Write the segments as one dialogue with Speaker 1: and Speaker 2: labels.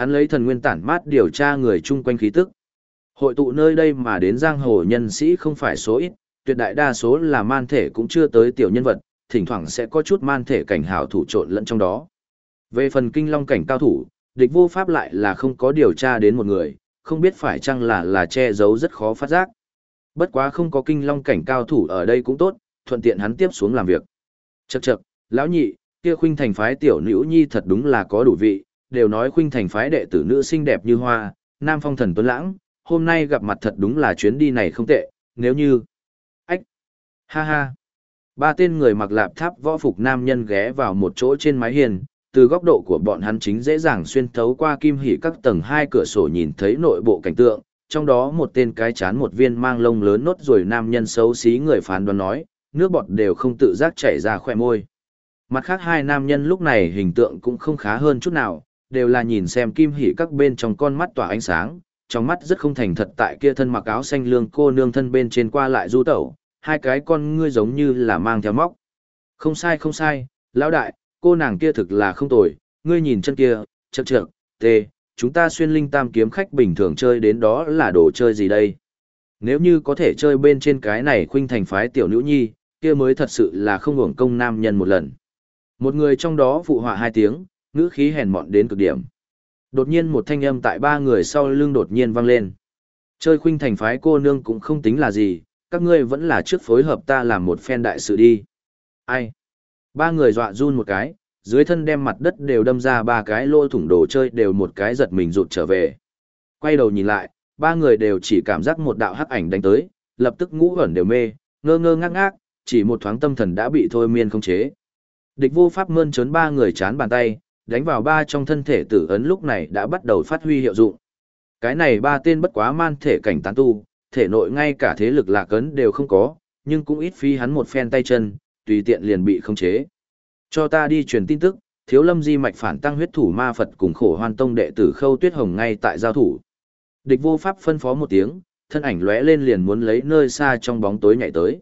Speaker 1: Hắn lấy thần nguyên tản mát điều tra người chung quanh khí tức. Hội tụ nơi đây mà đến giang hồ nhân sĩ không phải số ít, tuyệt đại đa số là man thể cũng chưa tới tiểu nhân vật, thỉnh thoảng sẽ có chút man thể cảnh hào thủ trộn lẫn trong đó. Về phần kinh long cảnh cao thủ, địch vô pháp lại là không có điều tra đến một người, không biết phải chăng là là che giấu rất khó phát giác. Bất quá không có kinh long cảnh cao thủ ở đây cũng tốt, thuận tiện hắn tiếp xuống làm việc. Chậc chậc, lão nhị, kia khuynh thành phái tiểu nữ nhi thật đúng là có đủ vị, đều nói khuynh thành phái đệ tử nữ xinh đẹp như hoa, nam phong thần tuấn lãng, hôm nay gặp mặt thật đúng là chuyến đi này không tệ, nếu như... Ách! Ha ha! Ba tên người mặc lạp tháp võ phục nam nhân ghé vào một chỗ trên mái hiền, từ góc độ của bọn hắn chính dễ dàng xuyên thấu qua kim hỉ các tầng hai cửa sổ nhìn thấy nội bộ cảnh tượng, trong đó một tên cái chán một viên mang lông lớn nốt rồi nam nhân xấu xí người phán đoán nói, nước bọt đều không tự giác chảy ra khỏe môi. Mặt khác hai nam nhân lúc này hình tượng cũng không khá hơn chút nào, đều là nhìn xem kim hỉ các bên trong con mắt tỏa ánh sáng, trong mắt rất không thành thật tại kia thân mặc áo xanh lương cô nương thân bên trên qua lại du tẩu, hai cái con ngươi giống như là mang theo móc. Không sai không sai, lão đại, cô nàng kia thực là không tồi, ngươi nhìn chân kia, chậc chậc, tê, chúng ta xuyên linh tam kiếm khách bình thường chơi đến đó là đồ chơi gì đây? Nếu như có thể chơi bên trên cái này khuynh thành phái tiểu nữ nhi, kia mới thật sự là không hưởng công nam nhân một lần. Một người trong đó phụ họa hai tiếng, ngữ khí hèn mọn đến cực điểm. Đột nhiên một thanh âm tại ba người sau lưng đột nhiên vang lên. Chơi khuynh thành phái cô nương cũng không tính là gì, các ngươi vẫn là trước phối hợp ta làm một phen đại sự đi. Ai? Ba người dọa run một cái, dưới thân đem mặt đất đều đâm ra ba cái lỗ thủng đồ chơi đều một cái giật mình rụt trở về. Quay đầu nhìn lại, ba người đều chỉ cảm giác một đạo hắc ảnh đánh tới, lập tức ngũ ẩn đều mê, ngơ ngơ ngác ngác, chỉ một thoáng tâm thần đã bị thôi miên không chế. Địch vô pháp mơn trớn ba người chán bàn tay, đánh vào ba trong thân thể tử ấn lúc này đã bắt đầu phát huy hiệu dụng. Cái này ba tên bất quá man thể cảnh tán tu, thể nội ngay cả thế lực lạc ấn đều không có, nhưng cũng ít phi hắn một phen tay chân, tùy tiện liền bị không chế. Cho ta đi truyền tin tức, thiếu lâm di mạch phản tăng huyết thủ ma Phật cùng khổ hoan tông đệ tử khâu tuyết hồng ngay tại giao thủ. Địch vô pháp phân phó một tiếng, thân ảnh lóe lên liền muốn lấy nơi xa trong bóng tối nhảy tới.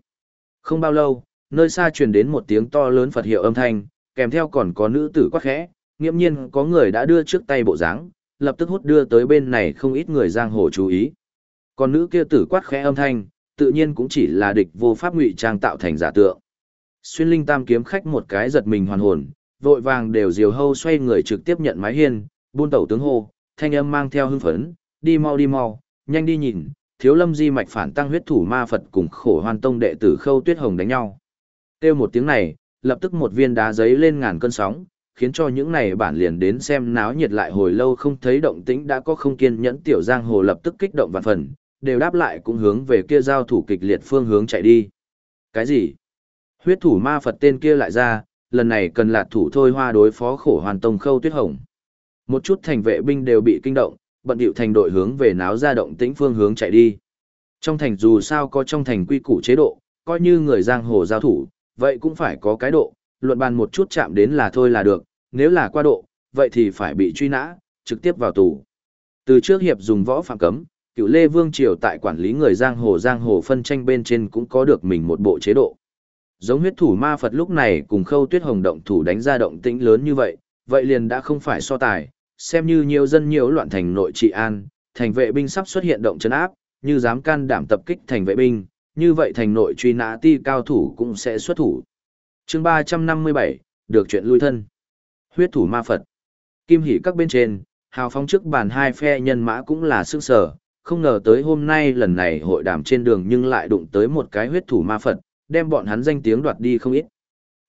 Speaker 1: Không bao lâu, nơi xa truyền đến một tiếng to lớn Phật hiệu âm thanh, kèm theo còn có nữ tử quát khẽ, nghiễm nhiên có người đã đưa trước tay bộ dáng, lập tức hút đưa tới bên này không ít người giang hồ chú ý. Còn nữ kia tử quát khẽ âm thanh, tự nhiên cũng chỉ là địch vô pháp ngụy trang tạo thành giả tượng. Xuyên linh tam kiếm khách một cái giật mình hoàn hồn, vội vàng đều diều hâu xoay người trực tiếp nhận mái hiên, buôn tẩu tướng hô, thanh âm mang theo hưng phấn, đi mau đi mau, nhanh đi nhìn, thiếu lâm di mạch phản tăng huyết thủ ma Phật cùng khổ hoan tông đệ tử khâu tuyết hồng đánh nhau. Kêu một tiếng này, lập tức một viên đá giấy lên ngàn cơn sóng, khiến cho những này bản liền đến xem náo nhiệt lại hồi lâu không thấy động tĩnh đã có không kiên nhẫn tiểu giang hồ lập tức kích động vạn phần, đều đáp lại cũng hướng về kia giao thủ kịch liệt phương hướng chạy đi. Cái gì? Huyết thủ ma Phật tên kia lại ra, lần này cần lạt thủ thôi hoa đối phó khổ hoàn tông khâu tuyết hồng. Một chút thành vệ binh đều bị kinh động, bận điệu thành đội hướng về náo ra động tĩnh phương hướng chạy đi. Trong thành dù sao có trong thành quy củ chế độ, coi như người giang hồ giao thủ, vậy cũng phải có cái độ, luận bàn một chút chạm đến là thôi là được, nếu là qua độ, vậy thì phải bị truy nã, trực tiếp vào tù. Từ trước hiệp dùng võ phạm cấm, cựu Lê Vương Triều tại quản lý người giang hồ giang hồ phân tranh bên trên cũng có được mình một bộ chế độ. Giống huyết thủ ma Phật lúc này cùng khâu tuyết hồng động thủ đánh ra động tĩnh lớn như vậy, vậy liền đã không phải so tài, xem như nhiều dân nhiều loạn thành nội trị an, thành vệ binh sắp xuất hiện động chấn áp, như dám can đảm tập kích thành vệ binh, như vậy thành nội truy nã ti cao thủ cũng sẽ xuất thủ. chương 357, được chuyện lui thân. Huyết thủ ma Phật. Kim hỉ các bên trên, hào phóng trước bàn hai phe nhân mã cũng là sức sở, không ngờ tới hôm nay lần này hội đàm trên đường nhưng lại đụng tới một cái huyết thủ ma Phật, đem bọn hắn danh tiếng đoạt đi không ít.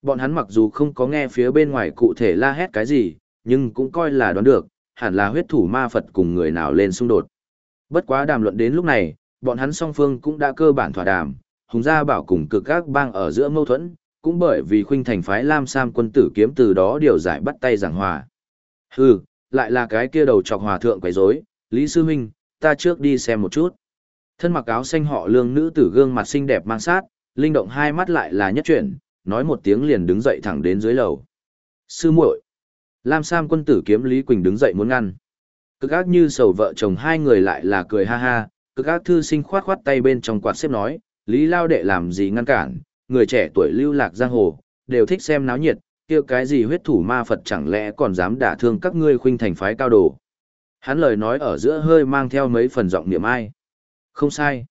Speaker 1: Bọn hắn mặc dù không có nghe phía bên ngoài cụ thể la hét cái gì, nhưng cũng coi là đoán được, hẳn là huyết thủ ma Phật cùng người nào lên xung đột. Bất quá đàm luận đến lúc này, bọn hắn song phương cũng đã cơ bản thỏa đàm, Hùng Gia Bảo cùng cực các bang ở giữa mâu thuẫn, cũng bởi vì khuynh thành phái Lam Sam quân tử kiếm từ đó điều giải bắt tay giảng hòa. Hừ, lại là cái kia đầu chọc hòa thượng quấy rối, Lý Sư Minh, ta trước đi xem một chút. Thân mặc áo xanh họ lương nữ tử gương mặt xinh đẹp mang sát, linh động hai mắt lại là nhất chuyển, nói một tiếng liền đứng dậy thẳng đến dưới lầu. Sư muội, Lam Sam quân tử kiếm Lý Quỳnh đứng dậy muốn ngăn. Cực ác như sầu vợ chồng hai người lại là cười ha ha, cực ác thư sinh khoát khoát tay bên trong quạt xếp nói, Lý Lao đệ làm gì ngăn cản, người trẻ tuổi lưu lạc giang hồ, đều thích xem náo nhiệt, kia cái gì huyết thủ ma Phật chẳng lẽ còn dám đả thương các ngươi khuynh thành phái cao đồ. Hắn lời nói ở giữa hơi mang theo mấy phần giọng niệm ai. Không sai.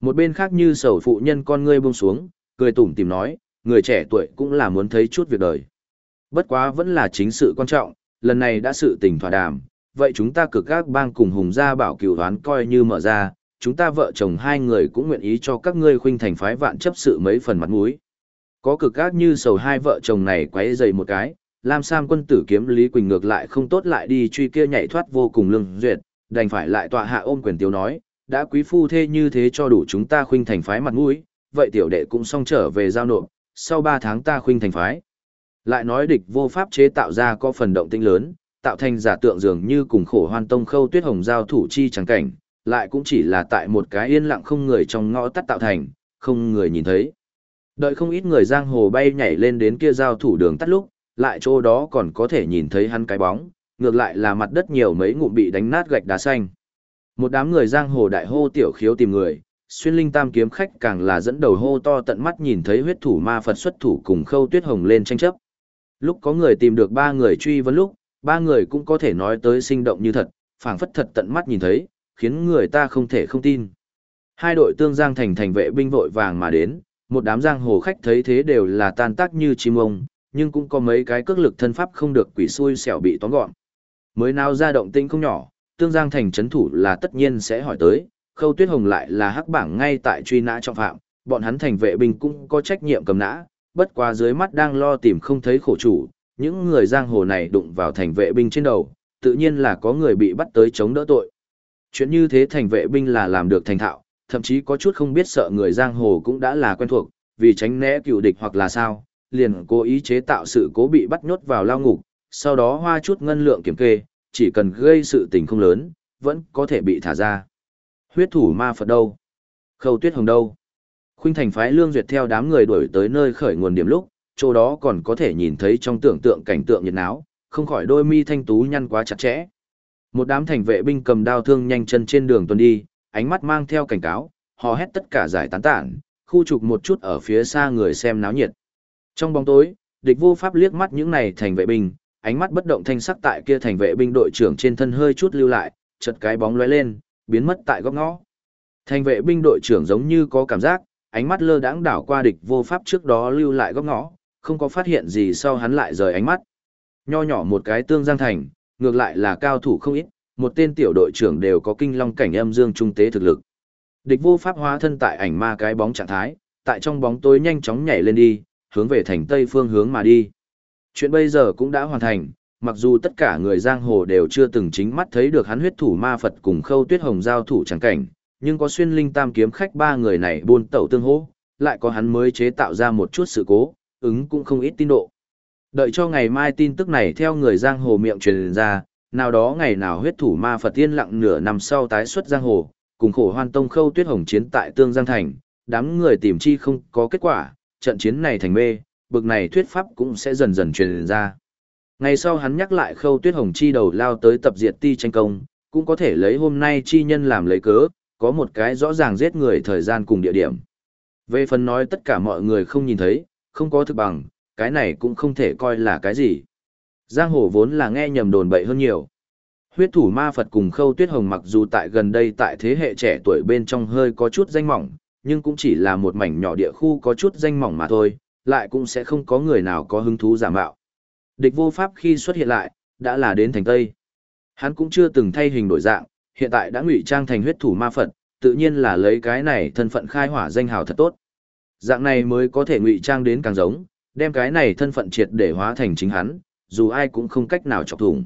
Speaker 1: Một bên khác như sầu phụ nhân con ngươi buông xuống, cười tủm tìm nói, người trẻ tuổi cũng là muốn thấy chút việc đời. Bất quá vẫn là chính sự quan trọng, lần này đã sự tình thỏa đàm, vậy chúng ta cực các bang cùng hùng gia bảo cửu đoán coi như mở ra, chúng ta vợ chồng hai người cũng nguyện ý cho các ngươi khuynh thành phái vạn chấp sự mấy phần mặt mũi. Có cực ác như sầu hai vợ chồng này quấy dày một cái, Lam Sam quân tử kiếm Lý Quỳnh ngược lại không tốt lại đi truy kia nhảy thoát vô cùng lương duyệt, đành phải lại tọa hạ ôm quyền tiểu nói, đã quý phu thê như thế cho đủ chúng ta khuynh thành phái mặt mũi, vậy tiểu đệ cũng xong trở về giao nộp, sau ba tháng ta khuynh thành phái. Lại nói địch vô pháp chế tạo ra có phần động tĩnh lớn, tạo thành giả tượng dường như cùng khổ hoan tông khâu tuyết hồng giao thủ chi chẳng cảnh, lại cũng chỉ là tại một cái yên lặng không người trong ngõ tắt tạo thành, không người nhìn thấy. Đợi không ít người giang hồ bay nhảy lên đến kia giao thủ đường tắt lúc, lại chỗ đó còn có thể nhìn thấy hắn cái bóng, ngược lại là mặt đất nhiều mấy ngụm bị đánh nát gạch đá xanh. Một đám người giang hồ đại hô tiểu khiếu tìm người, xuyên linh tam kiếm khách càng là dẫn đầu hô to tận mắt nhìn thấy huyết thủ ma Phật xuất thủ cùng khâu tuyết hồng lên tranh chấp. Lúc có người tìm được ba người truy vấn lúc, ba người cũng có thể nói tới sinh động như thật, phảng phất thật tận mắt nhìn thấy, khiến người ta không thể không tin. Hai đội tương giang thành thành vệ binh vội vàng mà đến, một đám giang hồ khách thấy thế đều là tan tác như chim ông, nhưng cũng có mấy cái cước lực thân pháp không được quỷ xui xẻo bị tóm gọn. Mới nào ra động tinh không nhỏ, tương giang thành chấn thủ là tất nhiên sẽ hỏi tới, khâu tuyết hồng lại là hắc bảng ngay tại truy nã trọng phạm, bọn hắn thành vệ binh cũng có trách nhiệm cầm nã, bất quá dưới mắt đang lo tìm không thấy khổ chủ, những người giang hồ này đụng vào thành vệ binh trên đầu, tự nhiên là có người bị bắt tới chống đỡ tội. Chuyện như thế thành vệ binh là làm được thành thạo, thậm chí có chút không biết sợ người giang hồ cũng đã là quen thuộc, vì tránh né cựu địch hoặc là sao, liền cố ý chế tạo sự cố bị bắt nhốt vào lao ngục, sau đó hoa chút ngân lượng kiểm kê, chỉ cần gây sự tình không lớn, vẫn có thể bị thả ra. Huyết thủ ma Phật đâu? Khâu tuyết hồng đâu? Khuynh thành phái lương duyệt theo đám người đuổi tới nơi khởi nguồn điểm lúc, chỗ đó còn có thể nhìn thấy trong tưởng tượng cảnh tượng nhiệt náo, không khỏi đôi mi thanh tú nhăn quá chặt chẽ. Một đám thành vệ binh cầm đao thương nhanh chân trên đường tuần đi, ánh mắt mang theo cảnh cáo, hò hét tất cả giải tán tản, khu trục một chút ở phía xa người xem náo nhiệt. Trong bóng tối, địch vô pháp liếc mắt những này thành vệ binh, ánh mắt bất động thanh sắc tại kia thành vệ binh đội trưởng trên thân hơi chút lưu lại, chợt cái bóng lóe lên, biến mất tại góc ngõ. Thành vệ binh đội trưởng giống như có cảm giác, ánh mắt lơ đãng đảo qua địch vô pháp trước đó lưu lại góc ngõ, không có phát hiện gì sau hắn lại rời ánh mắt. Nho nhỏ một cái tương giang thành, ngược lại là cao thủ không ít, một tên tiểu đội trưởng đều có kinh long cảnh âm dương trung tế thực lực. Địch vô pháp hóa thân tại ảnh ma cái bóng trạng thái, tại trong bóng tối nhanh chóng nhảy lên đi, hướng về thành tây phương hướng mà đi. Chuyện bây giờ cũng đã hoàn thành, mặc dù tất cả người giang hồ đều chưa từng chính mắt thấy được hắn huyết thủ ma Phật cùng khâu tuyết hồng giao thủ chẳng cảnh, nhưng có xuyên linh tam kiếm khách ba người này buôn tẩu tương hỗ, lại có hắn mới chế tạo ra một chút sự cố, ứng cũng không ít tin độ. Đợi cho ngày mai tin tức này theo người giang hồ miệng truyền ra, nào đó ngày nào huyết thủ ma Phật tiên lặng nửa năm sau tái xuất giang hồ, cùng khổ hoan tông khâu tuyết hồng chiến tại tương giang thành, đám người tìm chi không có kết quả, trận chiến này thành mê, bực này thuyết pháp cũng sẽ dần dần truyền ra. Ngày sau hắn nhắc lại khâu tuyết hồng chi đầu lao tới tập diệt ti tranh công, cũng có thể lấy hôm nay chi nhân làm lấy cớ, có một cái rõ ràng giết người thời gian cùng địa điểm. Về phần nói tất cả mọi người không nhìn thấy, không có thực bằng, cái này cũng không thể coi là cái gì. Giang hồ vốn là nghe nhầm đồn bậy hơn nhiều. Huyết thủ ma Phật cùng khâu tuyết hồng mặc dù tại gần đây tại thế hệ trẻ tuổi bên trong hơi có chút danh mỏng, nhưng cũng chỉ là một mảnh nhỏ địa khu có chút danh mỏng mà thôi, lại cũng sẽ không có người nào có hứng thú giả mạo. Địch vô pháp khi xuất hiện lại, đã là đến thành Tây. Hắn cũng chưa từng thay hình đổi dạng, hiện tại đã ngụy trang thành huyết thủ ma Phật, tự nhiên là lấy cái này thân phận khai hỏa danh hào thật tốt. Dạng này mới có thể ngụy trang đến càng giống, đem cái này thân phận triệt để hóa thành chính hắn, dù ai cũng không cách nào chọc thủng.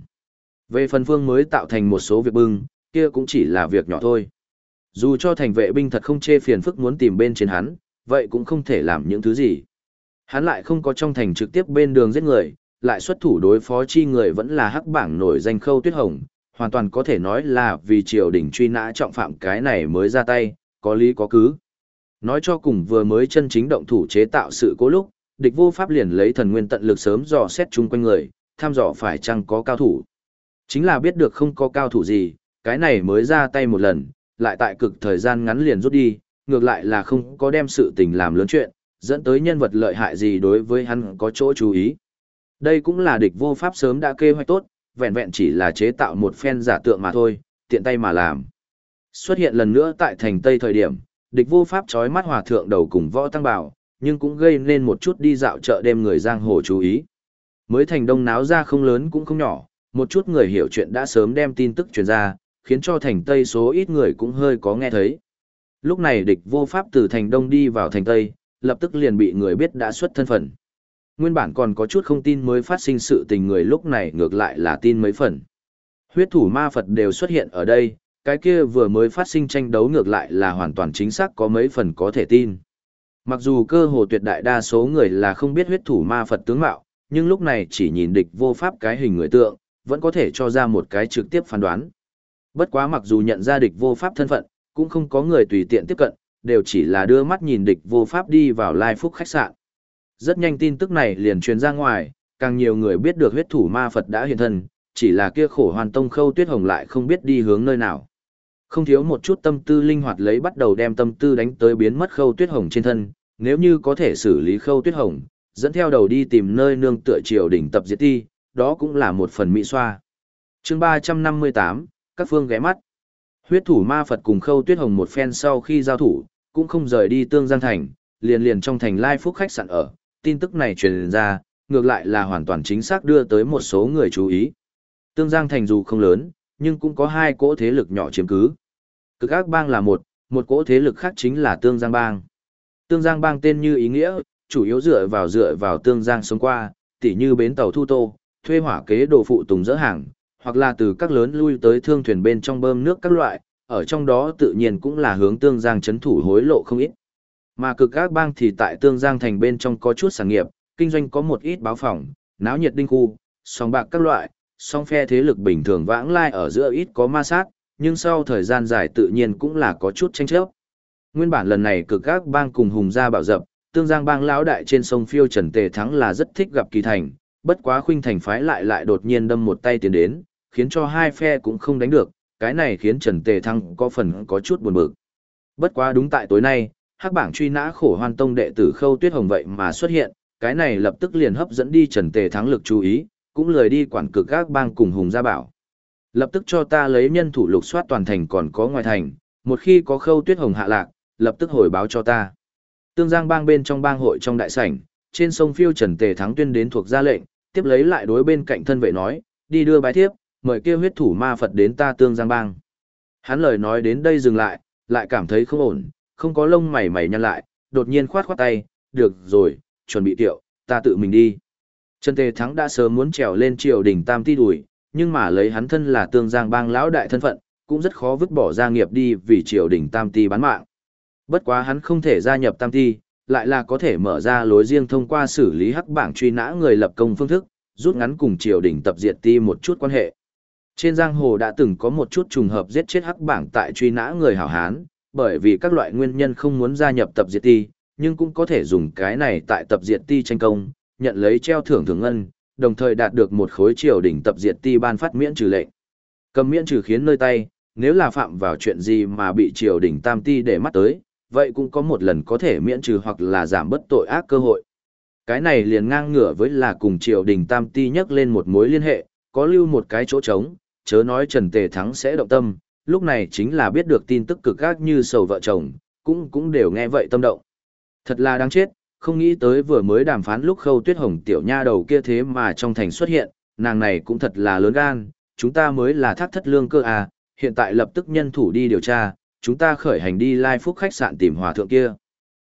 Speaker 1: Về phần phương mới tạo thành một số việc bưng, kia cũng chỉ là việc nhỏ thôi. Dù cho thành vệ binh thật không chê phiền phức muốn tìm bên trên hắn, vậy cũng không thể làm những thứ gì. Hắn lại không có trong thành trực tiếp bên đường giết người, lại xuất thủ đối phó chi người vẫn là hắc bảng nổi danh khâu tuyết hồng, hoàn toàn có thể nói là vì triều đình truy nã trọng phạm cái này mới ra tay, có lý có cứ. Nói cho cùng vừa mới chân chính động thủ chế tạo sự cố lúc, địch vô pháp liền lấy thần nguyên tận lực sớm dò xét chung quanh người, tham dò phải chăng có cao thủ. Chính là biết được không có cao thủ gì, cái này mới ra tay một lần, lại tại cực thời gian ngắn liền rút đi, ngược lại là không có đem sự tình làm lớn chuyện, dẫn tới nhân vật lợi hại gì đối với hắn có chỗ chú ý. Đây cũng là địch vô pháp sớm đã kê hoạch tốt, vẹn vẹn chỉ là chế tạo một phen giả tượng mà thôi, tiện tay mà làm. Xuất hiện lần nữa tại thành Tây thời điểm, địch vô pháp chói mắt hòa thượng đầu cùng võ tăng bảo, nhưng cũng gây nên một chút đi dạo chợ đêm người giang hồ chú ý. Mới thành đông náo ra không lớn cũng không nhỏ, một chút người hiểu chuyện đã sớm đem tin tức truyền ra, khiến cho thành Tây số ít người cũng hơi có nghe thấy. Lúc này địch vô pháp từ thành đông đi vào thành Tây, lập tức liền bị người biết đã xuất thân phận. Nguyên bản còn có chút không tin mới phát sinh sự tình người lúc này ngược lại là tin mấy phần. Huyết thủ ma Phật đều xuất hiện ở đây, cái kia vừa mới phát sinh tranh đấu ngược lại là hoàn toàn chính xác có mấy phần có thể tin. Mặc dù cơ hồ tuyệt đại đa số người là không biết huyết thủ ma Phật tướng mạo, nhưng lúc này chỉ nhìn địch vô pháp cái hình người tượng, vẫn có thể cho ra một cái trực tiếp phán đoán. Bất quá mặc dù nhận ra địch vô pháp thân phận, cũng không có người tùy tiện tiếp cận, đều chỉ là đưa mắt nhìn địch vô pháp đi vào lai phúc khách sạn. Rất nhanh tin tức này liền truyền ra ngoài, càng nhiều người biết được huyết thủ ma Phật đã hiện thân, chỉ là kia khổ hoàn tông khâu tuyết hồng lại không biết đi hướng nơi nào. Không thiếu một chút tâm tư linh hoạt lấy bắt đầu đem tâm tư đánh tới biến mất khâu tuyết hồng trên thân, nếu như có thể xử lý khâu tuyết hồng, dẫn theo đầu đi tìm nơi nương tựa triều đỉnh tập diệt ti, đó cũng là một phần mỹ xoa. chương 358, các phương ghé mắt. Huyết thủ ma Phật cùng khâu tuyết hồng một phen sau khi giao thủ, cũng không rời đi tương giang thành, liền liền trong thành lai phúc khách sạn ở, tin tức này truyền ra, ngược lại là hoàn toàn chính xác đưa tới một số người chú ý. Tương giang thành dù không lớn, nhưng cũng có hai cỗ thế lực nhỏ chiếm cứ. Cực ác bang là một, một cỗ thế lực khác chính là tương giang bang. Tương giang bang tên như ý nghĩa, chủ yếu dựa vào dựa vào tương giang sống qua, tỉ như bến tàu thu tô, thuê hỏa kế đồ phụ tùng dỡ hàng, hoặc là từ các lớn lui tới thương thuyền bên trong bơm nước các loại, ở trong đó tự nhiên cũng là hướng tương giang chấn thủ hối lộ không ít. Mà cực các bang thì tại tương giang thành bên trong có chút sản nghiệp, kinh doanh có một ít báo phòng, náo nhiệt đinh khu, song bạc các loại, song phe thế lực bình thường vãng lai ở giữa ít có ma sát, nhưng sau thời gian dài tự nhiên cũng là có chút tranh chấp. Nguyên bản lần này cực các bang cùng hùng gia bảo dập, tương giang bang lão đại trên sông phiêu trần tề thắng là rất thích gặp kỳ thành, bất quá khuynh thành phái lại lại đột nhiên đâm một tay tiến đến, khiến cho hai phe cũng không đánh được, cái này khiến Trần Tề Thăng có phần có chút buồn bực. Bất quá đúng tại tối nay, hắc bảng truy nã khổ hoan tông đệ tử Khâu Tuyết Hồng vậy mà xuất hiện, cái này lập tức liền hấp dẫn đi Trần Tề Thắng lực chú ý, cũng lời đi quản cực các bang cùng Hùng Gia Bảo. Lập tức cho ta lấy nhân thủ lục soát toàn thành còn có ngoài thành, một khi có Khâu Tuyết Hồng hạ lạc, lập tức hồi báo cho ta. Tương Giang bang bên trong bang hội trong đại sảnh, trên sông phiêu Trần Tề Thắng tuyên đến thuộc ra lệnh, tiếp lấy lại đối bên cạnh thân vệ nói, đi đưa bái thiếp, mời kia huyết thủ ma Phật đến ta tương giang bang. Hắn lời nói đến đây dừng lại, lại cảm thấy không ổn, không có lông mày mày nhăn lại, đột nhiên khoát khoát tay, được rồi, chuẩn bị tiệu, ta tự mình đi. Trần Tề Thắng đã sớm muốn trèo lên triều đỉnh tam ti đuổi, nhưng mà lấy hắn thân là tương giang bang lão đại thân phận, cũng rất khó vứt bỏ gia nghiệp đi vì triều đỉnh tam ti bán mạng. Bất quá hắn không thể gia nhập tam ti, lại là có thể mở ra lối riêng thông qua xử lý hắc bảng truy nã người lập công phương thức, rút ngắn cùng triều đình tập diệt ti một chút quan hệ. Trên giang hồ đã từng có một chút trùng hợp giết chết hắc bảng tại truy nã người hảo hán, bởi vì các loại nguyên nhân không muốn gia nhập tập diệt ti, nhưng cũng có thể dùng cái này tại tập diệt ti tranh công, nhận lấy treo thưởng thưởng ngân, đồng thời đạt được một khối triều đỉnh tập diệt ti ban phát miễn trừ lệnh. Cầm miễn trừ khiến nơi tay, nếu là phạm vào chuyện gì mà bị triều đỉnh tam ti để mắt tới, vậy cũng có một lần có thể miễn trừ hoặc là giảm bất tội ác cơ hội. Cái này liền ngang ngửa với là cùng triều đình tam ti nhắc lên một mối liên hệ, có lưu một cái chỗ trống, chớ nói Trần Tề Thắng sẽ động tâm, lúc này chính là biết được tin tức cực gác như sầu vợ chồng, cũng cũng đều nghe vậy tâm động. Thật là đáng chết, không nghĩ tới vừa mới đàm phán lúc khâu tuyết hồng tiểu nha đầu kia thế mà trong thành xuất hiện, nàng này cũng thật là lớn gan, chúng ta mới là thác thất lương cơ à, hiện tại lập tức nhân thủ đi điều tra, chúng ta khởi hành đi lai phúc khách sạn tìm hòa thượng kia.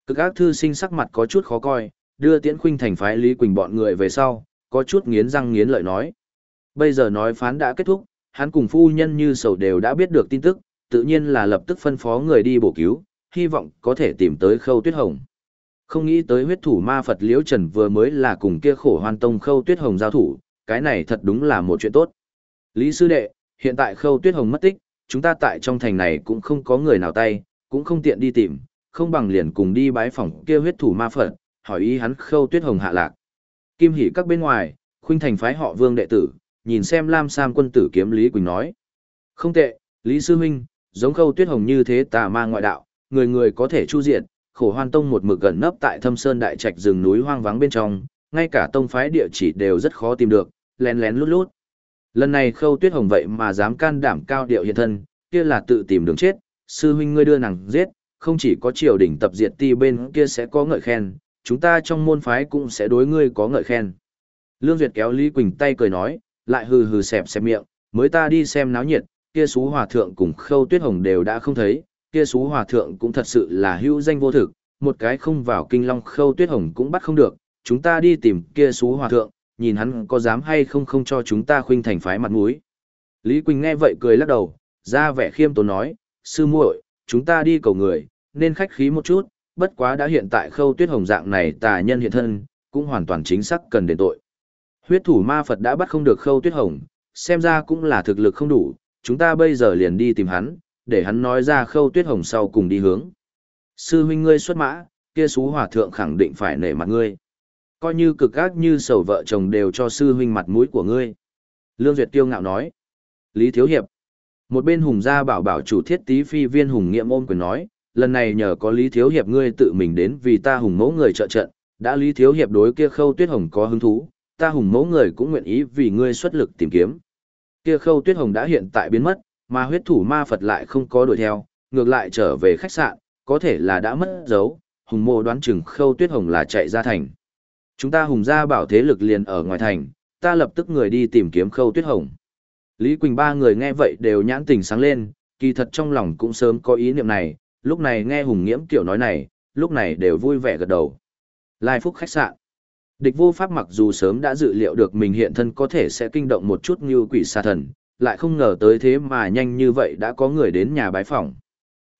Speaker 1: Cực ác thư sinh sắc mặt có chút khó coi, đưa tiễn khuynh thành phái Lý Quỳnh bọn người về sau, có chút nghiến răng nghiến lợi nói. Bây giờ nói phán đã kết thúc, hắn cùng phu nhân như sầu đều đã biết được tin tức, tự nhiên là lập tức phân phó người đi bổ cứu, hy vọng có thể tìm tới khâu tuyết hồng. Không nghĩ tới huyết thủ ma Phật Liễu Trần vừa mới là cùng kia khổ hoan tông khâu tuyết hồng giao thủ, cái này thật đúng là một chuyện tốt. Lý sư đệ, hiện tại khâu tuyết hồng mất tích, chúng ta tại trong thành này cũng không có người nào tay, cũng không tiện đi tìm, không bằng liền cùng đi bái phòng kia huyết thủ ma Phật, hỏi ý hắn khâu tuyết hồng hạ lạc. Kim hỉ các bên ngoài, khuynh thành phái họ vương đệ tử, nhìn xem Lam Sam quân tử kiếm Lý Quỳnh nói. Không tệ, Lý Sư Minh, giống khâu tuyết hồng như thế tà ma ngoại đạo, người người có thể chu diệt, khổ hoan tông một mực gần nấp tại thâm sơn đại trạch rừng núi hoang vắng bên trong, ngay cả tông phái địa chỉ đều rất khó tìm được, lén lén lút lút. Lần này khâu tuyết hồng vậy mà dám can đảm cao điệu hiện thân, kia là tự tìm đường chết, sư huynh ngươi đưa nàng giết, không chỉ có triều đình tập diệt ti bên kia sẽ có ngợi khen, chúng ta trong môn phái cũng sẽ đối ngươi có ngợi khen. Lương Duyệt kéo Lý Quỳnh tay cười nói, lại hừ hừ xẹp xẹp miệng, mới ta đi xem náo nhiệt, kia xú hòa thượng cùng khâu tuyết hồng đều đã không thấy, kia xú hòa thượng cũng thật sự là hữu danh vô thực, một cái không vào kinh long khâu tuyết hồng cũng bắt không được, chúng ta đi tìm kia xú hòa thượng, nhìn hắn có dám hay không không cho chúng ta khuynh thành phái mặt mũi. Lý Quỳnh nghe vậy cười lắc đầu, ra vẻ khiêm tốn nói, sư muội, chúng ta đi cầu người, nên khách khí một chút, bất quá đã hiện tại khâu tuyết hồng dạng này tà nhân hiện thân, cũng hoàn toàn chính xác cần đền tội. Huyết thủ ma Phật đã bắt không được khâu tuyết hồng, xem ra cũng là thực lực không đủ, chúng ta bây giờ liền đi tìm hắn, để hắn nói ra khâu tuyết hồng sau cùng đi hướng. Sư huynh ngươi xuất mã, kia xú hòa thượng khẳng định phải nể mặt ngươi. Coi như cực gác như sầu vợ chồng đều cho sư huynh mặt mũi của ngươi. Lương Duyệt Tiêu ngạo nói. Lý Thiếu Hiệp. Một bên hùng gia bảo bảo chủ thiết tí phi viên hùng nghiệm ôm quyền nói, lần này nhờ có Lý Thiếu Hiệp ngươi tự mình đến vì ta hùng mẫu người trợ trận, đã Lý Thiếu Hiệp đối kia khâu tuyết hồng có hứng thú, ta hùng mẫu người cũng nguyện ý vì ngươi xuất lực tìm kiếm. Kia khâu tuyết hồng đã hiện tại biến mất, mà huyết thủ ma Phật lại không có đuổi theo, ngược lại trở về khách sạn, có thể là đã mất dấu, hùng mộ đoán chừng khâu tuyết hồng là chạy ra thành. Chúng ta hùng gia bảo thế lực liền ở ngoài thành, ta lập tức người đi tìm kiếm khâu tuyết hồng. Lý Quỳnh ba người nghe vậy đều nhãn tình sáng lên, kỳ thật trong lòng cũng sớm có ý niệm này, lúc này nghe hùng nghiễm kiểu nói này, lúc này đều vui vẻ gật đầu. Lai Phúc khách sạn. Địch vô pháp mặc dù sớm đã dự liệu được mình hiện thân có thể sẽ kinh động một chút như quỷ xa thần, lại không ngờ tới thế mà nhanh như vậy đã có người đến nhà bái phỏng.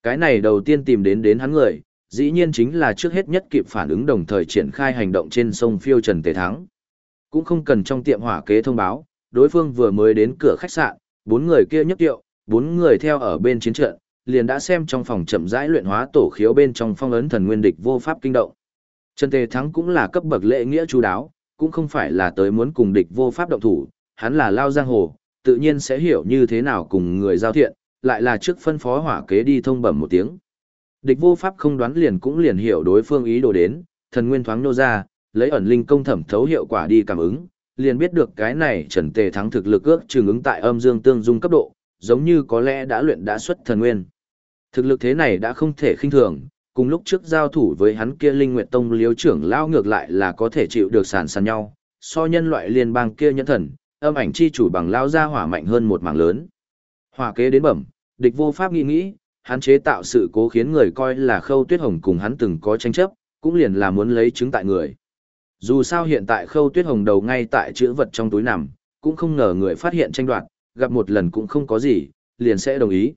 Speaker 1: Cái này đầu tiên tìm đến đến hắn người, dĩ nhiên chính là trước hết nhất kịp phản ứng đồng thời triển khai hành động trên sông phiêu Trần Tề Thắng. Cũng không cần trong tiệm hỏa kế thông báo, đối phương vừa mới đến cửa khách sạn, bốn người kia nhất tiệu, bốn người theo ở bên chiến trận, liền đã xem trong phòng chậm rãi luyện hóa tổ khiếu bên trong phong ấn thần nguyên địch vô pháp kinh động. Trần Tề Thắng cũng là cấp bậc lễ nghĩa chú đáo, cũng không phải là tới muốn cùng địch vô pháp động thủ, hắn là lao giang hồ, tự nhiên sẽ hiểu như thế nào cùng người giao thiện, lại là trước phân phó hỏa kế đi thông bẩm một tiếng. Địch vô pháp không đoán liền cũng liền hiểu đối phương ý đồ đến, thần nguyên thoáng nô ra, lấy ẩn linh công thẩm thấu hiệu quả đi cảm ứng, liền biết được cái này Trần Tề Thắng thực lực ước trường ứng tại âm dương tương dung cấp độ, giống như có lẽ đã luyện đã xuất thần nguyên. Thực lực thế này đã không thể khinh thường, cùng lúc trước giao thủ với hắn kia Linh Nguyệt Tông liếu trưởng lao ngược lại là có thể chịu được sàn sàn nhau, so nhân loại liên bang kia nhẫn thần, âm ảnh chi chủ bằng lao ra hỏa mạnh hơn một mảng lớn. Hỏa kế đến bẩm, địch vô pháp nghĩ nghĩ, hắn chế tạo sự cố khiến người coi là khâu tuyết hồng cùng hắn từng có tranh chấp, cũng liền là muốn lấy chứng tại người. Dù sao hiện tại khâu tuyết hồng đầu ngay tại chữ vật trong túi nằm, cũng không ngờ người phát hiện tranh đoạt, gặp một lần cũng không có gì, liền sẽ đồng ý.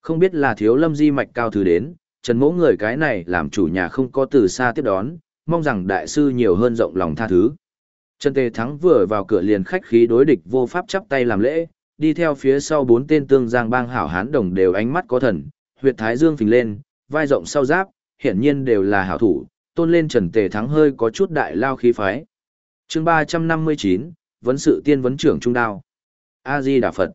Speaker 1: Không biết là thiếu lâm di mạch cao thứ đến, trần mỗ người cái này làm chủ nhà không có từ xa tiếp đón, mong rằng đại sư nhiều hơn rộng lòng tha thứ. Trần Tề Thắng vừa vào cửa liền khách khí đối địch vô pháp chắp tay làm lễ, đi theo phía sau bốn tên tương giang bang hảo hán đồng đều ánh mắt có thần, huyệt thái dương phình lên, vai rộng sau giáp, hiển nhiên đều là hảo thủ, tôn lên Trần Tề Thắng hơi có chút đại lao khí phái. chương 359, vấn sự tiên vấn trưởng trung đao. A-di Đà Phật.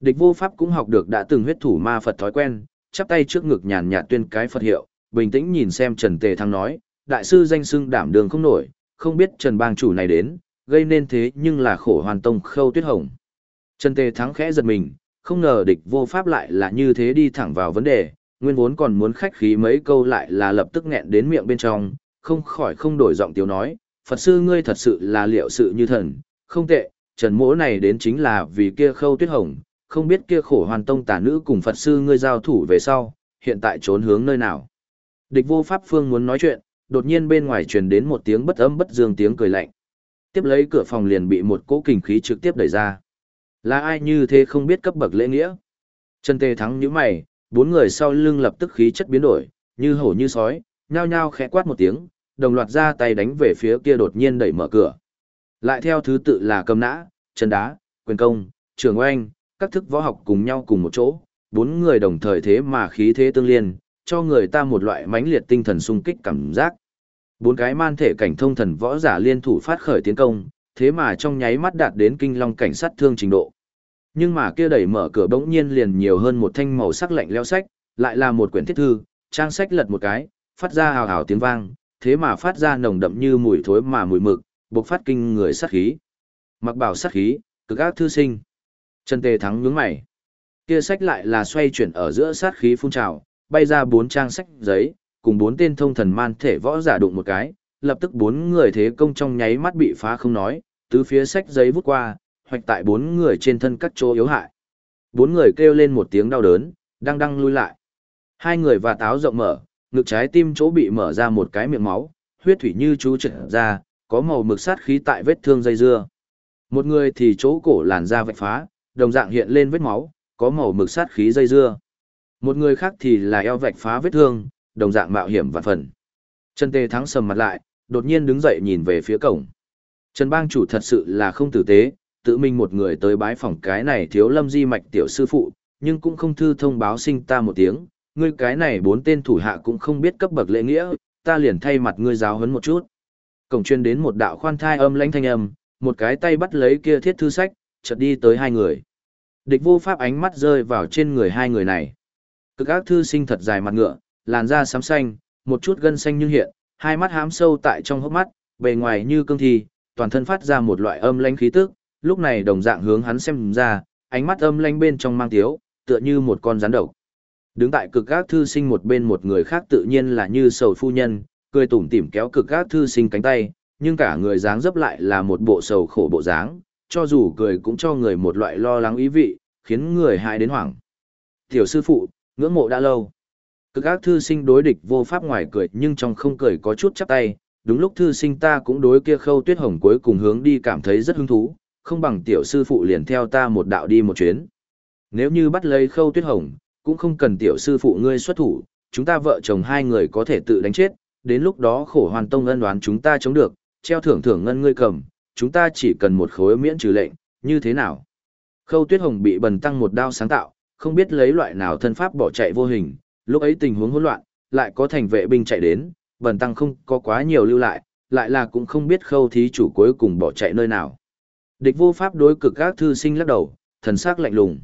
Speaker 1: Địch vô pháp cũng học được đã từng huyết thủ ma Phật thói quen, chắp tay trước ngực nhàn nhạt tuyên cái Phật hiệu, bình tĩnh nhìn xem Trần Tề Thắng nói, đại sư danh xưng đảm đường không nổi, không biết Trần bang chủ này đến, gây nên thế nhưng là khổ hoàn tông khâu tuyết hồng. Trần Tề Thắng khẽ giật mình, không ngờ địch vô pháp lại là như thế đi thẳng vào vấn đề, nguyên vốn còn muốn khách khí mấy câu lại là lập tức nghẹn đến miệng bên trong, không khỏi không đổi giọng tiếu nói, Phật sư ngươi thật sự là liệu sự như thần, không tệ, trần mỗ này đến chính là vì kia khâu tuyết hồng, không biết kia khổ hoàn tông tà nữ cùng Phật sư ngươi giao thủ về sau, hiện tại trốn hướng nơi nào. Địch vô pháp phương muốn nói chuyện, đột nhiên bên ngoài truyền đến một tiếng bất âm bất dương tiếng cười lạnh. Tiếp lấy cửa phòng liền bị một cỗ kình khí trực tiếp đẩy ra. Là ai như thế không biết cấp bậc lễ nghĩa? Trần Tề thắng như mày, bốn người sau lưng lập tức khí chất biến đổi, như hổ như sói, nhao nhao khẽ quát một tiếng, đồng loạt ra tay đánh về phía kia đột nhiên đẩy mở cửa. Lại theo thứ tự là cầm nã, chân đá, quyền công, trường oanh, các thức võ học cùng nhau cùng một chỗ, bốn người đồng thời thế mà khí thế tương liên, cho người ta một loại mãnh liệt tinh thần sung kích cảm giác. Bốn cái man thể cảnh thông thần võ giả liên thủ phát khởi tiến công, thế mà trong nháy mắt đạt đến kinh long cảnh sát thương trình độ. Nhưng mà kia đẩy mở cửa bỗng nhiên liền nhiều hơn một thanh màu sắc lạnh leo sách, lại là một quyển thiết thư, trang sách lật một cái, phát ra hào hào tiếng vang, thế mà phát ra nồng đậm như mùi thối mà mùi mực, bộc phát kinh người sát khí. Mặc bảo sát khí, cực ác thư sinh. Trần Tề Thắng nhướng mày. Kia sách lại là xoay chuyển ở giữa sát khí phun trào, bay ra bốn trang sách giấy, cùng bốn tên thông thần man thể võ giả đụng một cái, lập tức bốn người thế công trong nháy mắt bị phá không nói, tứ phía sách giấy vút qua, hoạch tại bốn người trên thân các chỗ yếu hại. Bốn người kêu lên một tiếng đau đớn, đang đang lui lại. Hai người và táo rộng mở, ngực trái tim chỗ bị mở ra một cái miệng máu, huyết thủy như chú trở ra, có màu mực sát khí tại vết thương dây dưa. Một người thì chỗ cổ làn da vạch phá, đồng dạng hiện lên vết máu, có màu mực sát khí dây dưa. Một người khác thì là eo vạch phá vết thương, đồng dạng mạo hiểm và phần. Trần Tề Thắng sầm mặt lại, đột nhiên đứng dậy nhìn về phía cổng. Trần Bang chủ thật sự là không tử tế, tự mình một người tới bái phỏng cái này thiếu lâm di mạch tiểu sư phụ, nhưng cũng không thư thông báo sinh ta một tiếng, ngươi cái này bốn tên thủ hạ cũng không biết cấp bậc lễ nghĩa, ta liền thay mặt ngươi giáo huấn một chút. Cổng chuyên đến một đạo khoan thai âm lãnh thanh âm, một cái tay bắt lấy kia thiết thư sách, chợt đi tới hai người. Địch vô pháp ánh mắt rơi vào trên người hai người này. Cực ác thư sinh thật dài mặt ngựa, làn da xám xanh, một chút gân xanh như hiện, hai mắt hám sâu tại trong hốc mắt, bề ngoài như cương thi, toàn thân phát ra một loại âm lãnh khí tức, lúc này đồng dạng hướng hắn xem ra, ánh mắt âm lãnh bên trong mang tiếu, tựa như một con rắn độc. Đứng tại cực gác thư sinh một bên một người khác tự nhiên là như sầu phu nhân, cười tủm tỉm kéo cực gác thư sinh cánh tay, nhưng cả người dáng dấp lại là một bộ sầu khổ bộ dáng, cho dù cười cũng cho người một loại lo lắng ý vị, khiến người hại đến hoảng. Tiểu sư phụ, ngưỡng mộ đã lâu. Cực ác thư sinh đối địch vô pháp ngoài cười nhưng trong không cười có chút chắp tay, đúng lúc thư sinh ta cũng đối kia khâu tuyết hồng cuối cùng hướng đi cảm thấy rất hứng thú, không bằng tiểu sư phụ liền theo ta một đạo đi một chuyến. Nếu như bắt lấy khâu tuyết hồng, cũng không cần tiểu sư phụ ngươi xuất thủ, chúng ta vợ chồng hai người có thể tự đánh chết, đến lúc đó khổ hoàn tông ân đoán chúng ta chống được, treo thưởng thưởng ngân ngươi cầm, chúng ta chỉ cần một khối miễn trừ lệnh, như thế nào? Khâu tuyết hồng bị bần tăng một đao sáng tạo, không biết lấy loại nào thân pháp bỏ chạy vô hình, lúc ấy tình huống hỗn loạn, lại có thành vệ binh chạy đến, bần tăng không có quá nhiều lưu lại, lại là cũng không biết khâu thí chủ cuối cùng bỏ chạy nơi nào. Địch vô pháp đối cực các thư sinh lắc đầu, thần sắc lạnh lùng.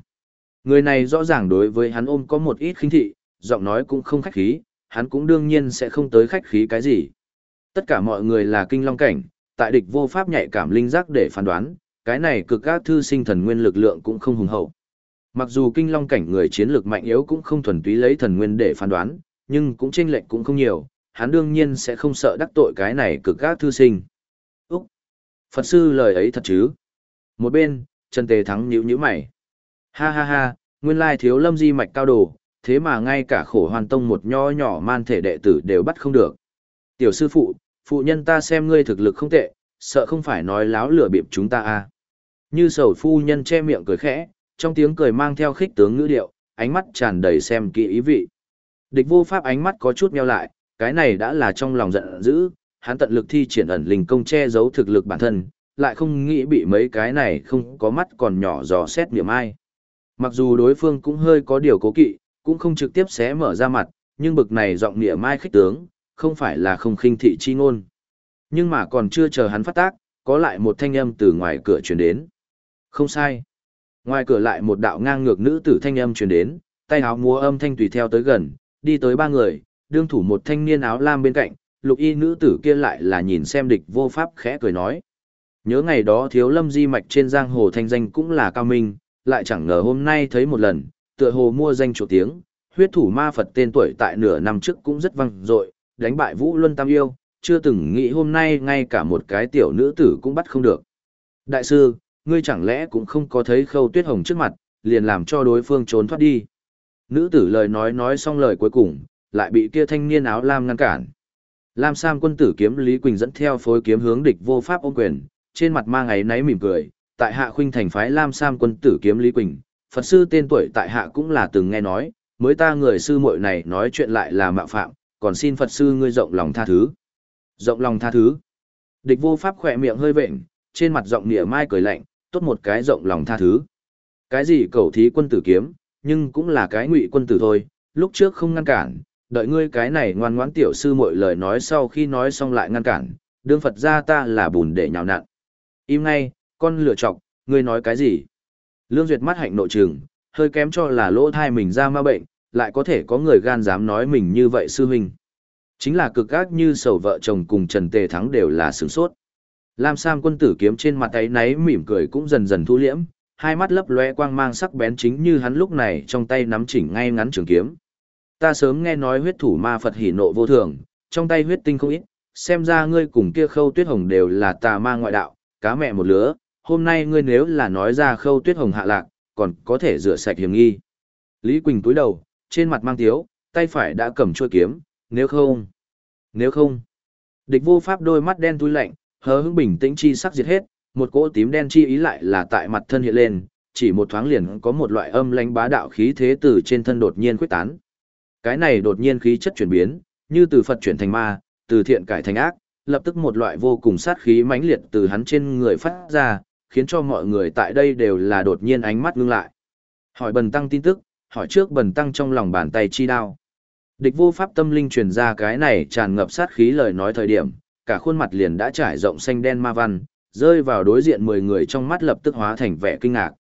Speaker 1: Người này rõ ràng đối với hắn ôm có một ít khinh thị, giọng nói cũng không khách khí, hắn cũng đương nhiên sẽ không tới khách khí cái gì. Tất cả mọi người là kinh long cảnh, tại địch vô pháp nhạy cảm linh giác để phán đoán, cái này cực các thư sinh thần nguyên lực lượng cũng không hùng hậu. Mặc dù kinh long cảnh người chiến lược mạnh yếu cũng không thuần túy lấy thần nguyên để phán đoán, nhưng cũng chênh lệch cũng không nhiều, hắn đương nhiên sẽ không sợ đắc tội cái này cực gác thư sinh. Úc! Phật sư lời ấy thật chứ? Một bên, Trần Tề Thắng nhíu nhíu mày. Ha ha ha, nguyên lai thiếu lâm di mạch cao đồ, thế mà ngay cả khổ hoàn tông một nho nhỏ man thể đệ tử đều bắt không được. Tiểu sư phụ, phụ nhân ta xem ngươi thực lực không tệ, sợ không phải nói láo lửa bịp chúng ta à. Như sầu phu nhân che miệng cười khẽ, trong tiếng cười mang theo khích tướng ngữ điệu, ánh mắt tràn đầy xem kỹ ý vị. Địch vô pháp ánh mắt có chút meo lại, cái này đã là trong lòng giận dữ, hắn tận lực thi triển ẩn linh công che giấu thực lực bản thân, lại không nghĩ bị mấy cái này không có mắt còn nhỏ dò xét niệm ai. Mặc dù đối phương cũng hơi có điều cố kỵ, cũng không trực tiếp xé mở ra mặt, nhưng bực này giọng niệm mai khích tướng, không phải là không khinh thị chi ngôn. Nhưng mà còn chưa chờ hắn phát tác, có lại một thanh âm từ ngoài cửa truyền đến. Không sai. Ngoài cửa lại một đạo ngang ngược nữ tử thanh âm truyền đến, tay áo múa âm thanh tùy theo tới gần, đi tới ba người, đương thủ một thanh niên áo lam bên cạnh, lục y nữ tử kia lại là nhìn xem địch vô pháp khẽ cười nói. Nhớ ngày đó thiếu lâm di mạch trên giang hồ thanh danh cũng là cao minh, lại chẳng ngờ hôm nay thấy một lần, tựa hồ mua danh chỗ tiếng, huyết thủ ma Phật tên tuổi tại nửa năm trước cũng rất vang dội, đánh bại Vũ Luân Tam Yêu, chưa từng nghĩ hôm nay ngay cả một cái tiểu nữ tử cũng bắt không được. Đại sư, ngươi chẳng lẽ cũng không có thấy khâu tuyết hồng trước mặt, liền làm cho đối phương trốn thoát đi. Nữ tử lời nói nói xong lời cuối cùng, lại bị kia thanh niên áo lam ngăn cản. Lam Sam quân tử kiếm Lý Quỳnh dẫn theo phối kiếm hướng địch vô pháp ôm quyền, trên mặt mang ấy náy mỉm cười, tại hạ khuynh thành phái Lam Sam quân tử kiếm Lý Quỳnh, Phật sư tên tuổi tại hạ cũng là từng nghe nói, mới ta người sư muội này nói chuyện lại là mạo phạm, còn xin Phật sư ngươi rộng lòng tha thứ. Rộng lòng tha thứ. Địch vô pháp khỏe miệng hơi vện, trên mặt giọng nịa mai cười lạnh, tốt một cái rộng lòng tha thứ. Cái gì cầu thí quân tử kiếm, nhưng cũng là cái ngụy quân tử thôi, lúc trước không ngăn cản, đợi ngươi cái này ngoan ngoãn tiểu sư mọi lời nói sau khi nói xong lại ngăn cản, đương Phật ra ta là bùn để nhào nặn. Im ngay, con lựa chọc, ngươi nói cái gì? Lương Duyệt mắt hạnh nội trường, hơi kém cho là lỗ thai mình ra ma bệnh, lại có thể có người gan dám nói mình như vậy sư huynh. Chính là cực ác như sầu vợ chồng cùng Trần Tề Thắng đều là sửng sốt. Lam Sam quân tử kiếm trên mặt ấy náy mỉm cười cũng dần dần thu liễm, hai mắt lấp lóe quang mang sắc bén chính như hắn lúc này trong tay nắm chỉnh ngay ngắn trường kiếm. Ta sớm nghe nói huyết thủ ma Phật hỉ nộ vô thường, trong tay huyết tinh không ít, xem ra ngươi cùng kia khâu tuyết hồng đều là tà ma ngoại đạo, cá mẹ một lứa, hôm nay ngươi nếu là nói ra khâu tuyết hồng hạ lạc, còn có thể rửa sạch hiểm nghi. Lý Quỳnh túi đầu, trên mặt mang tiếu, tay phải đã cầm chuôi kiếm, nếu không, nếu không. Địch vô pháp đôi mắt đen túi lạnh, hờ hững bình tĩnh chi sắc diệt hết, một cỗ tím đen chi ý lại là tại mặt thân hiện lên, chỉ một thoáng liền có một loại âm lãnh bá đạo khí thế từ trên thân đột nhiên quyết tán. Cái này đột nhiên khí chất chuyển biến, như từ Phật chuyển thành ma, từ thiện cải thành ác, lập tức một loại vô cùng sát khí mãnh liệt từ hắn trên người phát ra, khiến cho mọi người tại đây đều là đột nhiên ánh mắt ngưng lại. Hỏi bần tăng tin tức, hỏi trước bần tăng trong lòng bàn tay chi đao. Địch vô pháp tâm linh truyền ra cái này tràn ngập sát khí lời nói thời điểm, cả khuôn mặt liền đã trải rộng xanh đen ma văn, rơi vào đối diện 10 người trong mắt lập tức hóa thành vẻ kinh ngạc.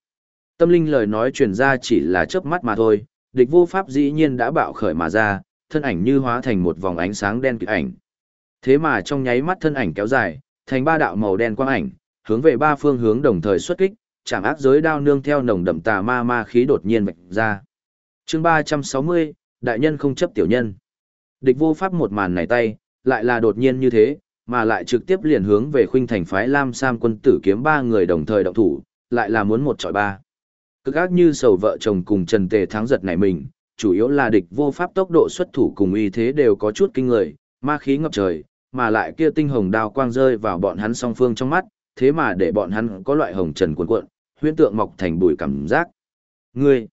Speaker 1: Tâm linh lời nói truyền ra chỉ là chớp mắt mà thôi, địch vô pháp dĩ nhiên đã bạo khởi mà ra, thân ảnh như hóa thành một vòng ánh sáng đen kịt ảnh. Thế mà trong nháy mắt thân ảnh kéo dài, thành ba đạo màu đen quang ảnh, hướng về ba phương hướng đồng thời xuất kích, chạm ác giới đao nương theo nồng đậm tà ma ma khí đột nhiên vạch ra. Chương 360, đại nhân không chấp tiểu nhân. Địch vô pháp một màn này tay, lại là đột nhiên như thế, mà lại trực tiếp liền hướng về khuynh thành phái Lam Sam quân tử kiếm ba người đồng thời động thủ, lại là muốn một trọi ba. Cực ác như sầu vợ chồng cùng Trần Tề thắng giật này mình, chủ yếu là địch vô pháp tốc độ xuất thủ cùng uy thế đều có chút kinh người, ma khí ngập trời, mà lại kia tinh hồng đao quang rơi vào bọn hắn song phương trong mắt, thế mà để bọn hắn có loại hồng trần cuộn cuộn, huyễn tượng mọc thành bụi cảm giác. Ngươi!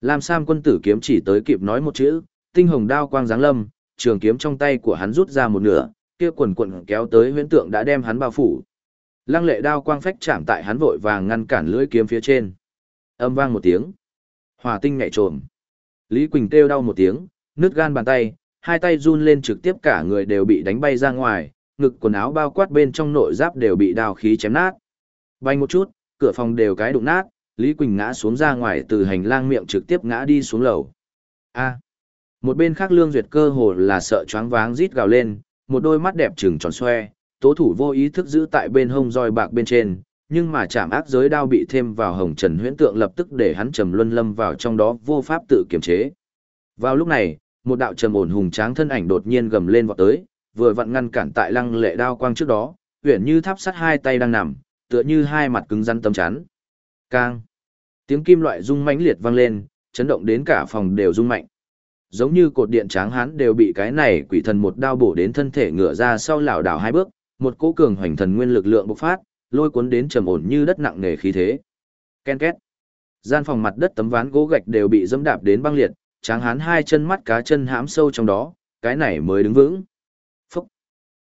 Speaker 1: Lam Sam quân tử kiếm chỉ tới kịp nói một chữ, tinh hồng đao quang giáng lâm, trường kiếm trong tay của hắn rút ra một nửa, kia quần quần kéo tới huyễn tượng đã đem hắn bao phủ. Lăng lệ đao quang phách chạm tại hắn vội vàng ngăn cản lưỡi kiếm phía trên. Âm vang một tiếng. Hỏa tinh nhẹ trồm. Lý Quỳnh kêu đau một tiếng, nứt gan bàn tay, hai tay run lên trực tiếp cả người đều bị đánh bay ra ngoài, ngực quần áo bao quát bên trong nội giáp đều bị đao khí chém nát. Bay một chút, cửa phòng đều cái đụng nát, Lý Quỳnh ngã xuống ra ngoài từ hành lang miệng trực tiếp ngã đi xuống lầu. A. Một bên khác Lương Duyệt cơ hồ là sợ choáng váng rít gào lên, một đôi mắt đẹp trừng tròn xoe, tố thủ vô ý thức giữ tại bên hông roi bạc bên trên, nhưng mà chạm ác giới đao bị thêm vào hồng trần huyễn tượng lập tức để hắn trầm luân lâm vào trong đó vô pháp tự kiềm chế. Vào lúc này, một đạo trầm ổn hùng tráng thân ảnh đột nhiên gầm lên vọt tới, vừa vặn ngăn cản tại lăng lệ đao quang trước đó, huyền như tháp sắt hai tay đang nằm, tựa như hai mặt cứng rắn tấm chắn. Cang. Tiếng kim loại rung mãnh liệt vang lên, chấn động đến cả phòng đều rung mạnh. Giống như cột điện tráng hán đều bị cái này quỷ thần một đao bổ đến thân thể ngửa ra sau lảo đảo hai bước, một cỗ cường hoành thần nguyên lực lượng bộc phát, lôi cuốn đến trầm ổn như đất nặng nề khí thế. Ken két. Gian phòng mặt đất tấm ván gỗ gạch đều bị dẫm đạp đến băng liệt, tráng hán hai chân mắt cá chân hãm sâu trong đó, cái này mới đứng vững. Phúc.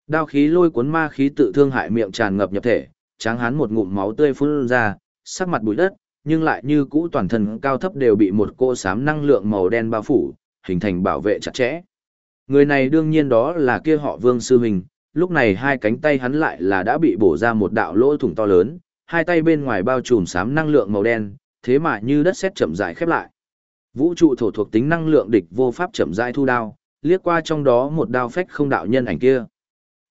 Speaker 1: Đao khí lôi cuốn ma khí tự thương hại miệng tràn ngập nhập thể, tráng hán một ngụm máu tươi phun ra, sắc mặt bụi đất, nhưng lại như cũ toàn thân cao thấp đều bị một cô sám năng lượng màu đen bao phủ, hình thành bảo vệ chặt chẽ. Người này đương nhiên đó là kia họ Vương Sư Hình, lúc này hai cánh tay hắn lại là đã bị bổ ra một đạo lỗ thủng to lớn, hai tay bên ngoài bao trùm sám năng lượng màu đen, thế mà như đất sét chậm rãi khép lại. Vũ trụ thổ thuộc tính năng lượng địch vô pháp chậm rãi thu đao, liếc qua trong đó một đao phách không đạo nhân ảnh kia.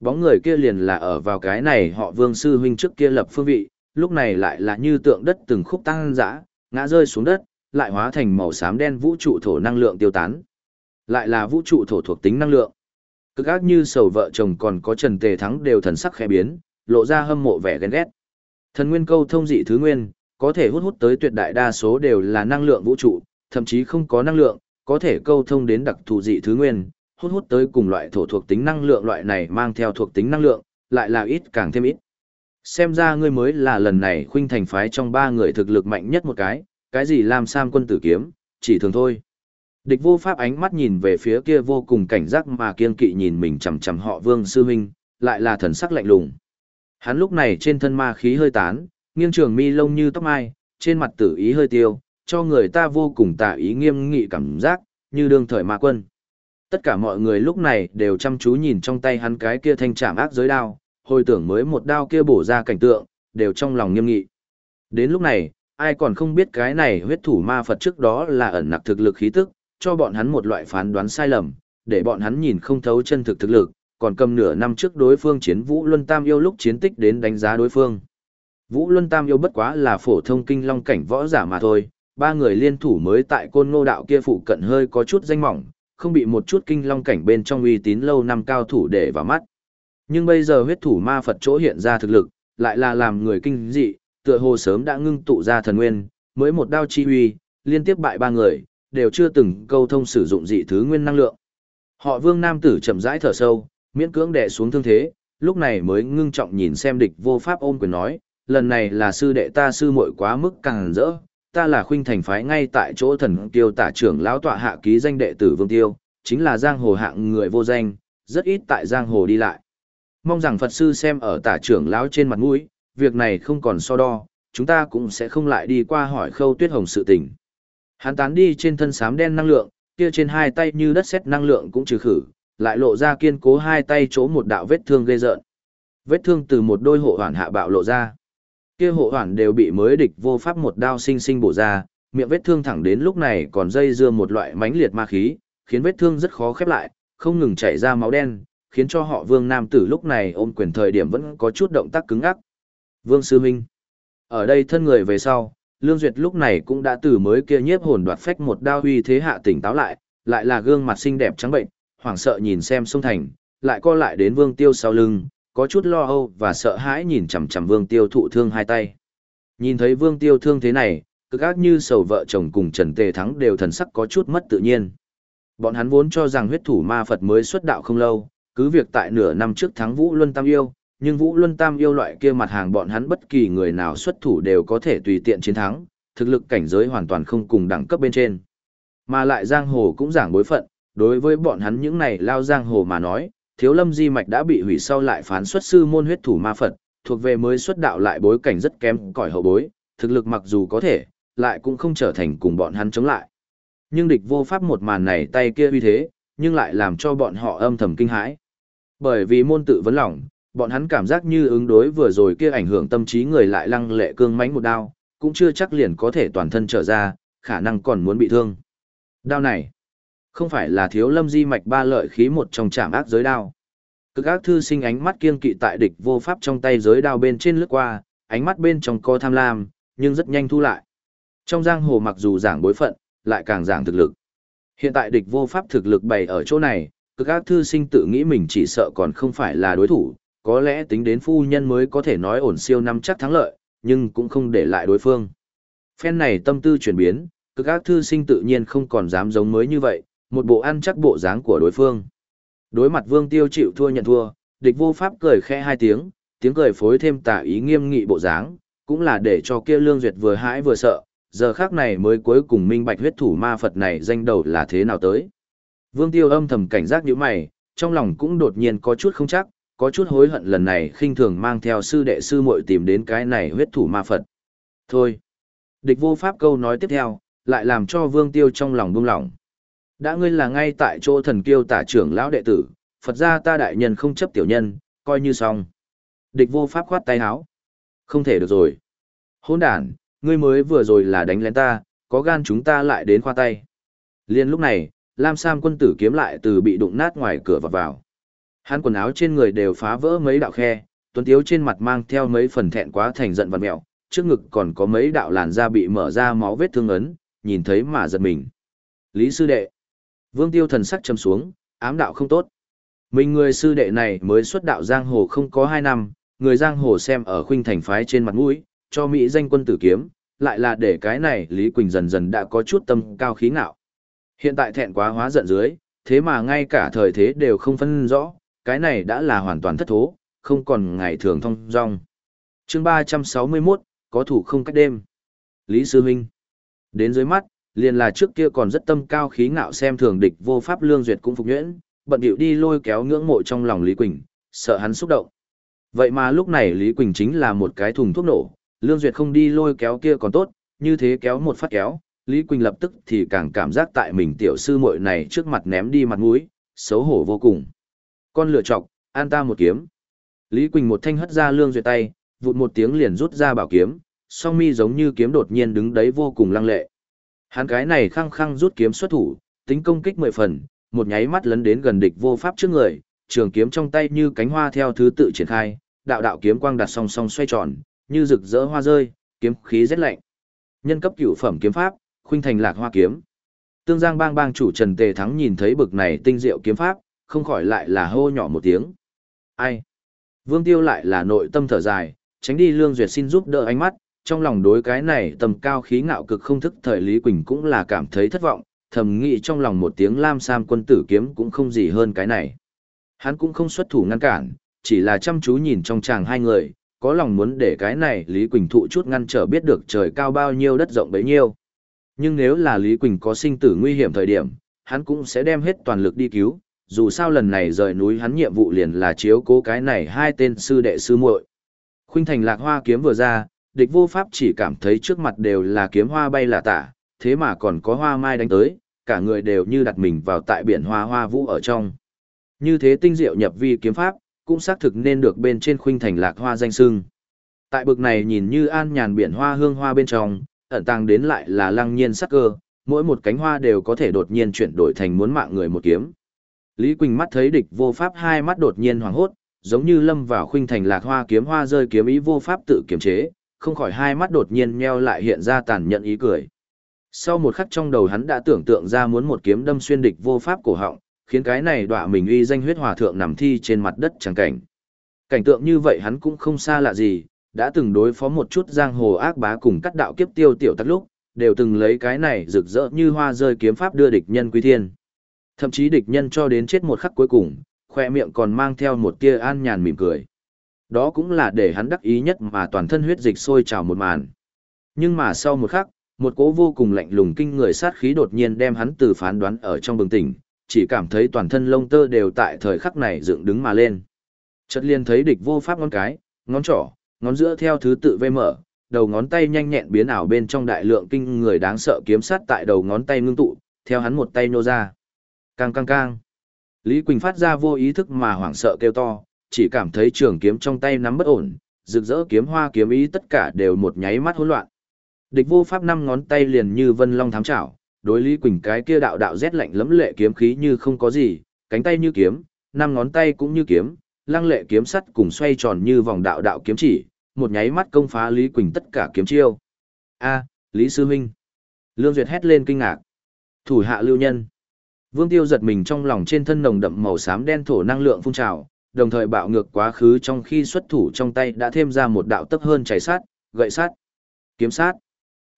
Speaker 1: Bóng người kia liền là ở vào cái này họ Vương sư huynh trước kia lập phương vị, lúc này lại là như tượng đất từng khúc tăng dã, ngã rơi xuống đất, lại hóa thành màu xám đen vũ trụ thổ năng lượng tiêu tán. Lại là vũ trụ thổ thuộc tính năng lượng. Cực ác như sầu vợ chồng còn có Trần Tề Thắng đều thần sắc khẽ biến, lộ ra hâm mộ vẻ ghen ghét. Thần nguyên câu thông dị thứ nguyên, có thể hút hút tới tuyệt đại đa số đều là năng lượng vũ trụ, thậm chí không có năng lượng, có thể câu thông đến đặc thù dị thứ nguyên, hút hút tới cùng loại thổ thuộc tính năng lượng loại này mang theo thuộc tính năng lượng, lại là ít càng thêm ít. Xem ra ngươi mới là lần này khuynh thành phái trong ba người thực lực mạnh nhất một cái, cái gì làm sam quân tử kiếm, chỉ thường thôi. Địch vô pháp ánh mắt nhìn về phía kia vô cùng cảnh giác mà kiên kỵ nhìn mình chằm chằm họ vương sư huynh, lại là thần sắc lạnh lùng. Hắn lúc này trên thân ma khí hơi tán, nghiêng trường mi lông như tóc mai, trên mặt tử ý hơi tiêu, cho người ta vô cùng tà ý nghiêm nghị cảm giác, như đương thời ma quân. Tất cả mọi người lúc này đều chăm chú nhìn trong tay hắn cái kia thanh trảm ác giới đao, hồi tưởng mới một đao kia bổ ra cảnh tượng, đều trong lòng nghiêm nghị. Đến lúc này, ai còn không biết cái này huyết thủ ma Phật trước đó là ẩn nặc thực lực khí tức, cho bọn hắn một loại phán đoán sai lầm, để bọn hắn nhìn không thấu chân thực thực lực, còn cầm nửa năm trước đối phương chiến vũ luân tam yêu lúc chiến tích đến đánh giá đối phương. Vũ Luân Tam yêu bất quá là phổ thông kinh long cảnh võ giả mà thôi, ba người liên thủ mới tại côn ngô đạo kia phụ cận hơi có chút danh mỏng, không bị một chút kinh long cảnh bên trong uy tín lâu năm cao thủ để vào mắt. Nhưng bây giờ huyết thủ ma Phật chỗ hiện ra thực lực, lại là làm người kinh dị, tựa hồ sớm đã ngưng tụ ra thần nguyên, mới một đao chi uy, liên tiếp bại ba người, đều chưa từng câu thông sử dụng dị thứ nguyên năng lượng. Họ Vương nam tử chậm rãi thở sâu, miễn cưỡng đè xuống thương thế, lúc này mới ngưng trọng nhìn xem địch vô pháp ôm quyền nói, lần này là sư đệ ta sư muội quá mức càng rỡ, ta là khuynh thành phái ngay tại chỗ thần tiêu tả trưởng lão tọa hạ ký danh đệ tử Vương Tiêu, chính là giang hồ hạng người vô danh, rất ít tại giang hồ đi lại. Mong rằng Phật sư xem ở tả trưởng lão trên mặt mũi, việc này không còn so đo, chúng ta cũng sẽ không lại đi qua hỏi khâu tuyết hồng sự tình. Hắn tán đi trên thân sám đen năng lượng, kia trên hai tay như đất sét năng lượng cũng trừ khử, lại lộ ra kiên cố hai tay chỗ một đạo vết thương gây rợn. Vết thương từ một đôi hộ hoàn hạ bạo lộ ra. Kia hộ hoàn đều bị mới địch vô pháp một đao sinh sinh bổ ra, miệng vết thương thẳng đến lúc này còn dây dưa một loại mãnh liệt ma khí, khiến vết thương rất khó khép lại, không ngừng chảy ra máu đen, khiến cho họ Vương Nam tử lúc này ôm quyền thời điểm vẫn có chút động tác cứng ngắc. Vương Sư Minh. Ở đây thân người về sau, Lương Duyệt lúc này cũng đã từ mới kia nhiếp hồn đoạt phách một đao huy thế hạ tỉnh táo lại, lại là gương mặt xinh đẹp trắng bệnh, hoảng sợ nhìn xem sông thành, lại co lại đến Vương Tiêu sau lưng, có chút lo âu và sợ hãi nhìn chằm chằm Vương Tiêu thụ thương hai tay. Nhìn thấy Vương Tiêu thương thế này, cực ác như sầu vợ chồng cùng Trần Tề Thắng đều thần sắc có chút mất tự nhiên. Bọn hắn vốn cho rằng huyết thủ ma Phật mới xuất đạo không lâu, cứ việc tại nửa năm trước thắng Vũ Luân Tam Yêu, nhưng Vũ Luân Tam Yêu loại kia mặt hàng bọn hắn bất kỳ người nào xuất thủ đều có thể tùy tiện chiến thắng, thực lực cảnh giới hoàn toàn không cùng đẳng cấp bên trên. Mà lại giang hồ cũng giảng bối phận, đối với bọn hắn những này lao giang hồ mà nói, thiếu lâm di mạch đã bị hủy sau lại phán xuất sư môn huyết thủ ma Phật, thuộc về mới xuất đạo lại bối cảnh rất kém cỏi hậu bối, thực lực mặc dù có thể, lại cũng không trở thành cùng bọn hắn chống lại. Nhưng địch vô pháp một màn này tay kia uy thế, nhưng lại làm cho bọn họ âm thầm kinh hãi. Bởi vì môn tự vấn lòng, bọn hắn cảm giác như ứng đối vừa rồi kia ảnh hưởng tâm trí người lại lăng lệ cương mãnh một đao, cũng chưa chắc liền có thể toàn thân trở ra, khả năng còn muốn bị thương. Đao này, không phải là thiếu lâm di mạch ba lợi khí một trong trảm ác giới đao. Cực ác thư sinh ánh mắt kiên kỵ tại địch vô pháp trong tay giới đao bên trên lướt qua, ánh mắt bên trong co tham lam, nhưng rất nhanh thu lại. Trong giang hồ mặc dù giảng bối phận, lại càng giảng thực lực. Hiện tại địch vô pháp thực lực bày ở chỗ này, cực ác thư sinh tự nghĩ mình chỉ sợ còn không phải là đối thủ, có lẽ tính đến phu nhân mới có thể nói ổn siêu năm chắc thắng lợi, nhưng cũng không để lại đối phương. Phen này tâm tư chuyển biến, cực ác thư sinh tự nhiên không còn dám giống mới như vậy, một bộ ăn chắc bộ dáng của đối phương. Đối mặt vương tiêu chịu thua nhận thua, địch vô pháp cười khẽ hai tiếng, tiếng cười phối thêm tả ý nghiêm nghị bộ dáng, cũng là để cho kia lương duyệt vừa hãi vừa sợ, giờ khác này mới cuối cùng minh bạch huyết thủ ma Phật này danh đầu là thế nào tới. Vương tiêu âm thầm cảnh giác như mày, trong lòng cũng đột nhiên có chút không chắc, có chút hối hận lần này khinh thường mang theo sư đệ sư muội tìm đến cái này huyết thủ ma Phật. Thôi. Địch vô pháp câu nói tiếp theo, lại làm cho vương tiêu trong lòng buông lỏng. Đã ngươi là ngay tại chỗ thần kiêu tả trưởng lão đệ tử, Phật gia ta đại nhân không chấp tiểu nhân, coi như xong. Địch vô pháp khoát tay háo. Không thể được rồi. Hôn đàn, ngươi mới vừa rồi là đánh lén ta, có gan chúng ta lại đến khoa tay. Liên lúc này, Lam Sam quân tử kiếm lại từ bị đụng nát ngoài cửa vào vào. Hắn quần áo trên người đều phá vỡ mấy đạo khe, tuấn tiếu trên mặt mang theo mấy phần thẹn quá thành giận vật mẹo, trước ngực còn có mấy đạo làn da bị mở ra máu vết thương ấn, nhìn thấy mà giật mình. Lý sư đệ. Vương tiêu thần sắc châm xuống, ám đạo không tốt. Mình người sư đệ này mới xuất đạo giang hồ không có hai năm, người giang hồ xem ở khuynh thành phái trên mặt mũi, cho Mỹ danh quân tử kiếm, lại là để cái này Lý Quỳnh dần dần đã có chút tâm cao khí ngạo. Hiện tại thẹn quá hóa giận dưới, thế mà ngay cả thời thế đều không phân rõ, cái này đã là hoàn toàn thất thố, không còn ngày thường thông dong. chương 361, có thủ không cách đêm. Lý Sư Minh. Đến dưới mắt, liền là trước kia còn rất tâm cao khí ngạo xem thường địch vô pháp lương duyệt cũng phục nhuyễn, bận điệu đi lôi kéo ngưỡng mộ trong lòng Lý Quỳnh, sợ hắn xúc động. Vậy mà lúc này Lý Quỳnh chính là một cái thùng thuốc nổ, lương duyệt không đi lôi kéo kia còn tốt, như thế kéo một phát kéo, Lý Quỳnh lập tức thì càng cảm giác tại mình tiểu sư muội này trước mặt ném đi mặt mũi, xấu hổ vô cùng. Con lựa chọc, an ta một kiếm. Lý Quỳnh một thanh hất ra lương duyệt tay, vụt một tiếng liền rút ra bảo kiếm, song mi giống như kiếm đột nhiên đứng đấy vô cùng lăng lệ. Hắn cái này khăng khăng rút kiếm xuất thủ, tính công kích mười phần, một nháy mắt lấn đến gần địch vô pháp trước người, trường kiếm trong tay như cánh hoa theo thứ tự triển khai, đạo đạo kiếm quang đặt song song xoay tròn, như rực rỡ hoa rơi, kiếm khí rét lạnh. Nhân cấp cửu phẩm kiếm pháp, khuynh thành lạc hoa kiếm. Tương Giang Bang Bang chủ Trần Tề Thắng nhìn thấy bực này tinh diệu kiếm pháp, không khỏi lại là hô nhỏ một tiếng. Ai? Vương Tiêu lại là nội tâm thở dài, tránh đi Lương Duyệt xin giúp đỡ ánh mắt, trong lòng đối cái này tầm cao khí ngạo cực không thức thời Lý Quỳnh cũng là cảm thấy thất vọng, thầm nghĩ trong lòng một tiếng lam sam quân tử kiếm cũng không gì hơn cái này. Hắn cũng không xuất thủ ngăn cản, chỉ là chăm chú nhìn trong chàng hai người, có lòng muốn để cái này Lý Quỳnh thụ chút ngăn trở biết được trời cao bao nhiêu đất rộng bấy nhiêu. Nhưng nếu là Lý Quỳnh có sinh tử nguy hiểm thời điểm, hắn cũng sẽ đem hết toàn lực đi cứu, dù sao lần này rời núi hắn nhiệm vụ liền là chiếu cố cái này hai tên sư đệ sư muội. Khuynh thành lạc hoa kiếm vừa ra, địch vô pháp chỉ cảm thấy trước mặt đều là kiếm hoa bay là tả, thế mà còn có hoa mai đánh tới, cả người đều như đặt mình vào tại biển hoa hoa vũ ở trong. Như thế tinh diệu nhập vi kiếm pháp, cũng xác thực nên được bên trên khuynh thành lạc hoa danh sưng. Tại bực này nhìn như an nhàn biển hoa hương hoa bên trong, ẩn tàng đến lại là lăng nhiên sắc cơ, mỗi một cánh hoa đều có thể đột nhiên chuyển đổi thành muốn mạng người một kiếm. Lý Quỳnh mắt thấy địch vô pháp hai mắt đột nhiên hoàng hốt, giống như lâm vào khuynh thành lạc hoa kiếm hoa rơi kiếm ý vô pháp tự kiềm chế, không khỏi hai mắt đột nhiên nheo lại hiện ra tàn nhẫn ý cười. Sau một khắc trong đầu hắn đã tưởng tượng ra muốn một kiếm đâm xuyên địch vô pháp cổ họng, khiến cái này đọa mình uy danh huyết hòa thượng nằm thi trên mặt đất chẳng cảnh. Cảnh tượng như vậy hắn cũng không xa lạ gì, đã từng đối phó một chút giang hồ ác bá cùng cắt đạo kiếp tiêu tiểu tắc lúc, đều từng lấy cái này rực rỡ như hoa rơi kiếm pháp đưa địch nhân quý thiên. Thậm chí địch nhân cho đến chết một khắc cuối cùng, khoe miệng còn mang theo một tia an nhàn mỉm cười. Đó cũng là để hắn đắc ý nhất mà toàn thân huyết dịch sôi trào một màn. Nhưng mà sau một khắc, một cỗ vô cùng lạnh lùng kinh người sát khí đột nhiên đem hắn từ phán đoán ở trong bừng tỉnh, chỉ cảm thấy toàn thân lông tơ đều tại thời khắc này dựng đứng mà lên. Chợt liền thấy địch vô pháp ngón cái, ngón trỏ, ngón giữa theo thứ tự vây mở, đầu ngón tay nhanh nhẹn biến ảo bên trong đại lượng kinh người đáng sợ kiếm sát tại đầu ngón tay ngưng tụ, theo hắn một tay nô ra. Càng căng căng. Lý Quỳnh phát ra vô ý thức mà hoảng sợ kêu to, chỉ cảm thấy trường kiếm trong tay nắm bất ổn, rực rỡ kiếm hoa kiếm ý tất cả đều một nháy mắt hỗn loạn. Địch vô pháp năm ngón tay liền như vân long thám chảo, đối Lý Quỳnh cái kia đạo đạo rét lạnh lẫm lệ kiếm khí như không có gì, cánh tay như kiếm, năm ngón tay cũng như kiếm, lăng lệ kiếm sắt cùng xoay tròn như vòng đạo đạo kiếm chỉ, một nháy mắt công phá Lý Quỳnh tất cả kiếm chiêu. A, Lý Sư huynh, Lương Duyệt hét lên kinh ngạc. Thủ hạ lưu nhân. Vương Tiêu giật mình trong lòng trên thân nồng đậm màu xám đen thổ năng lượng phun trào, đồng thời bạo ngược quá khứ trong khi xuất thủ trong tay đã thêm ra một đạo tấp hơn chảy sát, gậy sát, kiếm sát.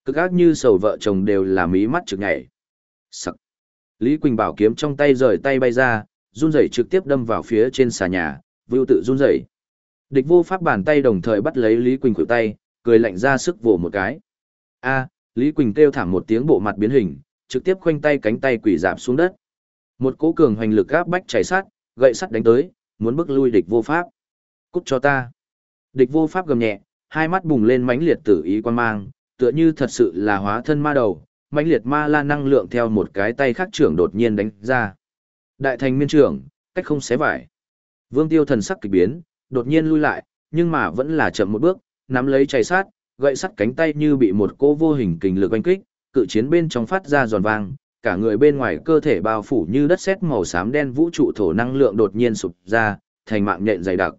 Speaker 1: Cực ác như sầu vợ chồng đều là mí mắt trực nhảy. Sắc. Lý Quỳnh bảo kiếm trong tay rời tay bay ra, run rẩy trực tiếp đâm vào phía trên xà nhà, vưu tự run rẩy. Địch vô pháp bàn tay đồng thời bắt lấy Lý Quỳnh khuỷu tay, cười lạnh ra sức vồ một cái. A, Lý Quỳnh kêu thảm một tiếng bộ mặt biến hình, trực tiếp khoanh tay cánh tay quỷ dạp xuống đất. Một cỗ cường hoành lực áp bách chảy sát, gậy sắt đánh tới, muốn bức lui địch vô pháp. Cút cho ta. Địch vô pháp gầm nhẹ, hai mắt bùng lên mãnh liệt tử ý quan mang, tựa như thật sự là hóa thân ma đầu, mãnh liệt ma la năng lượng theo một cái tay khác trưởng đột nhiên đánh ra. Đại thành miên trưởng, cách không xé vải. Vương Tiêu thần sắc kỳ biến, đột nhiên lui lại, nhưng mà vẫn là chậm một bước, nắm lấy chảy sát, gậy sắt cánh tay như bị một cỗ vô hình kình lực oanh kích, cự chiến bên trong phát ra giòn vang, cả người bên ngoài cơ thể bao phủ như đất sét màu xám đen vũ trụ thổ năng lượng đột nhiên sụp ra, thành mạng nhện dày đặc.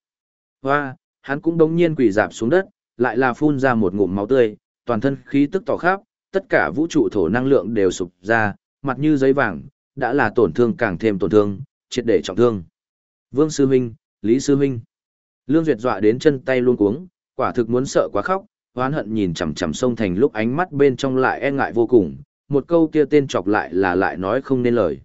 Speaker 1: Hoa, hắn cũng đống nhiên quỳ dạp xuống đất, lại là phun ra một ngụm máu tươi, toàn thân khí tức tỏ khắp, tất cả vũ trụ thổ năng lượng đều sụp ra, mặt như giấy vàng, đã là tổn thương càng thêm tổn thương, triệt để trọng thương. Vương Sư Minh, Lý Sư Minh. Lương Duyệt dọa đến chân tay luôn cuống, quả thực muốn sợ quá khóc, hoán hận nhìn chằm chằm sông thành lúc ánh mắt bên trong lại e ngại vô cùng, một câu kia tên chọc lại là lại nói không nên lời.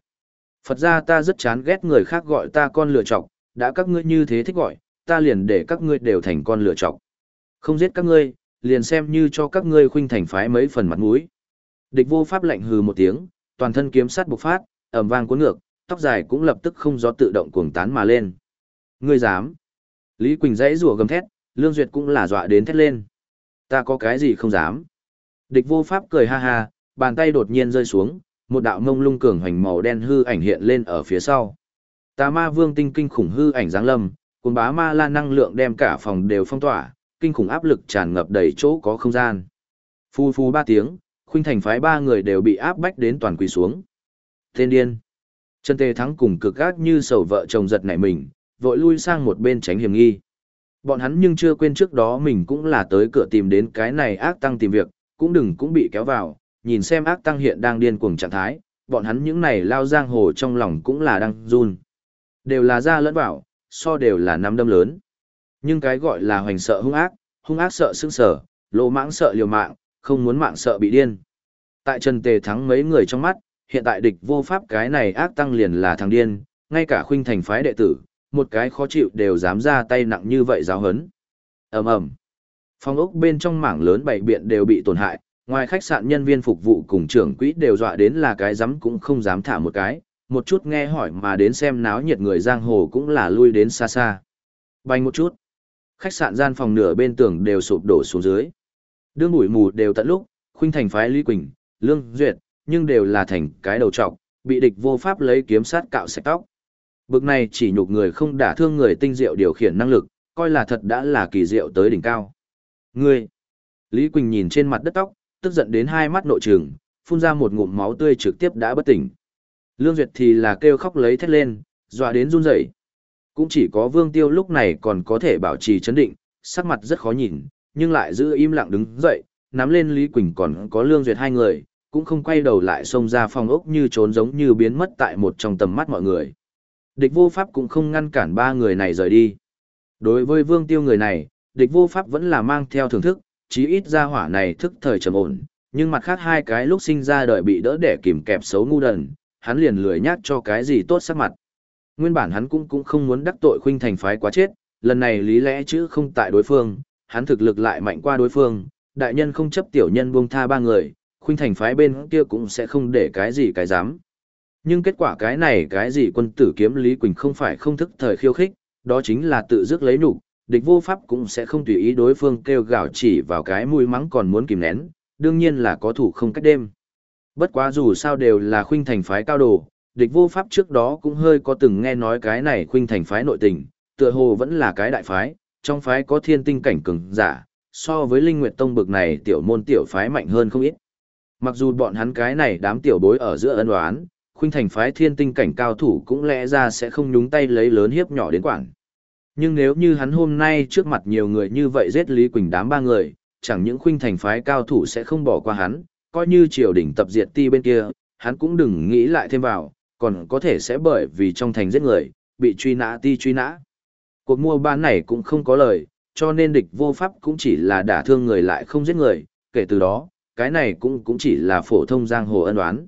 Speaker 1: Phật ra ta rất chán ghét người khác gọi ta con lừa chọc, đã các ngươi như thế thích gọi, ta liền để các ngươi đều thành con lừa chọc. Không giết các ngươi, liền xem như cho các ngươi khuynh thành phái mấy phần mặt mũi. Địch vô pháp lạnh hừ một tiếng, toàn thân kiếm sát bộc phát, ầm vang cuốn ngược, tóc dài cũng lập tức không gió tự động cuồng tán mà lên. Ngươi dám? Lý Quỳnh dãy rủa gầm thét, Lương Duyệt cũng là dọa đến thét lên. Ta có cái gì không dám? Địch vô pháp cười ha ha, bàn tay đột nhiên rơi xuống, một đạo mông lung cường hoành màu đen hư ảnh hiện lên ở phía sau. Tà ma vương tinh kinh khủng hư ảnh giáng lâm, cuồng bá ma la năng lượng đem cả phòng đều phong tỏa, kinh khủng áp lực tràn ngập đầy chỗ có không gian. Phu phu ba tiếng, khuynh thành phái ba người đều bị áp bách đến toàn quỳ xuống. Tên điên. Chân tề thắng cùng cực gác như sầu vợ chồng giật nảy mình, vội lui sang một bên tránh hiểm nghi. Bọn hắn nhưng chưa quên trước đó mình cũng là tới cửa tìm đến cái này ác tăng tìm việc, cũng đừng cũng bị kéo vào, nhìn xem ác tăng hiện đang điên cuồng trạng thái, bọn hắn những này lao giang hồ trong lòng cũng là đang run. Đều là ra lẫn bảo so đều là năm đâm lớn. Nhưng cái gọi là hoành sợ hung ác, hung ác sợ sững sở, lỗ mãng sợ liều mạng, không muốn mạng sợ bị điên. Tại Trần Tề thắng mấy người trong mắt, hiện tại địch vô pháp cái này ác tăng liền là thằng điên, ngay cả khuynh thành phái đệ tử, một cái khó chịu đều dám ra tay nặng như vậy giáo hấn. ầm ầm Phòng ốc bên trong mảng lớn bảy biện đều bị tổn hại, ngoài khách sạn nhân viên phục vụ cùng trưởng quỹ đều dọa đến là cái dám cũng không dám thả một cái, một chút nghe hỏi mà đến xem náo nhiệt người giang hồ cũng là lui đến xa xa. Bành một chút. Khách sạn gian phòng nửa bên tường đều sụp đổ xuống dưới. Đương bụi mù đều tận lúc, khuynh thành phái Lý Quỳnh, Lương Duyệt, nhưng đều là thành cái đầu trọc, bị địch vô pháp lấy kiếm sát cạo sạch tóc. Bực này chỉ nhục người không đả thương người tinh diệu điều khiển năng lực, coi là thật đã là kỳ diệu tới đỉnh cao. Ngươi! Lý Quỳnh nhìn trên mặt đất tóc, tức giận đến hai mắt nội trường, phun ra một ngụm máu tươi trực tiếp đã bất tỉnh. Lương Duyệt thì là kêu khóc lấy thét lên, dọa đến run rẩy. Cũng chỉ có Vương Tiêu lúc này còn có thể bảo trì chấn định, sắc mặt rất khó nhìn, nhưng lại giữ im lặng đứng dậy, nắm lên Lý Quỳnh còn có Lương Duyệt hai người, cũng không quay đầu lại xông ra phòng ốc như trốn giống như biến mất tại một trong tầm mắt mọi người. Địch vô pháp cũng không ngăn cản ba người này rời đi. Đối với Vương Tiêu người này, địch vô pháp vẫn là mang theo thưởng thức, chí ít ra hỏa này thức thời trầm ổn, nhưng mặt khác hai cái lúc sinh ra đời bị đỡ đẻ kìm kẹp xấu ngu đần, hắn liền lười nhát cho cái gì tốt sắc mặt. Nguyên bản hắn cũng cũng không muốn đắc tội khuynh thành phái quá chết, lần này lý lẽ chứ không tại đối phương, hắn thực lực lại mạnh qua đối phương, đại nhân không chấp tiểu nhân buông tha ba người, khuynh thành phái bên kia cũng sẽ không để cái gì cái dám. Nhưng kết quả cái này cái gì quân tử kiếm Lý Quỳnh không phải không thức thời khiêu khích, đó chính là tự dứt lấy nhục địch vô pháp cũng sẽ không tùy ý đối phương kêu gào chỉ vào cái mũi mắng còn muốn kìm nén, đương nhiên là có thủ không cách đêm. Bất quá dù sao đều là khuynh thành phái cao đồ, địch vô pháp trước đó cũng hơi có từng nghe nói cái này khuynh thành phái nội tình, tựa hồ vẫn là cái đại phái, trong phái có thiên tinh cảnh cường giả, so với linh nguyệt tông bực này tiểu môn tiểu phái mạnh hơn không ít. Mặc dù bọn hắn cái này đám tiểu bối ở giữa ân oán, khuynh thành phái thiên tinh cảnh cao thủ cũng lẽ ra sẽ không nhúng tay lấy lớn hiếp nhỏ đến quảng. Nhưng nếu như hắn hôm nay trước mặt nhiều người như vậy giết Lý Quỳnh đám ba người, chẳng những khuynh thành phái cao thủ sẽ không bỏ qua hắn, coi như triều đình tập diệt ti bên kia, hắn cũng đừng nghĩ lại thêm vào, còn có thể sẽ bởi vì trong thành giết người, bị truy nã ti truy nã. Cuộc mua bán này cũng không có lời, cho nên địch vô pháp cũng chỉ là đả thương người lại không giết người, kể từ đó, cái này cũng cũng chỉ là phổ thông giang hồ ân oán.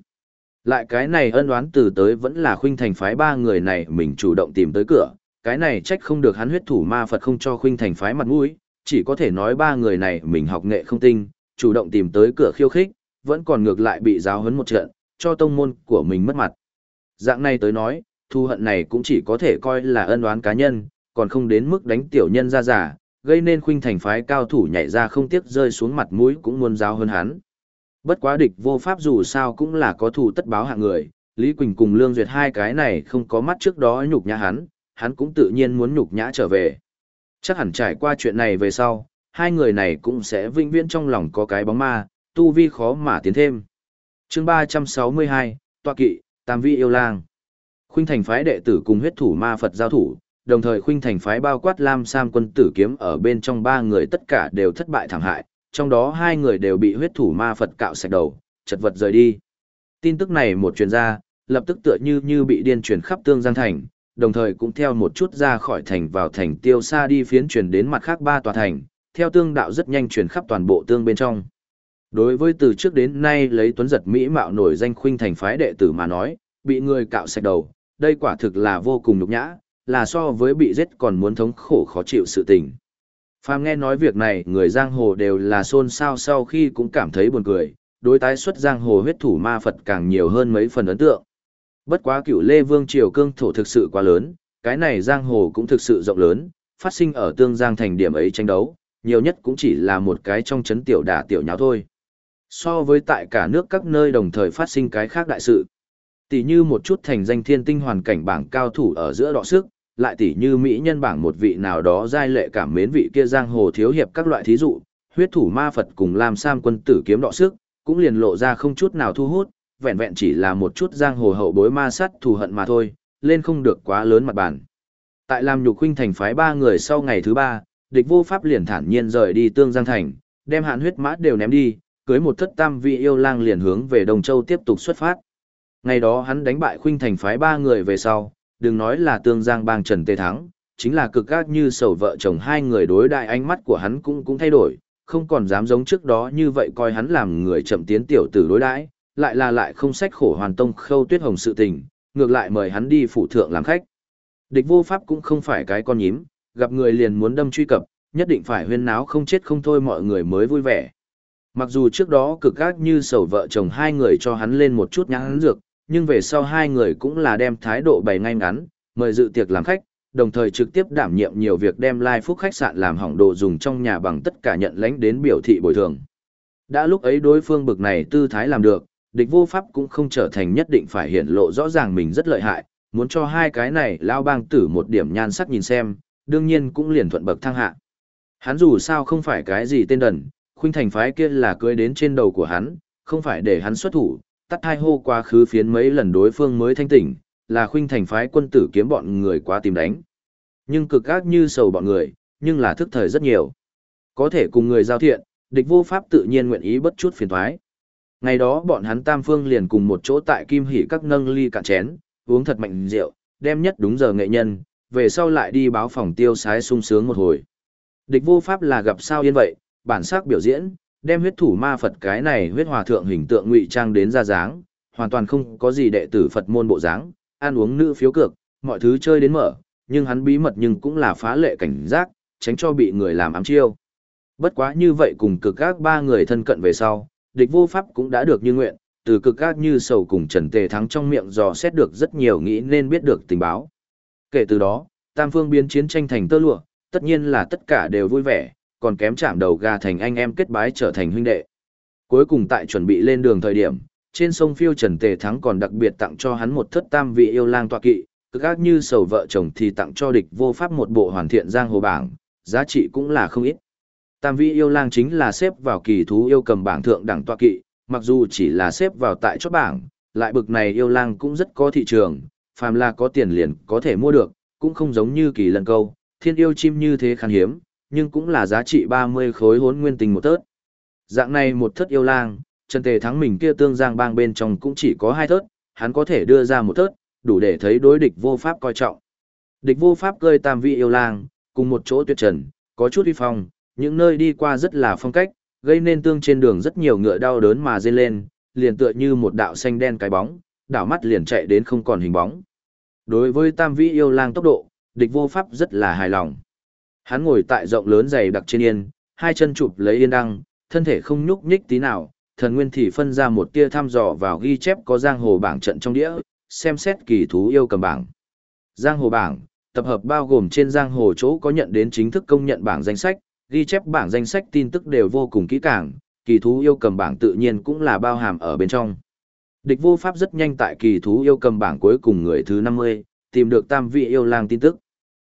Speaker 1: Lại cái này ân oán từ tới vẫn là khuynh thành phái ba người này mình chủ động tìm tới cửa, cái này trách không được hắn huyết thủ ma Phật không cho khuynh thành phái mặt mũi, chỉ có thể nói ba người này mình học nghệ không tinh, chủ động tìm tới cửa khiêu khích, vẫn còn ngược lại bị giáo huấn một trận, cho tông môn của mình mất mặt. Dạng này tới nói, thu hận này cũng chỉ có thể coi là ân oán cá nhân, còn không đến mức đánh tiểu nhân ra giả, gây nên khuynh thành phái cao thủ nhảy ra không tiếc rơi xuống mặt mũi cũng muốn giáo hơn hắn. Bất quá địch vô pháp dù sao cũng là có thủ tất báo hạng người, Lý Quỳnh cùng Lương Duyệt hai cái này không có mắt trước đó nhục nhã hắn, hắn cũng tự nhiên muốn nhục nhã trở về. Chắc hẳn trải qua chuyện này về sau, hai người này cũng sẽ vinh viễn trong lòng có cái bóng ma, tu vi khó mà tiến thêm. chương 362, Tọa Kỵ, Tam Vi Yêu Lang. Khuynh thành phái đệ tử cùng huyết thủ ma Phật giao thủ, đồng thời khuynh thành phái bao quát Lam Sam quân tử kiếm ở bên trong ba người tất cả đều thất bại thảm hại, trong đó hai người đều bị huyết thủ ma Phật cạo sạch đầu, chật vật rời đi. Tin tức này một truyền ra, lập tức tựa như như bị điên truyền khắp tương giang thành, đồng thời cũng theo một chút ra khỏi thành vào thành tiêu xa đi phiến truyền đến mặt khác ba tòa thành, theo tương đạo rất nhanh truyền khắp toàn bộ tương bên trong. Đối với từ trước đến nay lấy tuấn giật mỹ mạo nổi danh khuynh thành phái đệ tử mà nói, bị người cạo sạch đầu, đây quả thực là vô cùng nhục nhã, là so với bị giết còn muốn thống khổ khó chịu sự tình. Phàm nghe nói việc này, người giang hồ đều là xôn xao sau khi cũng cảm thấy buồn cười, đối tái xuất giang hồ huyết thủ ma Phật càng nhiều hơn mấy phần ấn tượng. Bất quá cựu Lê Vương Triều Cương thổ thực sự quá lớn, cái này giang hồ cũng thực sự rộng lớn, phát sinh ở tương giang thành điểm ấy tranh đấu, nhiều nhất cũng chỉ là một cái trong chấn tiểu đả tiểu nháo thôi. So với tại cả nước các nơi đồng thời phát sinh cái khác đại sự, tỷ như một chút thành danh thiên tinh hoàn cảnh bảng cao thủ ở giữa đọ sức, lại tỷ như mỹ nhân bảng một vị nào đó giai lệ cảm mến vị kia giang hồ thiếu hiệp các loại thí dụ, huyết thủ ma Phật cùng làm sam quân tử kiếm đọ sức, cũng liền lộ ra không chút nào thu hút, vẹn vẹn chỉ là một chút giang hồ hậu bối ma sát thù hận mà thôi, lên không được quá lớn mặt bản. Tại làm nhục huynh thành phái ba người sau ngày thứ ba, địch vô pháp liền thản nhiên rời đi tương giang thành, đem hạn huyết mã đều ném đi, cưới một thất tam vị yêu lang liền hướng về Đồng Châu tiếp tục xuất phát. Ngày đó hắn đánh bại khuynh thành phái ba người về sau, đừng nói là tương giang bang Trần Tê Thắng, chính là cực gác như sầu vợ chồng hai người đối đại ánh mắt của hắn cũng cũng thay đổi, không còn dám giống trước đó như vậy coi hắn làm người chậm tiến tiểu tử đối đãi, lại là lại không sách khổ hoàn tông khâu tuyết hồng sự tình, ngược lại mời hắn đi phủ thượng làm khách. Địch vô pháp cũng không phải cái con nhím, gặp người liền muốn đâm truy cập, nhất định phải huyên náo không chết không thôi mọi người mới vui vẻ. Mặc dù trước đó cực gác như sầu vợ chồng hai người cho hắn lên một chút nhãn dược, nhưng về sau hai người cũng là đem thái độ bày ngay ngắn, mời dự tiệc làm khách, đồng thời trực tiếp đảm nhiệm nhiều việc đem lai phúc khách sạn làm hỏng đồ dùng trong nhà bằng tất cả nhận lãnh đến biểu thị bồi thường. Đã lúc ấy đối phương bực này tư thái làm được, địch vô pháp cũng không trở thành nhất định phải hiện lộ rõ ràng mình rất lợi hại, muốn cho hai cái này lao bang tử một điểm nhan sắc nhìn xem, đương nhiên cũng liền thuận bậc thăng hạ. Hắn dù sao không phải cái gì tên đần, khuynh thành phái kia là cưới đến trên đầu của hắn, không phải để hắn xuất thủ, tắt hai hô quá khứ phiến mấy lần đối phương mới thanh tỉnh, là khuynh thành phái quân tử kiếm bọn người quá tìm đánh. Nhưng cực ác như sầu bọn người, nhưng là thức thời rất nhiều. Có thể cùng người giao thiện, địch vô pháp tự nhiên nguyện ý bất chút phiền thoái. Ngày đó bọn hắn tam phương liền cùng một chỗ tại kim hỷ các nâng ly cạn chén, uống thật mạnh rượu, đem nhất đúng giờ nghệ nhân, về sau lại đi báo phòng tiêu sái sung sướng một hồi. Địch vô pháp là gặp sao yên vậy, bản sắc biểu diễn, đem huyết thủ ma Phật cái này huyết hòa thượng hình tượng ngụy trang đến ra dáng, hoàn toàn không có gì đệ tử Phật môn bộ dáng, ăn uống nữ phiếu cược, mọi thứ chơi đến mở, nhưng hắn bí mật nhưng cũng là phá lệ cảnh giác, tránh cho bị người làm ám chiêu. Bất quá như vậy cùng cực các ba người thân cận về sau, địch vô pháp cũng đã được như nguyện, từ cực các như sầu cùng Trần Tề Thắng trong miệng dò xét được rất nhiều nghĩ nên biết được tình báo. Kể từ đó, tam phương biến chiến tranh thành tơ lụa, tất nhiên là tất cả đều vui vẻ, còn kém chạm đầu gà thành anh em kết bái trở thành huynh đệ. Cuối cùng tại chuẩn bị lên đường thời điểm, trên sông phiêu Trần Tề Thắng còn đặc biệt tặng cho hắn một thất tam vị yêu lang tọa kỵ, cực ác như sầu vợ chồng thì tặng cho địch vô pháp một bộ hoàn thiện giang hồ bảng, giá trị cũng là không ít. Tam vị yêu lang chính là xếp vào kỳ thú yêu cầm bảng thượng đẳng tọa kỵ, mặc dù chỉ là xếp vào tại chốt bảng, lại bực này yêu lang cũng rất có thị trường, phàm là có tiền liền có thể mua được, cũng không giống như kỳ lần câu, thiên yêu chim như thế khan hiếm, nhưng cũng là giá trị 30 khối hốn nguyên tình một tớt. Dạng này một thất yêu lang, Trần Tề thắng mình kia tương giang bang bên trong cũng chỉ có hai thớt, hắn có thể đưa ra một thớt, đủ để thấy đối địch vô pháp coi trọng. Địch vô pháp cơi tam vị yêu lang, cùng một chỗ tuyệt trần, có chút uy phong, những nơi đi qua rất là phong cách, gây nên tương trên đường rất nhiều ngựa đau đớn mà dên lên, liền tựa như một đạo xanh đen cái bóng, đảo mắt liền chạy đến không còn hình bóng. Đối với tam vĩ yêu lang tốc độ, địch vô pháp rất là hài lòng. Hắn ngồi tại rộng lớn dày đặc trên yên, hai chân chụp lấy yên đăng, thân thể không nhúc nhích tí nào, thần nguyên thì phân ra một tia thăm dò vào ghi chép có giang hồ bảng trận trong đĩa, xem xét kỳ thú yêu cầm bảng. Giang hồ bảng, tập hợp bao gồm trên giang hồ chỗ có nhận đến chính thức công nhận bảng danh sách, ghi chép bảng danh sách tin tức đều vô cùng kỹ càng, kỳ thú yêu cầm bảng tự nhiên cũng là bao hàm ở bên trong. Địch vô pháp rất nhanh tại kỳ thú yêu cầm bảng cuối cùng người thứ 50, tìm được tam vị yêu lang tin tức.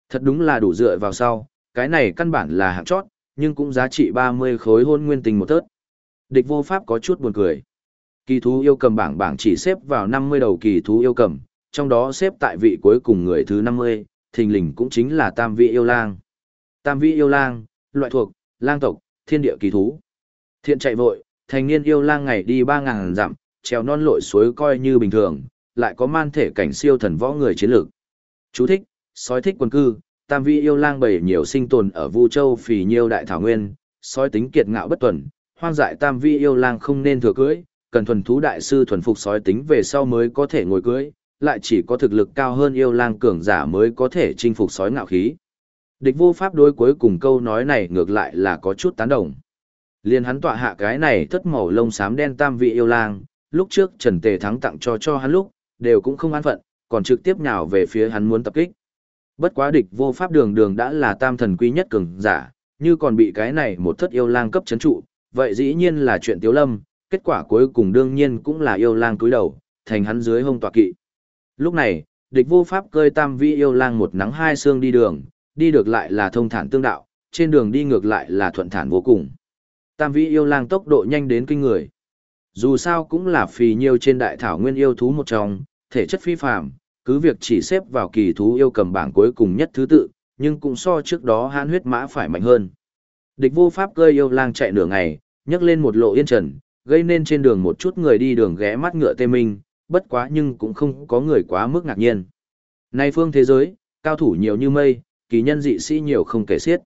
Speaker 1: Thật đúng là đủ dựa vào sau, cái này căn bản là hạng chót, nhưng cũng giá trị 30 khối hôn nguyên tình một tớt. Địch vô pháp có chút buồn cười. Kỳ thú yêu cầm bảng bảng chỉ xếp vào 50 đầu kỳ thú yêu cầm, trong đó xếp tại vị cuối cùng người thứ 50, thình lình cũng chính là tam vị yêu lang. Tam vị yêu lang, loại thuộc, lang tộc, thiên địa kỳ thú. Thiện chạy vội, thành niên yêu lang ngày đi 3.000 dặm, trèo non lội suối coi như bình thường, lại có man thể cảnh siêu thần võ người chiến lược. Chú thích, sói thích quân cư, tam vi yêu lang bầy nhiều sinh tồn ở Vu Châu phì nhiêu đại thảo nguyên, sói tính kiệt ngạo bất tuần, hoang dại tam vi yêu lang không nên thừa cưỡi, cần thuần thú đại sư thuần phục sói tính về sau mới có thể ngồi cưỡi, lại chỉ có thực lực cao hơn yêu lang cường giả mới có thể chinh phục sói ngạo khí. Địch vô pháp đối cuối cùng câu nói này ngược lại là có chút tán đồng. Liên hắn tọa hạ cái này thất màu lông xám đen tam vị yêu lang, lúc trước Trần Tề Thắng tặng cho cho hắn lúc, đều cũng không an phận, còn trực tiếp nhào về phía hắn muốn tập kích. Bất quá địch vô pháp đường đường đã là tam thần quý nhất cường giả, như còn bị cái này một thất yêu lang cấp chấn trụ, vậy dĩ nhiên là chuyện tiếu lâm, kết quả cuối cùng đương nhiên cũng là yêu lang cúi đầu, thành hắn dưới hông tọa kỵ. Lúc này, địch vô pháp cơi tam vi yêu lang một nắng hai xương đi đường, đi được lại là thông thản tương đạo, trên đường đi ngược lại là thuận thản vô cùng. Tam vi yêu lang tốc độ nhanh đến kinh người. Dù sao cũng là phì nhiêu trên đại thảo nguyên yêu thú một trong, thể chất phi phàm, cứ việc chỉ xếp vào kỳ thú yêu cầm bảng cuối cùng nhất thứ tự, nhưng cũng so trước đó hãn huyết mã phải mạnh hơn. Địch vô pháp cơi yêu lang chạy nửa ngày, nhấc lên một lộ yên trần, gây nên trên đường một chút người đi đường ghé mắt ngựa tê minh, bất quá nhưng cũng không có người quá mức ngạc nhiên. Nay phương thế giới, cao thủ nhiều như mây, kỳ nhân dị sĩ nhiều không kể xiết.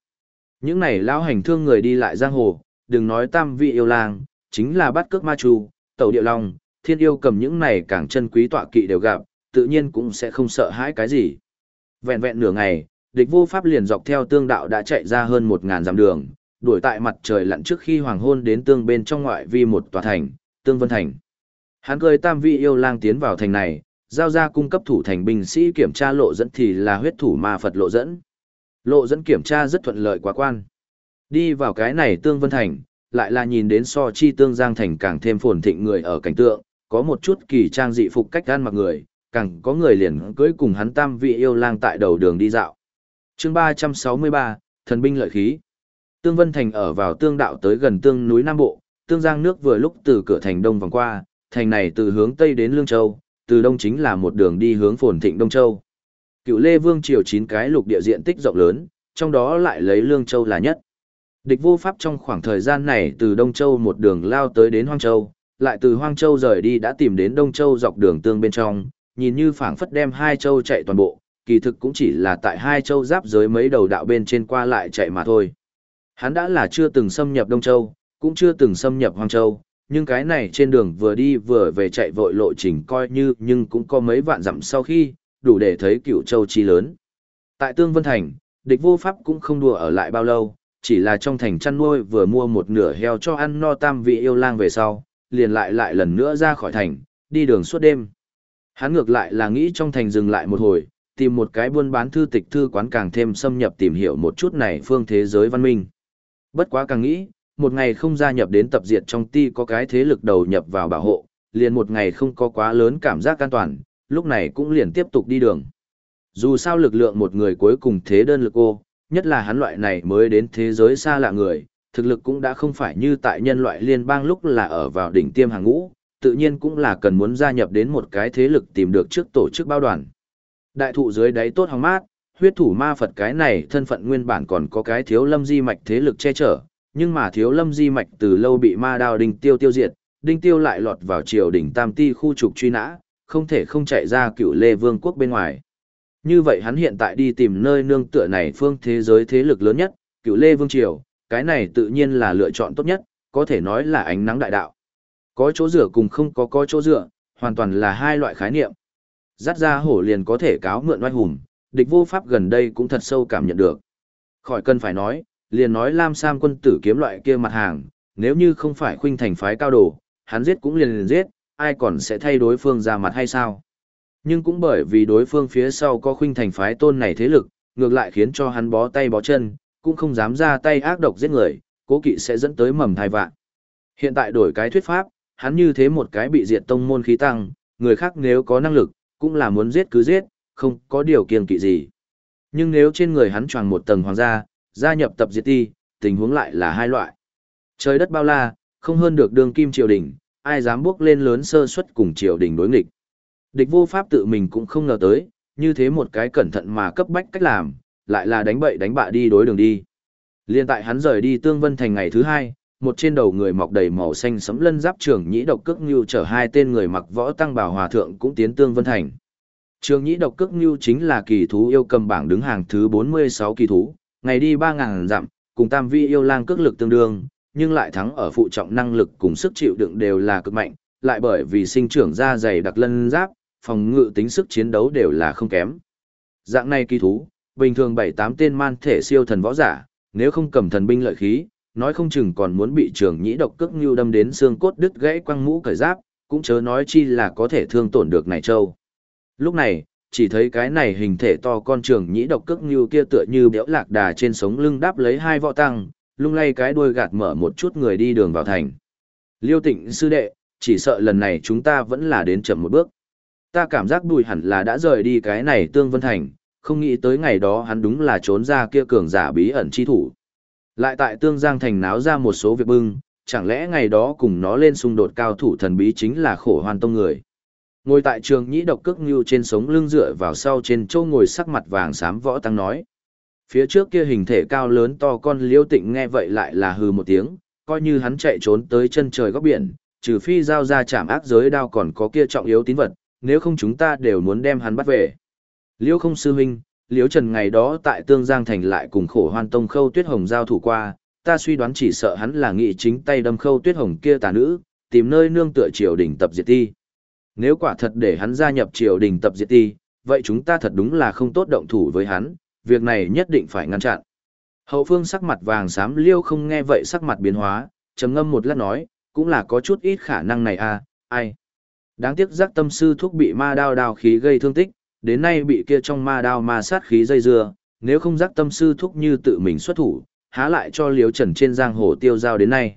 Speaker 1: Những này lão hành thương người đi lại giang hồ, đừng nói tam vị yêu lang, chính là bắt cước ma chu, tẩu địa long, thiên yêu cầm những này càng chân quý tọa kỵ đều gặp, tự nhiên cũng sẽ không sợ hãi cái gì. Vẹn vẹn nửa ngày, địch vô pháp liền dọc theo tương đạo đã chạy ra hơn một ngàn dặm đường, đuổi tại mặt trời lặn trước khi hoàng hôn đến tương bên trong ngoại vi một tòa thành, tương vân thành. Hắn cười tam vị yêu lang tiến vào thành này, giao ra cung cấp thủ thành binh sĩ kiểm tra lộ dẫn thì là huyết thủ ma Phật lộ dẫn. Lộ dẫn kiểm tra rất thuận lợi quá quan. Đi vào cái này tương vân thành, lại là nhìn đến so chi tương giang thành càng thêm phồn thịnh người ở cảnh tượng, có một chút kỳ trang dị phục cách gan mặc người, càng có người liền cưới cùng hắn tam vị yêu lang tại đầu đường đi dạo. chương 363, thần binh lợi khí. Tương Vân Thành ở vào tương đạo tới gần tương núi Nam Bộ, tương giang nước vừa lúc từ cửa thành đông vòng qua, thành này từ hướng tây đến Lương Châu, từ đông chính là một đường đi hướng phồn thịnh Đông Châu. Cựu Lê Vương triều chín cái lục địa diện tích rộng lớn, trong đó lại lấy Lương Châu là nhất. Địch vô pháp trong khoảng thời gian này từ Đông Châu một đường lao tới đến Hoang Châu, lại từ Hoang Châu rời đi đã tìm đến Đông Châu dọc đường tương bên trong, nhìn như phảng phất đem hai châu chạy toàn bộ, kỳ thực cũng chỉ là tại hai châu giáp giới mấy đầu đạo bên trên qua lại chạy mà thôi. Hắn đã là chưa từng xâm nhập Đông Châu, cũng chưa từng xâm nhập Hoang Châu, nhưng cái này trên đường vừa đi vừa về chạy vội lộ trình coi như nhưng cũng có mấy vạn dặm sau khi, đủ để thấy cựu châu chi lớn. Tại Tương Vân Thành, địch vô pháp cũng không đùa ở lại bao lâu, chỉ là trong thành chăn nuôi vừa mua một nửa heo cho ăn no tam vị yêu lang về sau, liền lại lại lần nữa ra khỏi thành, đi đường suốt đêm. Hắn ngược lại là nghĩ trong thành dừng lại một hồi, tìm một cái buôn bán thư tịch thư quán càng thêm xâm nhập tìm hiểu một chút này phương thế giới văn minh. Bất quá càng nghĩ, một ngày không gia nhập đến tập diệt trong ti có cái thế lực đầu nhập vào bảo hộ, liền một ngày không có quá lớn cảm giác an toàn, lúc này cũng liền tiếp tục đi đường. Dù sao lực lượng một người cuối cùng thế đơn lực ô, nhất là hắn loại này mới đến thế giới xa lạ người, thực lực cũng đã không phải như tại nhân loại liên bang lúc là ở vào đỉnh tiêm hàng ngũ, tự nhiên cũng là cần muốn gia nhập đến một cái thế lực tìm được trước tổ chức bao đoàn. Đại thụ dưới đáy tốt hóng mát, huyết thủ ma Phật cái này thân phận nguyên bản còn có cái thiếu lâm di mạch thế lực che chở, nhưng mà thiếu lâm di mạch từ lâu bị ma đao đinh tiêu tiêu diệt, đinh tiêu lại lọt vào triều đỉnh tam ti khu trục truy nã, không thể không chạy ra cựu lê vương quốc bên ngoài. Như vậy hắn hiện tại đi tìm nơi nương tựa này phương thế giới thế lực lớn nhất, cựu lê vương triều, cái này tự nhiên là lựa chọn tốt nhất, có thể nói là ánh nắng đại đạo. Có chỗ dựa cùng không có có chỗ dựa, hoàn toàn là hai loại khái niệm. Dắt ra hổ liền có thể cáo mượn oai hùng, địch vô pháp gần đây cũng thật sâu cảm nhận được. Khỏi cần phải nói, liền nói Lam Sam quân tử kiếm loại kia mặt hàng, nếu như không phải khuynh thành phái cao đồ, hắn giết cũng liền liền giết, ai còn sẽ thay đối phương ra mặt hay sao? Nhưng cũng bởi vì đối phương phía sau có khuynh thành phái tôn này thế lực, ngược lại khiến cho hắn bó tay bó chân, cũng không dám ra tay ác độc giết người, cố kỵ sẽ dẫn tới mầm thai vạn. Hiện tại đổi cái thuyết pháp, hắn như thế một cái bị diệt tông môn khí tăng, người khác nếu có năng lực, cũng là muốn giết cứ giết, không có điều kiêng kỵ gì. Nhưng nếu trên người hắn tròn một tầng hoàng gia, gia nhập tập diệt ti, tình huống lại là hai loại. Trời đất bao la, không hơn được đường kim triều đình, ai dám bước lên lớn sơ suất cùng triều đình đối nghịch. Địch vô pháp tự mình cũng không ngờ tới, như thế một cái cẩn thận mà cấp bách cách làm, lại là đánh bậy đánh bạ đi đối đường đi. Liên tại hắn rời đi Tương Vân Thành ngày thứ hai, một trên đầu người mọc đầy màu xanh sẫm lân giáp trưởng nhĩ độc cước như chở hai tên người mặc võ tăng bảo hòa thượng cũng tiến Tương Vân Thành. Trường nhĩ độc cước như chính là kỳ thú yêu cầm bảng đứng hàng thứ 46 kỳ thú, ngày đi 3.000 dặm, cùng tam vi yêu lang cước lực tương đương, nhưng lại thắng ở phụ trọng năng lực cùng sức chịu đựng đều là cực mạnh, lại bởi vì sinh trưởng da dày đặc lân giáp, phòng ngự tính sức chiến đấu đều là không kém. Dạng này kỳ thú, bình thường 7-8 tên man thể siêu thần võ giả, nếu không cầm thần binh lợi khí, nói không chừng còn muốn bị trường nhĩ độc cước như đâm đến xương cốt đứt gãy quăng mũ cởi giáp, cũng chớ nói chi là có thể thương tổn được này châu. Lúc này, chỉ thấy cái này hình thể to con trường nhĩ độc cước như kia tựa như béo lạc đà trên sống lưng đáp lấy hai võ tăng, lung lay cái đuôi gạt mở một chút người đi đường vào thành. Liêu tịnh sư đệ, chỉ sợ lần này chúng ta vẫn là đến chậm một bước. Ta cảm giác bùi hẳn là đã rời đi cái này tương vân thành, không nghĩ tới ngày đó hắn đúng là trốn ra kia cường giả bí ẩn chi thủ. Lại tại tương giang thành náo ra một số việc bưng, chẳng lẽ ngày đó cùng nó lên xung đột cao thủ thần bí chính là khổ hoàn tông người. Ngồi tại trường nhĩ độc cước như trên sống lưng dựa vào sau trên châu ngồi sắc mặt vàng xám võ tăng nói. Phía trước kia hình thể cao lớn to con liêu tịnh nghe vậy lại là hừ một tiếng, coi như hắn chạy trốn tới chân trời góc biển, trừ phi giao ra chạm ác giới đao còn có kia trọng yếu tín vật, nếu không chúng ta đều muốn đem hắn bắt về. Liêu không sư huynh, Liêu Trần ngày đó tại Tương Giang Thành lại cùng khổ hoan tông khâu tuyết hồng giao thủ qua, ta suy đoán chỉ sợ hắn là nghị chính tay đâm khâu tuyết hồng kia tà nữ, tìm nơi nương tựa triều đình tập diệt ti. Nếu quả thật để hắn gia nhập triều đình tập diệt ti, vậy chúng ta thật đúng là không tốt động thủ với hắn, việc này nhất định phải ngăn chặn. Hậu phương sắc mặt vàng xám liêu không nghe vậy sắc mặt biến hóa, trầm ngâm một lát nói, cũng là có chút ít khả năng này à, ai. Đáng tiếc giác tâm sư thuốc bị ma đao đao khí gây thương tích, đến nay bị kia trong ma đao ma sát khí dây dưa, nếu không giác tâm sư thuốc như tự mình xuất thủ, há lại cho liêu trần trên giang hồ tiêu giao đến nay.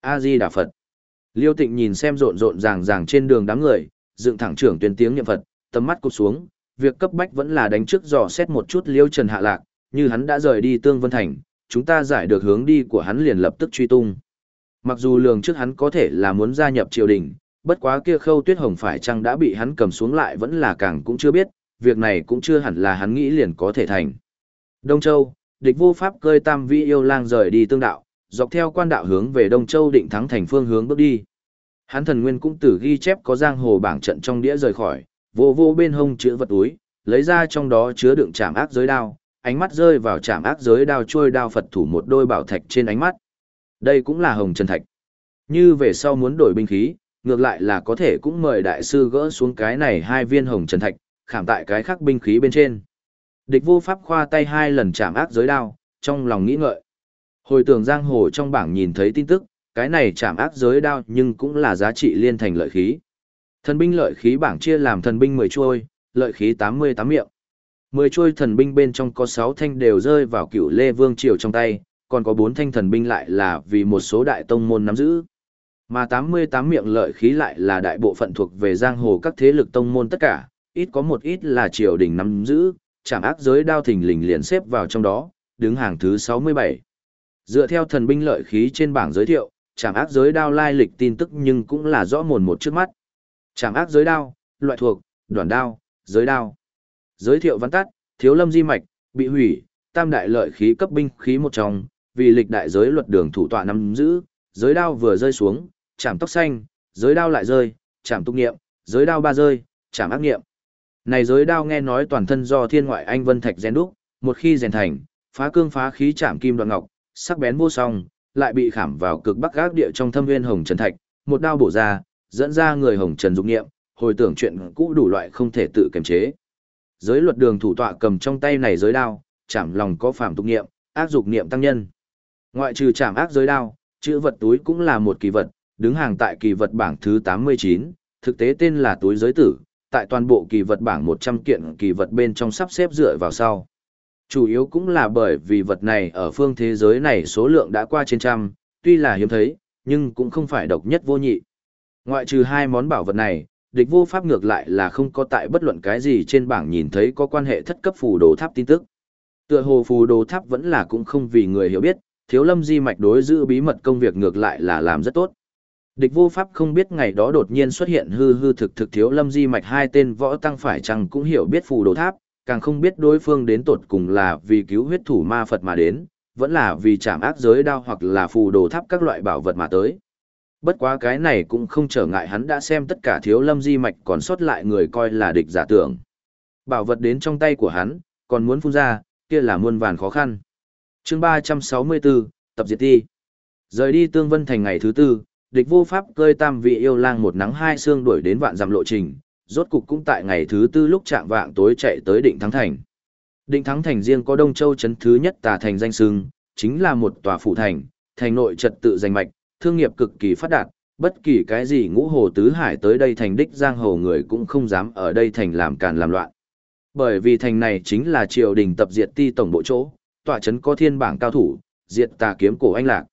Speaker 1: A-di Đà Phật. Liêu tịnh nhìn xem rộn rộn ràng ràng trên đường đám người, dựng thẳng trưởng tuyên tiếng niệm Phật, tầm mắt cụp xuống, việc cấp bách vẫn là đánh trước dò xét một chút liêu trần hạ lạc, như hắn đã rời đi Tương Vân Thành, chúng ta giải được hướng đi của hắn liền lập tức truy tung. Mặc dù lường trước hắn có thể là muốn gia nhập triều đình, bất quá kia khâu tuyết hồng phải chăng đã bị hắn cầm xuống lại vẫn là càng cũng chưa biết, việc này cũng chưa hẳn là hắn nghĩ liền có thể thành. Đông Châu, địch vô pháp cơi tam vi yêu lang rời đi tương đạo, dọc theo quan đạo hướng về Đông Châu định thắng thành phương hướng bước đi. Hắn thần nguyên cũng tử ghi chép có giang hồ bảng trận trong đĩa rời khỏi, vô vô bên hông chữ vật túi, lấy ra trong đó chứa đựng chạm ác giới đao, ánh mắt rơi vào chạm ác giới đao trôi đao Phật thủ một đôi bảo thạch trên ánh mắt. Đây cũng là hồng trần thạch. Như về sau muốn đổi binh khí, ngược lại là có thể cũng mời đại sư gỡ xuống cái này hai viên hồng trần thạch, khảm tại cái khác binh khí bên trên. Địch vô pháp khoa tay hai lần chạm ác giới đao, trong lòng nghĩ ngợi. Hồi tưởng giang hồ trong bảng nhìn thấy tin tức, cái này chạm ác giới đao nhưng cũng là giá trị liên thành lợi khí. Thần binh lợi khí bảng chia làm thần binh 10 chuôi, lợi khí 88 miệng. 10 chuôi thần binh bên trong có 6 thanh đều rơi vào cựu Lê Vương Triều trong tay, còn có 4 thanh thần binh lại là vì một số đại tông môn nắm giữ. Mà 88 miệng lợi khí lại là đại bộ phận thuộc về giang hồ các thế lực tông môn tất cả, ít có một ít là triều đình nắm giữ, chẳng ác giới đao thình lình liền xếp vào trong đó, đứng hàng thứ 67. Dựa theo thần binh lợi khí trên bảng giới thiệu, chẳng ác giới đao lai lịch tin tức nhưng cũng là rõ mồn một trước mắt. Chạm ác giới đao, loại thuộc, đoàn đao, giới đao. Giới thiệu văn tắt, thiếu lâm di mạch, bị hủy, tam đại lợi khí cấp binh khí một trong, vì lịch đại giới luật đường thủ tọa nắm giữ, giới đao vừa rơi xuống, chạm tóc xanh, giới đao lại rơi, chạm tục nghiệm, giới đao ba rơi, chạm ác nghiệm. Này giới đao nghe nói toàn thân do thiên ngoại anh vân thạch rèn đúc, một khi rèn thành, phá cương phá khí chạm kim đoạn ngọc, sắc bén vô song, lại bị khảm vào cực bắc gác địa trong thâm nguyên hồng trần thạch, một đao bổ ra, dẫn ra người hồng trần dục nghiệm, hồi tưởng chuyện cũ đủ loại không thể tự kiềm chế. Giới luật đường thủ tọa cầm trong tay này giới đao, chạm lòng có phạm tục nghiệm, ác dục niệm tăng nhân. Ngoại trừ chạm ác giới đao, chữ vật túi cũng là một kỳ vật, đứng hàng tại kỳ vật bảng thứ 89, thực tế tên là túi giới tử, tại toàn bộ kỳ vật bảng 100 kiện kỳ vật bên trong sắp xếp dựa vào sau. Chủ yếu cũng là bởi vì vật này ở phương thế giới này số lượng đã qua trên trăm, tuy là hiếm thấy, nhưng cũng không phải độc nhất vô nhị. Ngoại trừ hai món bảo vật này, địch vô pháp ngược lại là không có tại bất luận cái gì trên bảng nhìn thấy có quan hệ thất cấp phù đồ tháp tin tức. Tựa hồ phù đồ tháp vẫn là cũng không vì người hiểu biết, thiếu lâm di mạch đối giữ bí mật công việc ngược lại là làm rất tốt. Địch vô pháp không biết ngày đó đột nhiên xuất hiện hư hư thực thực thiếu lâm di mạch hai tên võ tăng phải chăng cũng hiểu biết phù đồ tháp, càng không biết đối phương đến tột cùng là vì cứu huyết thủ ma Phật mà đến, vẫn là vì chạm ác giới đao hoặc là phù đồ tháp các loại bảo vật mà tới. Bất quá cái này cũng không trở ngại hắn đã xem tất cả thiếu lâm di mạch còn sót lại người coi là địch giả tưởng. Bảo vật đến trong tay của hắn, còn muốn phun ra, kia là muôn vàn khó khăn. chương 364, Tập Diệt Ti. Rời đi Tương Vân Thành ngày thứ tư, địch vô pháp cơi tam vị yêu lang một nắng hai xương đuổi đến vạn dặm lộ trình, rốt cục cũng tại ngày thứ tư lúc chạm vạng tối chạy tới định thắng thành. Định thắng thành riêng có Đông Châu chấn thứ nhất tà thành danh sưng, chính là một tòa phủ thành, thành nội trật tự danh mạch, thương nghiệp cực kỳ phát đạt, bất kỳ cái gì ngũ hồ tứ hải tới đây thành đích giang hồ người cũng không dám ở đây thành làm càn làm loạn. Bởi vì thành này chính là triều đình tập diệt ti tổng bộ chỗ, tòa chấn có thiên bảng cao thủ, diệt tà kiếm cổ anh lạc.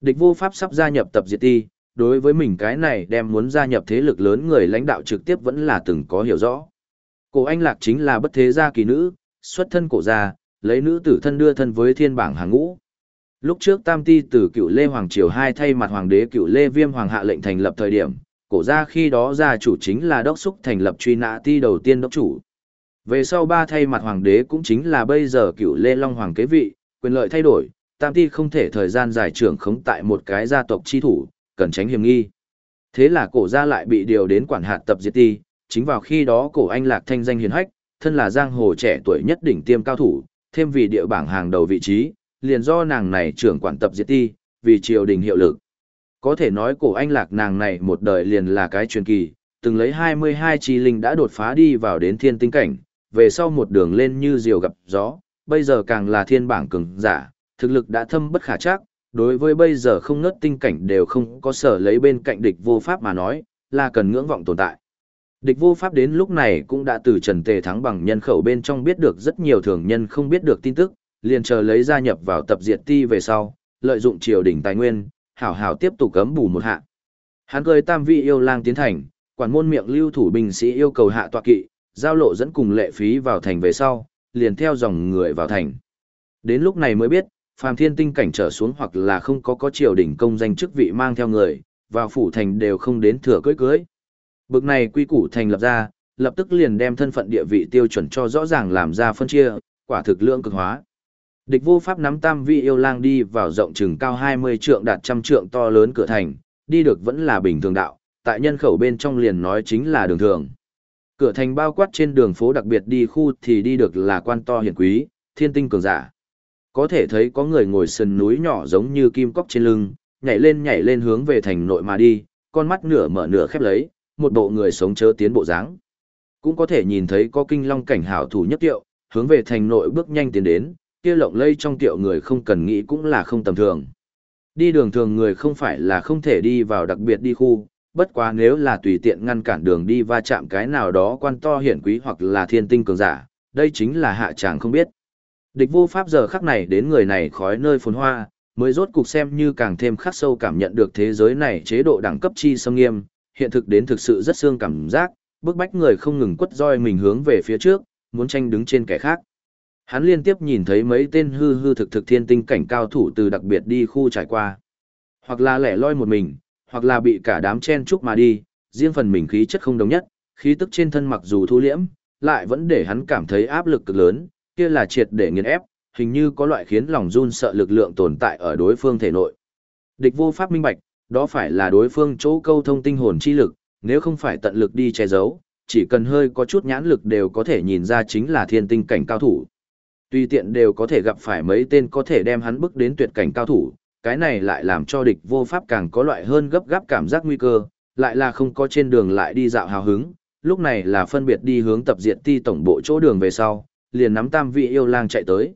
Speaker 1: Địch vô pháp sắp gia nhập tập diệt ti, đối với mình cái này đem muốn gia nhập thế lực lớn người lãnh đạo trực tiếp vẫn là từng có hiểu rõ. Cổ anh lạc chính là bất thế gia kỳ nữ, xuất thân cổ gia, lấy nữ tử thân đưa thân với thiên bảng hàng ngũ. Lúc trước Tam Ti từ cựu Lê Hoàng Triều hai thay mặt Hoàng đế cựu Lê Viêm Hoàng hạ lệnh thành lập thời điểm, cổ gia khi đó gia chủ chính là đốc xúc thành lập truy nã ti đầu tiên đốc chủ. Về sau ba thay mặt hoàng đế cũng chính là bây giờ cựu Lê Long Hoàng kế vị, quyền lợi thay đổi, tam ti không thể thời gian dài trưởng khống tại một cái gia tộc chi thủ, cần tránh hiểm nghi. Thế là cổ gia lại bị điều đến quản hạt tập diệt ti, chính vào khi đó cổ anh lạc thanh danh hiền hách, thân là giang hồ trẻ tuổi nhất đỉnh tiêm cao thủ, thêm vì địa bảng hàng đầu vị trí, liền do nàng này trưởng quản tập diệt ti, vì triều đình hiệu lực. Có thể nói cổ anh lạc nàng này một đời liền là cái truyền kỳ, từng lấy 22 chi linh đã đột phá đi vào đến thiên tinh cảnh, về sau một đường lên như diều gặp gió, bây giờ càng là thiên bảng cường giả, thực lực đã thâm bất khả chắc, đối với bây giờ không ngất tinh cảnh đều không có sở lấy bên cạnh địch vô pháp mà nói, là cần ngưỡng vọng tồn tại. Địch vô pháp đến lúc này cũng đã từ Trần Tề thắng bằng nhân khẩu bên trong biết được rất nhiều thường nhân không biết được tin tức, liền chờ lấy gia nhập vào tập diệt ti về sau, lợi dụng triều đỉnh tài nguyên, hảo hảo tiếp tục cấm bù một hạ. Hắn cười tam vị yêu lang tiến thành, quản môn miệng lưu thủ binh sĩ yêu cầu hạ tọa kỵ, giao lộ dẫn cùng lệ phí vào thành về sau, liền theo dòng người vào thành. Đến lúc này mới biết, phàm thiên tinh cảnh trở xuống hoặc là không có có triều đỉnh công danh chức vị mang theo người, vào phủ thành đều không đến thừa cưới cưới. Bực này quy củ thành lập ra, lập tức liền đem thân phận địa vị tiêu chuẩn cho rõ ràng làm ra phân chia, quả thực lượng cực hóa. Địch vô pháp nắm tam vị yêu lang đi vào rộng chừng cao 20 trượng đạt trăm trượng to lớn cửa thành, đi được vẫn là bình thường đạo, tại nhân khẩu bên trong liền nói chính là đường thường. Cửa thành bao quát trên đường phố đặc biệt đi khu thì đi được là quan to hiển quý, thiên tinh cường giả. Có thể thấy có người ngồi sườn núi nhỏ giống như kim cóc trên lưng, nhảy lên nhảy lên hướng về thành nội mà đi, con mắt nửa mở nửa khép lấy, một bộ người sống chớ tiến bộ dáng. Cũng có thể nhìn thấy có kinh long cảnh hảo thủ nhất tiệu, hướng về thành nội bước nhanh tiến đến, kia lộng lây trong tiệu người không cần nghĩ cũng là không tầm thường. Đi đường thường người không phải là không thể đi vào đặc biệt đi khu, bất quá nếu là tùy tiện ngăn cản đường đi va chạm cái nào đó quan to hiển quý hoặc là thiên tinh cường giả, đây chính là hạ tràng không biết. Địch vô pháp giờ khắc này đến người này khói nơi phồn hoa, mới rốt cục xem như càng thêm khắc sâu cảm nhận được thế giới này chế độ đẳng cấp chi sâm nghiêm, hiện thực đến thực sự rất xương cảm giác, bức bách người không ngừng quất roi mình hướng về phía trước, muốn tranh đứng trên kẻ khác. Hắn liên tiếp nhìn thấy mấy tên hư hư thực thực thiên tinh cảnh cao thủ từ đặc biệt đi khu trải qua. Hoặc là lẻ loi một mình, hoặc là bị cả đám chen chúc mà đi, riêng phần mình khí chất không đồng nhất, khí tức trên thân mặc dù thu liễm, lại vẫn để hắn cảm thấy áp lực cực lớn, kia là triệt để nghiền ép, hình như có loại khiến lòng run sợ lực lượng tồn tại ở đối phương thể nội. Địch vô pháp minh bạch, đó phải là đối phương chỗ câu thông tinh hồn chi lực, nếu không phải tận lực đi che giấu, chỉ cần hơi có chút nhãn lực đều có thể nhìn ra chính là thiên tinh cảnh cao thủ. Tuy tiện đều có thể gặp phải mấy tên có thể đem hắn bước đến tuyệt cảnh cao thủ, cái này lại làm cho địch vô pháp càng có loại hơn gấp gáp cảm giác nguy cơ, lại là không có trên đường lại đi dạo hào hứng, lúc này là phân biệt đi hướng tập diệt ti tổng bộ chỗ đường về sau, liền nắm tam vị yêu lang chạy tới.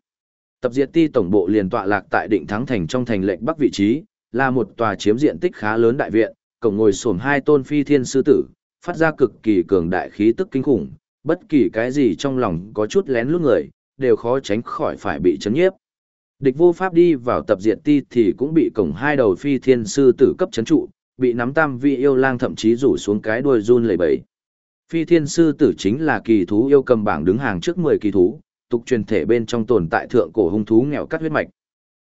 Speaker 1: Tập diệt ti tổng bộ liền tọa lạc tại định thắng thành trong thành lệnh bắc vị trí, là một tòa chiếm diện tích khá lớn đại viện, cổng ngồi xổm hai tôn phi thiên sư tử, phát ra cực kỳ cường đại khí tức kinh khủng, bất kỳ cái gì trong lòng có chút lén lút người, đều khó tránh khỏi phải bị chấn nhiếp. Địch vô pháp đi vào tập diệt ti thì cũng bị cổng hai đầu phi thiên sư tử cấp chấn trụ, bị nắm tam vị yêu lang thậm chí rủ xuống cái đuôi run lẩy bẩy. Phi thiên sư tử chính là kỳ thú yêu cầm bảng đứng hàng trước 10 kỳ thú, tục truyền thể bên trong tồn tại thượng cổ hung thú nghèo cắt huyết mạch.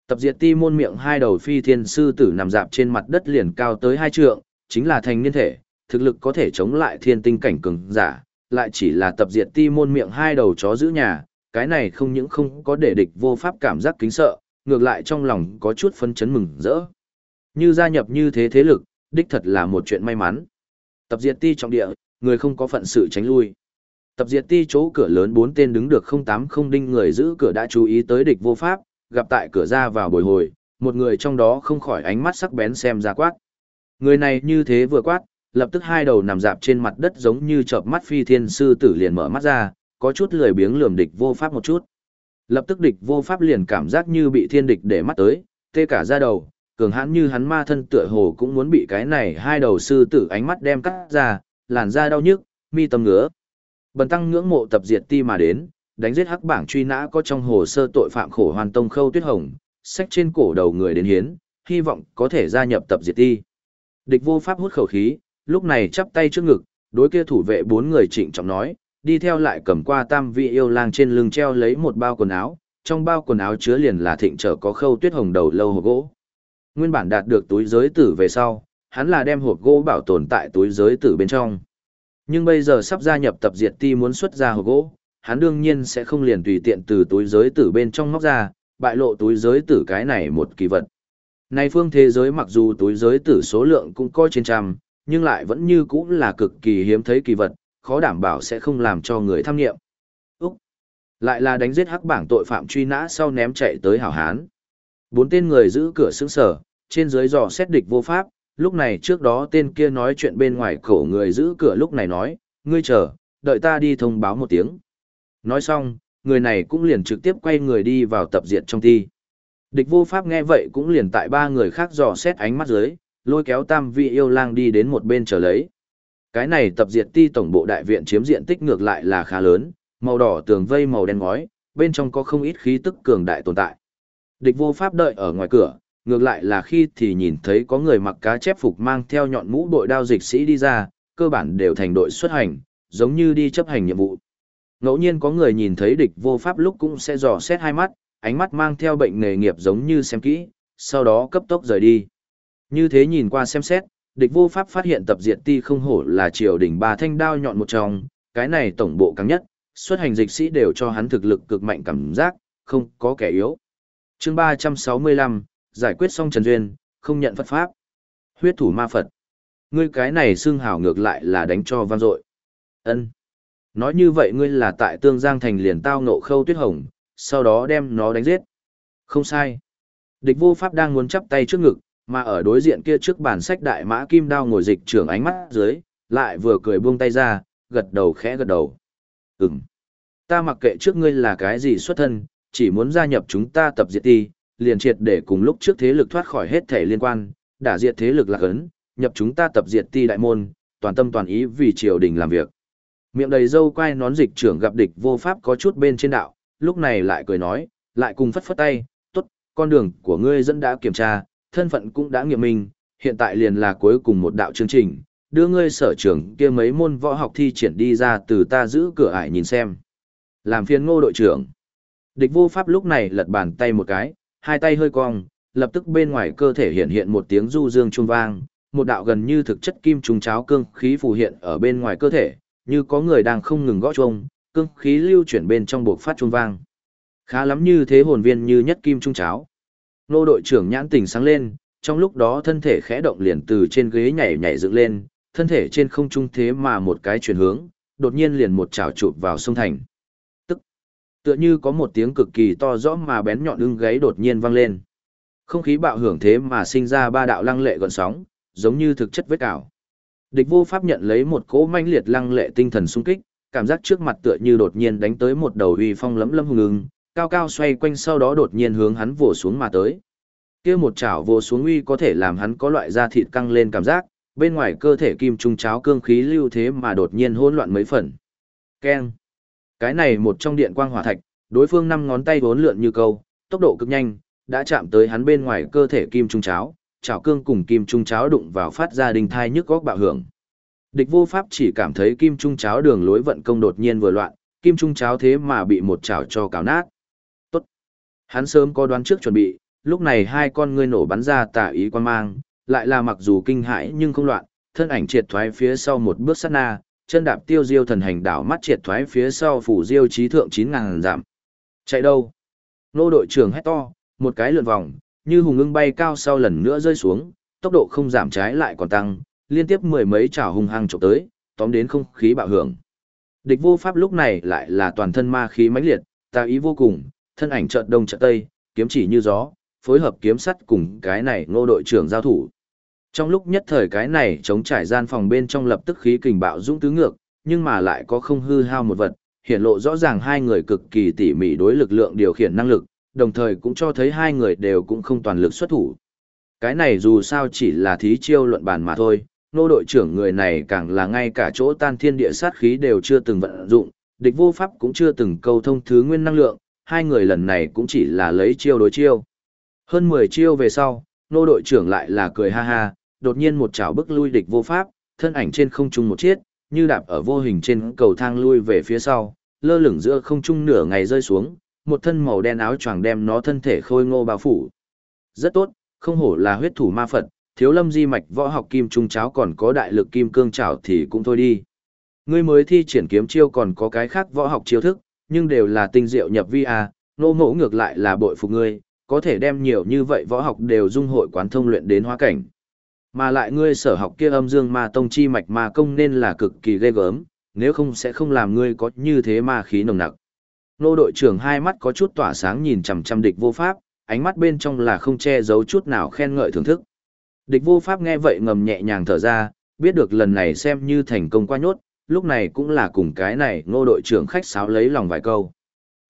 Speaker 1: Tập diệt ti môn miệng hai đầu phi thiên sư tử nằm dạp trên mặt đất liền cao tới hai trượng, chính là thành niên thể, thực lực có thể chống lại thiên tinh cảnh cường giả, lại chỉ là tập diệt ti môn miệng hai đầu chó giữ nhà, cái này không những không có để địch vô pháp cảm giác kính sợ, ngược lại trong lòng có chút phấn chấn mừng rỡ. Như gia nhập như thế thế lực, đích thật là một chuyện may mắn. Tập diệt ti trọng địa, người không có phận sự tránh lui. Tập diệt ti chỗ cửa lớn bốn tên đứng được không tám không đinh người giữ cửa đã chú ý tới địch vô pháp, gặp tại cửa ra vào bồi hồi, một người trong đó không khỏi ánh mắt sắc bén xem ra quát. Người này như thế vừa quát, lập tức hai đầu nằm dạp trên mặt đất giống như chợp mắt phi thiên sư tử liền mở mắt ra, có chút lười biếng lườm địch vô pháp một chút. Lập tức địch vô pháp liền cảm giác như bị thiên địch để mắt tới, tê cả da đầu, cường hãn như hắn ma thân tựa hồ cũng muốn bị cái này hai đầu sư tử ánh mắt đem cắt ra, làn da đau nhức, mi tâm ngứa. Bần tăng ngưỡng mộ tập diệt ti mà đến, đánh giết hắc bảng truy nã có trong hồ sơ tội phạm khổ hoàn tông khâu tuyết hồng, sách trên cổ đầu người đến hiến, hy vọng có thể gia nhập tập diệt ti. Địch vô pháp hút khẩu khí, lúc này chắp tay trước ngực, đối kia thủ vệ bốn người trịnh trọng nói, đi theo lại cầm qua tam vị yêu lang trên lưng treo lấy một bao quần áo, trong bao quần áo chứa liền là thịnh trở có khâu tuyết hồng đầu lâu hộp gỗ. Nguyên bản đạt được túi giới tử về sau, hắn là đem hộp gỗ bảo tồn tại túi giới tử bên trong. Nhưng bây giờ sắp gia nhập tập diệt ti muốn xuất ra hộp gỗ, hắn đương nhiên sẽ không liền tùy tiện từ túi giới tử bên trong móc ra, bại lộ túi giới tử cái này một kỳ vật. Nay phương thế giới mặc dù túi giới tử số lượng cũng coi trên trăm, nhưng lại vẫn như cũ là cực kỳ hiếm thấy kỳ vật, khó đảm bảo sẽ không làm cho người tham nghiệm. Úc! Lại là đánh giết hắc bảng tội phạm truy nã sau ném chạy tới hảo hán. Bốn tên người giữ cửa sững sở, trên dưới dò xét địch vô pháp, lúc này trước đó tên kia nói chuyện bên ngoài cổ người giữ cửa lúc này nói, ngươi chờ, đợi ta đi thông báo một tiếng. Nói xong, người này cũng liền trực tiếp quay người đi vào tập diện trong thi. Địch vô pháp nghe vậy cũng liền tại ba người khác dò xét ánh mắt dưới, lôi kéo tam vị yêu lang đi đến một bên chờ lấy. Cái này tập diệt ti tổng bộ đại viện chiếm diện tích ngược lại là khá lớn, màu đỏ tường vây màu đen ngói, bên trong có không ít khí tức cường đại tồn tại. Địch vô pháp đợi ở ngoài cửa, ngược lại là khi thì nhìn thấy có người mặc cá chép phục mang theo nhọn mũ đội đao dịch sĩ đi ra, cơ bản đều thành đội xuất hành, giống như đi chấp hành nhiệm vụ. Ngẫu nhiên có người nhìn thấy địch vô pháp lúc cũng sẽ dò xét hai mắt, ánh mắt mang theo bệnh nghề nghiệp giống như xem kỹ, sau đó cấp tốc rời đi. Như thế nhìn qua xem xét, địch vô pháp phát hiện tập diệt ti không hổ là triều đỉnh ba thanh đao nhọn một trong, cái này tổng bộ càng nhất, xuất hành dịch sĩ đều cho hắn thực lực cực mạnh cảm giác, không có kẻ yếu. chương 365, giải quyết xong Trần Duyên, không nhận Phật Pháp. Huyết thủ ma Phật. Ngươi cái này xương hào ngược lại là đánh cho vang dội ân Nói như vậy ngươi là tại Tương Giang Thành liền tao nộ khâu tuyết hồng, sau đó đem nó đánh giết. Không sai. Địch vô pháp đang muốn chắp tay trước ngực, mà ở đối diện kia trước bàn sách đại mã kim đao ngồi dịch trưởng ánh mắt dưới, lại vừa cười buông tay ra, gật đầu khẽ gật đầu. Ừm. Ta mặc kệ trước ngươi là cái gì xuất thân, chỉ muốn gia nhập chúng ta tập diệt ti, liền triệt để cùng lúc trước thế lực thoát khỏi hết thể liên quan, đả diệt thế lực lạc ấn, nhập chúng ta tập diệt ti đại môn, toàn tâm toàn ý vì triều đình làm việc. Miệng đầy dâu quay nón dịch trưởng gặp địch vô pháp có chút bên trên đạo, lúc này lại cười nói, lại cùng phất phất tay, tốt, con đường của ngươi dẫn đã kiểm tra, thân phận cũng đã nghiệm minh, hiện tại liền là cuối cùng một đạo chương trình, đưa ngươi sở trưởng kia mấy môn võ học thi triển đi ra từ ta giữ cửa ải nhìn xem. Làm phiền ngô đội trưởng. Địch vô pháp lúc này lật bàn tay một cái, hai tay hơi cong, lập tức bên ngoài cơ thể hiện hiện một tiếng du dương trung vang, một đạo gần như thực chất kim trùng cháo cương khí phù hiện ở bên ngoài cơ thể, như có người đang không ngừng gõ chuông, cương khí lưu chuyển bên trong buộc phát trung vang. Khá lắm như thế hồn viên như nhất kim trung cháo. Nô đội trưởng nhãn tình sáng lên, trong lúc đó thân thể khẽ động liền từ trên ghế nhảy nhảy dựng lên, thân thể trên không trung thế mà một cái chuyển hướng, đột nhiên liền một chảo chụp vào sông thành. Tức, tựa như có một tiếng cực kỳ to rõ mà bén nhọn ưng gáy đột nhiên vang lên. Không khí bạo hưởng thế mà sinh ra ba đạo lăng lệ gọn sóng, giống như thực chất vết cào. Địch vô pháp nhận lấy một cỗ manh liệt lăng lệ tinh thần sung kích, cảm giác trước mặt tựa như đột nhiên đánh tới một đầu uy phong lấm lâm hùng ưng, cao cao xoay quanh sau đó đột nhiên hướng hắn vồ xuống mà tới. Kia một chảo vồ xuống uy có thể làm hắn có loại da thịt căng lên cảm giác, bên ngoài cơ thể kim trung cháo cương khí lưu thế mà đột nhiên hỗn loạn mấy phần. Keng. Cái này một trong điện quang hỏa thạch, đối phương năm ngón tay vốn lượn như câu, tốc độ cực nhanh, đã chạm tới hắn bên ngoài cơ thể kim trung cháo, chảo cương cùng kim trung cháo đụng vào phát ra đình thai nhức góc bạo hưởng. Địch vô pháp chỉ cảm thấy kim trung cháo đường lối vận công đột nhiên vừa loạn, kim trung cháo thế mà bị một chảo cho cào nát. Hắn sớm có đoán trước chuẩn bị, lúc này hai con ngươi nổ bắn ra tà ý quan mang, lại là mặc dù kinh hãi nhưng không loạn, thân ảnh triệt thoái phía sau một bước sát na, chân đạp tiêu diêu thần hành đảo mắt triệt thoái phía sau phủ diêu trí thượng 9000 giảm. Chạy đâu? Nô đội trưởng hét to, một cái lượn vòng, như hùng ưng bay cao sau lần nữa rơi xuống, tốc độ không giảm trái lại còn tăng, liên tiếp mười mấy chảo hung hăng chụp tới, tóm đến không khí bạo hưởng. Địch vô pháp lúc này lại là toàn thân ma khí mãnh liệt, tà ý vô cùng, thân ảnh chợt đông chợt tây, kiếm chỉ như gió, phối hợp kiếm sắt cùng cái này ngô đội trưởng giao thủ. Trong lúc nhất thời cái này chống trải gian phòng bên trong lập tức khí kình bạo dũng tứ ngược, nhưng mà lại có không hư hao một vật, hiện lộ rõ ràng hai người cực kỳ tỉ mỉ đối lực lượng điều khiển năng lực, đồng thời cũng cho thấy hai người đều cũng không toàn lực xuất thủ. Cái này dù sao chỉ là thí chiêu luận bàn mà thôi, nô đội trưởng người này càng là ngay cả chỗ tan thiên địa sát khí đều chưa từng vận dụng, địch vô pháp cũng chưa từng câu thông thứ nguyên năng lượng, hai người lần này cũng chỉ là lấy chiêu đối chiêu. Hơn 10 chiêu về sau, nô đội trưởng lại là cười ha ha, đột nhiên một chảo bức lui địch vô pháp, thân ảnh trên không trung một chiếc như đạp ở vô hình trên cầu thang lui về phía sau, lơ lửng giữa không trung nửa ngày rơi xuống, một thân màu đen áo choàng đem nó thân thể khôi ngô bao phủ. Rất tốt, không hổ là huyết thủ ma Phật, thiếu lâm di mạch võ học kim trung cháo còn có đại lực kim cương chảo thì cũng thôi đi. Ngươi mới thi triển kiếm chiêu còn có cái khác võ học chiêu thức, nhưng đều là tinh diệu nhập vi a, nô mẫu ngược lại là bội phục ngươi, có thể đem nhiều như vậy võ học đều dung hội quán thông luyện đến hóa cảnh. Mà lại ngươi sở học kia âm dương ma tông chi mạch ma công nên là cực kỳ ghê gớm, nếu không sẽ không làm ngươi có như thế ma khí nồng nặc. Nô đội trưởng hai mắt có chút tỏa sáng nhìn chằm chằm địch vô pháp, ánh mắt bên trong là không che giấu chút nào khen ngợi thưởng thức. Địch vô pháp nghe vậy ngầm nhẹ nhàng thở ra, biết được lần này xem như thành công qua nhốt, lúc này cũng là cùng cái này nô đội trưởng khách sáo lấy lòng vài câu.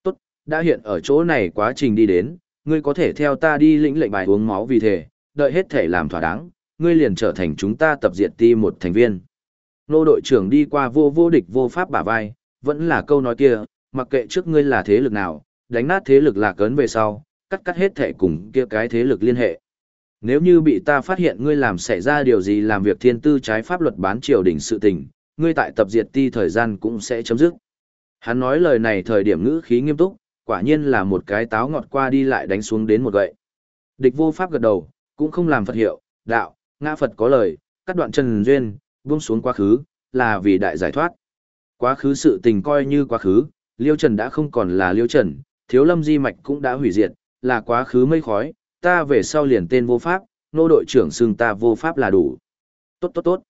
Speaker 1: Tốt, đã hiện ở chỗ này quá trình đi đến, ngươi có thể theo ta đi lĩnh lệnh bài uống máu vì thế, đợi hết thể làm thỏa đáng, ngươi liền trở thành chúng ta tập diệt ti một thành viên. Nô đội trưởng đi qua vô vô địch vô pháp bả vai, vẫn là câu nói kia, mặc kệ trước ngươi là thế lực nào, đánh nát thế lực là cấn về sau, cắt cắt hết thể cùng kia cái thế lực liên hệ. Nếu như bị ta phát hiện ngươi làm xảy ra điều gì làm việc thiên tư trái pháp luật bán triều đình sự tình, ngươi tại tập diệt ti thời gian cũng sẽ chấm dứt. Hắn nói lời này thời điểm ngữ khí nghiêm túc, quả nhiên là một cái táo ngọt qua đi lại đánh xuống đến một gậy. Địch vô pháp gật đầu, cũng không làm Phật hiệu, đạo, ngã Phật có lời, cắt đoạn chân duyên, buông xuống quá khứ, là vì đại giải thoát. Quá khứ sự tình coi như quá khứ, Liêu Trần đã không còn là Liêu Trần, Thiếu Lâm Di Mạch cũng đã hủy diệt, là quá khứ mây khói, ta về sau liền tên vô pháp, nô đội trưởng xưng ta vô pháp là đủ. Tốt tốt tốt.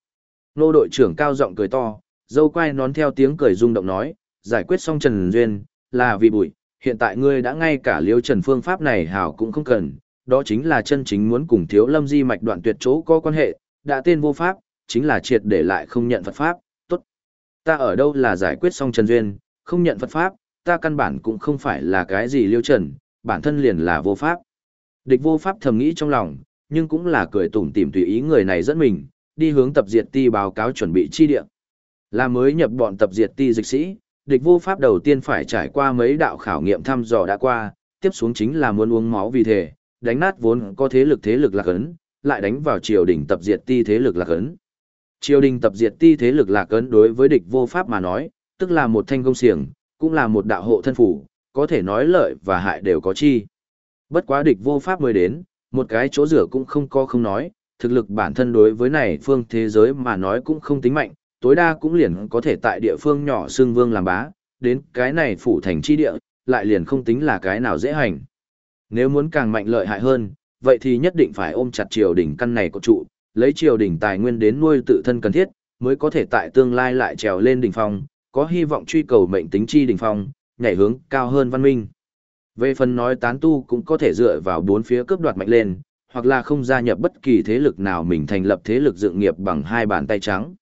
Speaker 1: Nô đội trưởng cao giọng cười to, dâu quay nón theo tiếng cười rung động nói, giải quyết xong Trần Duyên, là vì bụi, hiện tại ngươi đã ngay cả liêu trần phương pháp này hảo cũng không cần, đó chính là chân chính muốn cùng thiếu lâm di mạch đoạn tuyệt chỗ có quan hệ, đã tên vô pháp, chính là triệt để lại không nhận Phật pháp, tốt. Ta ở đâu là giải quyết xong Trần Duyên, không nhận Phật pháp, ta căn bản cũng không phải là cái gì liêu trần, bản thân liền là vô pháp. Địch vô pháp thầm nghĩ trong lòng, nhưng cũng là cười tủm tỉm tùy ý người này dẫn mình, đi hướng tập diệt ti báo cáo chuẩn bị chi địa. Là mới nhập bọn tập diệt ti dịch sĩ, địch vô pháp đầu tiên phải trải qua mấy đạo khảo nghiệm thăm dò đã qua, tiếp xuống chính là muốn uống máu vì thể, đánh nát vốn có thế lực thế lực lạc ấn, lại đánh vào triều đình tập diệt ti thế lực lạc ấn. Triều đình tập diệt ti thế lực lạc ấn đối với địch vô pháp mà nói, tức là một thanh công xiềng, cũng là một đạo hộ thân phủ, có thể nói lợi và hại đều có chi. Bất quá địch vô pháp mới đến, một cái chỗ rửa cũng không có không nói, thực lực bản thân đối với này phương thế giới mà nói cũng không tính mạnh, tối đa cũng liền có thể tại địa phương nhỏ xương vương làm bá, đến cái này phủ thành chi địa, lại liền không tính là cái nào dễ hành. Nếu muốn càng mạnh lợi hại hơn, vậy thì nhất định phải ôm chặt triều đỉnh căn này của trụ, lấy triều đỉnh tài nguyên đến nuôi tự thân cần thiết, mới có thể tại tương lai lại trèo lên đỉnh phong, có hy vọng truy cầu mệnh tính chi đỉnh phong, nhảy hướng cao hơn văn minh. Về phần nói tán tu cũng có thể dựa vào bốn phía cướp đoạt mạnh lên, hoặc là không gia nhập bất kỳ thế lực nào mình thành lập thế lực dựng nghiệp bằng hai bàn tay trắng.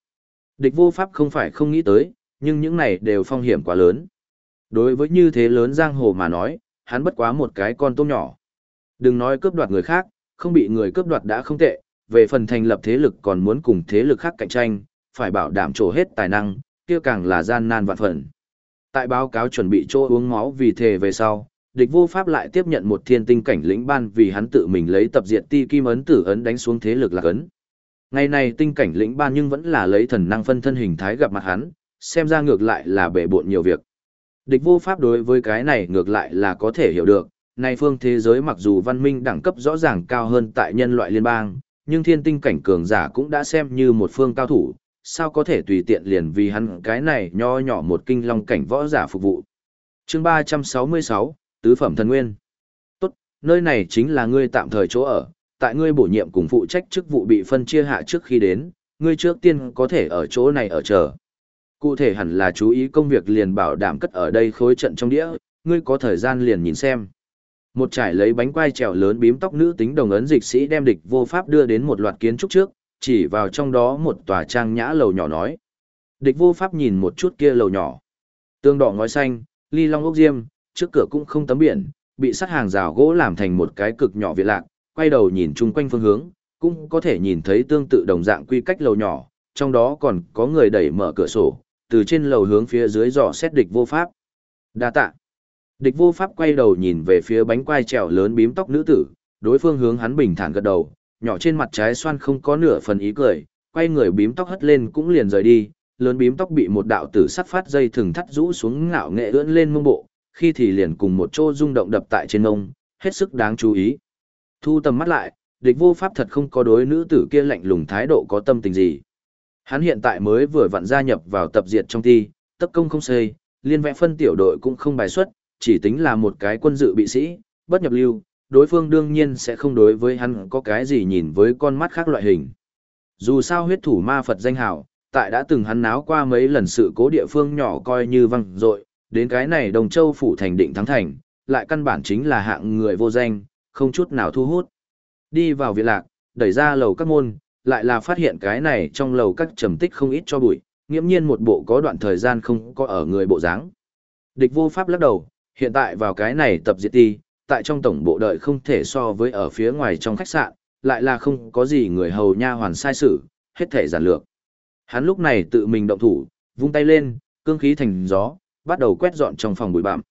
Speaker 1: Địch vô pháp không phải không nghĩ tới, nhưng những này đều phong hiểm quá lớn. Đối với như thế lớn giang hồ mà nói, hắn bất quá một cái con tôm nhỏ. Đừng nói cướp đoạt người khác, không bị người cướp đoạt đã không tệ, về phần thành lập thế lực còn muốn cùng thế lực khác cạnh tranh, phải bảo đảm trổ hết tài năng, kia càng là gian nan vạn phần. Tại báo cáo chuẩn bị chỗ uống máu vì thề về sau, địch vô pháp lại tiếp nhận một thiên tinh cảnh lĩnh ban vì hắn tự mình lấy tập diệt ti kim ấn tử ấn đánh xuống thế lực lạc ấn. Ngày này tinh cảnh lĩnh ban nhưng vẫn là lấy thần năng phân thân hình thái gặp mặt hắn, xem ra ngược lại là bể bộn nhiều việc. Địch vô pháp đối với cái này ngược lại là có thể hiểu được, này phương thế giới mặc dù văn minh đẳng cấp rõ ràng cao hơn tại nhân loại liên bang, nhưng thiên tinh cảnh cường giả cũng đã xem như một phương cao thủ, sao có thể tùy tiện liền vì hắn cái này nho nhỏ một kinh long cảnh võ giả phục vụ. chương 366, Tứ Phẩm Thần Nguyên Tốt, nơi này chính là ngươi tạm thời chỗ ở, tại ngươi bổ nhiệm cùng phụ trách chức vụ bị phân chia hạ trước khi đến, ngươi trước tiên có thể ở chỗ này ở chờ. Cụ thể hẳn là chú ý công việc liền bảo đảm cất ở đây khối trận trong đĩa, ngươi có thời gian liền nhìn xem. Một trải lấy bánh quai trèo lớn bím tóc nữ tính đồng ấn dịch sĩ đem địch vô pháp đưa đến một loạt kiến trúc trước, chỉ vào trong đó một tòa trang nhã lầu nhỏ nói. Địch vô pháp nhìn một chút kia lầu nhỏ. Tương đỏ ngói xanh, ly long ốc diêm, trước cửa cũng không tấm biển, bị sắt hàng rào gỗ làm thành một cái cực nhỏ viện lạc, quay đầu nhìn chung quanh phương hướng, cũng có thể nhìn thấy tương tự đồng dạng quy cách lầu nhỏ, trong đó còn có người đẩy mở cửa sổ, từ trên lầu hướng phía dưới dò xét địch vô pháp. Đa tạ. Địch vô pháp quay đầu nhìn về phía bánh quai trèo lớn bím tóc nữ tử, đối phương hướng hắn bình thản gật đầu, nhỏ trên mặt trái xoan không có nửa phần ý cười, quay người bím tóc hất lên cũng liền rời đi, lớn bím tóc bị một đạo tử sắt phát dây thừng thắt rũ xuống ngạo nghệ ưỡn lên mông bộ, khi thì liền cùng một chỗ rung động đập tại trên ông, hết sức đáng chú ý. Thu tầm mắt lại, địch vô pháp thật không có đối nữ tử kia lạnh lùng thái độ có tâm tình gì. Hắn hiện tại mới vừa vặn gia nhập vào tập diệt trong thi, tất công không xây, liên vẽ phân tiểu đội cũng không bài xuất, chỉ tính là một cái quân dự bị sĩ, bất nhập lưu, đối phương đương nhiên sẽ không đối với hắn có cái gì nhìn với con mắt khác loại hình. Dù sao huyết thủ ma Phật danh hào, tại đã từng hắn náo qua mấy lần sự cố địa phương nhỏ coi như văng dội đến cái này Đồng Châu phủ thành định thắng thành, lại căn bản chính là hạng người vô danh, không chút nào thu hút. Đi vào viện lạc, đẩy ra lầu các môn, lại là phát hiện cái này trong lầu các trầm tích không ít cho bụi, nghiễm nhiên một bộ có đoạn thời gian không có ở người bộ dáng. Địch vô pháp lắc đầu, hiện tại vào cái này tập diệt ti, tại trong tổng bộ đợi không thể so với ở phía ngoài trong khách sạn, lại là không có gì người hầu nha hoàn sai sử hết thể giản lược. Hắn lúc này tự mình động thủ, vung tay lên, cương khí thành gió, bắt đầu quét dọn trong phòng bụi bặm.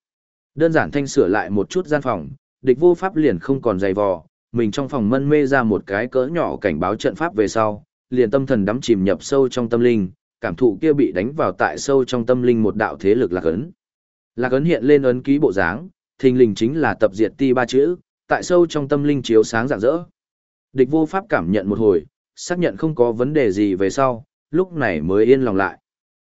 Speaker 1: Đơn giản thanh sửa lại một chút gian phòng, địch vô pháp liền không còn dày vò, mình trong phòng mân mê ra một cái cỡ nhỏ cảnh báo trận pháp về sau, liền tâm thần đắm chìm nhập sâu trong tâm linh, cảm thụ kia bị đánh vào tại sâu trong tâm linh một đạo thế lực lạc ấn. Lạc ấn hiện lên ấn ký bộ dáng, thình lình chính là tập diệt ti ba chữ, tại sâu trong tâm linh chiếu sáng rạng rỡ. Địch vô pháp cảm nhận một hồi, xác nhận không có vấn đề gì về sau, lúc này mới yên lòng lại.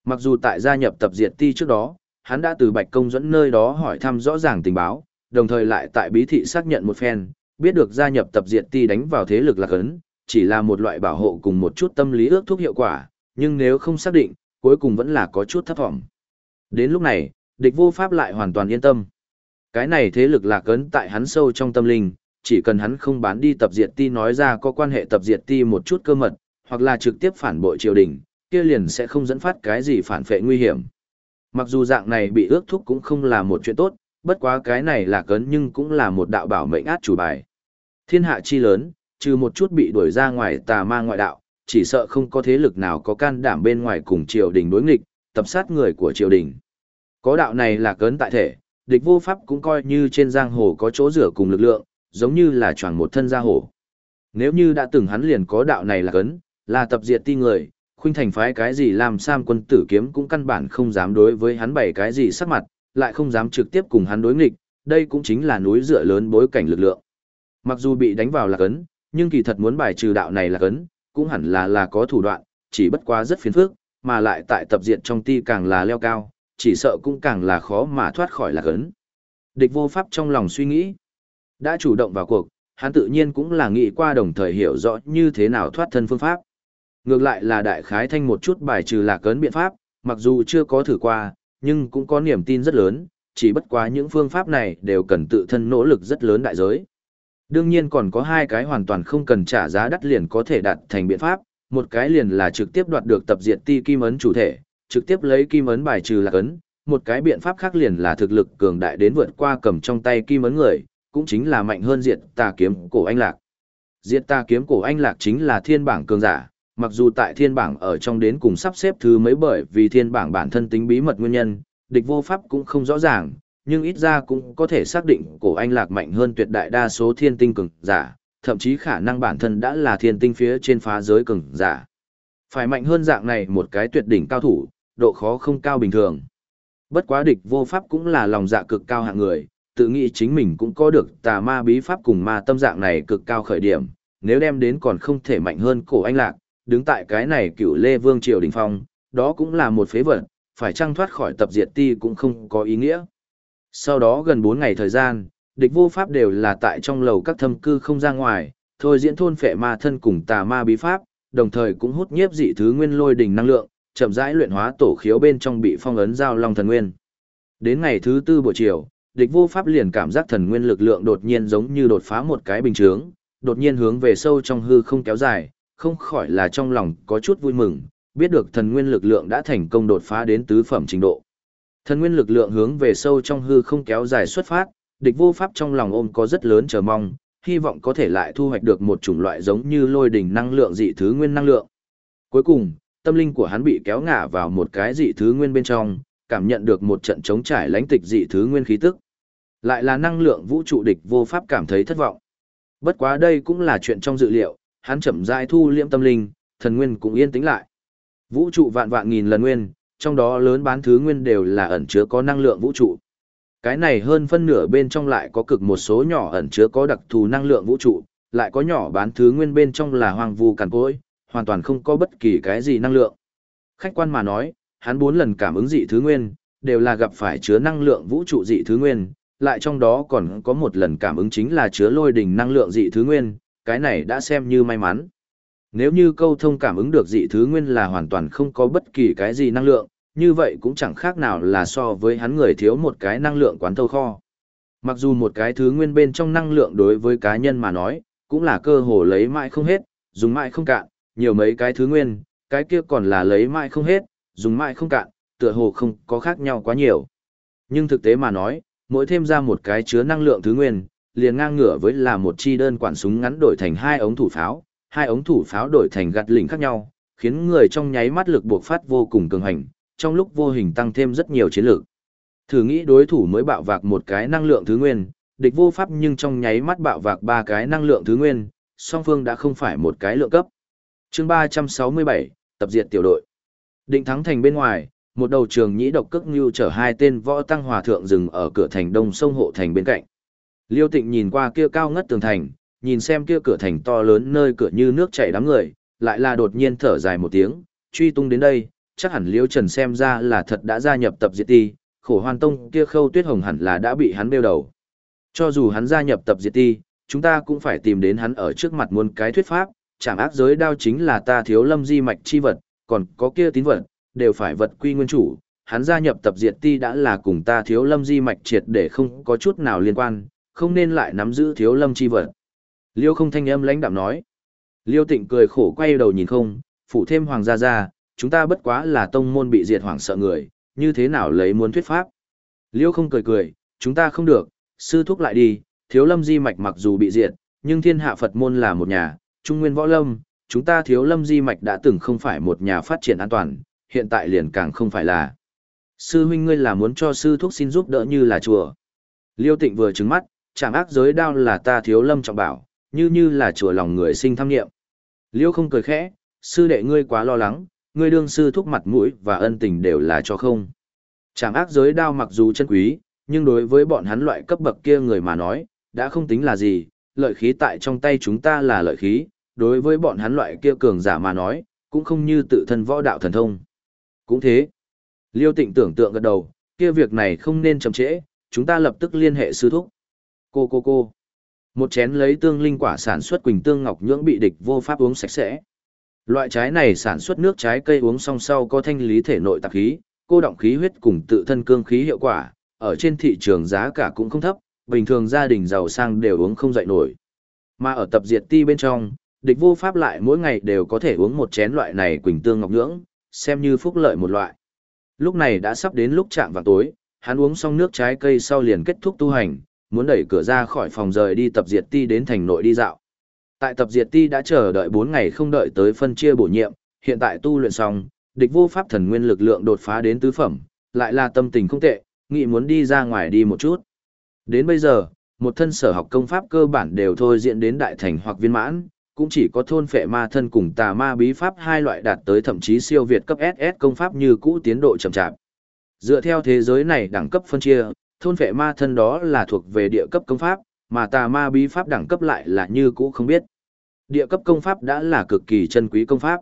Speaker 1: Mặc dù tại gia nhập tập diệt ti trước đó, hắn đã từ Bạch Công dẫn nơi đó hỏi thăm rõ ràng tình báo, đồng thời lại tại bí thị xác nhận một phen, biết được gia nhập tập diệt ti đánh vào thế lực lạc ấn, chỉ là một loại bảo hộ cùng một chút tâm lý ước thúc hiệu quả, nhưng nếu không xác định, cuối cùng vẫn là có chút thất vọng. Đến lúc này, địch vô pháp lại hoàn toàn yên tâm. Cái này thế lực lạc ấn tại hắn sâu trong tâm linh, chỉ cần hắn không bán đi tập diệt ti nói ra có quan hệ tập diệt ti một chút cơ mật, hoặc là trực tiếp phản bội triều đình, kia liền sẽ không dẫn phát cái gì phản phệ nguy hiểm. Mặc dù dạng này bị ước thúc cũng không là một chuyện tốt, bất quá cái này là cấn nhưng cũng là một đạo bảo mệnh át chủ bài. Thiên hạ chi lớn, trừ một chút bị đuổi ra ngoài tà ma ngoại đạo, chỉ sợ không có thế lực nào có can đảm bên ngoài cùng triều đình đối nghịch, tập sát người của triều đình. Có đạo này là cấn tại thể, địch vô pháp cũng coi như trên giang hồ có chỗ rửa cùng lực lượng, giống như là choàng một thân gia hồ. Nếu như đã từng hắn liền có đạo này là cấn, là tập diệt ti người, khuynh thành phái cái gì làm sam quân tử kiếm cũng căn bản không dám đối với hắn bày cái gì sắc mặt, lại không dám trực tiếp cùng hắn đối nghịch, đây cũng chính là núi dựa lớn bối cảnh lực lượng. Mặc dù bị đánh vào là cấn, nhưng kỳ thật muốn bài trừ đạo này là cấn, cũng hẳn là là có thủ đoạn, chỉ bất quá rất phiền phức, mà lại tại tập diện trong ti càng là leo cao, chỉ sợ cũng càng là khó mà thoát khỏi là cấn. Địch vô pháp trong lòng suy nghĩ, đã chủ động vào cuộc, hắn tự nhiên cũng là nghĩ qua đồng thời hiểu rõ như thế nào thoát thân phương pháp. Ngược lại là đại khái thanh một chút bài trừ lạc cấn biện pháp, mặc dù chưa có thử qua, nhưng cũng có niềm tin rất lớn, chỉ bất quá những phương pháp này đều cần tự thân nỗ lực rất lớn đại giới. Đương nhiên còn có hai cái hoàn toàn không cần trả giá đắt liền có thể đạt thành biện pháp, một cái liền là trực tiếp đoạt được tập diệt ti kim ấn chủ thể, trực tiếp lấy kim ấn bài trừ lạc ấn, một cái biện pháp khác liền là thực lực cường đại đến vượt qua cầm trong tay kim ấn người, cũng chính là mạnh hơn diệt tà kiếm cổ anh lạc. Diệt tà kiếm cổ anh lạc chính là thiên bảng cường giả, mặc dù tại thiên bảng ở trong đến cùng sắp xếp thứ mấy bởi vì thiên bảng bản thân tính bí mật nguyên nhân, địch vô pháp cũng không rõ ràng, nhưng ít ra cũng có thể xác định cổ anh lạc mạnh hơn tuyệt đại đa số thiên tinh cường giả, thậm chí khả năng bản thân đã là thiên tinh phía trên phá giới cường giả. Phải mạnh hơn dạng này một cái tuyệt đỉnh cao thủ, độ khó không cao bình thường. Bất quá địch vô pháp cũng là lòng dạ cực cao hạng người, tự nghĩ chính mình cũng có được tà ma bí pháp cùng ma tâm dạng này cực cao khởi điểm, nếu đem đến còn không thể mạnh hơn cổ anh lạc, đứng tại cái này cựu lê vương triều đình phong, đó cũng là một phế vật, phải trăng thoát khỏi tập diệt ti cũng không có ý nghĩa. Sau đó gần 4 ngày thời gian, địch vô pháp đều là tại trong lầu các thâm cư không ra ngoài, thôi diễn thôn phệ ma thân cùng tà ma bí pháp, đồng thời cũng hút nhiếp dị thứ nguyên lôi đỉnh năng lượng, chậm rãi luyện hóa tổ khiếu bên trong bị phong ấn giao long thần nguyên. Đến ngày thứ tư buổi chiều, địch vô pháp liền cảm giác thần nguyên lực lượng đột nhiên giống như đột phá một cái bình chướng, đột nhiên hướng về sâu trong hư không kéo dài, không khỏi là trong lòng có chút vui mừng, biết được thần nguyên lực lượng đã thành công đột phá đến tứ phẩm trình độ. Thần nguyên lực lượng hướng về sâu trong hư không kéo dài xuất phát, địch vô pháp trong lòng ôm có rất lớn chờ mong, hy vọng có thể lại thu hoạch được một chủng loại giống như lôi đỉnh năng lượng dị thứ nguyên năng lượng. Cuối cùng, tâm linh của hắn bị kéo ngả vào một cái dị thứ nguyên bên trong, cảm nhận được một trận chống trải lãnh tịch dị thứ nguyên khí tức. Lại là năng lượng vũ trụ địch vô pháp cảm thấy thất vọng. Bất quá đây cũng là chuyện trong dự liệu, hắn chậm rãi thu liễm tâm linh, thần nguyên cũng yên tĩnh lại. Vũ trụ vạn vạn nghìn lần nguyên, trong đó lớn bán thứ nguyên đều là ẩn chứa có năng lượng vũ trụ. Cái này hơn phân nửa bên trong lại có cực một số nhỏ ẩn chứa có đặc thù năng lượng vũ trụ, lại có nhỏ bán thứ nguyên bên trong là hoang vu cằn cỗi, hoàn toàn không có bất kỳ cái gì năng lượng. Khách quan mà nói, hắn bốn lần cảm ứng dị thứ nguyên, đều là gặp phải chứa năng lượng vũ trụ dị thứ nguyên, lại trong đó còn có một lần cảm ứng chính là chứa lôi đỉnh năng lượng dị thứ nguyên, cái này đã xem như may mắn. Nếu như câu thông cảm ứng được dị thứ nguyên là hoàn toàn không có bất kỳ cái gì năng lượng, như vậy cũng chẳng khác nào là so với hắn người thiếu một cái năng lượng quán thâu kho. Mặc dù một cái thứ nguyên bên trong năng lượng đối với cá nhân mà nói, cũng là cơ hồ lấy mãi không hết, dùng mãi không cạn, nhiều mấy cái thứ nguyên, cái kia còn là lấy mãi không hết, dùng mãi không cạn, tựa hồ không có khác nhau quá nhiều. Nhưng thực tế mà nói, mỗi thêm ra một cái chứa năng lượng thứ nguyên, liền ngang ngửa với là một chi đơn quản súng ngắn đổi thành hai ống thủ pháo, hai ống thủ pháo đổi thành gạt lỉnh khác nhau, khiến người trong nháy mắt lực buộc phát vô cùng cường hành, trong lúc vô hình tăng thêm rất nhiều chiến lược. Thử nghĩ đối thủ mới bạo vạc một cái năng lượng thứ nguyên, địch vô pháp nhưng trong nháy mắt bạo vạc ba cái năng lượng thứ nguyên, song phương đã không phải một cái lượng cấp. Chương 367, tập diệt tiểu đội. Định thắng thành bên ngoài, một đầu trường nhĩ độc cước như chở hai tên võ tăng hòa thượng dừng ở cửa thành đông sông hộ thành bên cạnh. Liêu Tịnh nhìn qua kia cao ngất tường thành, nhìn xem kia cửa thành to lớn nơi cửa như nước chảy đám người, lại là đột nhiên thở dài một tiếng, truy tung đến đây, chắc hẳn Liêu Trần xem ra là thật đã gia nhập tập diệt ti, khổ hoan tông kia khâu tuyết hồng hẳn là đã bị hắn đeo đầu. Cho dù hắn gia nhập tập diệt ti, chúng ta cũng phải tìm đến hắn ở trước mặt muôn cái thuyết pháp, chẳng ác giới đao chính là ta thiếu lâm di mạch chi vật, còn có kia tín vật, đều phải vật quy nguyên chủ. Hắn gia nhập tập diệt ti đã là cùng ta thiếu lâm di mạch triệt để không có chút nào liên quan, không nên lại nắm giữ thiếu lâm chi vật. Liêu không thanh âm lãnh đạm nói. Liêu tịnh cười khổ quay đầu nhìn không, phụ thêm hoàng gia gia, chúng ta bất quá là tông môn bị diệt hoảng sợ người, như thế nào lấy muốn thuyết pháp. Liêu không cười cười, chúng ta không được, sư thúc lại đi, thiếu lâm di mạch mặc dù bị diệt, nhưng thiên hạ Phật môn là một nhà, trung nguyên võ lâm, chúng ta thiếu lâm di mạch đã từng không phải một nhà phát triển an toàn, hiện tại liền càng không phải là. Sư huynh ngươi là muốn cho sư thúc xin giúp đỡ như là chùa. Liêu tịnh vừa trứng mắt, chạm ác giới đao là ta thiếu lâm trọng bảo, như như là chùa lòng người sinh tham nghiệm. Liêu không cười khẽ, sư đệ ngươi quá lo lắng, ngươi đương sư thúc mặt mũi và ân tình đều là cho không. Chạm ác giới đao mặc dù chân quý, nhưng đối với bọn hắn loại cấp bậc kia người mà nói, đã không tính là gì, lợi khí tại trong tay chúng ta là lợi khí, đối với bọn hắn loại kia cường giả mà nói, cũng không như tự thân võ đạo thần thông. Cũng thế. Liêu tịnh tưởng tượng gật đầu, kia việc này không nên chậm trễ, chúng ta lập tức liên hệ sư thúc. Cô cô cô. Một chén lấy tương linh quả sản xuất quỳnh tương ngọc nhưỡng bị địch vô pháp uống sạch sẽ. Loại trái này sản xuất nước trái cây uống song sau có thanh lý thể nội tạp khí, cô động khí huyết cùng tự thân cương khí hiệu quả, ở trên thị trường giá cả cũng không thấp, bình thường gia đình giàu sang đều uống không dậy nổi. Mà ở tập diệt ti bên trong, địch vô pháp lại mỗi ngày đều có thể uống một chén loại này quỳnh tương ngọc nhưỡng, xem như phúc lợi một loại. Lúc này đã sắp đến lúc chạm vào tối, hắn uống xong nước trái cây sau liền kết thúc tu hành, muốn đẩy cửa ra khỏi phòng rời đi tập diệt ti đến thành nội đi dạo. Tại tập diệt ti đã chờ đợi 4 ngày không đợi tới phân chia bổ nhiệm, hiện tại tu luyện xong, địch vô pháp thần nguyên lực lượng đột phá đến tứ phẩm, lại là tâm tình không tệ, nghĩ muốn đi ra ngoài đi một chút. Đến bây giờ, một thân sở học công pháp cơ bản đều thôi diễn đến đại thành hoặc viên mãn, cũng chỉ có thôn phệ ma thân cùng tà ma bí pháp hai loại đạt tới thậm chí siêu việt cấp SS công pháp như cũ tiến độ chậm chạp. Dựa theo thế giới này đẳng cấp phân chia, thôn phệ ma thân đó là thuộc về địa cấp công pháp, mà tà ma bí pháp đẳng cấp lại là như cũ không biết. Địa cấp công pháp đã là cực kỳ chân quý công pháp.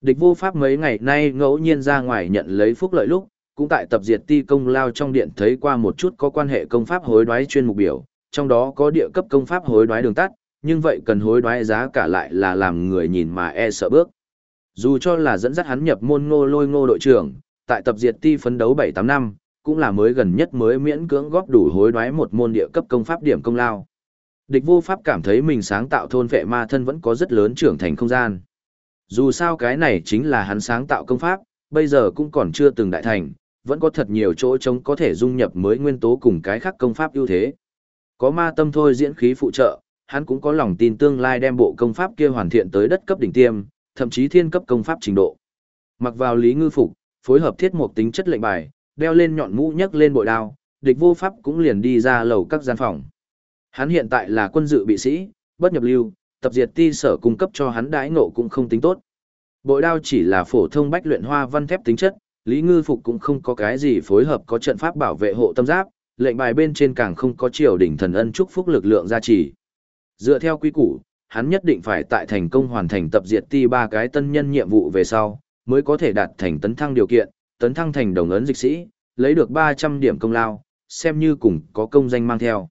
Speaker 1: Địch vô pháp mấy ngày nay ngẫu nhiên ra ngoài nhận lấy phúc lợi lúc, cũng tại tập diệt ti công lao trong điện thấy qua một chút có quan hệ công pháp hối đoái chuyên mục biểu, trong đó có địa cấp công pháp hối đoái đường tắt, nhưng vậy cần hối đoái giá cả lại là làm người nhìn mà e sợ bước. Dù cho là dẫn dắt hắn nhập môn ngô lôi ngô đội trưởng, tại tập diệt ti phấn đấu 7-8 năm, cũng là mới gần nhất mới miễn cưỡng góp đủ hối đoái một môn địa cấp công pháp điểm công lao. Địch vô pháp cảm thấy mình sáng tạo thôn vệ ma thân vẫn có rất lớn trưởng thành không gian. Dù sao cái này chính là hắn sáng tạo công pháp, bây giờ cũng còn chưa từng đại thành, vẫn có thật nhiều chỗ trống có thể dung nhập mới nguyên tố cùng cái khác công pháp ưu thế. Có ma tâm thôi diễn khí phụ trợ, hắn cũng có lòng tin tương lai đem bộ công pháp kia hoàn thiện tới đất cấp đỉnh tiêm, thậm chí thiên cấp công pháp trình độ. Mặc vào lý ngư phục, phối hợp thiết một tính chất lệnh bài, đeo lên nhọn mũ nhấc lên bội đao, địch vô pháp cũng liền đi ra lầu các gian phòng. Hắn hiện tại là quân dự bị sĩ, bất nhập lưu, tập diệt ti sở cung cấp cho hắn đãi ngộ cũng không tính tốt. Bội đao chỉ là phổ thông bách luyện hoa văn thép tính chất, Lý Ngư Phục cũng không có cái gì phối hợp có trận pháp bảo vệ hộ tâm giáp, lệnh bài bên trên càng không có triều đỉnh thần ân chúc phúc lực lượng gia trì. Dựa theo quy củ, hắn nhất định phải tại thành công hoàn thành tập diệt ti ba cái tân nhân nhiệm vụ về sau, mới có thể đạt thành tấn thăng điều kiện, tấn thăng thành đồng ấn dịch sĩ, lấy được 300 điểm công lao, xem như cùng có công danh mang theo.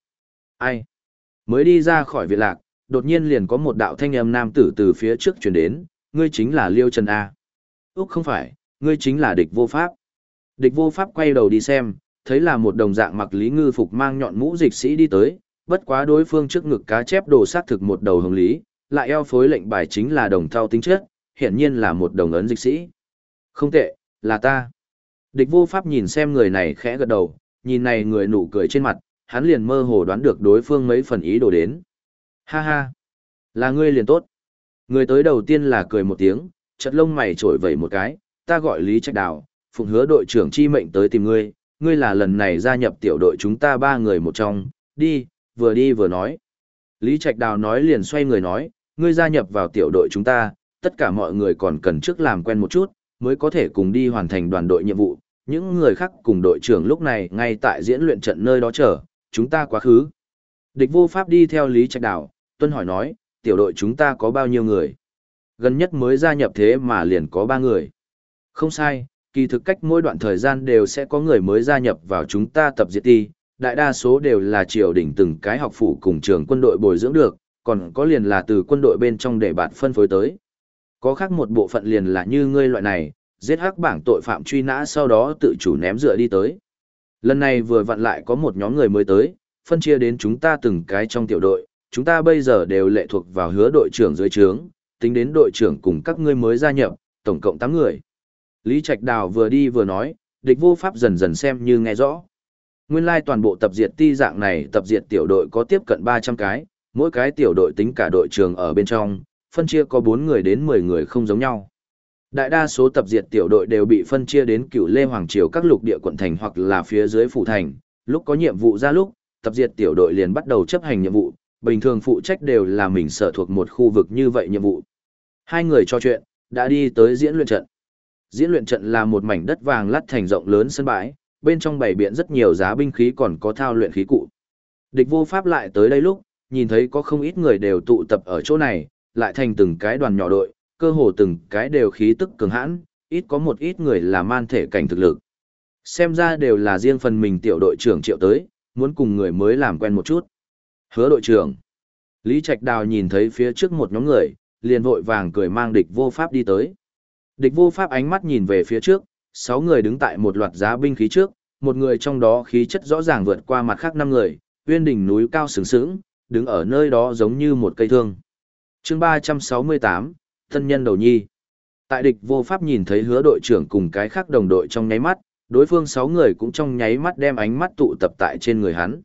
Speaker 1: Ai? Mới đi ra khỏi viện lạc, đột nhiên liền có một đạo thanh âm nam tử từ phía trước chuyển đến, ngươi chính là Liêu Trần A. Úc không phải, ngươi chính là địch vô pháp. Địch vô pháp quay đầu đi xem, thấy là một đồng dạng mặc lý ngư phục mang nhọn mũ dịch sĩ đi tới, bất quá đối phương trước ngực cá chép đồ sát thực một đầu hồng lý, lại eo phối lệnh bài chính là đồng thao tính chất, hiển nhiên là một đồng ấn dịch sĩ. Không tệ, là ta. Địch vô pháp nhìn xem người này khẽ gật đầu, nhìn này người nụ cười trên mặt, hắn liền mơ hồ đoán được đối phương mấy phần ý đồ đến. Ha ha, là ngươi liền tốt. Người tới đầu tiên là cười một tiếng, chật lông mày trổi vẩy một cái, ta gọi Lý Trạch Đào, phụng hứa đội trưởng chi mệnh tới tìm ngươi, ngươi là lần này gia nhập tiểu đội chúng ta ba người một trong, đi, vừa đi vừa nói. Lý Trạch Đào nói liền xoay người nói, ngươi gia nhập vào tiểu đội chúng ta, tất cả mọi người còn cần trước làm quen một chút, mới có thể cùng đi hoàn thành đoàn đội nhiệm vụ. Những người khác cùng đội trưởng lúc này ngay tại diễn luyện trận nơi đó chờ, chúng ta quá khứ. Địch vô pháp đi theo Lý Trạch Đảo, tuân hỏi nói, tiểu đội chúng ta có bao nhiêu người? Gần nhất mới gia nhập thế mà liền có ba người. Không sai, kỳ thực cách mỗi đoạn thời gian đều sẽ có người mới gia nhập vào chúng ta tập diệt ti, đại đa số đều là triều đỉnh từng cái học phủ cùng trường quân đội bồi dưỡng được, còn có liền là từ quân đội bên trong để bạn phân phối tới. Có khác một bộ phận liền là như ngươi loại này, giết hắc bảng tội phạm truy nã sau đó tự chủ ném dựa đi tới. Lần này vừa vặn lại có một nhóm người mới tới, phân chia đến chúng ta từng cái trong tiểu đội, chúng ta bây giờ đều lệ thuộc vào hứa đội trưởng dưới trướng, tính đến đội trưởng cùng các ngươi mới gia nhập, tổng cộng 8 người. Lý Trạch Đào vừa đi vừa nói, địch vô pháp dần dần xem như nghe rõ. Nguyên lai toàn bộ tập diệt ti dạng này tập diệt tiểu đội có tiếp cận 300 cái, mỗi cái tiểu đội tính cả đội trưởng ở bên trong, phân chia có 4 người đến 10 người không giống nhau. Đại đa số tập diệt tiểu đội đều bị phân chia đến cửu Lê Hoàng Triều các lục địa quận thành hoặc là phía dưới phủ thành, lúc có nhiệm vụ ra lúc, tập diệt tiểu đội liền bắt đầu chấp hành nhiệm vụ, bình thường phụ trách đều là mình sở thuộc một khu vực như vậy nhiệm vụ. Hai người trò chuyện, đã đi tới diễn luyện trận. Diễn luyện trận là một mảnh đất vàng lát thành rộng lớn sân bãi, bên trong bày biện rất nhiều giá binh khí còn có thao luyện khí cụ. Địch vô pháp lại tới đây lúc, nhìn thấy có không ít người đều tụ tập ở chỗ này, lại thành từng cái đoàn nhỏ đội, cơ hồ từng cái đều khí tức cường hãn, ít có một ít người là man thể cảnh thực lực. Xem ra đều là riêng phần mình tiểu đội trưởng triệu tới, muốn cùng người mới làm quen một chút. Hứa đội trưởng. Lý Trạch Đào nhìn thấy phía trước một nhóm người, liền vội vàng cười mang địch vô pháp đi tới. Địch vô pháp ánh mắt nhìn về phía trước, sáu người đứng tại một loạt giá binh khí trước, một người trong đó khí chất rõ ràng vượt qua mặt khác năm người, uyên đỉnh núi cao sừng sững, đứng ở nơi đó giống như một cây thương chương 368, thân nhân đầu nhi. Tại địch vô pháp nhìn thấy hứa đội trưởng cùng cái khác đồng đội trong nháy mắt, đối phương sáu người cũng trong nháy mắt đem ánh mắt tụ tập tại trên người hắn.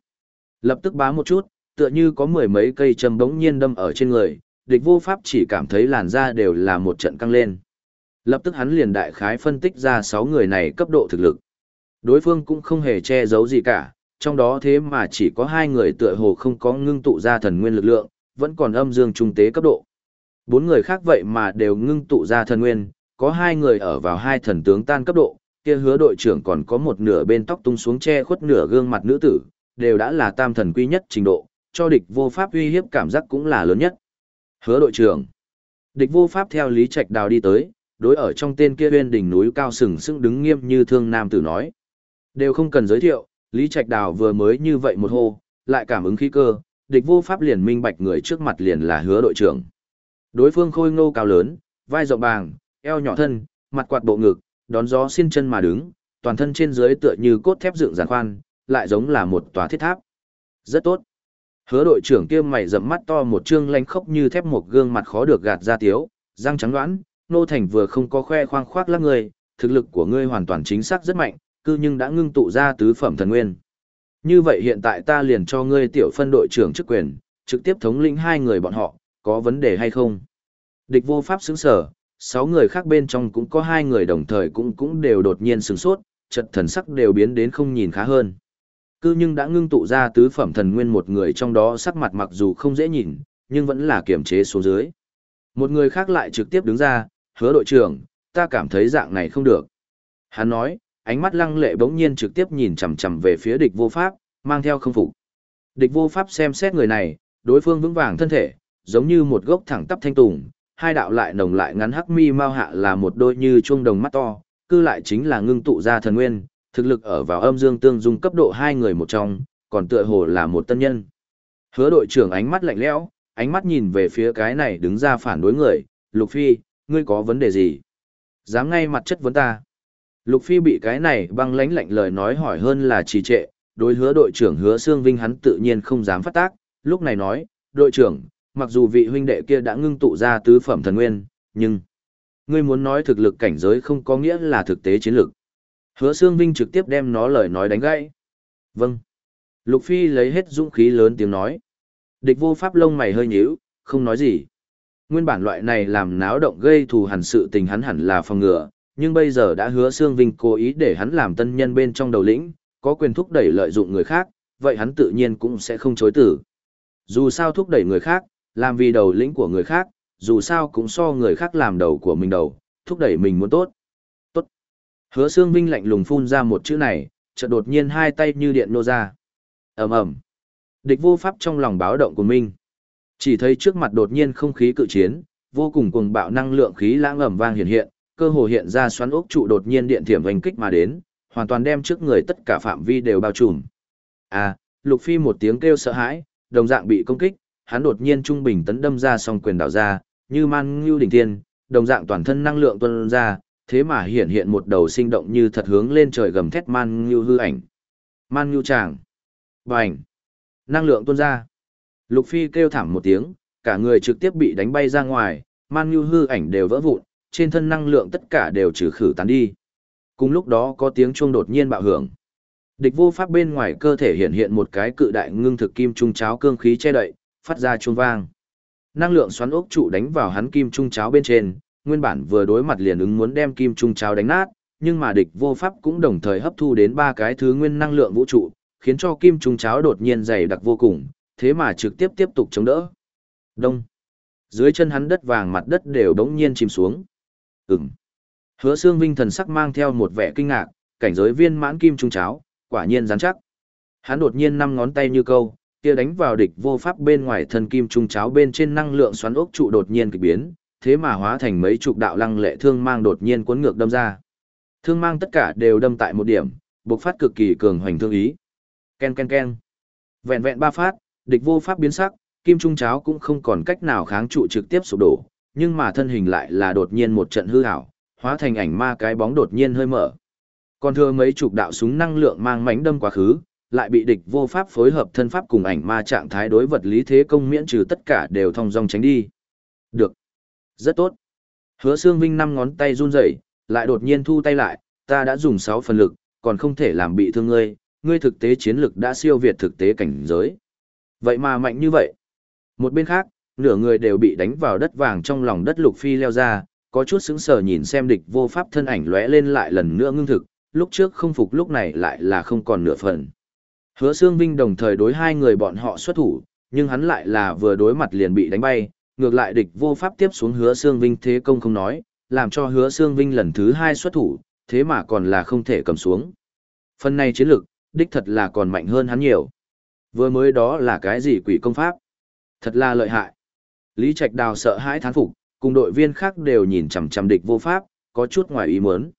Speaker 1: Lập tức bá một chút, tựa như có mười mấy cây châm bỗng nhiên đâm ở trên người, địch vô pháp chỉ cảm thấy làn da đều là một trận căng lên. Lập tức hắn liền đại khái phân tích ra sáu người này cấp độ thực lực. Đối phương cũng không hề che giấu gì cả, trong đó thế mà chỉ có hai người tựa hồ không có ngưng tụ ra thần nguyên lực lượng, vẫn còn âm dương trung tế cấp độ. Bốn người khác vậy mà đều ngưng tụ ra thần nguyên, có hai người ở vào hai thần tướng tan cấp độ, kia hứa đội trưởng còn có một nửa bên tóc tung xuống che khuất nửa gương mặt nữ tử, đều đã là tam thần quy nhất trình độ, cho địch vô pháp uy hiếp cảm giác cũng là lớn nhất. Hứa đội trưởng. Địch vô pháp theo Lý Trạch Đào đi tới, đối ở trong tên kia bên đỉnh núi cao sừng sững đứng nghiêm như thương nam tử nói. Đều không cần giới thiệu, Lý Trạch Đào vừa mới như vậy một hô, lại cảm ứng khí cơ, địch vô pháp liền minh bạch người trước mặt liền là hứa đội trưởng. Đối phương khôi ngô cao lớn, vai rộng bàng, eo nhỏ thân, mặt quạt bộ ngực, đón gió xin chân mà đứng, toàn thân trên dưới tựa như cốt thép dựng giàn khoan, lại giống là một tòa thiết tháp. Rất tốt. Hứa đội trưởng kia mày rậm mắt to một trương lanh khốc như thép một gương mặt khó được gạt ra tiếu, răng trắng đoán, nô thành vừa không có khoe khoang khoác lác người, thực lực của ngươi hoàn toàn chính xác rất mạnh, cư nhưng đã ngưng tụ ra tứ phẩm thần nguyên. Như vậy hiện tại ta liền cho ngươi tiểu phân đội trưởng chức quyền, trực tiếp thống lĩnh hai người bọn họ, có vấn đề hay không? Địch vô pháp xứng sở, sáu người khác bên trong cũng có hai người đồng thời cũng cũng đều đột nhiên sửng sốt, chật thần sắc đều biến đến không nhìn khá hơn. Cư nhưng đã ngưng tụ ra tứ phẩm thần nguyên một người trong đó sắc mặt mặc dù không dễ nhìn, nhưng vẫn là kiềm chế xuống dưới. Một người khác lại trực tiếp đứng ra, hứa đội trưởng, ta cảm thấy dạng này không được. Hắn nói, ánh mắt lăng lệ bỗng nhiên trực tiếp nhìn chằm chằm về phía địch vô pháp, mang theo không phục. Địch vô pháp xem xét người này, đối phương vững vàng thân thể, giống như một gốc thẳng tắp thanh tùng, hai đạo lại nồng lại ngắn hắc mi mau hạ là một đôi như chuông đồng mắt to, cư lại chính là ngưng tụ ra thần nguyên, thực lực ở vào âm dương tương dung cấp độ hai người một trong, còn tựa hồ là một tân nhân. Hứa đội trưởng ánh mắt lạnh lẽo, ánh mắt nhìn về phía cái này đứng ra phản đối người, Lục Phi, ngươi có vấn đề gì? Dám ngay mặt chất vấn ta. Lục Phi bị cái này băng lãnh lạnh lời nói hỏi hơn là trì trệ, đối hứa đội trưởng hứa Sương Vinh hắn tự nhiên không dám phát tác, lúc này nói, đội trưởng, mặc dù vị huynh đệ kia đã ngưng tụ ra tứ phẩm thần nguyên, nhưng ngươi muốn nói thực lực cảnh giới không có nghĩa là thực tế chiến lược. Hứa Sương Vinh trực tiếp đem nó lời nói đánh gãy. Vâng. Lục Phi lấy hết dũng khí lớn tiếng nói. Địch vô pháp lông mày hơi nhíu, không nói gì. Nguyên bản loại này làm náo động gây thù hẳn sự tình hắn hẳn là phòng ngừa, nhưng bây giờ đã hứa Sương Vinh cố ý để hắn làm tân nhân bên trong đầu lĩnh, có quyền thúc đẩy lợi dụng người khác, vậy hắn tự nhiên cũng sẽ không chối tử. Dù sao thúc đẩy người khác, làm vì đầu lĩnh của người khác, dù sao cũng so người khác làm đầu của mình đầu, thúc đẩy mình muốn tốt. Tốt. Hứa Sương Vinh lạnh lùng phun ra một chữ này, chợt đột nhiên hai tay như điện nô ra. ầm ầm Địch vô pháp trong lòng báo động của mình. Chỉ thấy trước mặt đột nhiên không khí cự chiến, vô cùng cuồng bạo năng lượng khí lãng ầm vang hiện hiện, cơ hồ hiện ra xoắn ốc trụ đột nhiên điện thiểm hành kích mà đến, hoàn toàn đem trước người tất cả phạm vi đều bao trùm. À, Lục Phi một tiếng kêu sợ hãi, đồng dạng bị công kích, hắn đột nhiên trung bình tấn đâm ra song quyền đảo ra, như man ngưu đỉnh thiên, đồng dạng toàn thân năng lượng tuôn ra, thế mà hiện hiện một đầu sinh động như thật hướng lên trời gầm thét man ngưu hư ảnh. Man ngưu tràng. Bành. Năng lượng tuôn ra. Lục Phi kêu thảm một tiếng, cả người trực tiếp bị đánh bay ra ngoài, man ngưu hư ảnh đều vỡ vụn, trên thân năng lượng tất cả đều trừ khử tán đi. Cùng lúc đó có tiếng chuông đột nhiên bạo hưởng. Địch vô pháp bên ngoài cơ thể hiện hiện một cái cự đại ngưng thực kim trung cháo cương khí che đậy, phát ra chuông vang. Năng lượng xoắn ốc trụ đánh vào hắn kim trung cháo bên trên, nguyên bản vừa đối mặt liền ứng muốn đem kim trung cháo đánh nát, nhưng mà địch vô pháp cũng đồng thời hấp thu đến ba cái thứ nguyên năng lượng vũ trụ, khiến cho kim trung cháo đột nhiên dày đặc vô cùng, thế mà trực tiếp tiếp tục chống đỡ. Đông. Dưới chân hắn đất vàng mặt đất đều đống nhiên chìm xuống. Ừm. Hứa xương vinh thần sắc mang theo một vẻ kinh ngạc, cảnh giới viên mãn kim trung cháo, quả nhiên rắn chắc. Hắn đột nhiên năm ngón tay như câu, kia đánh vào địch vô pháp bên ngoài thân kim trung cháo bên trên năng lượng xoắn ốc trụ đột nhiên kỳ biến, thế mà hóa thành mấy chục đạo lăng lệ thương mang đột nhiên cuốn ngược đâm ra. Thương mang tất cả đều đâm tại một điểm, bộc phát cực kỳ cường hoành thương ý. Ken ken ken. Vẹn vẹn ba phát, địch vô pháp biến sắc, kim trung cháo cũng không còn cách nào kháng trụ trực tiếp sụp đổ, nhưng mà thân hình lại là đột nhiên một trận hư ảo, hóa thành ảnh ma cái bóng đột nhiên hơi mở. Còn thừa mấy chục đạo súng năng lượng mang mảnh đâm quá khứ, lại bị địch vô pháp phối hợp thân pháp cùng ảnh ma trạng thái đối vật lý thế công miễn trừ tất cả đều thông dong tránh đi. Được. Rất tốt. Hứa Sương Vinh năm ngón tay run rẩy, lại đột nhiên thu tay lại, ta đã dùng 6 phần lực, còn không thể làm bị thương ngươi, ngươi thực tế chiến lực đã siêu việt thực tế cảnh giới. Vậy mà mạnh như vậy. Một bên khác, nửa người đều bị đánh vào đất vàng trong lòng đất lục phi leo ra, có chút sững sờ nhìn xem địch vô pháp thân ảnh lóe lên lại lần nữa ngưng thực, lúc trước không phục lúc này lại là không còn nửa phần. Hứa Sương Vinh đồng thời đối hai người bọn họ xuất thủ, nhưng hắn lại là vừa đối mặt liền bị đánh bay, ngược lại địch vô pháp tiếp xuống Hứa Sương Vinh thế công không nói, làm cho Hứa Sương Vinh lần thứ hai xuất thủ, thế mà còn là không thể cầm xuống. Phần này chiến lực, đích thật là còn mạnh hơn hắn nhiều. Vừa mới đó là cái gì quỷ công pháp? Thật là lợi hại. Lý Trạch Đào sợ hãi thán phục, cùng đội viên khác đều nhìn chằm chằm địch vô pháp, có chút ngoài ý muốn.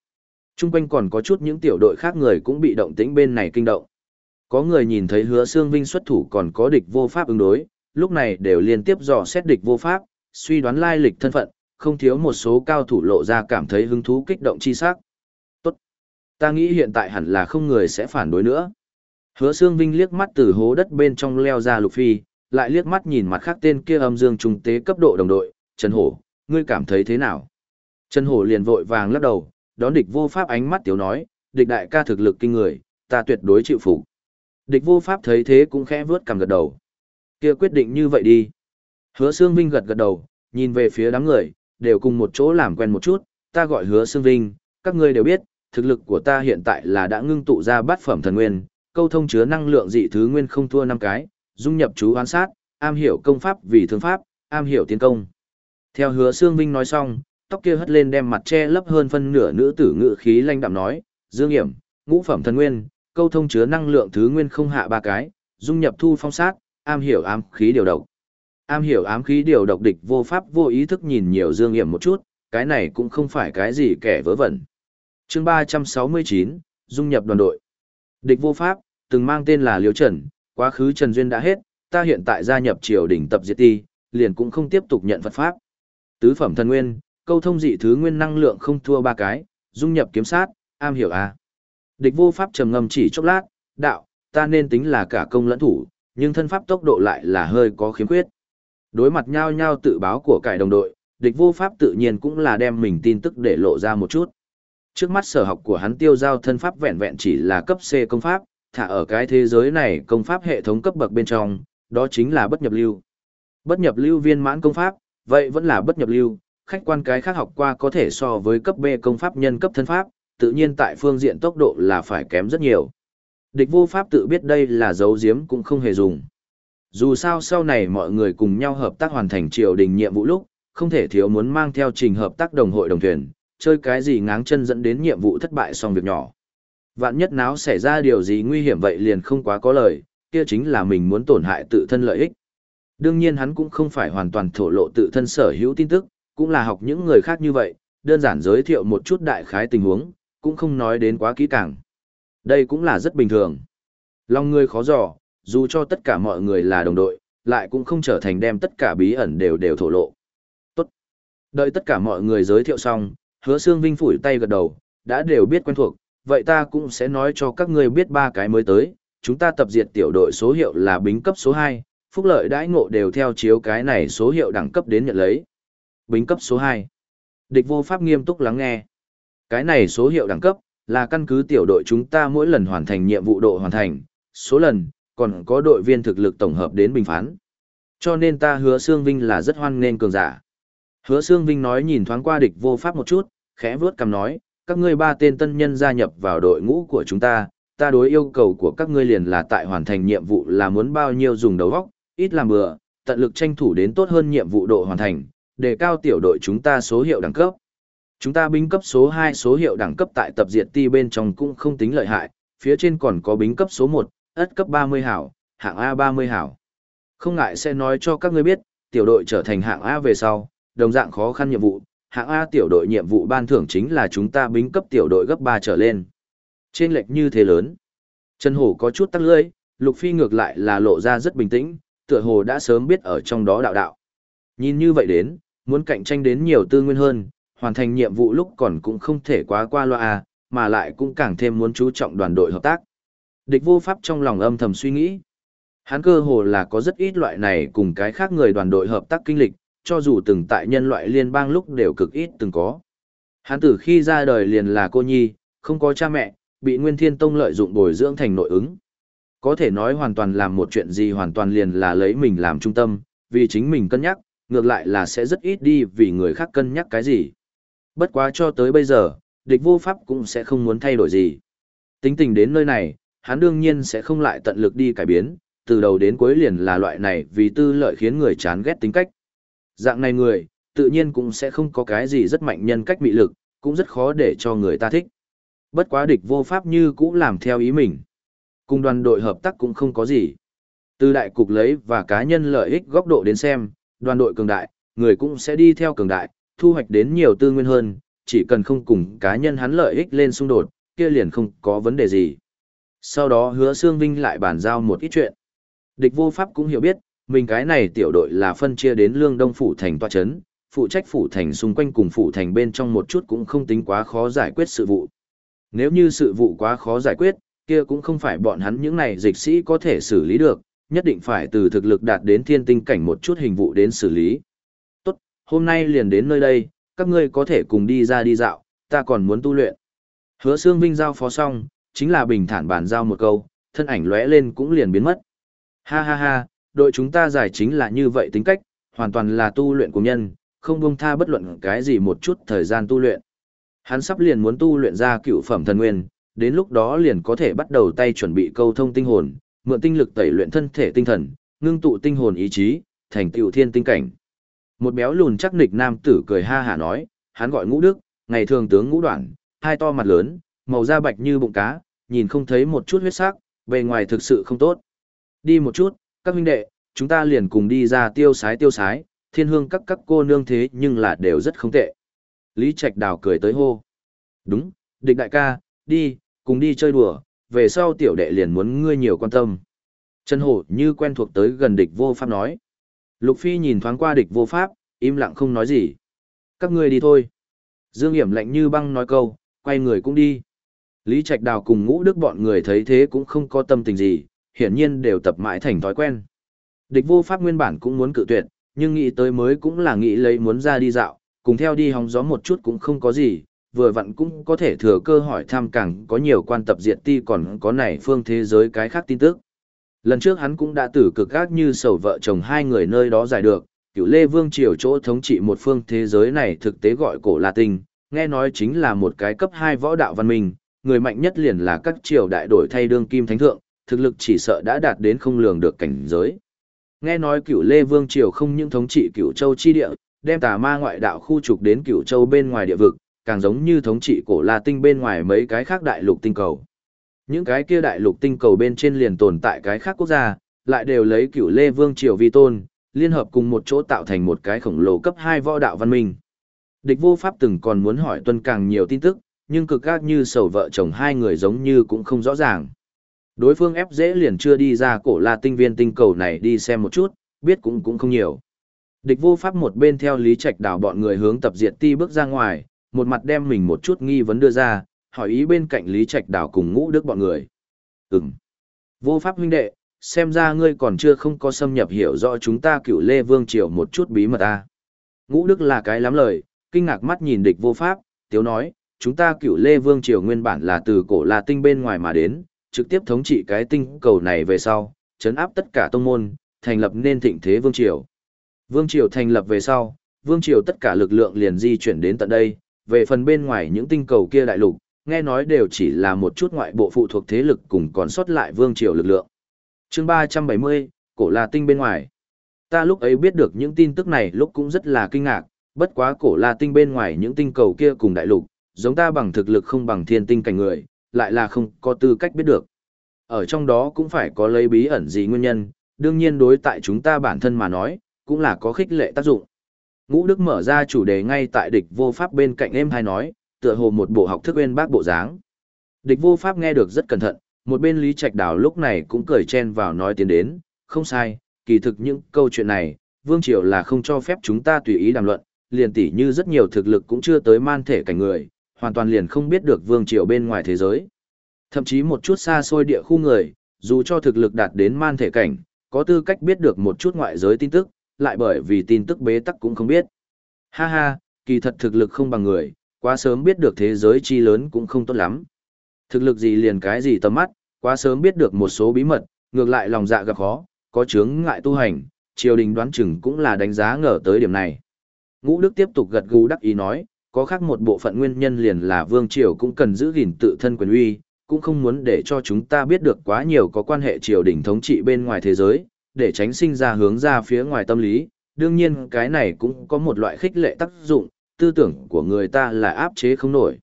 Speaker 1: Trung quanh còn có chút những tiểu đội khác người cũng bị động tĩnh bên này kinh động. Có người nhìn thấy hứa xương vinh xuất thủ còn có địch vô pháp ứng đối, lúc này đều liên tiếp dò xét địch vô pháp, suy đoán lai lịch thân phận, không thiếu một số cao thủ lộ ra cảm thấy hứng thú kích động chi sắc. Tốt. Ta nghĩ hiện tại hẳn là không người sẽ phản đối nữa. Hứa xương vinh liếc mắt từ hố đất bên trong leo ra lục phi, lại liếc mắt nhìn mặt khác tên kia âm dương trung tế cấp độ đồng đội, Trần Hổ, ngươi cảm thấy thế nào? Trần Hổ liền vội vàng lắc đầu, đón địch vô pháp ánh mắt tiểu nói, địch đại ca thực lực kinh người, ta tuyệt đối chịu phục. Địch vô pháp thấy thế cũng khẽ vướt cằm gật đầu. Kia quyết định như vậy đi. Hứa Sương Vinh gật gật đầu, nhìn về phía đám người, đều cùng một chỗ làm quen một chút, ta gọi Hứa Sương Vinh, các ngươi đều biết, thực lực của ta hiện tại là đã ngưng tụ ra bát phẩm thần nguyên, câu thông chứa năng lượng dị thứ nguyên không thua năm cái, dung nhập chú quan sát, am hiểu công pháp vì thương pháp, am hiểu tiến công. Theo Hứa Sương Vinh nói xong, tóc kia hất lên đem mặt che lấp hơn phân nửa nữ tử ngự khí lanh đạm nói, Dương Hiểm, ngũ phẩm thần nguyên, câu thông chứa năng lượng thứ nguyên không hạ ba cái, dung nhập thu phong sát, am hiểu ám khí điều độc. Am hiểu ám khí điều độc địch vô pháp vô ý thức nhìn nhiều Dương Hiểm một chút, cái này cũng không phải cái gì kẻ vớ vẩn. Chương 369, dung nhập đoàn đội. Địch vô pháp, từng mang tên là Liễu Trần, quá khứ Trần Duyên đã hết, ta hiện tại gia nhập triều đình tập diệt ti, liền cũng không tiếp tục nhận Phật Pháp. Tứ phẩm thần nguyên, câu thông dị thứ nguyên năng lượng không thua ba cái, dung nhập kiếm sát, am hiểu à. Địch vô pháp trầm ngâm chỉ chốc lát, đạo, ta nên tính là cả công lẫn thủ, nhưng thân pháp tốc độ lại là hơi có khiếm khuyết. Đối mặt nhau nhau tự báo của cải đồng đội, địch vô pháp tự nhiên cũng là đem mình tin tức để lộ ra một chút. Trước mắt sở học của hắn tiêu giao thân pháp vẹn vẹn chỉ là cấp C công pháp, thả ở cái thế giới này công pháp hệ thống cấp bậc bên trong, đó chính là bất nhập lưu. Bất nhập lưu viên mãn công pháp, vậy vẫn là bất nhập lưu, khách quan cái khác học qua có thể so với cấp B công pháp nhân cấp thân pháp, tự nhiên tại phương diện tốc độ là phải kém rất nhiều. Địch vô pháp tự biết đây là dấu diếm cũng không hề dùng. Dù sao sau này mọi người cùng nhau hợp tác hoàn thành triều đình nhiệm vụ lúc, không thể thiếu muốn mang theo trình hợp tác đồng hội đồng thuyền, chơi cái gì ngáng chân dẫn đến nhiệm vụ thất bại xong việc nhỏ. Vạn nhất náo xảy ra điều gì nguy hiểm vậy liền không quá có lời, kia chính là mình muốn tổn hại tự thân lợi ích. Đương nhiên hắn cũng không phải hoàn toàn thổ lộ tự thân sở hữu tin tức, cũng là học những người khác như vậy, đơn giản giới thiệu một chút đại khái tình huống, cũng không nói đến quá kỹ càng. Đây cũng là rất bình thường. Lòng người khó dò, dù cho tất cả mọi người là đồng đội, lại cũng không trở thành đem tất cả bí ẩn đều đều thổ lộ. Tốt. Đợi tất cả mọi người giới thiệu xong, hứa xương vinh phủi tay gật đầu, đã đều biết quen thuộc, vậy ta cũng sẽ nói cho các ngươi biết ba cái mới tới. Chúng ta tập diệt tiểu đội số hiệu là bính cấp số 2, phúc lợi đãi ngộ đều theo chiếu cái này số hiệu đẳng cấp đến nhận lấy. Bính cấp số 2. Địch vô pháp nghiêm túc lắng nghe. Cái này số hiệu đẳng cấp, là căn cứ tiểu đội chúng ta mỗi lần hoàn thành nhiệm vụ độ hoàn thành, số lần, còn có đội viên thực lực tổng hợp đến bình phán. Cho nên ta hứa Sương Vinh là rất hoan nghênh cường giả. Hứa Sương Vinh nói nhìn thoáng qua địch vô pháp một chút, khẽ vướt cầm nói, các ngươi ba tên tân nhân gia nhập vào đội ngũ của chúng ta, ta đối yêu cầu của các ngươi liền là tại hoàn thành nhiệm vụ là muốn bao nhiêu dùng đầu óc, ít làm bừa, tận lực tranh thủ đến tốt hơn nhiệm vụ độ hoàn thành, đề cao tiểu đội chúng ta số hiệu đẳng cấp. Chúng ta binh cấp số 2 số hiệu đẳng cấp tại tập diệt ti bên trong cũng không tính lợi hại, phía trên còn có binh cấp số 1, ất cấp 30 hảo, hạng A 30 hảo. Không ngại sẽ nói cho các ngươi biết, tiểu đội trở thành hạng A về sau, đồng dạng khó khăn nhiệm vụ, hạng A tiểu đội nhiệm vụ ban thưởng chính là chúng ta bính cấp tiểu đội gấp 3 trở lên. Trên lệch như thế lớn. Trần Hổ có chút tắc lưỡi, Lục Phi ngược lại là lộ ra rất bình tĩnh, tựa hồ đã sớm biết ở trong đó đạo đạo. Nhìn như vậy đến, muốn cạnh tranh đến nhiều tư nguyên hơn, hoàn thành nhiệm vụ lúc còn cũng không thể quá qua loa mà lại cũng càng thêm muốn chú trọng đoàn đội hợp tác. Địch vô pháp trong lòng âm thầm suy nghĩ. Hắn cơ hồ là có rất ít loại này cùng cái khác người đoàn đội hợp tác kinh lịch, cho dù từng tại nhân loại liên bang lúc đều cực ít từng có. Hắn từ khi ra đời liền là cô nhi, không có cha mẹ, bị Nguyên Thiên Tông lợi dụng bồi dưỡng thành nội ứng. Có thể nói hoàn toàn làm một chuyện gì hoàn toàn liền là lấy mình làm trung tâm, vì chính mình cân nhắc, ngược lại là sẽ rất ít đi vì người khác cân nhắc cái gì. Bất quá cho tới bây giờ, địch vô pháp cũng sẽ không muốn thay đổi gì. Tính tình đến nơi này, hắn đương nhiên sẽ không lại tận lực đi cải biến, từ đầu đến cuối liền là loại này vì tư lợi khiến người chán ghét tính cách. Dạng này người, tự nhiên cũng sẽ không có cái gì rất mạnh nhân cách mị lực, cũng rất khó để cho người ta thích. Bất quá địch vô pháp như cũng làm theo ý mình. Cùng đoàn đội hợp tác cũng không có gì. Từ đại cục lấy và cá nhân lợi ích góc độ đến xem, đoàn đội cường đại, người cũng sẽ đi theo cường đại, thu hoạch đến nhiều tư nguyên hơn, chỉ cần không cùng cá nhân hắn lợi ích lên xung đột, kia liền không có vấn đề gì. Sau đó hứa Sương Vinh lại bàn giao một ít chuyện. Địch vô pháp cũng hiểu biết, mình cái này tiểu đội là phân chia đến lương đông phủ thành tòa chấn, phụ trách phủ thành xung quanh cùng phủ thành bên trong một chút cũng không tính quá khó giải quyết sự vụ. Nếu như sự vụ quá khó giải quyết, kia cũng không phải bọn hắn những này dịch sĩ có thể xử lý được, nhất định phải từ thực lực đạt đến thiên tinh cảnh một chút hình vụ đến xử lý. Tốt, hôm nay liền đến nơi đây, các ngươi có thể cùng đi ra đi dạo, ta còn muốn tu luyện. Hứa Sương Vinh giao phó xong, chính là bình thản bàn giao một câu, thân ảnh lóe lên cũng liền biến mất. Ha ha ha, đội chúng ta giải chính là như vậy tính cách, hoàn toàn là tu luyện của nhân, không buông tha bất luận cái gì một chút thời gian tu luyện. Hắn sắp liền muốn tu luyện ra cựu phẩm thần nguyên, đến lúc đó liền có thể bắt đầu tay chuẩn bị câu thông tinh hồn, mượn tinh lực tẩy luyện thân thể tinh thần, ngưng tụ tinh hồn ý chí, thành tựu thiên tinh cảnh. Một béo lùn chắc nịch nam tử cười ha hả nói, hắn gọi ngũ đức, ngày thường tướng ngũ đoạn, hai to mặt lớn, màu da bạch như bụng cá, nhìn không thấy một chút huyết sắc, bề ngoài thực sự không tốt. Đi một chút, các huynh đệ, chúng ta liền cùng đi ra tiêu sái tiêu sái, thiên hương các các cô nương thế nhưng là đều rất không tệ. Lý Trạch Đào cười tới hô. Đúng, địch đại ca, đi, cùng đi chơi đùa, về sau tiểu đệ liền muốn ngươi nhiều quan tâm. Trần Hổ như quen thuộc tới gần địch vô pháp nói. Lục Phi nhìn thoáng qua địch vô pháp, im lặng không nói gì. Các ngươi đi thôi. Dương Hiểm lạnh như băng nói câu, quay người cũng đi. Lý Trạch Đào cùng ngũ đức bọn người thấy thế cũng không có tâm tình gì, hiển nhiên đều tập mãi thành thói quen. Địch vô pháp nguyên bản cũng muốn cự tuyệt, nhưng nghĩ tới mới cũng là nghĩ lấy muốn ra đi dạo, cùng theo đi hóng gió một chút cũng không có gì, vừa vặn cũng có thể thừa cơ hỏi thăm càng có nhiều quan tập diệt ti còn có này phương thế giới cái khác tin tức. Lần trước hắn cũng đã tử cực gác như sầu vợ chồng hai người nơi đó giải được, cựu Lê Vương Triều chỗ thống trị một phương thế giới này thực tế gọi cổ là tình. nghe nói chính là một cái cấp 2 võ đạo văn minh, người mạnh nhất liền là các triều đại đổi thay đương kim thánh thượng, thực lực chỉ sợ đã đạt đến không lường được cảnh giới. Nghe nói cựu Lê Vương Triều không những thống trị cựu châu chi địa, đem tà ma ngoại đạo khu trục đến cựu châu bên ngoài địa vực, càng giống như thống trị cổ La Tinh bên ngoài mấy cái khác đại lục tinh cầu. Những cái kia đại lục tinh cầu bên trên liền tồn tại cái khác quốc gia, lại đều lấy cựu Lê Vương Triều vi tôn, liên hợp cùng một chỗ tạo thành một cái khổng lồ cấp 2 võ đạo văn minh. Địch vô pháp từng còn muốn hỏi tuân càng nhiều tin tức, nhưng cực ác như sầu vợ chồng hai người giống như cũng không rõ ràng. Đối phương ép dễ liền chưa đi ra cổ la tinh viên tinh cầu này đi xem một chút, biết cũng cũng không nhiều. Địch vô pháp một bên theo lý trạch đảo bọn người hướng tập diệt ti bước ra ngoài, một mặt đem mình một chút nghi vấn đưa ra, hỏi ý bên cạnh lý trạch đảo cùng ngũ đức bọn người. Ừm. Vô pháp huynh đệ, xem ra ngươi còn chưa không có xâm nhập hiểu rõ chúng ta cựu lê vương triều một chút bí mật ta. Ngũ đức là cái lắm lời, kinh ngạc mắt nhìn địch vô pháp, tiếu nói, chúng ta cựu lê vương triều nguyên bản là từ cổ la tinh bên ngoài mà đến, trực tiếp thống trị cái tinh cầu này về sau, chấn áp tất cả tông môn, thành lập nên thịnh thế vương triều. Vương triều thành lập về sau, vương triều tất cả lực lượng liền di chuyển đến tận đây, về phần bên ngoài những tinh cầu kia đại lục, nghe nói đều chỉ là một chút ngoại bộ phụ thuộc thế lực cùng còn sót lại vương triều lực lượng. Chương 370, cổ La Tinh bên ngoài. Ta lúc ấy biết được những tin tức này lúc cũng rất là kinh ngạc, bất quá cổ La Tinh bên ngoài những tinh cầu kia cùng đại lục, giống ta bằng thực lực không bằng thiên tinh cảnh người, lại là không có tư cách biết được. Ở trong đó cũng phải có lấy bí ẩn gì nguyên nhân, đương nhiên đối tại chúng ta bản thân mà nói, cũng là có khích lệ tác dụng. Ngũ Đức mở ra chủ đề ngay tại địch vô pháp bên cạnh em hay nói, tựa hồ một bộ học thức bên bác bộ dáng. Địch vô pháp nghe được rất cẩn thận, một bên Lý Trạch Đào lúc này cũng cười chen vào nói tiến đến, không sai, kỳ thực những câu chuyện này, Vương Triều là không cho phép chúng ta tùy ý đàm luận, liền tỉ như rất nhiều thực lực cũng chưa tới man thể cảnh người, hoàn toàn liền không biết được vương triều bên ngoài thế giới. Thậm chí một chút xa xôi địa khu người, dù cho thực lực đạt đến man thể cảnh, có tư cách biết được một chút ngoại giới tin tức, lại bởi vì tin tức bế tắc cũng không biết. Ha ha, kỳ thật thực lực không bằng người, quá sớm biết được thế giới chi lớn cũng không tốt lắm. Thực lực gì liền cái gì tầm mắt, quá sớm biết được một số bí mật, ngược lại lòng dạ gặp khó, có chướng ngại tu hành, triều đình đoán chừng cũng là đánh giá ngờ tới điểm này. Ngũ Đức tiếp tục gật gù đắc ý nói, có khác một bộ phận nguyên nhân liền là vương triều cũng cần giữ gìn tự thân quyền uy, cũng không muốn để cho chúng ta biết được quá nhiều có quan hệ triều đình thống trị bên ngoài thế giới, để tránh sinh ra hướng ra phía ngoài tâm lý. Đương nhiên cái này cũng có một loại khích lệ tác dụng, tư tưởng của người ta là áp chế không nổi.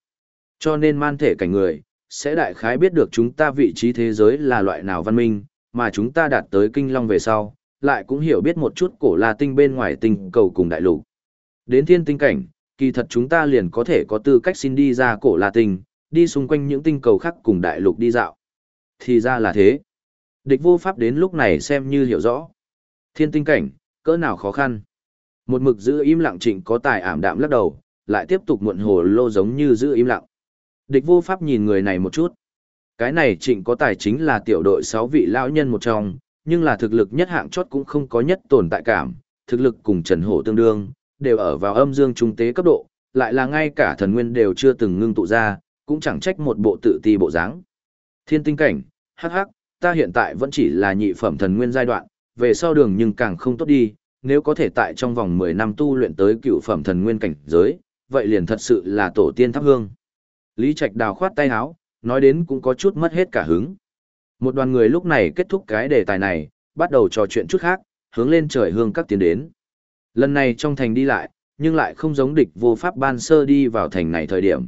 Speaker 1: Cho nên man thể cảnh người, sẽ đại khái biết được chúng ta vị trí thế giới là loại nào văn minh, mà chúng ta đạt tới kinh long về sau, lại cũng hiểu biết một chút cổ la tinh bên ngoài tinh cầu cùng đại lục. Đến thiên tinh cảnh, kỳ thật chúng ta liền có thể có tư cách xin đi ra cổ La Tinh, đi xung quanh những tinh cầu khác cùng đại lục đi dạo. Thì ra là thế. Địch vô pháp đến lúc này xem như hiểu rõ. Thiên tinh cảnh, cỡ nào khó khăn. Một mực giữ im lặng trịnh có tài ảm đạm lắc đầu, lại tiếp tục muộn hồ lô giống như giữ im lặng. Địch vô pháp nhìn người này một chút. Cái này trịnh có tài chính là tiểu đội 6 vị lão nhân một trong, nhưng là thực lực nhất hạng chót cũng không có nhất tồn tại cảm, thực lực cùng Trần Hổ tương đương, đều ở vào âm dương trung tế cấp độ, lại là ngay cả thần nguyên đều chưa từng ngưng tụ ra, cũng chẳng trách một bộ tự ti bộ dáng. Thiên tinh cảnh, hắc hắc, ta hiện tại vẫn chỉ là nhị phẩm thần nguyên giai đoạn, về sau đường nhưng càng không tốt đi, nếu có thể tại trong vòng 10 năm tu luyện tới cựu phẩm thần nguyên cảnh giới, vậy liền thật sự là tổ tiên thắp hương. Lý Trạch đào khoát tay áo, nói đến cũng có chút mất hết cả hứng. Một đoàn người lúc này kết thúc cái đề tài này, bắt đầu trò chuyện chút khác, hướng lên trời hương các tiến đến. Lần này trong thành đi lại, nhưng lại không giống địch vô pháp ban sơ đi vào thành này thời điểm.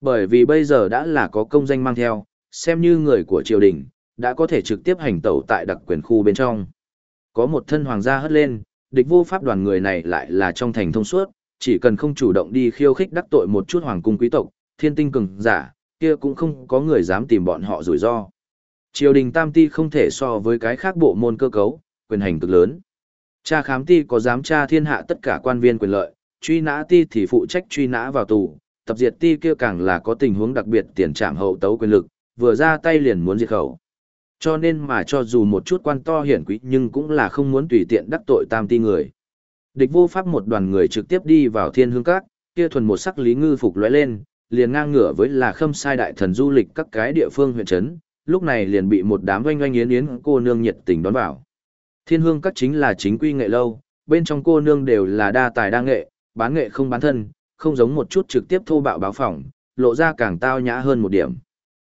Speaker 1: Bởi vì bây giờ đã là có công danh mang theo, xem như người của triều đình, đã có thể trực tiếp hành tẩu tại đặc quyền khu bên trong. Có một thân hoàng gia hất lên, địch vô pháp đoàn người này lại là trong thành thông suốt, chỉ cần không chủ động đi khiêu khích đắc tội một chút hoàng cung quý tộc, thiên tinh cường giả, kia cũng không có người dám tìm bọn họ rủi ro. Triều đình tam ti không thể so với cái khác bộ môn cơ cấu, quyền hành cực lớn. Cha khám ti có dám tra thiên hạ tất cả quan viên quyền lợi, truy nã ti thì phụ trách truy nã vào tù, tập diệt ti kia càng là có tình huống đặc biệt tiền trảm hậu tấu quyền lực, vừa ra tay liền muốn diệt khẩu. Cho nên mà cho dù một chút quan to hiển quý nhưng cũng là không muốn tùy tiện đắc tội tam ti người. Địch vô pháp một đoàn người trực tiếp đi vào thiên hương các, kia thuần một sắc lý ngư phục lóe lên, liền ngang ngửa với là khâm sai đại thần du lịch các cái địa phương huyện trấn, lúc này liền bị một đám oanh oanh yến yến cô nương nhiệt tình đón vào. Thiên hương các chính là chính quy nghệ lâu, bên trong cô nương đều là đa tài đa nghệ, bán nghệ không bán thân, không giống một chút trực tiếp thô bạo báo phỏng, lộ ra càng tao nhã hơn một điểm.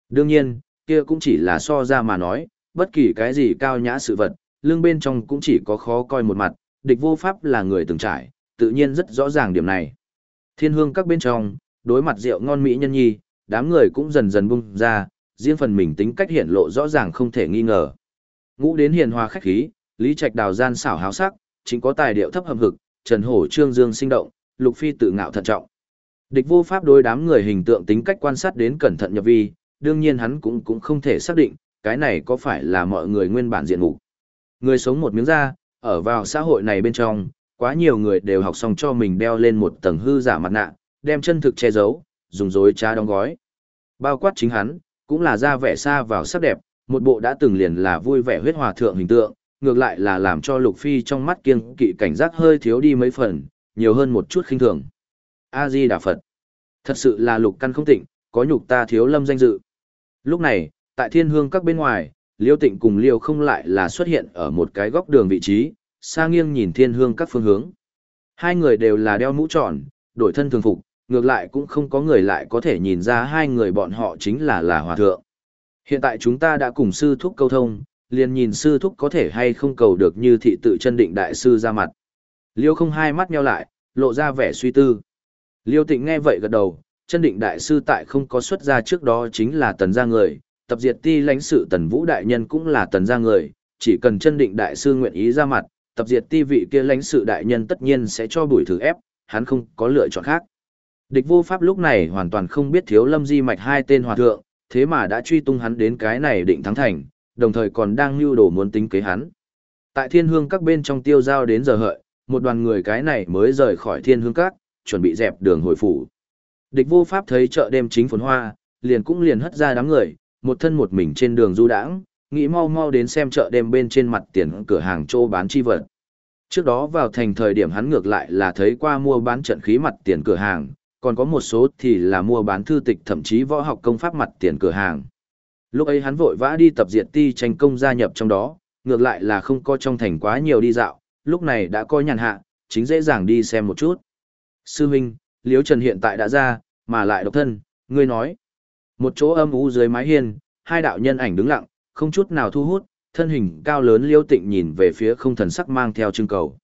Speaker 1: Đương nhiên, kia cũng chỉ là so ra mà nói, bất kỳ cái gì cao nhã sự vật, lương bên trong cũng chỉ có khó coi một mặt, địch vô pháp là người từng trải, tự nhiên rất rõ ràng điểm này. Thiên hương các bên trong, đối mặt rượu ngon mỹ nhân nhi, đám người cũng dần dần bung ra, riêng phần mình tính cách hiện lộ rõ ràng không thể nghi ngờ. Ngũ đến hiền hòa khách khí, Lý Trạch đào gian xảo háo sắc, chính có tài điệu thấp hầm hực, Trần Hổ trương dương sinh động, Lục Phi tự ngạo thận trọng. Địch vô pháp đối đám người hình tượng tính cách quan sát đến cẩn thận nhập vi, đương nhiên hắn cũng cũng không thể xác định, cái này có phải là mọi người nguyên bản diện mục. Người sống một miếng da, ở vào xã hội này bên trong, quá nhiều người đều học xong cho mình đeo lên một tầng hư giả mặt nạ, đem chân thực che giấu, dùng dối trá đóng gói. Bao quát chính hắn, cũng là da vẻ xa vào sắc đẹp, một bộ đã từng liền là vui vẻ huyết hòa thượng hình tượng, ngược lại là làm cho Lục Phi trong mắt kiêng kỵ cảnh giác hơi thiếu đi mấy phần, nhiều hơn một chút khinh thường. A-di Đà Phật. Thật sự là lục căn không tịnh, có nhục ta thiếu lâm danh dự. Lúc này, tại thiên hương các bên ngoài, Liêu Tịnh cùng Liêu không lại là xuất hiện ở một cái góc đường vị trí, xa nghiêng nhìn thiên hương các phương hướng. Hai người đều là đeo mũ tròn, đổi thân thường phục, ngược lại cũng không có người lại có thể nhìn ra hai người bọn họ chính là là hòa thượng. Hiện tại chúng ta đã cùng sư thúc câu thông, liền nhìn sư thúc có thể hay không cầu được như thị tự chân định đại sư ra mặt. Liêu không hai mắt nheo lại, lộ ra vẻ suy tư. Liêu tịnh nghe vậy gật đầu, chân định đại sư tại không có xuất ra trước đó chính là tần gia người, tập diệt ti lãnh sự tần vũ đại nhân cũng là tần gia người, chỉ cần chân định đại sư nguyện ý ra mặt, tập diệt ti vị kia lãnh sự đại nhân tất nhiên sẽ cho bùi thử ép, hắn không có lựa chọn khác. Địch vô pháp lúc này hoàn toàn không biết thiếu lâm di mạch hai tên hòa thượng, thế mà đã truy tung hắn đến cái này định thắng thành, đồng thời còn đang lưu đồ muốn tính kế hắn. Tại thiên hương các bên trong tiêu giao đến giờ hợi, một đoàn người cái này mới rời khỏi thiên hương các, chuẩn bị dẹp đường hồi phủ. Địch vô pháp thấy chợ đêm chính phồn hoa, liền cũng liền hất ra đám người, một thân một mình trên đường du đãng, nghĩ mau mau đến xem chợ đêm bên trên mặt tiền cửa hàng chỗ bán chi vật. Trước đó vào thành thời điểm hắn ngược lại là thấy qua mua bán trận khí mặt tiền cửa hàng, còn có một số thì là mua bán thư tịch thậm chí võ học công pháp mặt tiền cửa hàng. Lúc ấy hắn vội vã đi tập diệt ti tranh công gia nhập trong đó, ngược lại là không có trong thành quá nhiều đi dạo, lúc này đã coi nhàn hạ, chính dễ dàng đi xem một chút. Sư huynh, Liễu Trần hiện tại đã ra, mà lại độc thân, ngươi nói. Một chỗ âm u dưới mái hiên, hai đạo nhân ảnh đứng lặng, không chút nào thu hút, thân hình cao lớn Liễu Tịnh nhìn về phía không thần sắc mang theo trưng cầu.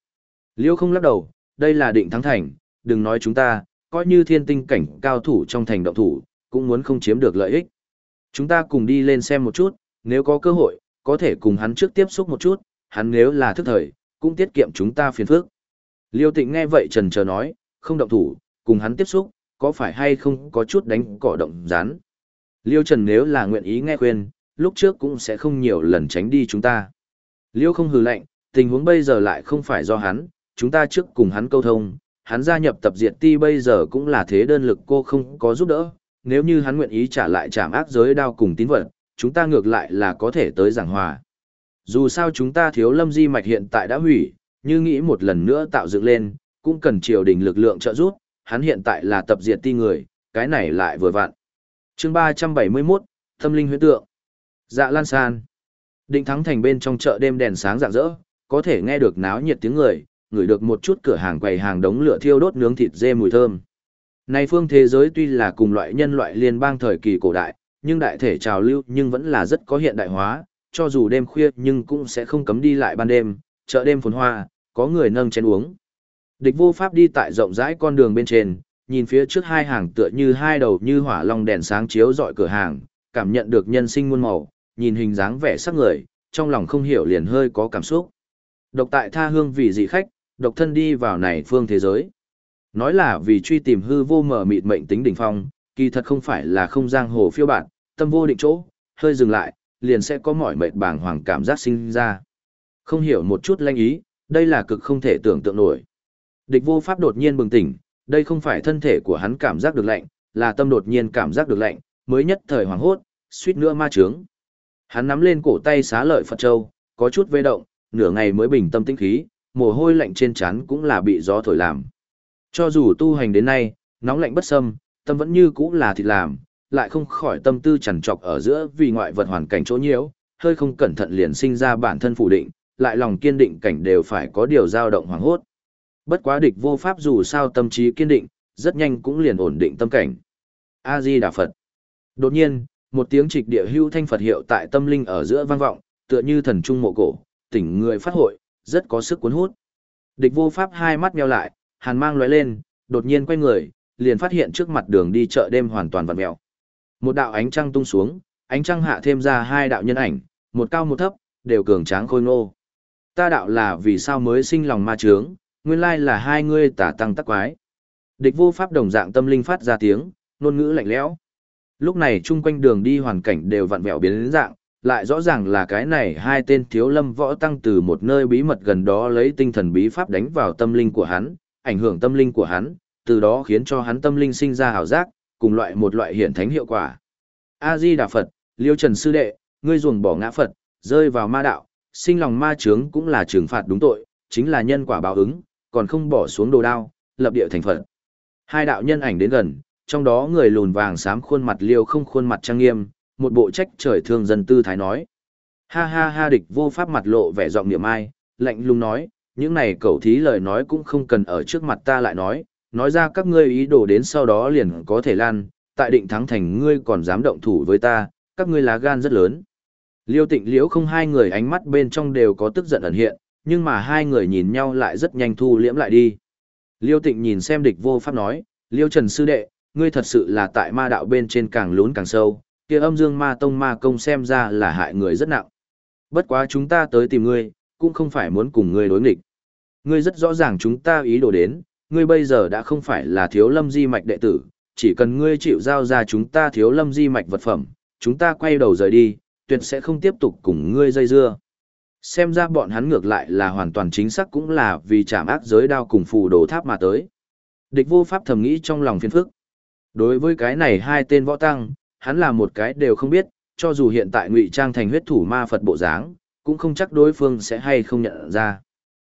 Speaker 1: Liễu không lắc đầu, đây là định thắng thành, đừng nói chúng ta, coi như thiên tinh cảnh cao thủ trong thành động thủ, cũng muốn không chiếm được lợi ích. Chúng ta cùng đi lên xem một chút, nếu có cơ hội, có thể cùng hắn trước tiếp xúc một chút, hắn nếu là thức thời, cũng tiết kiệm chúng ta phiền phức. Liêu Tịnh nghe vậy trần chờ nói, không động thủ, cùng hắn tiếp xúc, có phải hay không có chút đánh cỏ động rán. Liêu Trần nếu là nguyện ý nghe khuyên, lúc trước cũng sẽ không nhiều lần tránh đi chúng ta. Liêu không hừ lạnh, tình huống bây giờ lại không phải do hắn, chúng ta trước cùng hắn câu thông, hắn gia nhập tập diệt ti bây giờ cũng là thế đơn lực cô không có giúp đỡ, nếu như hắn nguyện ý trả lại trảm ác giới đao cùng tín vật, chúng ta ngược lại là có thể tới giảng hòa. Dù sao chúng ta thiếu lâm di mạch hiện tại đã hủy, như nghĩ một lần nữa tạo dựng lên, cũng cần triều đình lực lượng trợ giúp, hắn hiện tại là tập diệt ti người, cái này lại vừa vặn. chương 371, Tâm linh huyễn tượng. Dạ lan san. Định thắng thành bên trong chợ đêm đèn sáng rạng rỡ, có thể nghe được náo nhiệt tiếng người, ngửi được một chút cửa hàng quầy hàng đống lửa thiêu đốt nướng thịt dê mùi thơm. Này phương thế giới tuy là cùng loại nhân loại liên bang thời kỳ cổ đại, nhưng đại thể trào lưu nhưng vẫn là rất có hiện đại hóa, cho dù đêm khuya nhưng cũng sẽ không cấm đi lại ban đêm, chợ đêm phồn hoa, có người nâng chén uống. Địch vô pháp đi tại rộng rãi con đường bên trên, nhìn phía trước hai hàng tựa như hai đầu như hỏa long đèn sáng chiếu dọi cửa hàng, cảm nhận được nhân sinh muôn màu, nhìn hình dáng vẻ sắc người, trong lòng không hiểu liền hơi có cảm xúc. Độc tại tha hương vì dị khách, độc thân đi vào này phương thế giới. Nói là vì truy tìm hư vô mở mịt mệnh tính đỉnh phong, kỳ thật không phải là không giang hồ phiêu bản, tâm vô định chỗ, hơi dừng lại, liền sẽ có mỏi mệt bàng hoàng cảm giác sinh ra. Không hiểu một chút lanh ý, đây là cực không thể tưởng tượng nổi. Địch vô pháp đột nhiên bừng tỉnh, đây không phải thân thể của hắn cảm giác được lạnh, là tâm đột nhiên cảm giác được lạnh, mới nhất thời hoàng hốt, suýt nữa ma trướng. Hắn nắm lên cổ tay xá lợi Phật Châu, có chút vê động, nửa ngày mới bình tâm tĩnh khí, mồ hôi lạnh trên trán cũng là bị gió thổi làm. Cho dù tu hành đến nay, nóng lạnh bất xâm, tâm vẫn như cũ là thịt làm, lại không khỏi tâm tư chằn trọc ở giữa vì ngoại vật hoàn cảnh chỗ nhiễu, hơi không cẩn thận liền sinh ra bản thân phủ định, lại lòng kiên định cảnh đều phải có điều dao động hoàng hốt. Bất quá địch vô pháp dù sao tâm trí kiên định, rất nhanh cũng liền ổn định tâm cảnh. A Di Đà Phật. Đột nhiên, một tiếng trịch địa hưu thanh Phật hiệu tại tâm linh ở giữa vang vọng, tựa như thần trung mộ cổ, tỉnh người phát hội, rất có sức cuốn hút. Địch vô pháp hai mắt nheo lại, hàn mang lóe lên, đột nhiên quay người, liền phát hiện trước mặt đường đi chợ đêm hoàn toàn vặn mèo. Một đạo ánh trăng tung xuống, ánh trăng hạ thêm ra hai đạo nhân ảnh, một cao một thấp, đều cường tráng khôi ngô. Ta đạo là vì sao mới sinh lòng ma trướng, nguyên lai là hai ngươi tả tăng tắc quái. Địch vô pháp đồng dạng tâm linh phát ra tiếng, ngôn ngữ lạnh lẽo. Lúc này chung quanh đường đi hoàn cảnh đều vặn vẹo biến đến dạng, lại rõ ràng là cái này hai tên thiếu lâm võ tăng từ một nơi bí mật gần đó lấy tinh thần bí pháp đánh vào tâm linh của hắn, ảnh hưởng tâm linh của hắn, từ đó khiến cho hắn tâm linh sinh ra hào giác, cùng loại một loại hiển thánh hiệu quả. A-di Đà Phật, Liêu Trần Sư Đệ, ngươi ruồng bỏ ngã Phật, rơi vào ma đạo, sinh lòng ma chướng cũng là trừng phạt đúng tội, chính là nhân quả báo ứng, còn không bỏ xuống đồ đao, lập địa thành Phật. Hai đạo nhân ảnh đến gần, trong đó người lùn vàng xám khuôn mặt liêu không khuôn mặt trang nghiêm, một bộ trách trời thương dân tư thái nói. Ha ha ha địch vô pháp mặt lộ vẻ giọng niệm ai, lạnh lùng nói, những này cậu thí lời nói cũng không cần ở trước mặt ta lại nói, nói ra các ngươi ý đồ đến sau đó liền có thể lan, tại định thắng thành ngươi còn dám động thủ với ta, các ngươi lá gan rất lớn. Liêu tịnh liễu không hai người ánh mắt bên trong đều có tức giận ẩn hiện, nhưng mà hai người nhìn nhau lại rất nhanh thu liễm lại đi. Liêu tịnh nhìn xem địch vô pháp nói, Liêu Trần Sư Đệ, ngươi thật sự là tại ma đạo bên trên càng lún càng sâu, kia âm dương ma tông ma công xem ra là hại người rất nặng. Bất quá chúng ta tới tìm ngươi, cũng không phải muốn cùng ngươi đối nghịch. Ngươi rất rõ ràng chúng ta ý đồ đến, ngươi bây giờ đã không phải là thiếu lâm di mạch đệ tử, chỉ cần ngươi chịu giao ra chúng ta thiếu lâm di mạch vật phẩm, chúng ta quay đầu rời đi, tuyệt sẽ không tiếp tục cùng ngươi dây dưa. Xem ra bọn hắn ngược lại là hoàn toàn chính xác cũng là vì chạm ác giới đao cùng phù đồ tháp mà tới. Địch vô pháp thầm nghĩ trong lòng phiền phức. Đối với cái này hai tên võ tăng, hắn là một cái đều không biết, cho dù hiện tại ngụy trang thành huyết thủ ma Phật bộ dáng, cũng không chắc đối phương sẽ hay không nhận ra.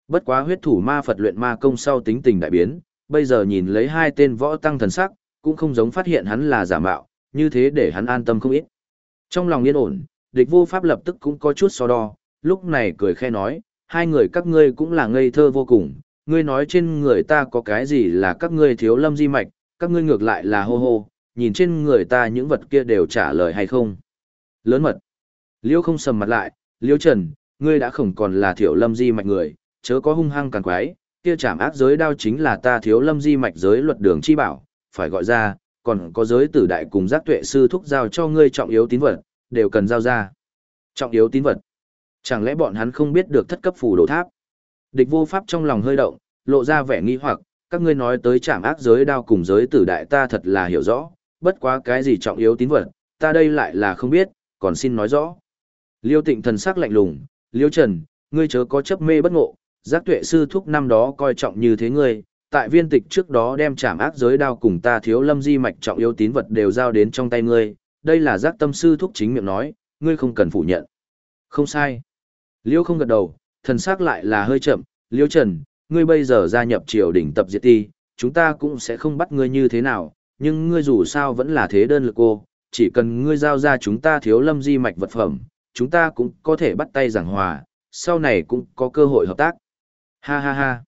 Speaker 1: Bất quá huyết thủ ma Phật luyện ma công sau tính tình đại biến, bây giờ nhìn lấy hai tên võ tăng thần sắc, cũng không giống phát hiện hắn là giả mạo, như thế để hắn an tâm không ít. Trong lòng yên ổn, địch vô pháp lập tức cũng có chút so đo, lúc này cười khe nói, hai người các ngươi cũng là ngây thơ vô cùng, ngươi nói trên người ta có cái gì là các ngươi thiếu lâm di mạch, các ngươi ngược lại là hô hô, nhìn trên người ta những vật kia đều trả lời hay không. Lớn mật. Liêu không sầm mặt lại, Liêu Trần, ngươi đã không còn là thiếu lâm di mạch người, chớ có hung hăng càng quái, kia chảm ác giới đao chính là ta thiếu lâm di mạch giới luật đường chi bảo, phải gọi ra, còn có giới tử đại cùng giác tuệ sư thúc giao cho ngươi trọng yếu tín vật, đều cần giao ra. Trọng yếu tín vật. Chẳng lẽ bọn hắn không biết được thất cấp phù đồ tháp? Địch vô pháp trong lòng hơi động, lộ ra vẻ nghi hoặc, các ngươi nói tới trảm ác giới đao cùng giới tử đại ta thật là hiểu rõ, bất quá cái gì trọng yếu tín vật, ta đây lại là không biết, còn xin nói rõ. Liêu tịnh thần sắc lạnh lùng, Liêu Trần, ngươi chớ có chấp mê bất ngộ, giác tuệ sư thúc năm đó coi trọng như thế ngươi, tại viên tịch trước đó đem trảm ác giới đao cùng ta thiếu lâm di mạch trọng yếu tín vật đều giao đến trong tay ngươi, đây là giác tâm sư thúc chính miệng nói, ngươi không cần phủ nhận. Không sai. Liêu không gật đầu, thần sắc lại là hơi chậm, Liêu Trần, ngươi bây giờ gia nhập triều đình tập diệt ti, chúng ta cũng sẽ không bắt ngươi như thế nào, nhưng ngươi dù sao vẫn là thế đơn lực cô, chỉ cần ngươi giao ra chúng ta thiếu lâm di mạch vật phẩm, chúng ta cũng có thể bắt tay giảng hòa, sau này cũng có cơ hội hợp tác. Ha ha ha.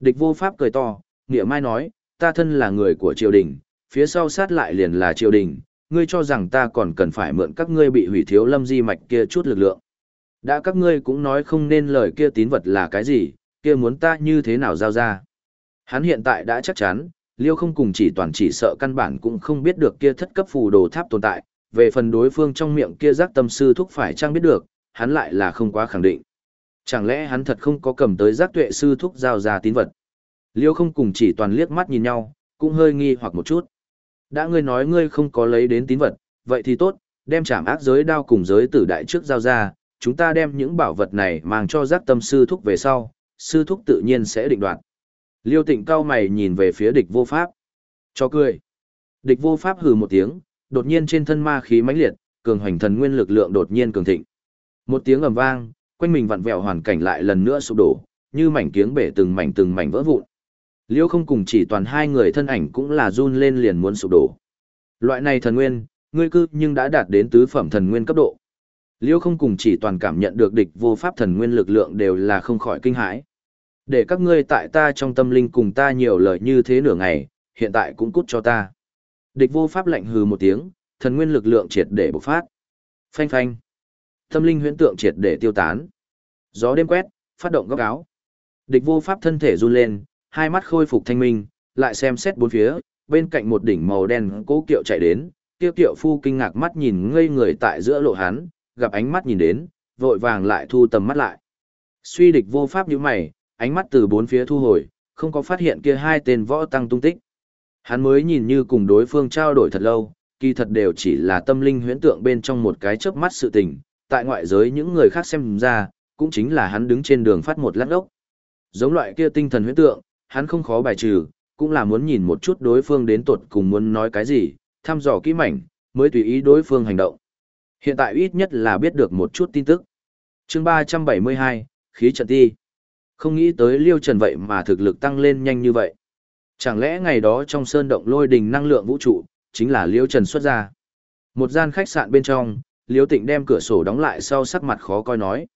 Speaker 1: Địch vô pháp cười to, nghĩa mai nói, ta thân là người của triều đình, phía sau sát lại liền là triều đình, ngươi cho rằng ta còn cần phải mượn các ngươi bị hủy thiếu lâm di mạch kia chút lực lượng. Đã các ngươi cũng nói không nên lời kia tín vật là cái gì, kia muốn ta như thế nào giao ra. Hắn hiện tại đã chắc chắn, Liêu không cùng chỉ toàn chỉ sợ căn bản cũng không biết được kia thất cấp phù đồ tháp tồn tại, về phần đối phương trong miệng kia giác tâm sư thúc phải trang biết được, hắn lại là không quá khẳng định. Chẳng lẽ hắn thật không có cầm tới giác tuệ sư thúc giao ra tín vật. Liêu không cùng chỉ toàn liếc mắt nhìn nhau, cũng hơi nghi hoặc một chút. Đã ngươi nói ngươi không có lấy đến tín vật, vậy thì tốt, đem trảm ác giới đao cùng giới tử đại trước giao ra, chúng ta đem những bảo vật này mang cho giác tâm sư thúc về sau, sư thúc tự nhiên sẽ định đoạt. Liêu tịnh cao mày nhìn về phía địch vô pháp. Cho cười. Địch vô pháp hừ một tiếng, đột nhiên trên thân ma khí mãnh liệt, cường hoành thần nguyên lực lượng đột nhiên cường thịnh. Một tiếng ầm vang, quanh mình vặn vẹo hoàn cảnh lại lần nữa sụp đổ, như mảnh kiếng bể từng mảnh từng mảnh vỡ vụn. Liêu không cùng chỉ toàn hai người thân ảnh cũng là run lên liền muốn sụp đổ. Loại này thần nguyên, ngươi cư nhưng đã đạt đến tứ phẩm thần nguyên cấp độ. Liêu không cùng chỉ toàn cảm nhận được địch vô pháp thần nguyên lực lượng đều là không khỏi kinh hãi. Để các ngươi tại ta trong tâm linh cùng ta nhiều lời như thế nửa ngày, hiện tại cũng cút cho ta. Địch vô pháp lạnh hừ một tiếng, thần nguyên lực lượng triệt để bộc phát. Phanh phanh. Tâm linh huyễn tượng triệt để tiêu tán. Gió đêm quét, phát động góc áo. Địch vô pháp thân thể run lên, hai mắt khôi phục thanh minh, lại xem xét bốn phía, bên cạnh một đỉnh màu đen cố kiệu chạy đến, tiêu kiệu phu kinh ngạc mắt nhìn ngây người tại giữa lộ hắn, gặp ánh mắt nhìn đến, vội vàng lại thu tầm mắt lại. Suy địch vô pháp như mày, ánh mắt từ bốn phía thu hồi, không có phát hiện kia hai tên võ tăng tung tích. Hắn mới nhìn như cùng đối phương trao đổi thật lâu, kỳ thật đều chỉ là tâm linh huyễn tượng bên trong một cái chớp mắt sự tình, tại ngoại giới những người khác xem ra, cũng chính là hắn đứng trên đường phát một lát ốc. Giống loại kia tinh thần huyễn tượng, hắn không khó bài trừ, cũng là muốn nhìn một chút đối phương đến tột cùng muốn nói cái gì, thăm dò kỹ mảnh, mới tùy ý đối phương hành động. Hiện tại ít nhất là biết được một chút tin tức. chương 372, khí trận ti. Không nghĩ tới Liêu Trần vậy mà thực lực tăng lên nhanh như vậy. Chẳng lẽ ngày đó trong sơn động lôi đình năng lượng vũ trụ, chính là Liêu Trần xuất ra. Một gian khách sạn bên trong, Liêu Tịnh đem cửa sổ đóng lại sau sắc mặt khó coi nói.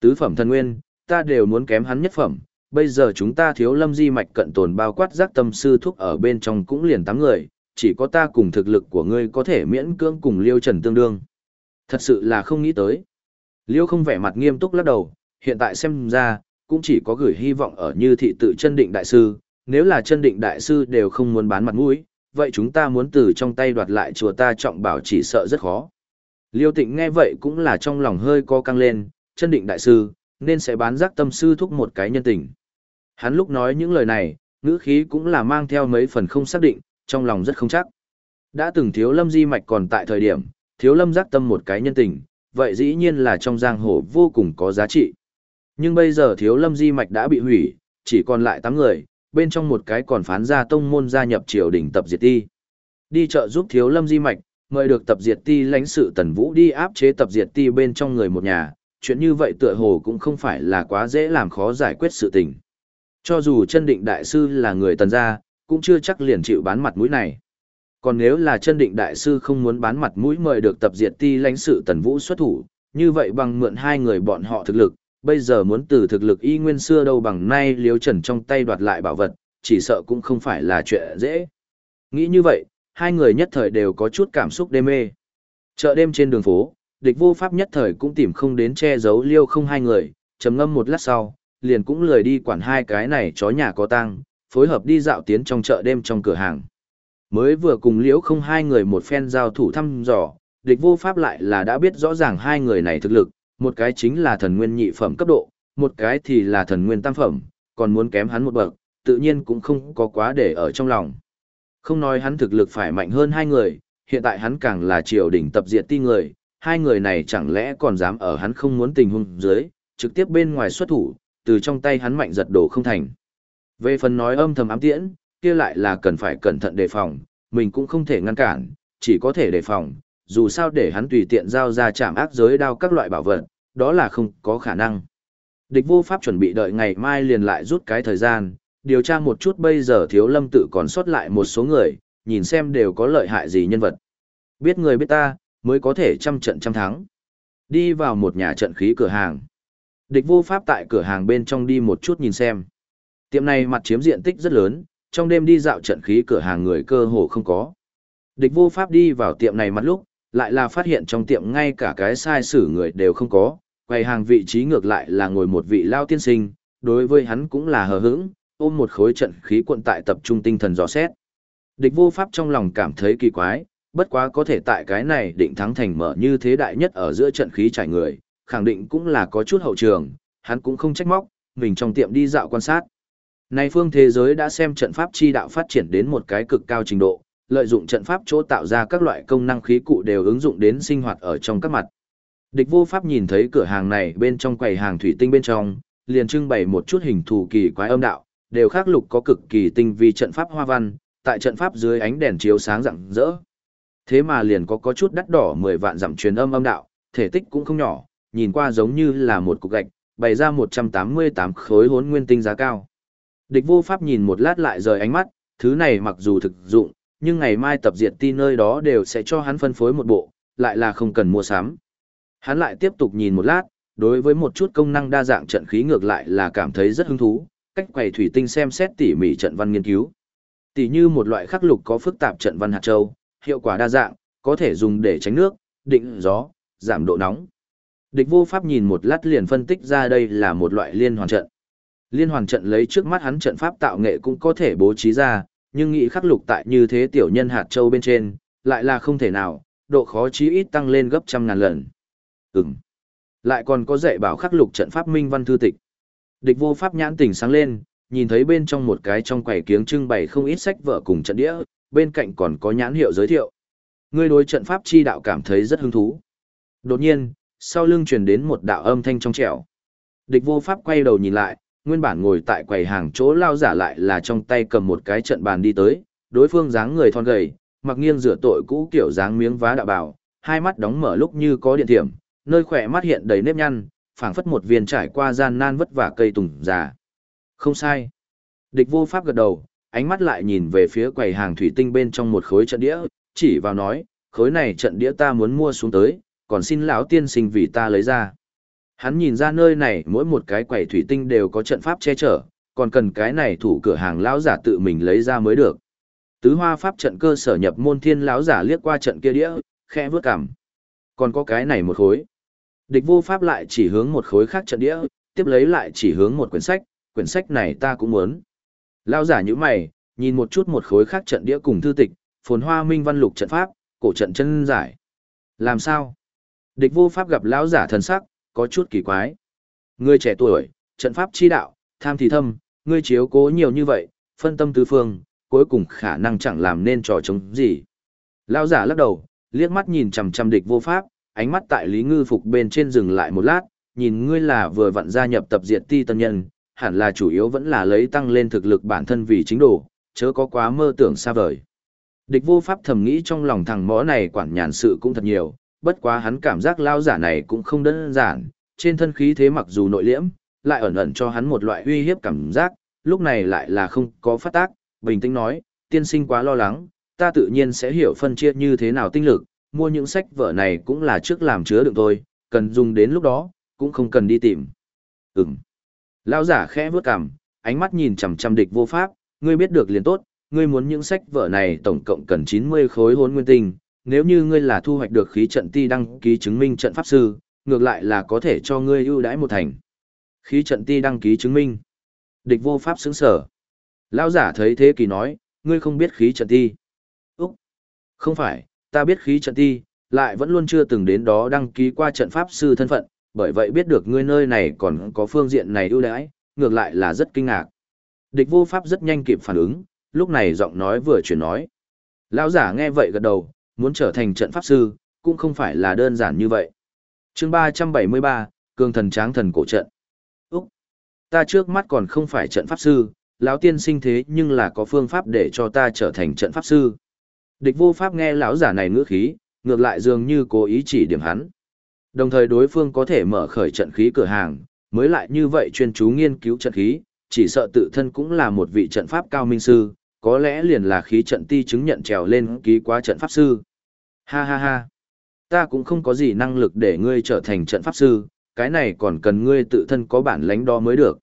Speaker 1: Tứ phẩm thần nguyên, ta đều muốn kém hắn nhất phẩm, bây giờ chúng ta thiếu lâm di mạch cận tồn bao quát giác tâm sư thúc ở bên trong cũng liền tám người, chỉ có ta cùng thực lực của ngươi có thể miễn cưỡng cùng Liêu Trần tương đương. Thật sự là không nghĩ tới. Liêu không vẻ mặt nghiêm túc lắc đầu, hiện tại xem ra, cũng chỉ có gửi hy vọng ở như thị tự chân định đại sư, nếu là chân định đại sư đều không muốn bán mặt mũi, vậy chúng ta muốn từ trong tay đoạt lại chùa ta trọng bảo chỉ sợ rất khó. Liêu tịnh nghe vậy cũng là trong lòng hơi co căng lên, chân định đại sư, nên sẽ bán giác tâm sư thúc một cái nhân tình. Hắn lúc nói những lời này, ngữ khí cũng là mang theo mấy phần không xác định, trong lòng rất không chắc. Đã từng thiếu lâm di mạch còn tại thời điểm, thiếu lâm giác tâm một cái nhân tình, vậy dĩ nhiên là trong giang hồ vô cùng có giá trị. Nhưng bây giờ thiếu lâm di mạch đã bị hủy, chỉ còn lại 8 người, bên trong một cái còn phán ra tông môn gia nhập triều đình tập diệt ti. Đi chợ giúp thiếu lâm di mạch, mời được tập diệt ti lãnh sự tần vũ đi áp chế tập diệt ti bên trong người một nhà, chuyện như vậy tựa hồ cũng không phải là quá dễ làm khó giải quyết sự tình. Cho dù chân định đại sư là người tần gia, cũng chưa chắc liền chịu bán mặt mũi này. Còn nếu là chân định đại sư không muốn bán mặt mũi mời được tập diệt ti lãnh sự tần vũ xuất thủ, như vậy bằng mượn hai người bọn họ thực lực, bây giờ muốn từ thực lực y nguyên xưa đâu bằng nay liếu trần trong tay đoạt lại bảo vật, chỉ sợ cũng không phải là chuyện dễ. Nghĩ như vậy, hai người nhất thời đều có chút cảm xúc đê mê. Chợ đêm trên đường phố, địch vô pháp nhất thời cũng tìm không đến che giấu liêu không hai người, trầm ngâm một lát sau, liền cũng lười đi quản hai cái này chó nhà có tăng, phối hợp đi dạo tiến trong chợ đêm trong cửa hàng. Mới vừa cùng liễu không hai người một phen giao thủ thăm dò, địch vô pháp lại là đã biết rõ ràng hai người này thực lực, một cái chính là thần nguyên nhị phẩm cấp độ, một cái thì là thần nguyên tam phẩm, còn muốn kém hắn một bậc, tự nhiên cũng không có quá để ở trong lòng. Không nói hắn thực lực phải mạnh hơn hai người, hiện tại hắn càng là triều đỉnh tập diệt ti người, hai người này chẳng lẽ còn dám ở hắn không muốn tình huống dưới, trực tiếp bên ngoài xuất thủ, từ trong tay hắn mạnh giật đổ không thành. Về phần nói âm thầm ám tiễn, kia lại là cần phải cẩn thận đề phòng, mình cũng không thể ngăn cản, chỉ có thể đề phòng, dù sao để hắn tùy tiện giao ra chạm ác giới đao các loại bảo vật, đó là không có khả năng. Địch vô pháp chuẩn bị đợi ngày mai liền lại rút cái thời gian, điều tra một chút bây giờ thiếu lâm tự còn sót lại một số người, nhìn xem đều có lợi hại gì nhân vật. Biết người biết ta, mới có thể trăm trận trăm thắng. Đi vào một nhà trận khí cửa hàng. Địch vô pháp tại cửa hàng bên trong đi một chút nhìn xem. Tiệm này mặt chiếm diện tích rất lớn, trong đêm đi dạo trận khí cửa hàng người cơ hồ không có. Địch vô pháp đi vào tiệm này mặt lúc, lại là phát hiện trong tiệm ngay cả cái sai sử người đều không có, quầy hàng vị trí ngược lại là ngồi một vị lao tiên sinh, đối với hắn cũng là hờ hững, ôm một khối trận khí cuộn tại tập trung tinh thần dò xét. Địch vô pháp trong lòng cảm thấy kỳ quái, bất quá có thể tại cái này định thắng thành mở như thế đại nhất ở giữa trận khí trải người, khẳng định cũng là có chút hậu trường, hắn cũng không trách móc, mình trong tiệm đi dạo quan sát. Này phương thế giới đã xem trận pháp chi đạo phát triển đến một cái cực cao trình độ, lợi dụng trận pháp chỗ tạo ra các loại công năng khí cụ đều ứng dụng đến sinh hoạt ở trong các mặt. Địch vô pháp nhìn thấy cửa hàng này bên trong quầy hàng thủy tinh bên trong, liền trưng bày một chút hình thù kỳ quái âm đạo, đều khắc lục có cực kỳ tinh vi trận pháp hoa văn, tại trận pháp dưới ánh đèn chiếu sáng rạng rỡ. Thế mà liền có có chút đắt đỏ 10 vạn dặm truyền âm âm đạo, thể tích cũng không nhỏ, nhìn qua giống như là một cục gạch, bày ra 188 khối hốn nguyên tinh giá cao. Địch vô pháp nhìn một lát lại rời ánh mắt, thứ này mặc dù thực dụng, nhưng ngày mai tập diệt ti nơi đó đều sẽ cho hắn phân phối một bộ, lại là không cần mua sắm. Hắn lại tiếp tục nhìn một lát, đối với một chút công năng đa dạng trận khí ngược lại là cảm thấy rất hứng thú, cách quầy thủy tinh xem xét tỉ mỉ trận văn nghiên cứu. Tỉ như một loại khắc lục có phức tạp trận văn hạt châu, hiệu quả đa dạng, có thể dùng để tránh nước, định gió, giảm độ nóng. Địch vô pháp nhìn một lát liền phân tích ra đây là một loại liên hoàn trận. Liên hoàn trận lấy trước mắt hắn trận pháp tạo nghệ cũng có thể bố trí ra, nhưng nghĩ khắc lục tại như thế tiểu nhân hạt châu bên trên, lại là không thể nào, độ khó chí ít tăng lên gấp trăm ngàn lần. Ừm. Lại còn có dạy bảo khắc lục trận pháp minh văn thư tịch. Địch vô pháp nhãn tỉnh sáng lên, nhìn thấy bên trong một cái trong quầy kiếng trưng bày không ít sách vở cùng trận đĩa, bên cạnh còn có nhãn hiệu giới thiệu. Ngươi đối trận pháp chi đạo cảm thấy rất hứng thú. Đột nhiên, sau lưng truyền đến một đạo âm thanh trong trẻo. Địch vô pháp quay đầu nhìn lại, nguyên bản ngồi tại quầy hàng chỗ lao giả lại là trong tay cầm một cái trận bàn đi tới, đối phương dáng người thon gầy, mặc nghiêng rửa tội cũ kiểu dáng miếng vá đạo bào, hai mắt đóng mở lúc như có điện thiểm, nơi khỏe mắt hiện đầy nếp nhăn, phảng phất một viên trải qua gian nan vất vả cây tùng già. Không sai. Địch vô pháp gật đầu, ánh mắt lại nhìn về phía quầy hàng thủy tinh bên trong một khối trận đĩa, chỉ vào nói, khối này trận đĩa ta muốn mua xuống tới, còn xin lão tiên sinh vì ta lấy ra. Hắn nhìn ra nơi này mỗi một cái quầy thủy tinh đều có trận pháp che chở, còn cần cái này thủ cửa hàng lão giả tự mình lấy ra mới được. Tứ hoa pháp trận cơ sở nhập môn thiên lão giả liếc qua trận kia đĩa, khẽ vướt cằm. Còn có cái này một khối. Địch vô pháp lại chỉ hướng một khối khác trận đĩa, tiếp lấy lại chỉ hướng một quyển sách, quyển sách này ta cũng muốn. Lão giả như mày, nhìn một chút một khối khác trận đĩa cùng thư tịch, phồn hoa minh văn lục trận pháp, cổ trận chân giải. Làm sao? Địch vô pháp gặp lão giả thần sắc, có chút kỳ quái. Ngươi trẻ tuổi, trận pháp chi đạo, tham thì thâm, ngươi chiếu cố nhiều như vậy, phân tâm tứ phương, cuối cùng khả năng chẳng làm nên trò chống gì. Lão giả lắc đầu, liếc mắt nhìn chằm chằm địch vô pháp, ánh mắt tại Lý Ngư Phục bên trên dừng lại một lát, nhìn ngươi là vừa vặn gia nhập tập diệt ti tân nhân, hẳn là chủ yếu vẫn là lấy tăng lên thực lực bản thân vì chính đồ, chớ có quá mơ tưởng xa vời. Địch vô pháp thầm nghĩ trong lòng thằng mõ này quản nhàn sự cũng thật nhiều, bất quá hắn cảm giác lao giả này cũng không đơn giản, trên thân khí thế mặc dù nội liễm, lại ẩn ẩn cho hắn một loại uy hiếp cảm giác, lúc này lại là không có phát tác, bình tĩnh nói, tiên sinh quá lo lắng, ta tự nhiên sẽ hiểu phân chia như thế nào tinh lực, mua những sách vở này cũng là trước làm chứa đựng thôi, cần dùng đến lúc đó, cũng không cần đi tìm. Ừm. lão giả khẽ vướt cằm, ánh mắt nhìn chằm chằm địch vô pháp, ngươi biết được liền tốt, ngươi muốn những sách vở này tổng cộng cần 90 khối hốn nguyên tinh, nếu như ngươi là thu hoạch được khí trận ti đăng ký chứng minh trận pháp sư, ngược lại là có thể cho ngươi ưu đãi một thành. Khí trận ti đăng ký chứng minh. Địch vô pháp xứng sở. Lão giả thấy thế kỳ nói, ngươi không biết khí trận ti. Úc! Không phải, ta biết khí trận ti, lại vẫn luôn chưa từng đến đó đăng ký qua trận pháp sư thân phận, bởi vậy biết được ngươi nơi này còn có phương diện này ưu đãi, ngược lại là rất kinh ngạc. Địch vô pháp rất nhanh kịp phản ứng, lúc này giọng nói vừa chuyển nói. Lão giả nghe vậy gật đầu, muốn trở thành trận pháp sư, cũng không phải là đơn giản như vậy. chương 373, Cường thần tráng thần cổ trận. Úc! Ta trước mắt còn không phải trận pháp sư, lão tiên sinh thế nhưng là có phương pháp để cho ta trở thành trận pháp sư. Địch vô pháp nghe lão giả này ngữ khí, ngược lại dường như cố ý chỉ điểm hắn. Đồng thời đối phương có thể mở khởi trận khí cửa hàng, mới lại như vậy chuyên chú nghiên cứu trận khí, chỉ sợ tự thân cũng là một vị trận pháp cao minh sư, có lẽ liền là khí trận ti chứng nhận trèo lên ký quá trận pháp sư. Ha ha ha. Ta cũng không có gì năng lực để ngươi trở thành trận pháp sư, cái này còn cần ngươi tự thân có bản lãnh đó mới được.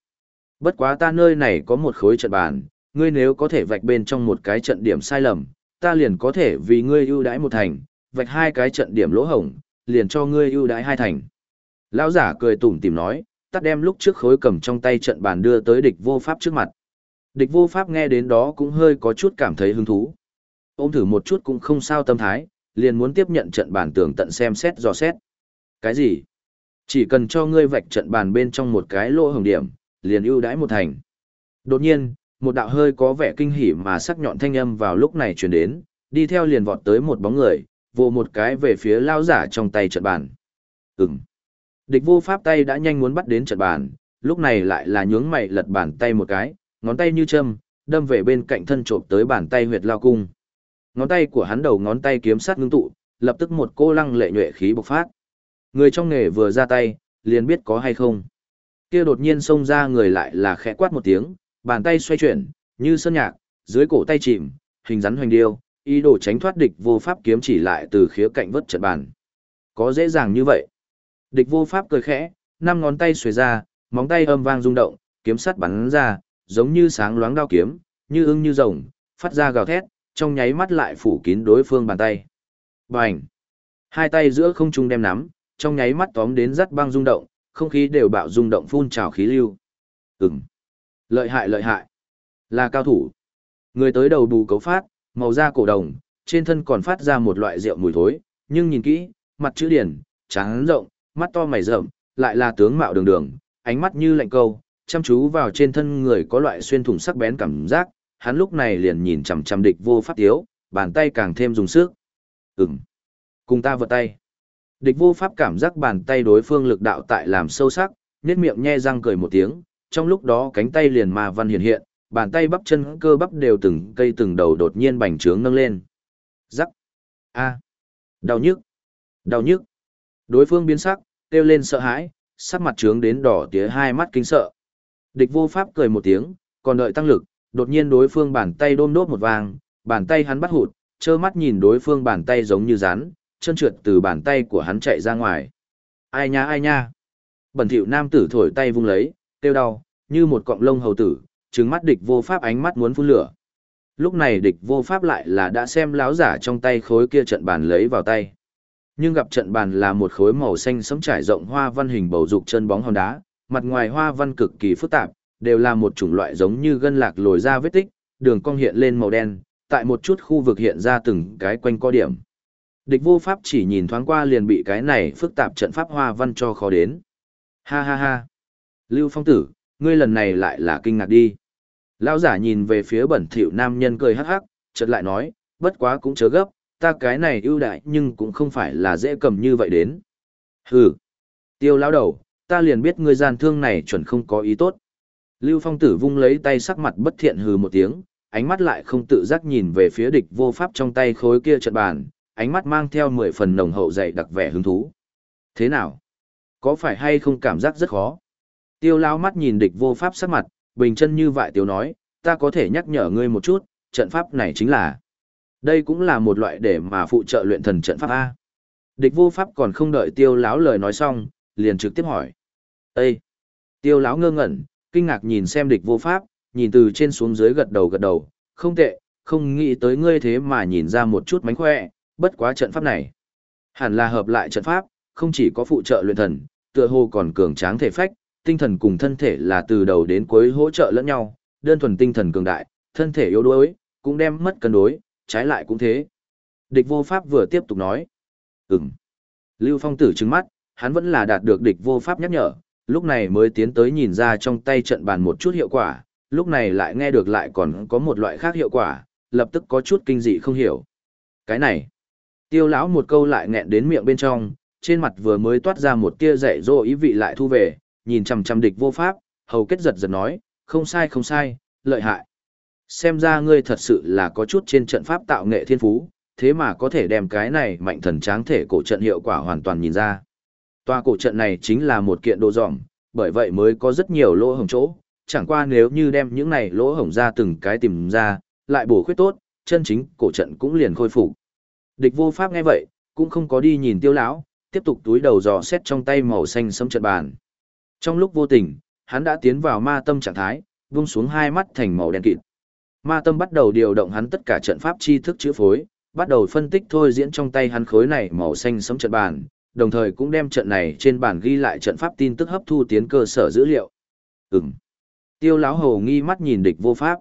Speaker 1: Bất quá ta nơi này có một khối trận bàn, ngươi nếu có thể vạch bên trong một cái trận điểm sai lầm, ta liền có thể vì ngươi ưu đãi một thành, vạch hai cái trận điểm lỗ hổng, liền cho ngươi ưu đãi hai thành. Lão giả cười tủm tỉm nói, tắt đem lúc trước khối cầm trong tay trận bàn đưa tới địch vô pháp trước mặt. Địch vô pháp nghe đến đó cũng hơi có chút cảm thấy hứng thú. Ôm thử một chút cũng không sao tâm thái, liền muốn tiếp nhận trận bàn tường tận xem xét dò xét. Cái gì? Chỉ cần cho ngươi vạch trận bàn bên trong một cái lỗ hồng điểm, liền ưu đãi một thành. Đột nhiên, một đạo hơi có vẻ kinh hỉ mà sắc nhọn thanh âm vào lúc này truyền đến, đi theo liền vọt tới một bóng người, vồ một cái về phía lao giả trong tay trận bàn. Ừm. Địch vô pháp tay đã nhanh muốn bắt đến trận bàn, lúc này lại là nhướng mày lật bàn tay một cái, ngón tay như châm, đâm về bên cạnh thân trộm tới bàn tay huyệt lao cung. Ngón tay của hắn đầu ngón tay kiếm sát ngưng tụ, lập tức một cô lăng lệ nhuệ khí bộc phát. Người trong nghề vừa ra tay, liền biết có hay không. Kia đột nhiên xông ra người lại là khẽ quát một tiếng, bàn tay xoay chuyển, như sơn nhạc, dưới cổ tay chìm, hình rắn hoành điêu, ý đồ tránh thoát địch vô pháp kiếm chỉ lại từ khía cạnh vớt trận bàn. Có dễ dàng như vậy. Địch vô pháp cười khẽ, năm ngón tay xuề ra, móng tay âm vang rung động, kiếm sắt bắn ra, giống như sáng loáng đao kiếm, như ưng như rồng, phát ra gào thét, trong nháy mắt lại phủ kín đối phương bàn tay. Bành! Hai tay giữa không trung đem nắm, trong nháy mắt tóm đến rắt băng rung động, không khí đều bạo rung động phun trào khí lưu. Ừm! Lợi hại lợi hại! Là cao thủ! Người tới đầu bù cấu phát, màu da cổ đồng, trên thân còn phát ra một loại rượu mùi thối, nhưng nhìn kỹ, mặt chữ điển, trắng rộng, mắt to mày rậm, lại là tướng mạo đường đường, ánh mắt như lạnh câu, chăm chú vào trên thân người có loại xuyên thủng sắc bén cảm giác, hắn lúc này liền nhìn chằm chằm địch vô pháp tiếu, bàn tay càng thêm dùng sức. Ừm. Cùng ta vật tay. Địch vô pháp cảm giác bàn tay đối phương lực đạo tại làm sâu sắc, nhất miệng nhe răng cười một tiếng, trong lúc đó cánh tay liền ma văn hiện hiện, bàn tay bắp chân cơ bắp đều từng cây từng đầu đột nhiên bành trướng nâng lên. Rắc. A. Đau nhức. Đau nhức. Đối phương biến sắc, kêu lên sợ hãi, sắc mặt trướng đến đỏ tía hai mắt kinh sợ. Địch vô pháp cười một tiếng, còn đợi tăng lực, đột nhiên đối phương bàn tay đôm đốt một vàng, bàn tay hắn bắt hụt, trơ mắt nhìn đối phương bàn tay giống như rắn, chân trượt từ bàn tay của hắn chạy ra ngoài. Ai nha ai nha. Bẩn thỉu nam tử thổi tay vung lấy, tiêu đau, như một cọng lông hầu tử, trừng mắt địch vô pháp ánh mắt muốn phun lửa. Lúc này địch vô pháp lại là đã xem láo giả trong tay khối kia trận bàn lấy vào tay. Nhưng gặp trận bàn là một khối màu xanh sẫm trải rộng hoa văn hình bầu dục chân bóng hòn đá, mặt ngoài hoa văn cực kỳ phức tạp, đều là một chủng loại giống như gân lạc lồi ra vết tích, đường cong hiện lên màu đen, tại một chút khu vực hiện ra từng cái quanh co điểm. Địch vô pháp chỉ nhìn thoáng qua liền bị cái này phức tạp trận pháp hoa văn cho khó đến. Ha ha ha. Lưu Phong tử, ngươi lần này lại là kinh ngạc đi. Lão giả nhìn về phía bẩn thỉu nam nhân cười hắc hắc, chợt lại nói, bất quá cũng chớ gấp, ta cái này ưu đại nhưng cũng không phải là dễ cầm như vậy đến. Hừ. Tiêu lão đầu, ta liền biết ngươi gian thương này chuẩn không có ý tốt. Lưu Phong tử vung lấy tay sắc mặt bất thiện hừ một tiếng, ánh mắt lại không tự giác nhìn về phía địch vô pháp trong tay khối kia trận bàn, ánh mắt mang theo mười phần nồng hậu dày đặc vẻ hứng thú. Thế nào? Có phải hay không cảm giác rất khó? Tiêu lao mắt nhìn địch vô pháp sắc mặt, bình chân như vậy tiêu nói, ta có thể nhắc nhở ngươi một chút, trận pháp này chính là. Đây cũng là một loại để mà phụ trợ luyện thần trận pháp A. Địch vô pháp còn không đợi tiêu lão lời nói xong, liền trực tiếp hỏi. Ê! Tiêu lão ngơ ngẩn, kinh ngạc nhìn xem địch vô pháp, nhìn từ trên xuống dưới gật đầu gật đầu, không tệ, không nghĩ tới ngươi thế mà nhìn ra một chút mánh khỏe, bất quá trận pháp này. Hẳn là hợp lại trận pháp, không chỉ có phụ trợ luyện thần, tựa hồ còn cường tráng thể phách, tinh thần cùng thân thể là từ đầu đến cuối hỗ trợ lẫn nhau, đơn thuần tinh thần cường đại, thân thể yếu đuối, cũng đem mất cân đối, trái lại cũng thế. Địch vô pháp vừa tiếp tục nói. Ừm. Lưu Phong tử trừng mắt, hắn vẫn là đạt được địch vô pháp nhắc nhở, lúc này mới tiến tới nhìn ra trong tay trận bàn một chút hiệu quả, lúc này lại nghe được lại còn có một loại khác hiệu quả, lập tức có chút kinh dị không hiểu. Cái này, tiêu lão một câu lại nghẹn đến miệng bên trong, trên mặt vừa mới toát ra một tia dạy dỗ ý vị lại thu về, nhìn chằm chằm địch vô pháp, hầu kết giật giật nói, không sai không sai, lợi hại. Xem ra ngươi thật sự là có chút trên trận pháp tạo nghệ thiên phú, thế mà có thể đem cái này mạnh thần tráng thể cổ trận hiệu quả hoàn toàn nhìn ra. Tòa cổ trận này chính là một kiện đồ dòm, bởi vậy mới có rất nhiều lỗ hổng chỗ, chẳng qua nếu như đem những này lỗ hổng ra từng cái tìm ra, lại bổ khuyết tốt, chân chính cổ trận cũng liền khôi phục. Địch vô pháp nghe vậy, cũng không có đi nhìn tiêu lão, tiếp tục túi đầu dò xét trong tay màu xanh sẫm trận bàn. Trong lúc vô tình, hắn đã tiến vào ma tâm trạng thái, vung xuống hai mắt thành màu đen kịt. Ma tâm bắt đầu điều động hắn tất cả trận pháp chi thức chữ phối, bắt đầu phân tích thôi diễn trong tay hắn khối này màu xanh sẫm trận bàn, đồng thời cũng đem trận này trên bản ghi lại trận pháp tin tức hấp thu tiến cơ sở dữ liệu. Ừm. Tiêu lão hầu nghi mắt nhìn địch vô pháp.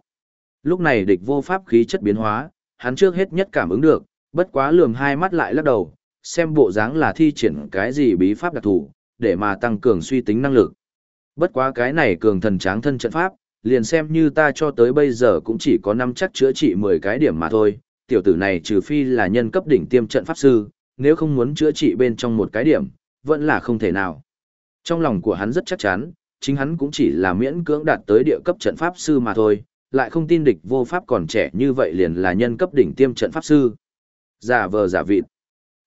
Speaker 1: Lúc này địch vô pháp khí chất biến hóa, hắn trước hết nhất cảm ứng được, bất quá lườm hai mắt lại lắc đầu, xem bộ dáng là thi triển cái gì bí pháp đặc thù, để mà tăng cường suy tính năng lực. Bất quá cái này cường thần tráng thân trận pháp, liền xem như ta cho tới bây giờ cũng chỉ có năm chắc chữa trị 10 cái điểm mà thôi, tiểu tử này trừ phi là nhân cấp đỉnh tiêm trận pháp sư, nếu không muốn chữa trị bên trong một cái điểm, vẫn là không thể nào. Trong lòng của hắn rất chắc chắn, chính hắn cũng chỉ là miễn cưỡng đạt tới địa cấp trận pháp sư mà thôi, lại không tin địch vô pháp còn trẻ như vậy liền là nhân cấp đỉnh tiêm trận pháp sư. Giả vờ giả vịt.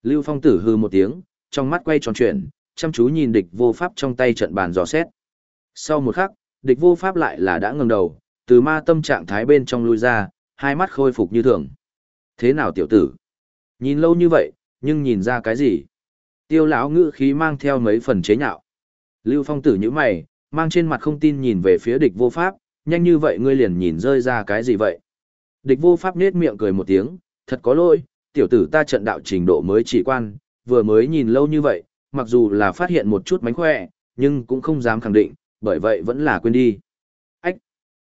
Speaker 1: Lưu Phong tử hư một tiếng, trong mắt quay tròn chuyển, chăm chú nhìn địch vô pháp trong tay trận bàn dò xét. Sau một khắc, địch vô pháp lại là đã ngẩng đầu, từ ma tâm trạng thái bên trong lui ra, hai mắt khôi phục như thường. Thế nào tiểu tử? Nhìn lâu như vậy, nhưng nhìn ra cái gì? Tiêu lão ngữ khí mang theo mấy phần chế nhạo. Lưu Phong tử như mày, mang trên mặt không tin nhìn về phía địch vô pháp, nhanh như vậy ngươi liền nhìn rơi ra cái gì vậy? Địch vô pháp nết miệng cười một tiếng, thật có lỗi, tiểu tử ta trận đạo trình độ mới chỉ quan, vừa mới nhìn lâu như vậy, mặc dù là phát hiện một chút mánh khỏe, nhưng cũng không dám khẳng định, bởi vậy vẫn là quên đi. Ách!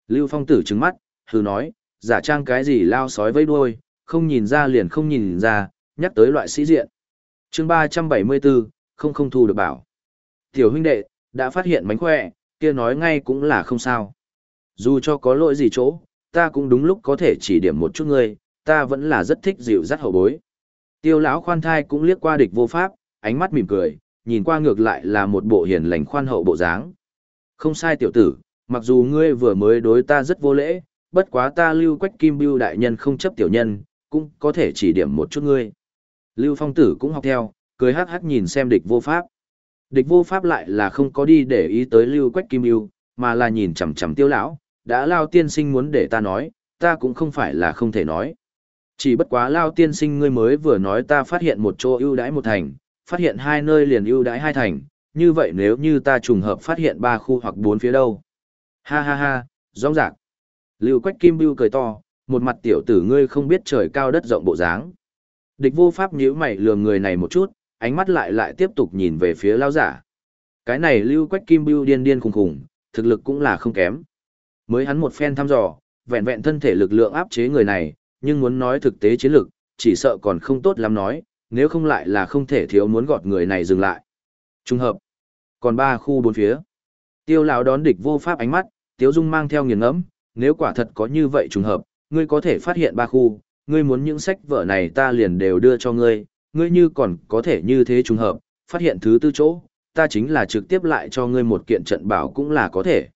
Speaker 1: Lưu Phong tử trứng mắt, hừ nói, giả trang cái gì lao sói vây đuôi, không nhìn ra liền không nhìn ra, nhắc tới loại sĩ diện. chương 374, không không thu được bảo. Tiểu huynh đệ, đã phát hiện mánh khỏe, kia nói ngay cũng là không sao. Dù cho có lỗi gì chỗ, ta cũng đúng lúc có thể chỉ điểm một chút ngươi, ta vẫn là rất thích dịu dắt hậu bối. Tiêu lão khoan thai cũng liếc qua địch vô pháp, ánh mắt mỉm cười, nhìn qua ngược lại là một bộ hiền lành khoan hậu bộ dáng. Không sai tiểu tử, mặc dù ngươi vừa mới đối ta rất vô lễ, bất quá ta lưu quách kim bưu đại nhân không chấp tiểu nhân, cũng có thể chỉ điểm một chút ngươi. Lưu phong tử cũng học theo, cười hắc hắc nhìn xem địch vô pháp. Địch vô pháp lại là không có đi để ý tới lưu quách kim bưu, mà là nhìn chằm chằm tiêu lão, đã lao tiên sinh muốn để ta nói, ta cũng không phải là không thể nói. Chỉ bất quá lao tiên sinh ngươi mới vừa nói ta phát hiện một chỗ ưu đãi một thành, phát hiện hai nơi liền ưu đãi hai thành, như vậy nếu như ta trùng hợp phát hiện ba khu hoặc bốn phía đâu. Ha ha ha, rõ ràng. Lưu Quách Kim Bưu cười to, một mặt tiểu tử ngươi không biết trời cao đất rộng bộ dáng. Địch vô pháp nhíu mày lườm người này một chút, ánh mắt lại lại tiếp tục nhìn về phía lao giả. Cái này Lưu Quách Kim Bưu điên điên khùng khùng, thực lực cũng là không kém. Mới hắn một phen thăm dò, vẹn vẹn thân thể lực lượng áp chế người này, nhưng muốn nói thực tế chiến lực, chỉ sợ còn không tốt lắm nói, nếu không lại là không thể thiếu muốn gọt người này dừng lại. Trung hợp. Còn ba khu bốn phía. Tiêu lão đón địch vô pháp ánh mắt, Tiếu Dung mang theo nghiền ngẫm, nếu quả thật có như vậy trùng hợp, ngươi có thể phát hiện ba khu, ngươi muốn những sách vở này ta liền đều đưa cho ngươi, ngươi như còn có thể như thế trùng hợp, phát hiện thứ tư chỗ, ta chính là trực tiếp lại cho ngươi một kiện trận bảo cũng là có thể.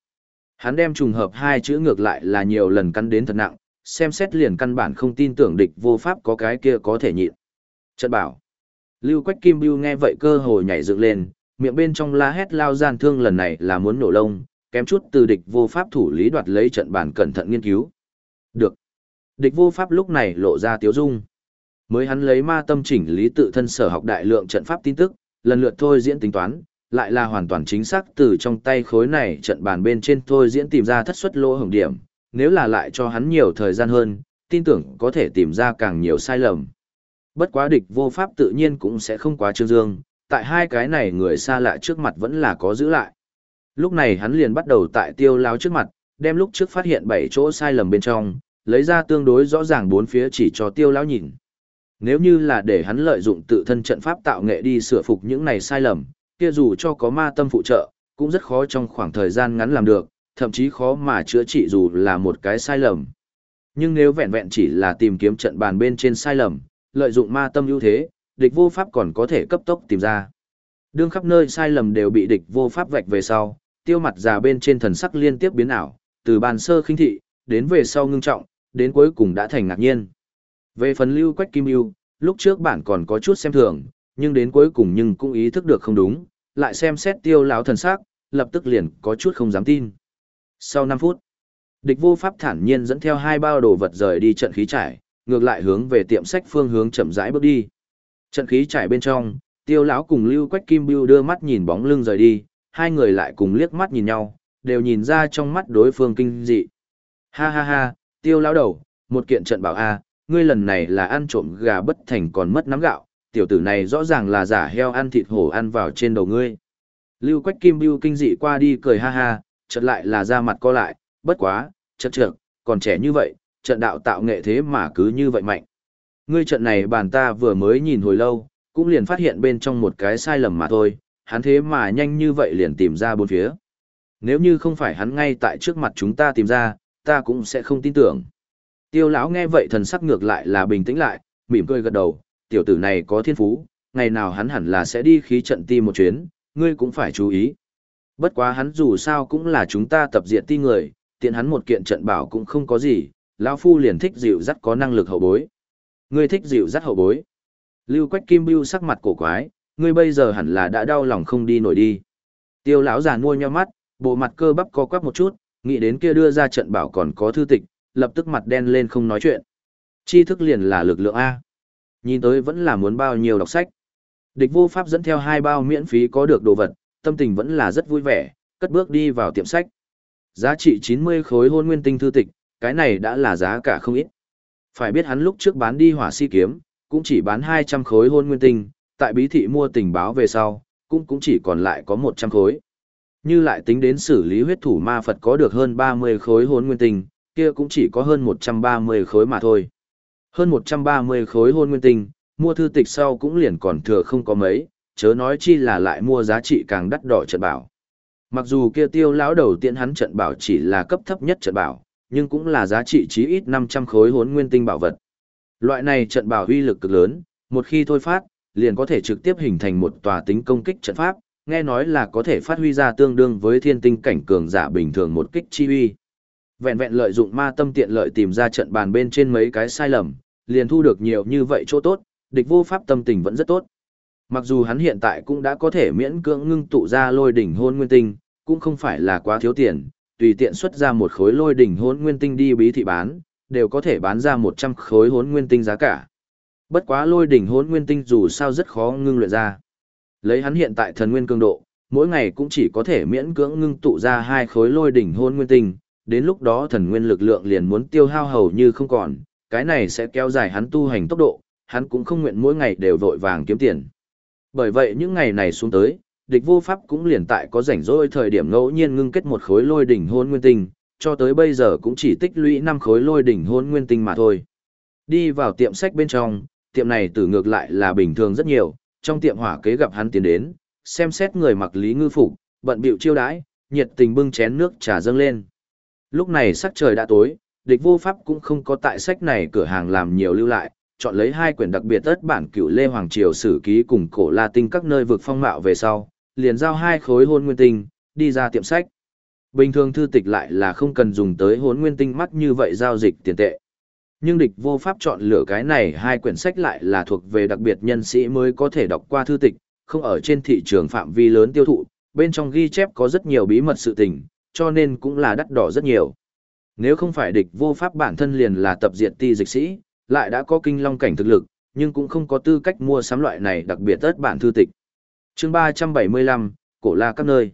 Speaker 1: Hắn đem trùng hợp hai chữ ngược lại là nhiều lần cắn đến thật nặng, xem xét liền căn bản không tin tưởng địch vô pháp có cái kia có thể nhịn. Trận bảo. Lưu Quách Kim Bưu nghe vậy cơ hồ nhảy dựng lên, miệng bên trong la hét lao gian thương lần này là muốn nổ lông, kém chút từ địch vô pháp thủ lý đoạt lấy trận bản cẩn thận nghiên cứu. Được. Địch vô pháp lúc này lộ ra tiếu dung. Mới hắn lấy ma tâm chỉnh lý tự thân sở học đại lượng trận pháp tin tức, lần lượt thôi diễn tính toán, lại là hoàn toàn chính xác từ trong tay khối này trận bàn bên trên thôi diễn tìm ra thất suất lỗ hổng điểm, nếu là lại cho hắn nhiều thời gian hơn, tin tưởng có thể tìm ra càng nhiều sai lầm. Bất quá địch vô pháp tự nhiên cũng sẽ không quá trương dương, tại hai cái này người xa lạ trước mặt vẫn là có giữ lại. Lúc này hắn liền bắt đầu tại tiêu lao trước mặt, đem lúc trước phát hiện bảy chỗ sai lầm bên trong, lấy ra tương đối rõ ràng bốn phía chỉ cho tiêu lao nhìn. Nếu như là để hắn lợi dụng tự thân trận pháp tạo nghệ đi sửa phục những này sai lầm, kia dù cho có ma tâm phụ trợ, cũng rất khó trong khoảng thời gian ngắn làm được, thậm chí khó mà chữa trị dù là một cái sai lầm. Nhưng nếu vẹn vẹn chỉ là tìm kiếm trận bàn bên trên sai lầm, lợi dụng ma tâm ưu thế, địch vô pháp còn có thể cấp tốc tìm ra. Đương khắp nơi sai lầm đều bị địch vô pháp vạch về sau, tiêu mặt già bên trên thần sắc liên tiếp biến ảo, từ bàn sơ khinh thị, đến về sau ngưng trọng, đến cuối cùng đã thành ngạc nhiên. Về phần lưu quách kim yêu, lúc trước bản còn có chút xem thường, nhưng đến cuối cùng nhưng cũng ý thức được không đúng, lại xem xét tiêu lão thần sắc, lập tức liền có chút không dám tin. Sau 5 phút, địch vô pháp thản nhiên dẫn theo hai bao đồ vật rời đi trận khí trải, ngược lại hướng về tiệm sách phương hướng chậm rãi bước đi. Trận khí trải bên trong, tiêu lão cùng lưu quách kim bưu đưa mắt nhìn bóng lưng rời đi, hai người lại cùng liếc mắt nhìn nhau, đều nhìn ra trong mắt đối phương kinh dị. Ha ha ha, tiêu lão đầu, một kiện trận bảo A, ngươi lần này là ăn trộm gà bất thành còn mất nắm gạo, tiểu tử này rõ ràng là giả heo ăn thịt hổ ăn vào trên đầu ngươi. Lưu Quách Kim Bưu kinh dị qua đi cười ha ha, chợt lại là ra mặt co lại, bất quá, chợt trưởng, còn trẻ như vậy, trận đạo tạo nghệ thế mà cứ như vậy mạnh. Ngươi trận này bản ta vừa mới nhìn hồi lâu, cũng liền phát hiện bên trong một cái sai lầm mà thôi, hắn thế mà nhanh như vậy liền tìm ra bốn phía. Nếu như không phải hắn ngay tại trước mặt chúng ta tìm ra, ta cũng sẽ không tin tưởng. Tiêu lão nghe vậy thần sắc ngược lại là bình tĩnh lại, mỉm cười gật đầu, tiểu tử này có thiên phú, ngày nào hắn hẳn là sẽ đi khí trận ti một chuyến, ngươi cũng phải chú ý. Bất quá hắn dù sao cũng là chúng ta tập diệt ti người, tiện hắn một kiện trận bảo cũng không có gì, lão phu liền thích dịu dắt có năng lực hậu bối. Ngươi thích dịu dắt hậu bối. Lưu Quách Kim Bưu sắc mặt cổ quái, ngươi bây giờ hẳn là đã đau lòng không đi nổi đi. Tiêu lão già nuôi nheo mắt, bộ mặt cơ bắp co quắp một chút, nghĩ đến kia đưa ra trận bảo còn có thư tịch, lập tức mặt đen lên không nói chuyện. Chi thức liền là lực lượng A. Nhìn tới vẫn là muốn bao nhiêu đọc sách. Địch vô pháp dẫn theo hai bao miễn phí có được đồ vật, tâm tình vẫn là rất vui vẻ, cất bước đi vào tiệm sách. Giá trị 90 khối hôn nguyên tinh thư tịch, cái này đã là giá cả không ít. Phải biết hắn lúc trước bán đi hỏa si kiếm, cũng chỉ bán 200 khối hôn nguyên tinh, tại bí thị mua tình báo về sau, cũng cũng chỉ còn lại có 100 khối. Như lại tính đến xử lý huyết thủ ma Phật có được hơn 30 khối hôn nguyên tinh, kia cũng chỉ có hơn 130 khối mà thôi. Hơn 130 khối hôn nguyên tinh, mua thư tịch sau cũng liền còn thừa không có mấy, chớ nói chi là lại mua giá trị càng đắt đỏ trận bảo. Mặc dù kia tiêu lão đầu tiên hắn trận bảo chỉ là cấp thấp nhất trận bảo, nhưng cũng là giá trị chí ít 500 khối hốn nguyên tinh bảo vật. Loại này trận bảo uy lực cực lớn, một khi thôi phát, liền có thể trực tiếp hình thành một tòa tính công kích trận pháp, nghe nói là có thể phát huy ra tương đương với thiên tinh cảnh cường giả bình thường một kích chi uy. Vẹn vẹn lợi dụng ma tâm tiện lợi tìm ra trận bàn bên trên mấy cái sai lầm, liền thu được nhiều như vậy chỗ tốt, địch vô pháp tâm tình vẫn rất tốt. Mặc dù hắn hiện tại cũng đã có thể miễn cưỡng ngưng tụ ra lôi đỉnh hôn nguyên tinh, cũng không phải là quá thiếu tiền, tùy tiện xuất ra một khối lôi đỉnh hốn nguyên tinh đi bí thị bán, đều có thể bán ra 100 khối hốn nguyên tinh giá cả. Bất quá lôi đỉnh hốn nguyên tinh dù sao rất khó ngưng luyện ra. Lấy hắn hiện tại thần nguyên cường độ, mỗi ngày cũng chỉ có thể miễn cưỡng ngưng tụ ra hai khối lôi đỉnh hôn nguyên tinh, đến lúc đó thần nguyên lực lượng liền muốn tiêu hao hầu như không còn, cái này sẽ kéo dài hắn tu hành tốc độ, hắn cũng không nguyện mỗi ngày đều vội vàng kiếm tiền. Bởi vậy những ngày này xuống tới, địch vô pháp cũng liền tại có rảnh rỗi thời điểm ngẫu nhiên ngưng kết một khối lôi đỉnh hôn nguyên tinh, cho tới bây giờ cũng chỉ tích lũy 5 khối lôi đỉnh hôn nguyên tinh mà thôi. Đi vào tiệm sách bên trong, tiệm này tử ngược lại là bình thường rất nhiều, trong tiệm hỏa kế gặp hắn tiến đến, xem xét người mặc lý ngư phục, bận bịu chiêu đãi, nhiệt tình bưng chén nước trà dâng lên. Lúc này sắc trời đã tối, địch vô pháp cũng không có tại sách này cửa hàng làm nhiều lưu lại, chọn lấy hai quyển đặc biệt tất bản cựu Lê Hoàng Triều sử ký cùng cổ La Tinh các nơi vực phong mạo về sau, liền giao hai khối hôn nguyên tinh, đi ra tiệm sách. Bình thường thư tịch lại là không cần dùng tới hôn nguyên tinh mắt như vậy giao dịch tiền tệ. Nhưng địch vô pháp chọn lựa cái này hai quyển sách lại là thuộc về đặc biệt nhân sĩ mới có thể đọc qua thư tịch, không ở trên thị trường phạm vi lớn tiêu thụ, bên trong ghi chép có rất nhiều bí mật sự tình, cho nên cũng là đắt đỏ rất nhiều. Nếu không phải địch vô pháp bản thân liền là tập diệt ti dịch sĩ, lại đã có kinh long cảnh thực lực, nhưng cũng không có tư cách mua sắm loại này đặc biệt tất bản thư tịch chương 375, Cổ La các nơi.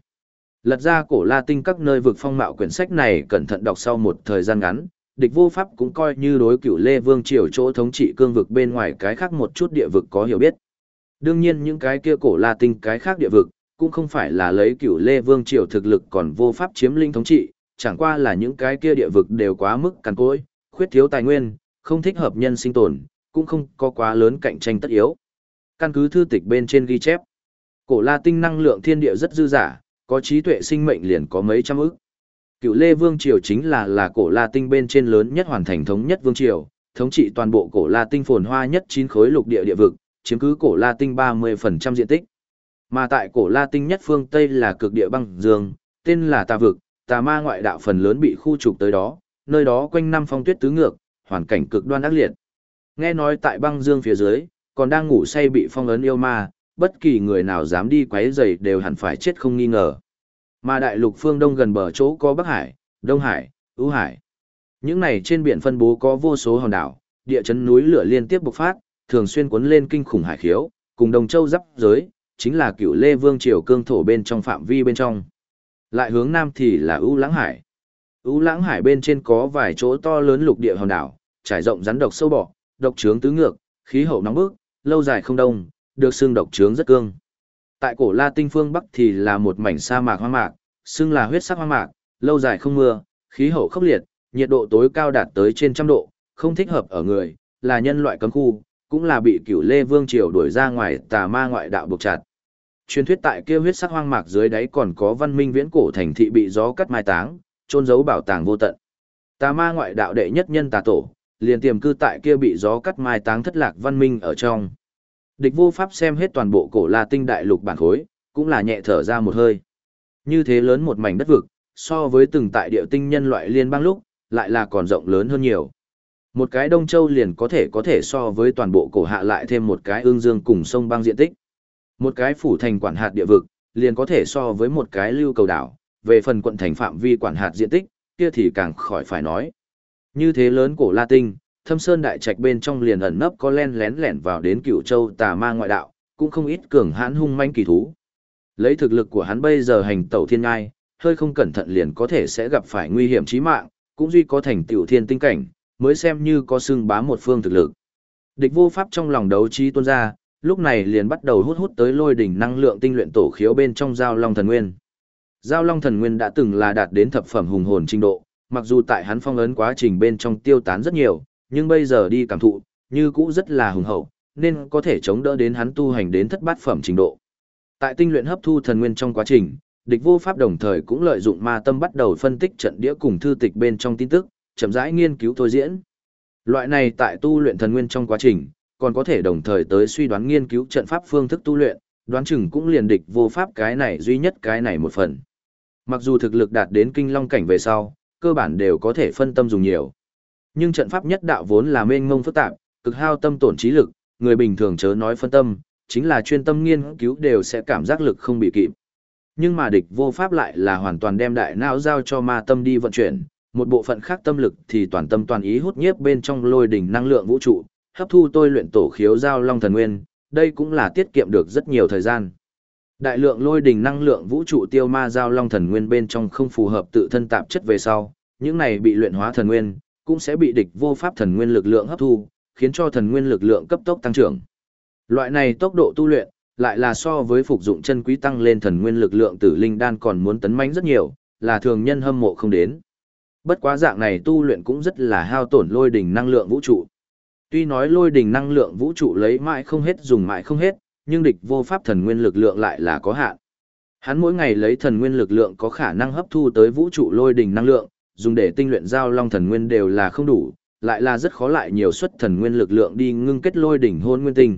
Speaker 1: Lật ra Cổ La tinh các nơi vực phong mạo quyển sách này cẩn thận đọc sau một thời gian ngắn, địch vô pháp cũng coi như đối cửu Lê Vương Triều chỗ thống trị cương vực bên ngoài cái khác một chút địa vực có hiểu biết. Đương nhiên những cái kia Cổ La tinh cái khác địa vực, cũng không phải là lấy cửu Lê Vương Triều thực lực còn vô pháp chiếm linh thống trị, chẳng qua là những cái kia địa vực đều quá mức cằn cỗi, khuyết thiếu tài nguyên, không thích hợp nhân sinh tồn, cũng không có quá lớn cạnh tranh tất yếu. Căn cứ thư tịch bên trên ghi chép, cổ La tinh năng lượng thiên địa rất dư giả, có trí tuệ sinh mệnh liền có mấy trăm ức. Cựu Lê Vương Triều chính là là cổ La tinh bên trên lớn nhất hoàn thành thống nhất Vương Triều, thống trị toàn bộ cổ La tinh phồn hoa nhất chín khối lục địa địa vực, chiếm cứ cổ La tinh 30% diện tích. Mà tại cổ La tinh nhất phương Tây là cực địa băng dương, tên là Tà vực, tà ma ngoại đạo phần lớn bị khu trục tới đó, nơi đó quanh năm phong tuyết tứ ngược, hoàn cảnh cực đoan ác liệt. Nghe nói tại băng dương phía dưới, còn đang ngủ say bị phong ấn yêu ma, bất kỳ người nào dám đi quấy rầy đều hẳn phải chết không nghi ngờ. Mà đại lục phương đông gần bờ chỗ có Bắc Hải, Đông Hải, Ú Hải. Những này trên biển phân bố có vô số hòn đảo, địa chấn núi lửa liên tiếp bộc phát, thường xuyên cuốn lên kinh khủng hải khiếu, cùng Đồng Châu giáp giới, chính là cựu Lê Vương triều cương thổ bên trong phạm vi bên trong. Lại hướng nam thì là U Lãng Hải. U Lãng Hải bên trên có vài chỗ to lớn lục địa hòn đảo, trải rộng rắn độc sâu bọ, độc trướng tứ ngược, khí hậu nóng bức, lâu dài không đông, được xương độc trướng rất cương. Tại cổ La Tinh phương Bắc thì là một mảnh sa mạc hoang mạc, xương là huyết sắc hoang mạc, lâu dài không mưa, khí hậu khốc liệt, nhiệt độ tối cao đạt tới trên trăm độ, không thích hợp ở người, là nhân loại cấm khu, cũng là bị cửu Lê Vương Triều đuổi ra ngoài tà ma ngoại đạo buộc chặt. Truyền thuyết tại kia huyết sắc hoang mạc dưới đáy còn có văn minh viễn cổ thành thị bị gió cắt mai táng, trôn giấu bảo tàng vô tận. Tà ma ngoại đạo đệ nhất nhân tà tổ, liền tiềm cư tại kia bị gió cắt mai táng thất lạc văn minh ở trong. Địch vô pháp xem hết toàn bộ cổ La Tinh đại lục bản khối, cũng là nhẹ thở ra một hơi. Như thế lớn một mảnh đất vực, so với từng tại địa tinh nhân loại liên bang lúc, lại là còn rộng lớn hơn nhiều. Một cái Đông Châu liền có thể có thể so với toàn bộ cổ hạ lại thêm một cái ương dương cùng sông băng diện tích. Một cái phủ thành quản hạt địa vực, liền có thể so với một cái lưu cầu đảo, về phần quận thành phạm vi quản hạt diện tích, kia thì càng khỏi phải nói. Như thế lớn cổ La Tinh, thâm sơn đại trạch bên trong liền ẩn nấp có len lén lẻn vào đến cựu châu tà ma ngoại đạo, cũng không ít cường hãn hung manh kỳ thú. Lấy thực lực của hắn bây giờ hành tẩu thiên ngai, hơi không cẩn thận liền có thể sẽ gặp phải nguy hiểm chí mạng, cũng duy có thành tiểu thiên tinh cảnh, mới xem như có xưng bá một phương thực lực. Địch vô pháp trong lòng đấu trí tuôn ra, lúc này liền bắt đầu hút hút tới lôi đỉnh năng lượng tinh luyện tổ khiếu bên trong giao long thần nguyên. Giao long thần nguyên đã từng là đạt đến thập phẩm hùng hồn trình độ, mặc dù tại hắn phong ấn quá trình bên trong tiêu tán rất nhiều, nhưng bây giờ đi cảm thụ, như cũ rất là hùng hậu, nên có thể chống đỡ đến hắn tu hành đến thất bát phẩm trình độ. Tại tinh luyện hấp thu thần nguyên trong quá trình, địch vô pháp đồng thời cũng lợi dụng ma tâm bắt đầu phân tích trận đĩa cùng thư tịch bên trong tin tức, chậm rãi nghiên cứu thôi diễn. Loại này tại tu luyện thần nguyên trong quá trình, còn có thể đồng thời tới suy đoán nghiên cứu trận pháp phương thức tu luyện, đoán chừng cũng liền địch vô pháp cái này duy nhất cái này một phần. Mặc dù thực lực đạt đến kinh long cảnh về sau, cơ bản đều có thể phân tâm dùng nhiều. Nhưng trận pháp nhất đạo vốn là mênh mông phức tạp, cực hao tâm tổn trí lực, người bình thường chớ nói phân tâm, chính là chuyên tâm nghiên cứu đều sẽ cảm giác lực không bị kịp. Nhưng mà địch vô pháp lại là hoàn toàn đem đại não giao cho ma tâm đi vận chuyển, một bộ phận khác tâm lực thì toàn tâm toàn ý hút nhiếp bên trong lôi đỉnh năng lượng vũ trụ, hấp thu tôi luyện tổ khiếu giao long thần nguyên, đây cũng là tiết kiệm được rất nhiều thời gian. Đại lượng lôi đỉnh năng lượng vũ trụ tiêu ma giao long thần nguyên bên trong không phù hợp tự thân tạp chất về sau, những này bị luyện hóa thần nguyên, cũng sẽ bị địch vô pháp thần nguyên lực lượng hấp thu, khiến cho thần nguyên lực lượng cấp tốc tăng trưởng. Loại này tốc độ tu luyện, lại là so với phục dụng chân quý tăng lên thần nguyên lực lượng tử linh đan còn muốn tấn mãnh rất nhiều, là thường nhân hâm mộ không đến. Bất quá dạng này tu luyện cũng rất là hao tổn lôi đỉnh năng lượng vũ trụ. Tuy nói lôi đỉnh năng lượng vũ trụ lấy mãi không hết dùng mãi không hết, nhưng địch vô pháp thần nguyên lực lượng lại là có hạn. Hắn mỗi ngày lấy thần nguyên lực lượng có khả năng hấp thu tới vũ trụ lôi đỉnh năng lượng, dùng để tinh luyện giao long thần nguyên đều là không đủ, lại là rất khó lại nhiều xuất thần nguyên lực lượng đi ngưng kết lôi đỉnh hôn nguyên tinh.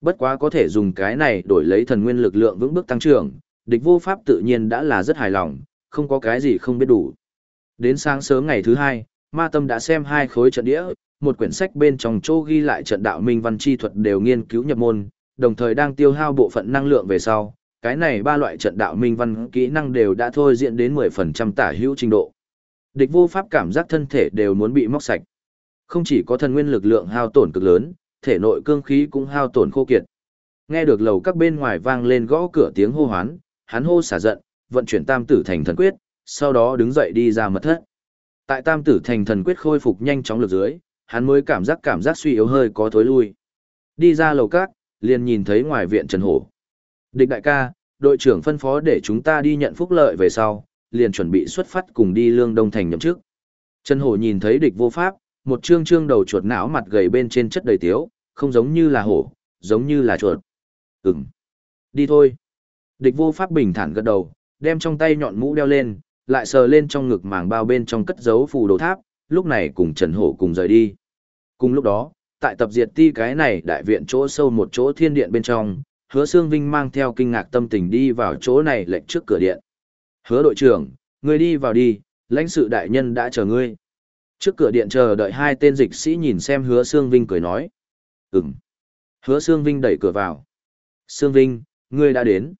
Speaker 1: Bất quá có thể dùng cái này đổi lấy thần nguyên lực lượng vững bước tăng trưởng, địch vô pháp tự nhiên đã là rất hài lòng, không có cái gì không biết đủ. Đến sáng sớm ngày thứ hai, ma tâm đã xem hai khối trận đĩa, một quyển sách bên trong chỗ ghi lại trận đạo minh văn chi thuật đều nghiên cứu nhập môn, đồng thời đang tiêu hao bộ phận năng lượng về sau. Cái này ba loại trận đạo minh văn kỹ năng đều đã thôi diễn đến 10% tả hữu trình độ. Địch vô pháp cảm giác thân thể đều muốn bị móc sạch. Không chỉ có thần nguyên lực lượng hao tổn cực lớn, thể nội cương khí cũng hao tổn khô kiệt. Nghe được lầu các bên ngoài vang lên gõ cửa tiếng hô hoán, hắn hô xả giận, vận chuyển tam tử thành thần quyết, sau đó đứng dậy đi ra mật thất. Tại tam tử thành thần quyết khôi phục nhanh chóng lực dưới, hắn mới cảm giác cảm giác suy yếu hơi có thối lui. Đi ra lầu các, liền nhìn thấy ngoài viện Trần Hổ. Địch đại ca, đội trưởng phân phó để chúng ta đi nhận phúc lợi về sau, liền chuẩn bị xuất phát cùng đi lương đông thành nhậm chức. Trần Hổ nhìn thấy địch vô pháp, một trương trương đầu chuột não mặt gầy bên trên chất đầy tiếu, không giống như là hổ, giống như là chuột. Ừm. Đi thôi. Địch vô pháp bình thản gật đầu, đem trong tay nhọn mũ đeo lên, lại sờ lên trong ngực màng bao bên trong cất giấu phù đồ tháp, lúc này cùng Trần Hổ cùng rời đi. Cùng lúc đó, tại tập diệt ti cái này đại viện chỗ sâu một chỗ thiên điện bên trong, hứa Sương Vinh mang theo kinh ngạc tâm tình đi vào chỗ này lệnh trước cửa điện. Hứa đội trưởng, ngươi đi vào đi, lãnh sự đại nhân đã chờ ngươi. Trước cửa điện chờ đợi hai tên dịch sĩ nhìn xem hứa Sương Vinh cười nói. Ừm. Hứa Sương Vinh đẩy cửa vào. Sương Vinh, ngươi đã đến.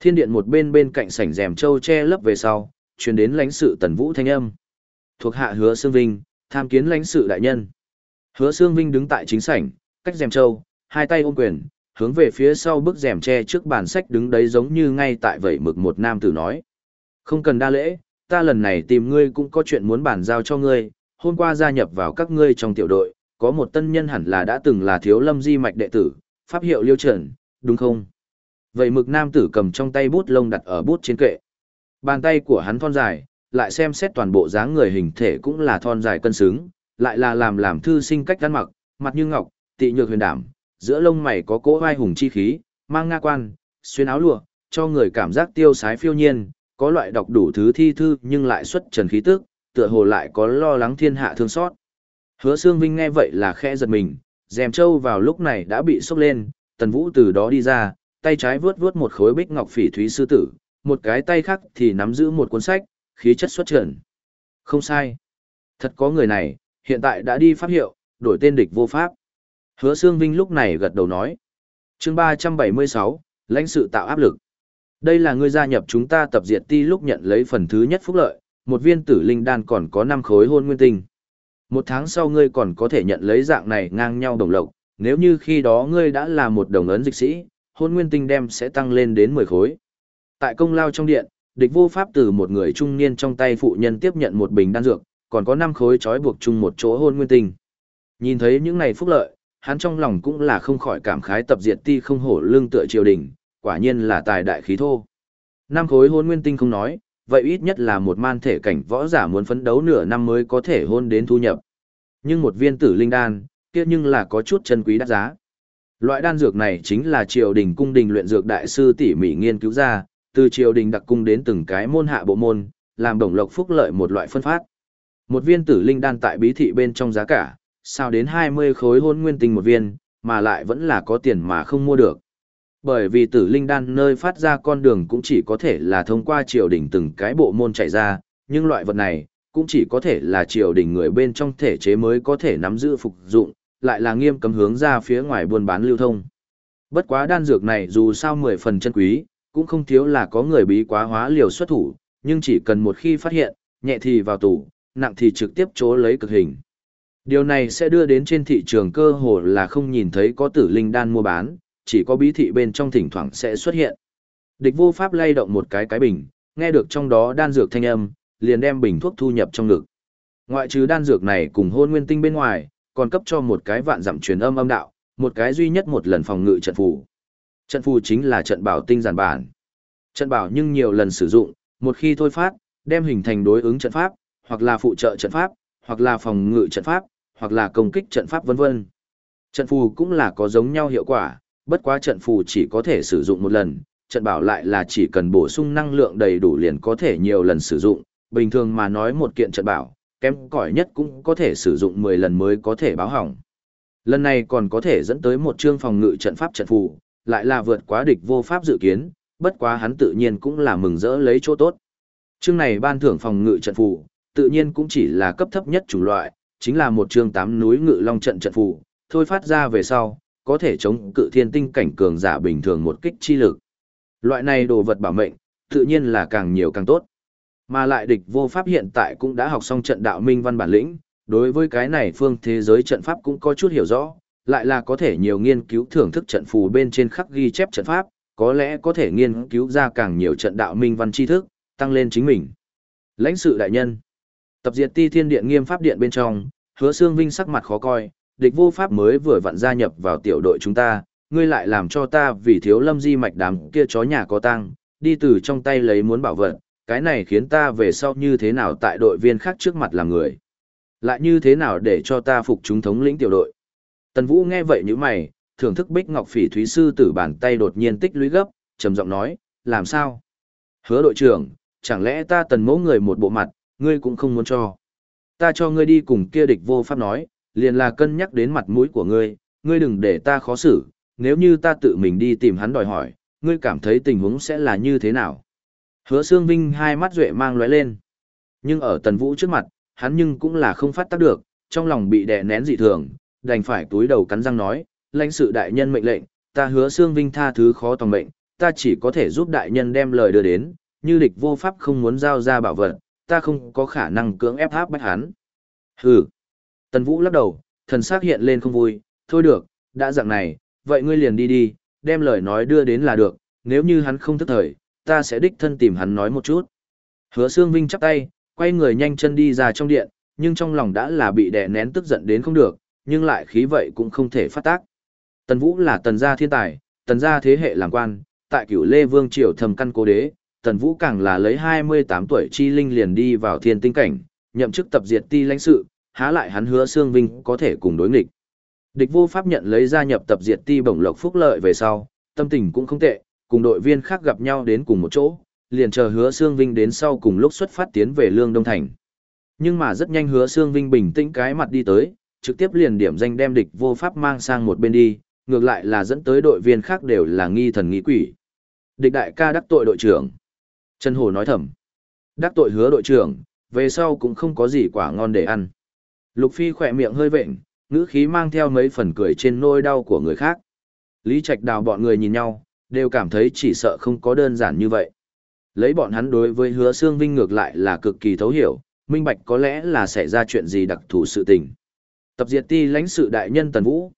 Speaker 1: Thiên điện một bên bên cạnh sảnh rèm châu che lấp về sau, truyền đến lãnh sự tần vũ thanh âm. Thuộc hạ hứa Sương Vinh, tham kiến lãnh sự đại nhân. Hứa Sương Vinh đứng tại chính sảnh, cách rèm châu, hai tay ôm quyền, hướng về phía sau bức rèm tre trước bàn sách đứng đấy giống như ngay tại vậy mực một nam tử nói. Không cần đa lễ, ta lần này tìm ngươi cũng có chuyện muốn bàn giao cho ngươi, hôm qua gia nhập vào các ngươi trong tiểu đội, có một tân nhân hẳn là đã từng là thiếu lâm di mạch đệ tử, pháp hiệu liêu trần, đúng không? Vậy mực nam tử cầm trong tay bút lông đặt ở bút trên kệ. Bàn tay của hắn thon dài, lại xem xét toàn bộ dáng người hình thể cũng là thon dài cân xứng, lại là làm làm thư sinh cách ăn mặc, mặt như ngọc, tị nhược huyền đảm, giữa lông mày có cỗ vai hùng chi khí, mang nga quan, xuyên áo lụa, cho người cảm giác tiêu sái phiêu nhiên, có loại đọc đủ thứ thi thư nhưng lại xuất trần khí tức, tựa hồ lại có lo lắng thiên hạ thương xót. Hứa Sương Vinh nghe vậy là khẽ giật mình, dèm Châu vào lúc này đã bị sốc lên, tần vũ từ đó đi ra, tay trái vướt vướt một khối bích ngọc phỉ thúy sư tử, một cái tay khác thì nắm giữ một cuốn sách, khí chất xuất trần. Không sai. Thật có người này, hiện tại đã đi pháp hiệu, đổi tên địch vô pháp. Hứa Sương Vinh lúc này gật đầu nói. chương 376, lãnh sự tạo áp lực. Đây là ngươi gia nhập chúng ta tập diệt ti lúc nhận lấy phần thứ nhất phúc lợi, một viên tử linh đan còn có 5 khối hôn nguyên tinh. Một tháng sau ngươi còn có thể nhận lấy dạng này ngang nhau đồng lộc, nếu như khi đó ngươi đã là một đồng ấn dịch sĩ, hôn nguyên tinh đem sẽ tăng lên đến 10 khối. Tại công lao trong điện, địch vô pháp từ một người trung niên trong tay phụ nhân tiếp nhận một bình đan dược, còn có 5 khối trói buộc chung một chỗ hôn nguyên tinh. Nhìn thấy những này phúc lợi, hắn trong lòng cũng là không khỏi cảm khái tập diệt ti không hổ lương tựa triều đình, quả nhiên là tài đại khí thô. Năm khối hôn nguyên tinh không nói, vậy ít nhất là một man thể cảnh võ giả muốn phấn đấu nửa năm mới có thể hôn đến thu nhập. Nhưng một viên tử linh đan, kia nhưng là có chút chân quý đắt giá. Loại đan dược này chính là triều đình cung đình luyện dược đại sư tỉ mỉ nghiên cứu ra, từ triều đình đặc cung đến từng cái môn hạ bộ môn, làm đồng lộc phúc lợi một loại phân phát. Một viên tử linh đan tại bí thị bên trong giá cả, sao đến 20 khối hôn nguyên tinh một viên, mà lại vẫn là có tiền mà không mua được. Bởi vì tử linh đan nơi phát ra con đường cũng chỉ có thể là thông qua triều đình từng cái bộ môn chạy ra, nhưng loại vật này, cũng chỉ có thể là triều đình người bên trong thể chế mới có thể nắm giữ phục dụng, lại là nghiêm cấm hướng ra phía ngoài buôn bán lưu thông. Bất quá đan dược này dù sao 10 phần chân quý, cũng không thiếu là có người bí quá hóa liều xuất thủ, nhưng chỉ cần một khi phát hiện, nhẹ thì vào tù, nặng thì trực tiếp chỗ lấy cực hình. Điều này sẽ đưa đến trên thị trường cơ hồ là không nhìn thấy có tử linh đan mua bán, chỉ có bí thị bên trong thỉnh thoảng sẽ xuất hiện. Địch vô pháp lay động một cái cái bình, nghe được trong đó đan dược thanh âm, liền đem bình thuốc thu nhập trong ngực. Ngoại trừ đan dược này cùng hôn nguyên tinh bên ngoài, còn cấp cho một cái vạn dặm truyền âm âm đạo, một cái duy nhất một lần phòng ngự trận phù. Trận phù chính là trận bảo tinh giản bản. Trận bảo nhưng nhiều lần sử dụng, một khi thôi phát, đem hình thành đối ứng trận pháp, hoặc là phụ trợ trận pháp, hoặc là phòng ngự trận pháp, hoặc là công kích trận pháp vân vân. Trận phù cũng là có giống nhau hiệu quả, bất quá trận phù chỉ có thể sử dụng một lần, trận bảo lại là chỉ cần bổ sung năng lượng đầy đủ liền có thể nhiều lần sử dụng, bình thường mà nói một kiện trận bảo, kém cỏi nhất cũng có thể sử dụng 10 lần mới có thể báo hỏng. Lần này còn có thể dẫn tới một chương phòng ngự trận pháp trận phù, lại là vượt quá địch vô pháp dự kiến, bất quá hắn tự nhiên cũng là mừng rỡ lấy chỗ tốt. Chương này ban thưởng phòng ngự trận phù, tự nhiên cũng chỉ là cấp thấp nhất chủng loại, chính là một chương tám núi ngự long trận trận phù, thôi phát ra về sau, có thể chống cự thiên tinh cảnh cường giả bình thường một kích chi lực. Loại này đồ vật bảo mệnh, tự nhiên là càng nhiều càng tốt. Mà lại địch vô pháp hiện tại cũng đã học xong trận đạo minh văn bản lĩnh, đối với cái này phương thế giới trận pháp cũng có chút hiểu rõ, lại là có thể nhiều nghiên cứu thưởng thức trận phù bên trên khắc ghi chép trận pháp, có lẽ có thể nghiên cứu ra càng nhiều trận đạo minh văn tri thức, tăng lên chính mình. Lãnh sự đại nhân Tập diệt ti thiên điện nghiêm pháp điện bên trong, hứa xương vinh sắc mặt khó coi, địch vô pháp mới vừa vặn gia nhập vào tiểu đội chúng ta, ngươi lại làm cho ta vì thiếu lâm di mạch đám kia chó nhà có tăng, đi từ trong tay lấy muốn bảo vật, cái này khiến ta về sau như thế nào tại đội viên khác trước mặt làm người. Lại như thế nào để cho ta phục chúng thống lĩnh tiểu đội. Tần Vũ nghe vậy như mày, thưởng thức bích ngọc phỉ thúy sư tử bàn tay đột nhiên tích lũy gấp, trầm giọng nói, làm sao? Hứa đội trưởng, chẳng lẽ ta tần mẫu người một bộ mặt, ngươi cũng không muốn cho. Ta cho ngươi đi cùng kia địch vô pháp nói, liền là cân nhắc đến mặt mũi của ngươi, ngươi đừng để ta khó xử, nếu như ta tự mình đi tìm hắn đòi hỏi, ngươi cảm thấy tình huống sẽ là như thế nào? Hứa Sương Vinh hai mắt duệ mang lóe lên. Nhưng ở Tần Vũ trước mặt, hắn nhưng cũng là không phát tác được, trong lòng bị đè nén dị thường, đành phải túi đầu cắn răng nói, lãnh sự đại nhân mệnh lệnh, ta hứa Sương Vinh tha thứ khó tòng mệnh, ta chỉ có thể giúp đại nhân đem lời đưa đến, như địch vô pháp không muốn giao ra bảo vật, ta không có khả năng cưỡng ép áp bách hắn. Hừ. Tần Vũ lắc đầu, thần sắc hiện lên không vui, thôi được, đã dạng này, vậy ngươi liền đi đi, đem lời nói đưa đến là được, nếu như hắn không thức thời, ta sẽ đích thân tìm hắn nói một chút. Hứa Sương Vinh chắp tay, quay người nhanh chân đi ra trong điện, nhưng trong lòng đã là bị đè nén tức giận đến không được, nhưng lại khí vậy cũng không thể phát tác. Tần Vũ là tần gia thiên tài, tần gia thế hệ làm quan, tại cửu Lê Vương triều thầm căn cố đế, tần Vũ càng là lấy 28 tuổi chi linh liền đi vào thiên tinh cảnh, nhậm chức tập diệt ti lãnh sự, há lại hắn hứa xương Vinh có thể cùng đối nghịch. Địch vô pháp nhận lấy gia nhập tập diệt ti bổng lộc phúc lợi về sau, tâm tình cũng không tệ, cùng đội viên khác gặp nhau đến cùng một chỗ, liền chờ hứa xương Vinh đến sau cùng lúc xuất phát tiến về Lương Đông Thành. Nhưng mà rất nhanh hứa xương Vinh bình tĩnh cái mặt đi tới, trực tiếp liền điểm danh đem địch vô pháp mang sang một bên đi, ngược lại là dẫn tới đội viên khác đều là nghi thần nghi quỷ. Địch đại ca đắc tội đội trưởng. Trần Hồ nói thầm. Đắc tội hứa đội trưởng, về sau cũng không có gì quả ngon để ăn. Lục Phi khỏe miệng hơi vệnh, ngữ khí mang theo mấy phần cười trên nôi đau của người khác. Lý Trạch Đào bọn người nhìn nhau, đều cảm thấy chỉ sợ không có đơn giản như vậy. Lấy bọn hắn đối với hứa xương vinh ngược lại là cực kỳ thấu hiểu, minh bạch có lẽ là xảy ra chuyện gì đặc thù sự tình. Tập diệt ti lãnh sự đại nhân Tần Vũ.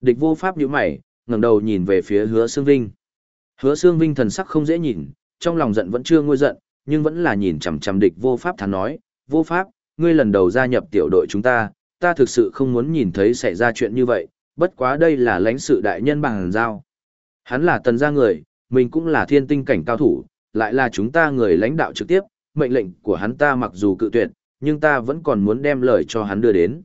Speaker 1: Địch vô pháp nhíu mày, ngẩng đầu nhìn về phía hứa xương vinh. Hứa xương vinh thần sắc không dễ nhìn, trong lòng giận vẫn chưa nguôi giận, nhưng vẫn là nhìn chằm chằm địch vô pháp thắn nói, vô pháp, ngươi lần đầu gia nhập tiểu đội chúng ta, ta thực sự không muốn nhìn thấy xảy ra chuyện như vậy, bất quá đây là lãnh sự đại nhân bằng giao. Hắn là tần gia người, mình cũng là thiên tinh cảnh cao thủ, lại là chúng ta người lãnh đạo trực tiếp, mệnh lệnh của hắn ta mặc dù cự tuyệt, nhưng ta vẫn còn muốn đem lời cho hắn đưa đến.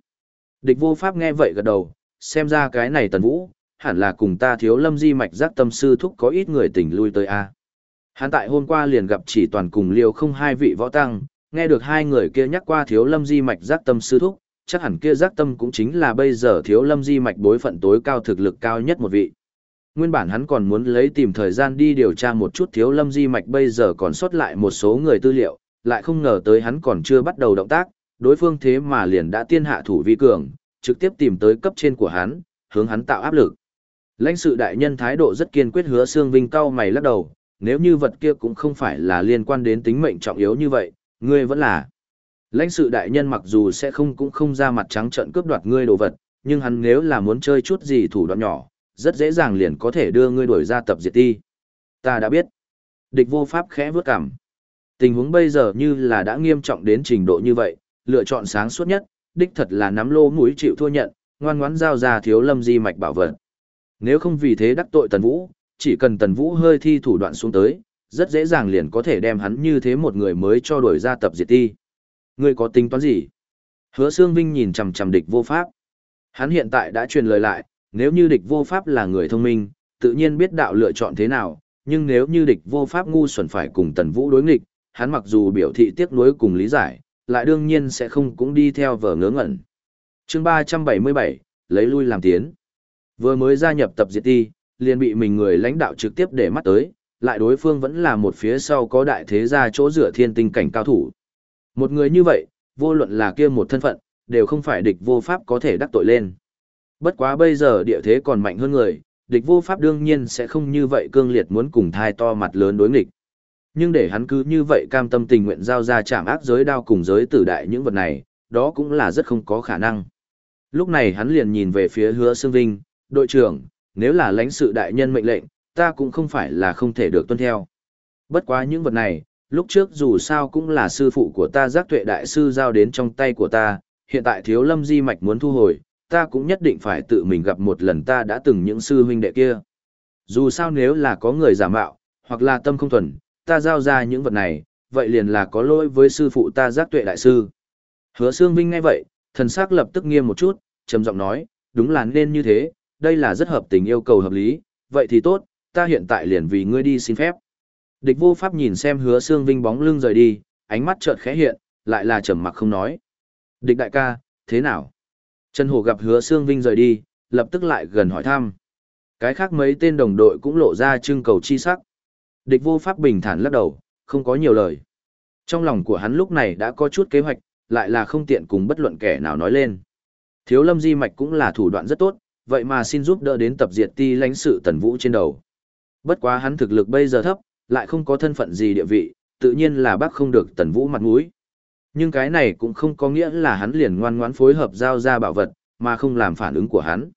Speaker 1: Địch vô pháp nghe vậy gật đầu, xem ra cái này tần vũ, hẳn là cùng ta thiếu lâm di mạch giác tâm sư thúc có ít người tình lui tới a. Hắn tại hôm qua liền gặp chỉ toàn cùng liều không hai vị võ tăng, nghe được hai người kia nhắc qua thiếu lâm di mạch giác tâm sư thúc, chắc hẳn kia giác tâm cũng chính là bây giờ thiếu lâm di mạch bối phận tối cao thực lực cao nhất một vị. Nguyên bản hắn còn muốn lấy tìm thời gian đi điều tra một chút thiếu lâm di mạch bây giờ còn sót lại một số người tư liệu, lại không ngờ tới hắn còn chưa bắt đầu động tác, đối phương thế mà liền đã tiên hạ thủ vi cường, trực tiếp tìm tới cấp trên của hắn, hướng hắn tạo áp lực. Lãnh sự đại nhân thái độ rất kiên quyết hứa xương vinh cao mày lắc đầu, nếu như vật kia cũng không phải là liên quan đến tính mệnh trọng yếu như vậy, ngươi vẫn là. Lãnh sự đại nhân mặc dù sẽ không cũng không ra mặt trắng trợn cướp đoạt ngươi đồ vật, nhưng hắn nếu là muốn chơi chút gì thủ đoạn nhỏ, rất dễ dàng liền có thể đưa ngươi đuổi ra tập diệt ti. Ta đã biết. Địch vô pháp khẽ vướt cằm. Tình huống bây giờ như là đã nghiêm trọng đến trình độ như vậy, lựa chọn sáng suốt nhất, đích thật là nắm lô mũi chịu thua nhận, ngoan ngoãn giao ra thiếu lâm di mạch bảo vật. Nếu không vì thế đắc tội Tần Vũ, chỉ cần Tần Vũ hơi thi thủ đoạn xuống tới, rất dễ dàng liền có thể đem hắn như thế một người mới cho đuổi ra tập diệt ti. Ngươi có tính toán gì? Hứa Sương Vinh nhìn chằm chằm địch vô pháp. Hắn hiện tại đã truyền lời lại, nếu như địch vô pháp là người thông minh, tự nhiên biết đạo lựa chọn thế nào, nhưng nếu như địch vô pháp ngu xuẩn phải cùng tần vũ đối nghịch, hắn mặc dù biểu thị tiếc nuối cùng lý giải, lại đương nhiên sẽ không cũng đi theo vở ngớ ngẩn. chương 377, lấy lui làm tiến. Vừa mới gia nhập tập diệt ti, liền bị mình người lãnh đạo trực tiếp để mắt tới, lại đối phương vẫn là một phía sau có đại thế gia chỗ dựa thiên tinh cảnh cao thủ. Một người như vậy, vô luận là kia một thân phận, đều không phải địch vô pháp có thể đắc tội lên. Bất quá bây giờ địa thế còn mạnh hơn người, địch vô pháp đương nhiên sẽ không như vậy cương liệt muốn cùng thai to mặt lớn đối nghịch. Nhưng để hắn cứ như vậy cam tâm tình nguyện giao ra chạm ác giới đao cùng giới tử đại những vật này, đó cũng là rất không có khả năng. Lúc này hắn liền nhìn về phía hứa Sương Vinh, đội trưởng, nếu là lãnh sự đại nhân mệnh lệnh, ta cũng không phải là không thể được tuân theo. Bất quá những vật này, lúc trước dù sao cũng là sư phụ của ta giác tuệ đại sư giao đến trong tay của ta, hiện tại thiếu lâm di mạch muốn thu hồi, ta cũng nhất định phải tự mình gặp một lần ta đã từng những sư huynh đệ kia. Dù sao nếu là có người giả mạo, hoặc là tâm không thuần, ta giao ra những vật này, vậy liền là có lỗi với sư phụ ta giác tuệ đại sư. Hứa Sương Vinh ngay vậy, thần sắc lập tức nghiêm một chút, trầm giọng nói, đúng là nên như thế, đây là rất hợp tình yêu cầu hợp lý, vậy thì tốt, ta hiện tại liền vì ngươi đi xin phép. Địch vô pháp nhìn xem hứa xương Vinh bóng lưng rời đi, ánh mắt chợt khẽ hiện, lại là trầm mặc không nói. Địch đại ca, thế nào? Trần Hổ gặp hứa xương Vinh rời đi, lập tức lại gần hỏi thăm. Cái khác mấy tên đồng đội cũng lộ ra trưng cầu chi sắc. Địch vô pháp bình thản lắc đầu, không có nhiều lời. Trong lòng của hắn lúc này đã có chút kế hoạch, lại là không tiện cùng bất luận kẻ nào nói lên. Thiếu lâm di mạch cũng là thủ đoạn rất tốt, vậy mà xin giúp đỡ đến tập diệt ti lãnh sự tần vũ trên đầu. Bất quá hắn thực lực bây giờ thấp, lại không có thân phận gì địa vị, tự nhiên là bác không được tần vũ mặt mũi. Nhưng cái này cũng không có nghĩa là hắn liền ngoan ngoãn phối hợp giao ra bảo vật, mà không làm phản ứng của hắn.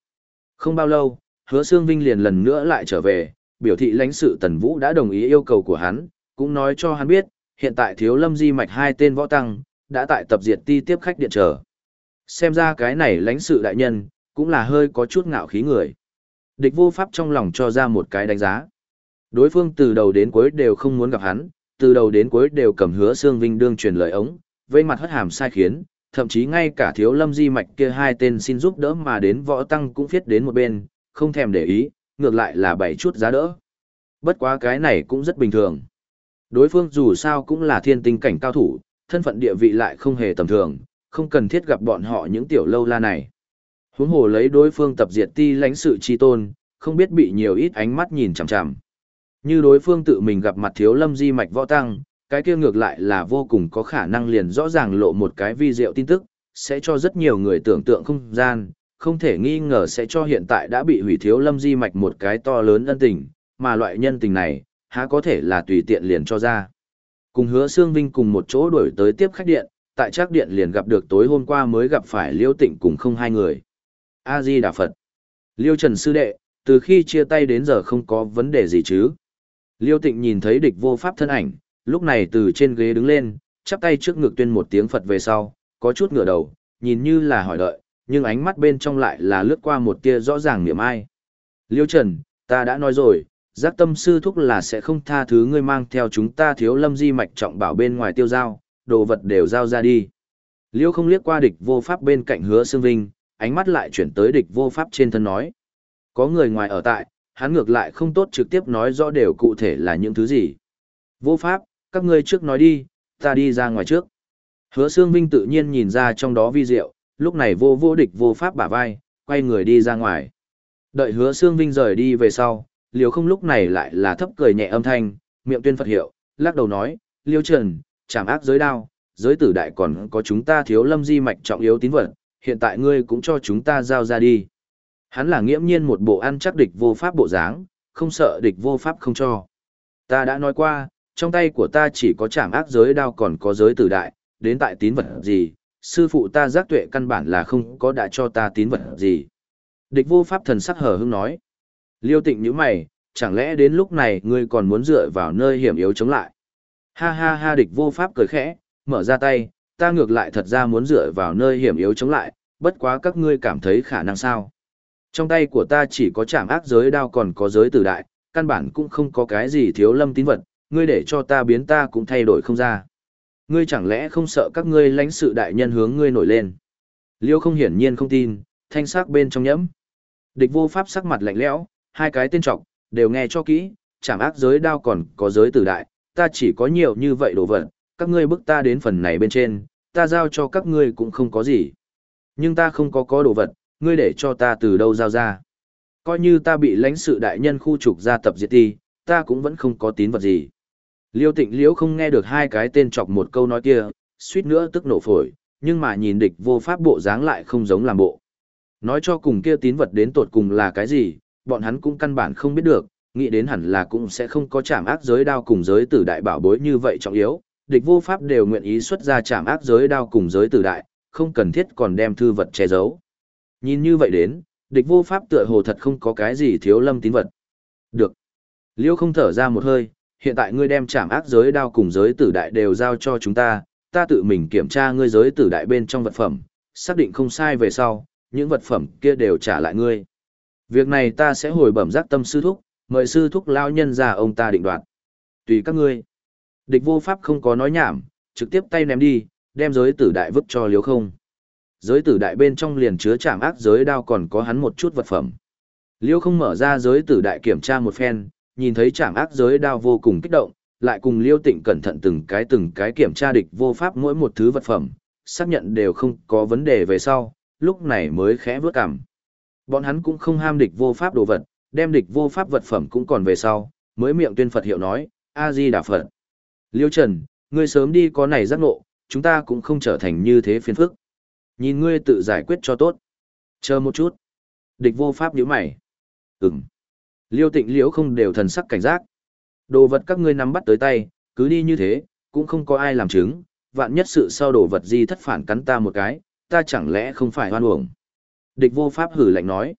Speaker 1: Không bao lâu, hứa Sương Vinh liền lần nữa lại trở về, biểu thị lãnh sự Tần Vũ đã đồng ý yêu cầu của hắn, cũng nói cho hắn biết, hiện tại thiếu lâm di mạch hai tên võ tăng, đã tại tập diệt ti tiếp khách điện trở. Xem ra cái này lãnh sự đại nhân, cũng là hơi có chút ngạo khí người. Địch vô pháp trong lòng cho ra một cái đánh giá. Đối phương từ đầu đến cuối đều không muốn gặp hắn, từ đầu đến cuối đều cầm hứa Sương Vinh đương truyền lời ống, vây mặt hất hàm sai khiến, thậm chí ngay cả thiếu lâm di mạch kia hai tên xin giúp đỡ mà đến võ tăng cũng viết đến một bên, không thèm để ý, ngược lại là bảy chút giá đỡ. Bất quá cái này cũng rất bình thường. Đối phương dù sao cũng là thiên tinh cảnh cao thủ, thân phận địa vị lại không hề tầm thường, không cần thiết gặp bọn họ những tiểu lâu la này. Huống hồ lấy đối phương tập diệt ti lãnh sự chi tôn, không biết bị nhiều ít ánh mắt nhìn chằm chằm. Như đối phương tự mình gặp mặt thiếu lâm di mạch võ tăng, cái kia ngược lại là vô cùng có khả năng liền rõ ràng lộ một cái vi diệu tin tức, sẽ cho rất nhiều người tưởng tượng không gian, không thể nghi ngờ sẽ cho hiện tại đã bị hủy thiếu lâm di mạch một cái to lớn ân tình, mà loại nhân tình này, há có thể là tùy tiện liền cho ra. Cùng hứa Sương Vinh cùng một chỗ đuổi tới tiếp khách điện, tại trác điện liền gặp được tối hôm qua mới gặp phải Liêu Tịnh cùng không hai người. A-di Đà Phật. Liêu Trần Sư Đệ, từ khi chia tay đến giờ không có vấn đề gì chứ. Liêu Tịnh nhìn thấy địch vô pháp thân ảnh, lúc này từ trên ghế đứng lên, chắp tay trước ngực tuyên một tiếng Phật về sau, có chút ngửa đầu, nhìn như là hỏi đợi, nhưng ánh mắt bên trong lại là lướt qua một tia rõ ràng niệm ai. Liêu Trần, ta đã nói rồi, giác tâm sư thúc là sẽ không tha thứ ngươi mang theo chúng ta thiếu lâm di mạch trọng bảo bên ngoài tiêu giao, đồ vật đều giao ra đi. Liêu không liếc qua địch vô pháp bên cạnh hứa xương vinh, ánh mắt lại chuyển tới địch vô pháp trên thân nói. Có người ngoài ở tại, hắn ngược lại không tốt trực tiếp nói rõ đều cụ thể là những thứ gì. Vô pháp, các ngươi trước nói đi, ta đi ra ngoài trước. Hứa xương vinh tự nhiên nhìn ra trong đó vi diệu, lúc này vô vô địch vô pháp bả vai, quay người đi ra ngoài. Đợi hứa xương vinh rời đi về sau, liều không lúc này lại là thấp cười nhẹ âm thanh, miệng tuyên Phật hiệu, lắc đầu nói, liêu trần, chảm ác giới đao, giới tử đại còn có chúng ta thiếu lâm di mạch trọng yếu tín vật, hiện tại ngươi cũng cho chúng ta giao ra đi. Hắn là nghiễm nhiên một bộ ăn chắc địch vô pháp bộ dáng, không sợ địch vô pháp không cho. Ta đã nói qua, trong tay của ta chỉ có chảm ác giới đao còn có giới tử đại, đến tại tín vật gì, sư phụ ta giác tuệ căn bản là không có đã cho ta tín vật gì. Địch vô pháp thần sắc hờ hững nói. Liêu tịnh như mày, chẳng lẽ đến lúc này ngươi còn muốn dựa vào nơi hiểm yếu chống lại. Ha ha ha địch vô pháp cười khẽ, mở ra tay, ta ngược lại thật ra muốn dựa vào nơi hiểm yếu chống lại, bất quá các ngươi cảm thấy khả năng sao. Trong tay của ta chỉ có chạm ác giới đao còn có giới tử đại, căn bản cũng không có cái gì thiếu lâm tín vật, ngươi để cho ta biến ta cũng thay đổi không ra. Ngươi chẳng lẽ không sợ các ngươi lãnh sự đại nhân hướng ngươi nổi lên. Liêu không hiển nhiên không tin, thanh sắc bên trong nhẫm. Địch vô pháp sắc mặt lạnh lẽo, hai cái tên trọng đều nghe cho kỹ, chẳng ác giới đao còn có giới tử đại, ta chỉ có nhiều như vậy đồ vật, các ngươi bức ta đến phần này bên trên, ta giao cho các ngươi cũng không có gì. Nhưng ta không có có đồ vật, ngươi để cho ta từ đâu giao ra. Coi như ta bị lãnh sự đại nhân khu trục ra tập diệt ti, ta cũng vẫn không có tín vật gì. Liêu tịnh liễu không nghe được hai cái tên chọc một câu nói kia, suýt nữa tức nổ phổi, nhưng mà nhìn địch vô pháp bộ dáng lại không giống làm bộ. Nói cho cùng kia tín vật đến tột cùng là cái gì, bọn hắn cũng căn bản không biết được, nghĩ đến hẳn là cũng sẽ không có chạm ác giới đao cùng giới tử đại bảo bối như vậy trọng yếu, địch vô pháp đều nguyện ý xuất ra chạm ác giới đao cùng giới tử đại, không cần thiết còn đem thư vật che giấu. Nhìn như vậy đến, địch vô pháp tựa hồ thật không có cái gì thiếu lâm tín vật. Được. Liêu không thở ra một hơi, hiện tại ngươi đem trảm ác giới đao cùng giới tử đại đều giao cho chúng ta, ta tự mình kiểm tra ngươi giới tử đại bên trong vật phẩm, xác định không sai về sau, những vật phẩm kia đều trả lại ngươi. Việc này ta sẽ hồi bẩm giác tâm sư thúc, mời sư thúc lao nhân ra ông ta định đoạt. Tùy các ngươi. Địch vô pháp không có nói nhảm, trực tiếp tay ném đi, đem giới tử đại vứt cho liếu không. Giới tử đại bên trong liền chứa chạm ác giới đao còn có hắn một chút vật phẩm. Liêu không mở ra giới tử đại kiểm tra một phen, nhìn thấy chạm ác giới đao vô cùng kích động, lại cùng liêu tịnh cẩn thận từng cái từng cái kiểm tra địch vô pháp mỗi một thứ vật phẩm, xác nhận đều không có vấn đề về sau, lúc này mới khẽ bước cằm. Bọn hắn cũng không ham địch vô pháp đồ vật, đem địch vô pháp vật phẩm cũng còn về sau, mới miệng tuyên Phật hiệu nói, A-di Đà Phật. Liêu Trần, ngươi sớm đi có này giác ngộ, chúng ta cũng không trở thành như thế phiền phức. Nhìn ngươi tự giải quyết cho tốt. Chờ một chút. Địch vô pháp nhíu mày. Ừm. Liêu tịnh liễu không đều thần sắc cảnh giác. Đồ vật các ngươi nắm bắt tới tay, cứ đi như thế, cũng không có ai làm chứng, vạn nhất sự sau đồ vật gì thất phản cắn ta một cái, ta chẳng lẽ không phải hoan uổng. Địch vô pháp hử lạnh nói.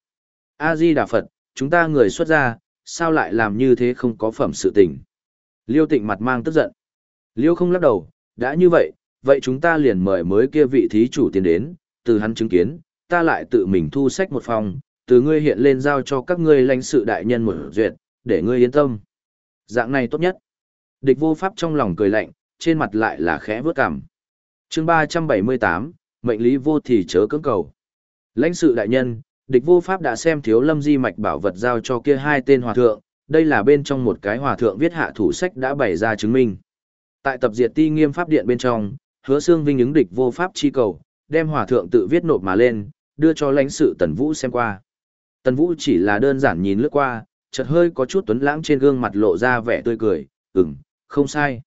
Speaker 1: A-di Đà Phật, chúng ta người xuất gia, sao lại làm như thế không có phẩm sự tình. Liêu tịnh mặt mang tức giận. Liêu không lắc đầu, đã như vậy, vậy chúng ta liền mời mới kia vị thí chủ tiến đến, từ hắn chứng kiến, ta lại tự mình thu sách một phòng, từ ngươi hiện lên giao cho các ngươi lãnh sự đại nhân một duyệt, để ngươi yên tâm. Dạng này tốt nhất. Địch vô pháp trong lòng cười lạnh, trên mặt lại là khẽ vớt cằm. chương 378, mệnh lý vô thì chớ cưỡng cầu. Lãnh sự đại nhân, địch vô pháp đã xem thiếu lâm di mạch bảo vật giao cho kia hai tên hòa thượng, đây là bên trong một cái hòa thượng viết hạ thủ sách đã bày ra chứng minh. Tại tập diệt ti nghiêm pháp điện bên trong, hứa xương vinh ứng địch vô pháp chi cầu, đem hòa thượng tự viết nộp mà lên, đưa cho lãnh sự Tần Vũ xem qua. Tần Vũ chỉ là đơn giản nhìn lướt qua, chợt hơi có chút tuấn lãng trên gương mặt lộ ra vẻ tươi cười, ừm, không sai.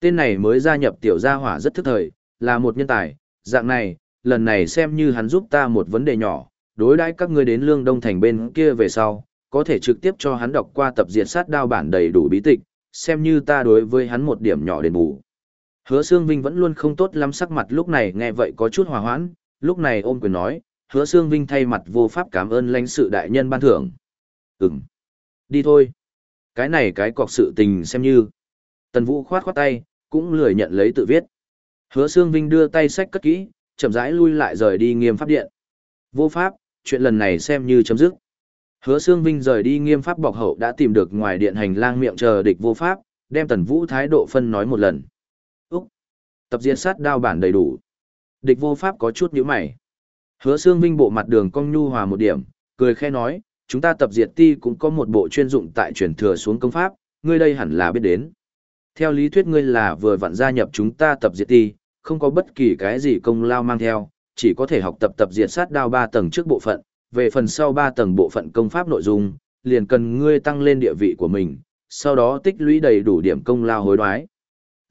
Speaker 1: Tên này mới gia nhập tiểu gia hỏa rất thức thời, là một nhân tài, dạng này, lần này xem như hắn giúp ta một vấn đề nhỏ, đối đãi các ngươi đến lương đông thành bên kia về sau, có thể trực tiếp cho hắn đọc qua tập diệt sát đao bản đầy đủ bí tịch, xem như ta đối với hắn một điểm nhỏ đền bù. Hứa Sương Vinh vẫn luôn không tốt lắm sắc mặt lúc này nghe vậy có chút hòa hoãn, lúc này ôm quyền nói, Hứa Sương Vinh thay mặt vô pháp cảm ơn lãnh sự đại nhân ban thưởng. Ừm, đi thôi. Cái này cái cọc sự tình xem như. Tần Vũ khoát khoát tay, cũng lười nhận lấy tự viết. Hứa Sương Vinh đưa tay sách cất kỹ, chậm rãi lui lại rời đi nghiêm pháp điện. Vô pháp, chuyện lần này xem như chấm dứt. Hứa Sương Vinh rời đi nghiêm pháp bọc hậu đã tìm được ngoài điện hành lang miệng chờ địch vô pháp, đem Tần Vũ thái độ phân nói một lần. Tập diệt sát đao bản đầy đủ. Địch vô pháp có chút nhíu mày. Hứa Sương Vinh bộ mặt đường cong nhu hòa một điểm, cười khẽ nói, chúng ta tập diệt ti cũng có một bộ chuyên dụng tại truyền thừa xuống công pháp, ngươi đây hẳn là biết đến. Theo lý thuyết ngươi là vừa vặn gia nhập chúng ta tập diệt ti, không có bất kỳ cái gì công lao mang theo, chỉ có thể học tập tập diệt sát đao ba tầng trước bộ phận, về phần sau ba tầng bộ phận công pháp nội dung, liền cần ngươi tăng lên địa vị của mình, sau đó tích lũy đầy đủ điểm công lao hối đoái.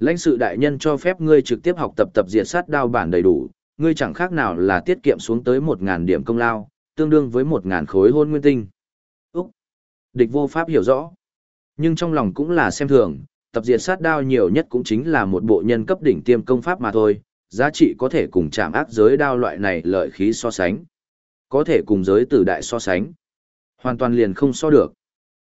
Speaker 1: Lãnh sự đại nhân cho phép ngươi trực tiếp học tập tập diệt sát đao bản đầy đủ, ngươi chẳng khác nào là tiết kiệm xuống tới 1.000 điểm công lao, tương đương với 1.000 khối hôn nguyên tinh. Úc! Địch vô pháp hiểu rõ. Nhưng trong lòng cũng là xem thường, tập diệt sát đao nhiều nhất cũng chính là một bộ nhân cấp đỉnh tiêm công pháp mà thôi, giá trị có thể cùng chạm ác giới đao loại này lợi khí so sánh. Có thể cùng giới tử đại so sánh. Hoàn toàn liền không so được.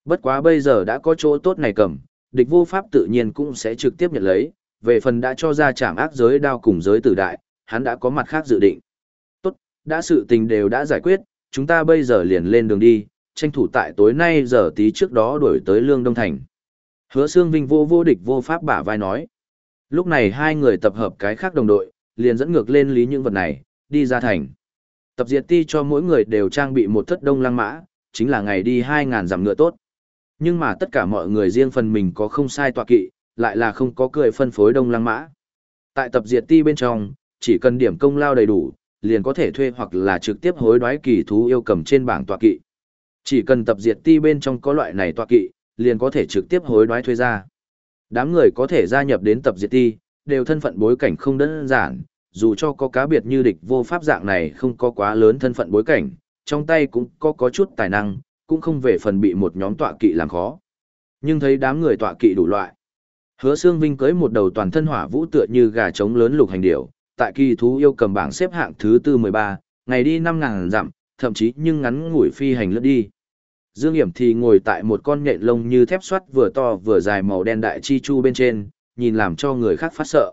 Speaker 1: Bất quá bây giờ đã có chỗ tốt này cầm, địch vô pháp tự nhiên cũng sẽ trực tiếp nhận lấy, về phần đã cho ra trảm ác giới đao cùng giới tử đại, hắn đã có mặt khác dự định. Tốt, đã sự tình đều đã giải quyết, chúng ta bây giờ liền lên đường đi, tranh thủ tại tối nay giờ tí trước đó đuổi tới Lương Đông Thành. Hứa Sương Vinh vô vô địch vô pháp bả vai nói. Lúc này hai người tập hợp cái khác đồng đội, liền dẫn ngược lên lý những vật này, đi ra thành. Tập diệt ti cho mỗi người đều trang bị một thất đông lăng mã, chính là ngày đi 2.000 dặm ngựa tốt. Nhưng mà tất cả mọi người riêng phần mình có không sai tọa kỵ, lại là không có cười phân phối đông lăng mã. Tại tập diệt ti bên trong, chỉ cần điểm công lao đầy đủ, liền có thể thuê hoặc là trực tiếp hối đoái kỳ thú yêu cầm trên bảng tọa kỵ. Chỉ cần tập diệt ti bên trong có loại này tọa kỵ, liền có thể trực tiếp hối đoái thuê ra. Đám người có thể gia nhập đến tập diệt ti, đều thân phận bối cảnh không đơn giản, dù cho có cá biệt như địch vô pháp dạng này không có quá lớn thân phận bối cảnh, trong tay cũng có có chút tài năng, cũng không về phần bị một nhóm tọa kỵ làm khó. Nhưng thấy đám người tọa kỵ đủ loại. Hứa Sương Vinh cưới một đầu toàn thân hỏa vũ tựa như gà trống lớn lục hành điểu, tại kỳ thú yêu cầm bảng xếp hạng thứ tư 13, ngày đi 5.000 dặm, thậm chí nhưng ngắn ngủi phi hành lướt đi. Dương Hiểm thì ngồi tại một con nhện lông như thép xoắt vừa to vừa dài màu đen đại chi chu bên trên, nhìn làm cho người khác phát sợ.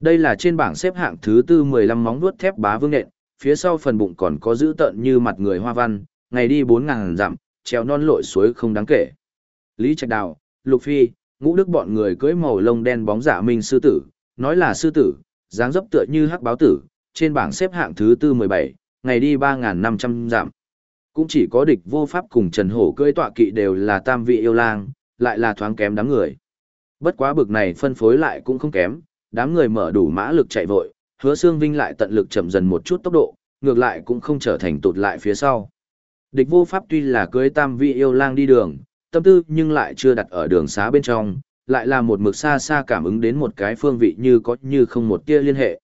Speaker 1: Đây là trên bảng xếp hạng thứ tư 15 móng vuốt thép bá vương nện, phía sau phần bụng còn có giữ tợn như mặt người hoa văn, ngày đi 4.000 dặm, treo non lội suối không đáng kể. Lý Trạch Đào, Lục Phi, ngũ đức bọn người cưỡi màu lông đen bóng giả minh sư tử, nói là sư tử, dáng dấp tựa như hắc báo tử, trên bảng xếp hạng thứ tư 17, ngày đi 3.500 giảm. Cũng chỉ có địch vô pháp cùng Trần Hổ cưỡi tọa kỵ đều là tam vị yêu lang, lại là thoáng kém đám người. Bất quá bực này phân phối lại cũng không kém, đám người mở đủ mã lực chạy vội, hứa xương vinh lại tận lực chậm dần một chút tốc độ, ngược lại cũng không trở thành tụt lại phía sau. Địch vô pháp tuy là cưới tam vị yêu lang đi đường, tâm tư nhưng lại chưa đặt ở đường xá bên trong, lại là một mực xa xa cảm ứng đến một cái phương vị như có như không một tia liên hệ.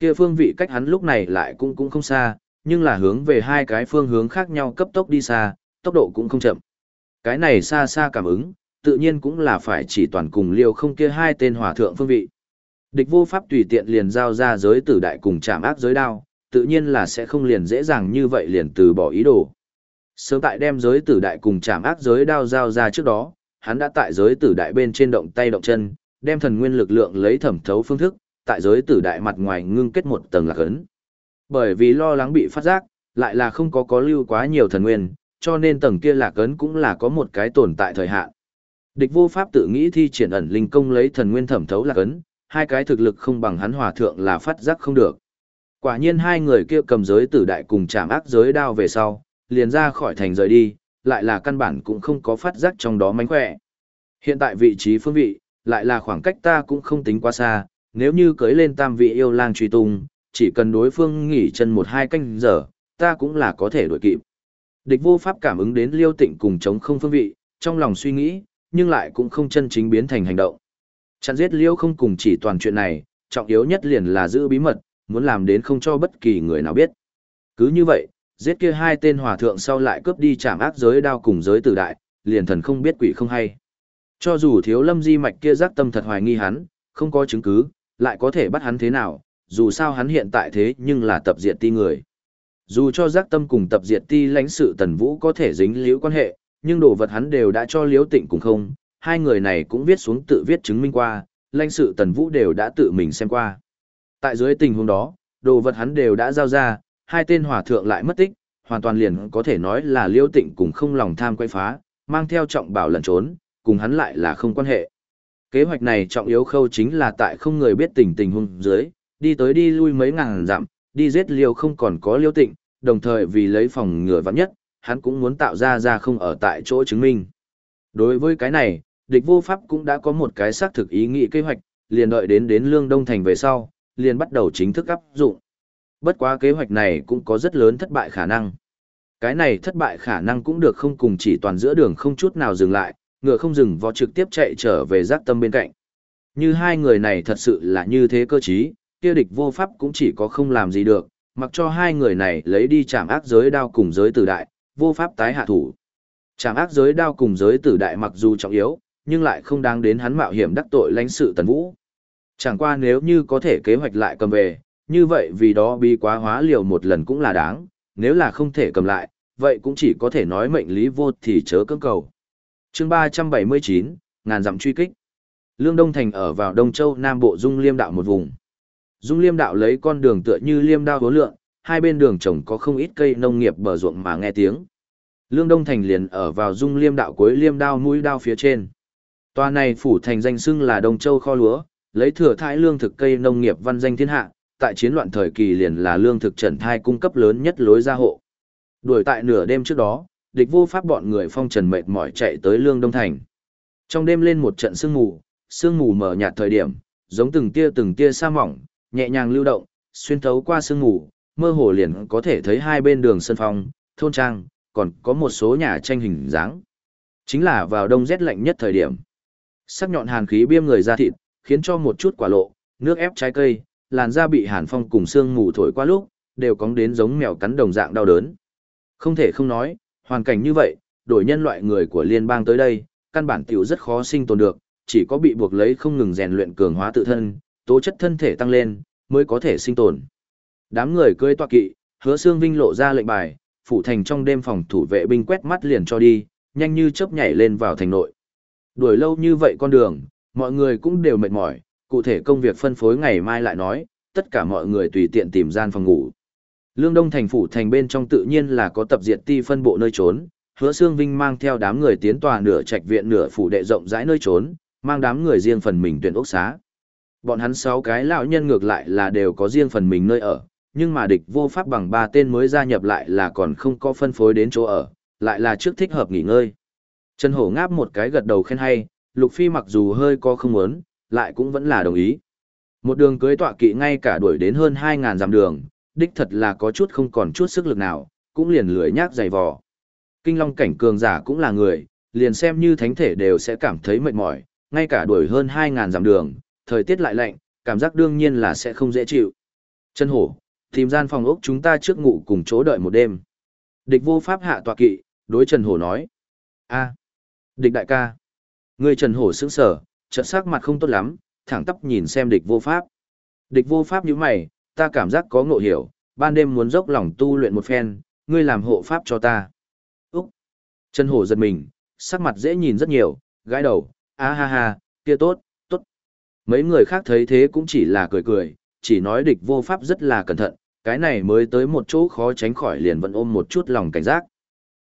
Speaker 1: Kia phương vị cách hắn lúc này lại cũng cũng không xa, nhưng là hướng về hai cái phương hướng khác nhau cấp tốc đi xa, tốc độ cũng không chậm. Cái này xa xa cảm ứng, tự nhiên cũng là phải chỉ toàn cùng liêu không kia hai tên hòa thượng phương vị. Địch vô pháp tùy tiện liền giao ra giới tử đại cùng chạm ác giới đao, tự nhiên là sẽ không liền dễ dàng như vậy liền từ bỏ ý đồ. Sớm tại đem giới tử đại cùng chạm ác giới đao giao ra trước đó, hắn đã tại giới tử đại bên trên động tay động chân, đem thần nguyên lực lượng lấy thẩm thấu phương thức, tại giới tử đại mặt ngoài ngưng kết một tầng lạc ấn. Bởi vì lo lắng bị phát giác, lại là không có có lưu quá nhiều thần nguyên, cho nên tầng kia lạc ấn cũng là có một cái tồn tại thời hạn. Địch vô pháp tự nghĩ thi triển ẩn linh công lấy thần nguyên thẩm thấu lạc ấn, hai cái thực lực không bằng hắn hòa thượng là phát giác không được. Quả nhiên hai người kia cầm giới tử đại cùng chạm ác giới đao về sau, liền ra khỏi thành rời đi, lại là căn bản cũng không có phát giác trong đó mánh khỏe. Hiện tại vị trí phương vị, lại là khoảng cách ta cũng không tính quá xa, nếu như cưới lên tam vị yêu lang truy tung, chỉ cần đối phương nghỉ chân một hai canh giờ, ta cũng là có thể đuổi kịp. Địch vô pháp cảm ứng đến liêu tịnh cùng chống không phương vị, trong lòng suy nghĩ, nhưng lại cũng không chân chính biến thành hành động. Chặn giết liêu không cùng chỉ toàn chuyện này, trọng yếu nhất liền là giữ bí mật, muốn làm đến không cho bất kỳ người nào biết. Cứ như vậy, giết kia hai tên hòa thượng sau lại cướp đi chạm ác giới đao cùng giới tử đại, liền thần không biết quỷ không hay. Cho dù thiếu lâm di mạch kia giác tâm thật hoài nghi hắn, không có chứng cứ, lại có thể bắt hắn thế nào, dù sao hắn hiện tại thế nhưng là tập diệt ti người. Dù cho giác tâm cùng tập diệt ti lãnh sự tần vũ có thể dính liễu quan hệ, nhưng đồ vật hắn đều đã cho liễu tịnh cùng không, hai người này cũng viết xuống tự viết chứng minh qua, lãnh sự tần vũ đều đã tự mình xem qua. Tại dưới tình huống đó, đồ vật hắn đều đã giao ra, hai tên hòa thượng lại mất tích, hoàn toàn liền có thể nói là liêu tịnh cùng không lòng tham quay phá, mang theo trọng bảo lẩn trốn, cùng hắn lại là không quan hệ. Kế hoạch này trọng yếu khâu chính là tại không người biết tình tình huống dưới, đi tới đi lui mấy ngàn dặm, đi giết liêu không còn có liêu tịnh, đồng thời vì lấy phòng ngừa vắng nhất, hắn cũng muốn tạo ra ra không ở tại chỗ chứng minh. Đối với cái này, địch vô pháp cũng đã có một cái xác thực ý nghĩ kế hoạch, liền đợi đến đến lương đông thành về sau, liền bắt đầu chính thức áp dụng. Bất quá kế hoạch này cũng có rất lớn thất bại khả năng. Cái này thất bại khả năng cũng được không cùng chỉ toàn giữa đường không chút nào dừng lại, ngựa không dừng vó trực tiếp chạy trở về giác tâm bên cạnh. Như hai người này thật sự là như thế cơ trí, kia địch vô pháp cũng chỉ có không làm gì được, mặc cho hai người này lấy đi chạm ác giới đao cùng giới tử đại, vô pháp tái hạ thủ. Chạm ác giới đao cùng giới tử đại mặc dù trọng yếu, nhưng lại không đáng đến hắn mạo hiểm đắc tội lãnh sự tần vũ. Chẳng qua nếu như có thể kế hoạch lại cầm về, như vậy vì đó bi quá hóa liều một lần cũng là đáng, nếu là không thể cầm lại, vậy cũng chỉ có thể nói mệnh lý vô thì chớ cưỡng cầu. chương 379, ngàn dặm truy kích. Lương Đông Thành ở vào Đông Châu Nam Bộ Dung Liêm Đạo một vùng. Dung Liêm Đạo lấy con đường tựa như liêm đao hố lượng, hai bên đường trồng có không ít cây nông nghiệp bờ ruộng mà nghe tiếng. Lương Đông Thành liền ở vào Dung Liêm Đạo cuối liêm đao mũi đao phía trên. Tòa này phủ thành danh xưng là Đông Châu kho lúa, lấy thừa thái lương thực cây nông nghiệp văn danh thiên hạ, tại chiến loạn thời kỳ liền là lương thực trần thai cung cấp lớn nhất lối ra hộ. Đuổi tại nửa đêm trước đó, địch vô pháp bọn người phong trần mệt mỏi chạy tới lương đông thành. Trong đêm lên một trận sương mù, sương mù mở nhạt thời điểm, giống từng tia từng tia sa mỏng, nhẹ nhàng lưu động, xuyên thấu qua sương mù, mơ hồ liền có thể thấy hai bên đường sân phong, thôn trang, còn có một số nhà tranh hình dáng. Chính là vào đông rét lạnh nhất thời điểm. Sắc nhọn hàn khí biêm người ra thịt, khiến cho một chút quả lộ, nước ép trái cây, làn da bị hàn phong cùng sương mù thổi qua lúc, đều cóng đến giống mèo cắn đồng dạng đau đớn. Không thể không nói, hoàn cảnh như vậy, đổi nhân loại người của liên bang tới đây, căn bản tiểu rất khó sinh tồn được, chỉ có bị buộc lấy không ngừng rèn luyện cường hóa tự thân, tố chất thân thể tăng lên, mới có thể sinh tồn. Đám người cưỡi tọa kỵ, hứa xương vinh lộ ra lệnh bài, phủ thành trong đêm phòng thủ vệ binh quét mắt liền cho đi, nhanh như chớp nhảy lên vào thành nội. Đuổi lâu như vậy con đường, mọi người cũng đều mệt mỏi, cụ thể công việc phân phối ngày mai lại nói, tất cả mọi người tùy tiện tìm gian phòng ngủ. Lương Đông thành phủ thành bên trong tự nhiên là có tập diệt ti phân bộ nơi trốn, Hứa Xương Vinh mang theo đám người tiến tòa nửa trạch viện nửa phủ đệ rộng rãi nơi trốn, mang đám người riêng phần mình tuyển ốc xá. Bọn hắn sáu cái lão nhân ngược lại là đều có riêng phần mình nơi ở, nhưng mà địch vô pháp bằng ba tên mới gia nhập lại là còn không có phân phối đến chỗ ở, lại là trước thích hợp nghỉ ngơi. Trần Hổ ngáp một cái gật đầu khen hay, Lục Phi mặc dù hơi có không muốn, lại cũng vẫn là đồng ý. Một đường cưới tọa kỵ ngay cả đuổi đến hơn 2.000 dặm đường, đích thật là có chút không còn chút sức lực nào, cũng liền lười nhác dày vò. Kinh long cảnh cường giả cũng là người, liền xem như thánh thể đều sẽ cảm thấy mệt mỏi, ngay cả đuổi hơn 2.000 dặm đường, thời tiết lại lạnh, cảm giác đương nhiên là sẽ không dễ chịu. Chân hổ, tìm gian phòng ốc chúng ta trước ngủ cùng chỗ đợi một đêm. Địch vô pháp hạ tọa kỵ, đối Trần Hổ nói. a địch đại ca. Người Trần Hổ sững sở, chợt sắc mặt không tốt lắm, thẳng tắp nhìn xem địch vô pháp. Địch vô pháp như mày, ta cảm giác có ngộ hiểu, ban đêm muốn dốc lòng tu luyện một phen, ngươi làm hộ pháp cho ta. Úc! Trần Hổ giật mình, sắc mặt dễ nhìn rất nhiều, gãi đầu, a ha ha, kia tốt, tốt. Mấy người khác thấy thế cũng chỉ là cười cười, chỉ nói địch vô pháp rất là cẩn thận, cái này mới tới một chỗ khó tránh khỏi liền vẫn ôm một chút lòng cảnh giác.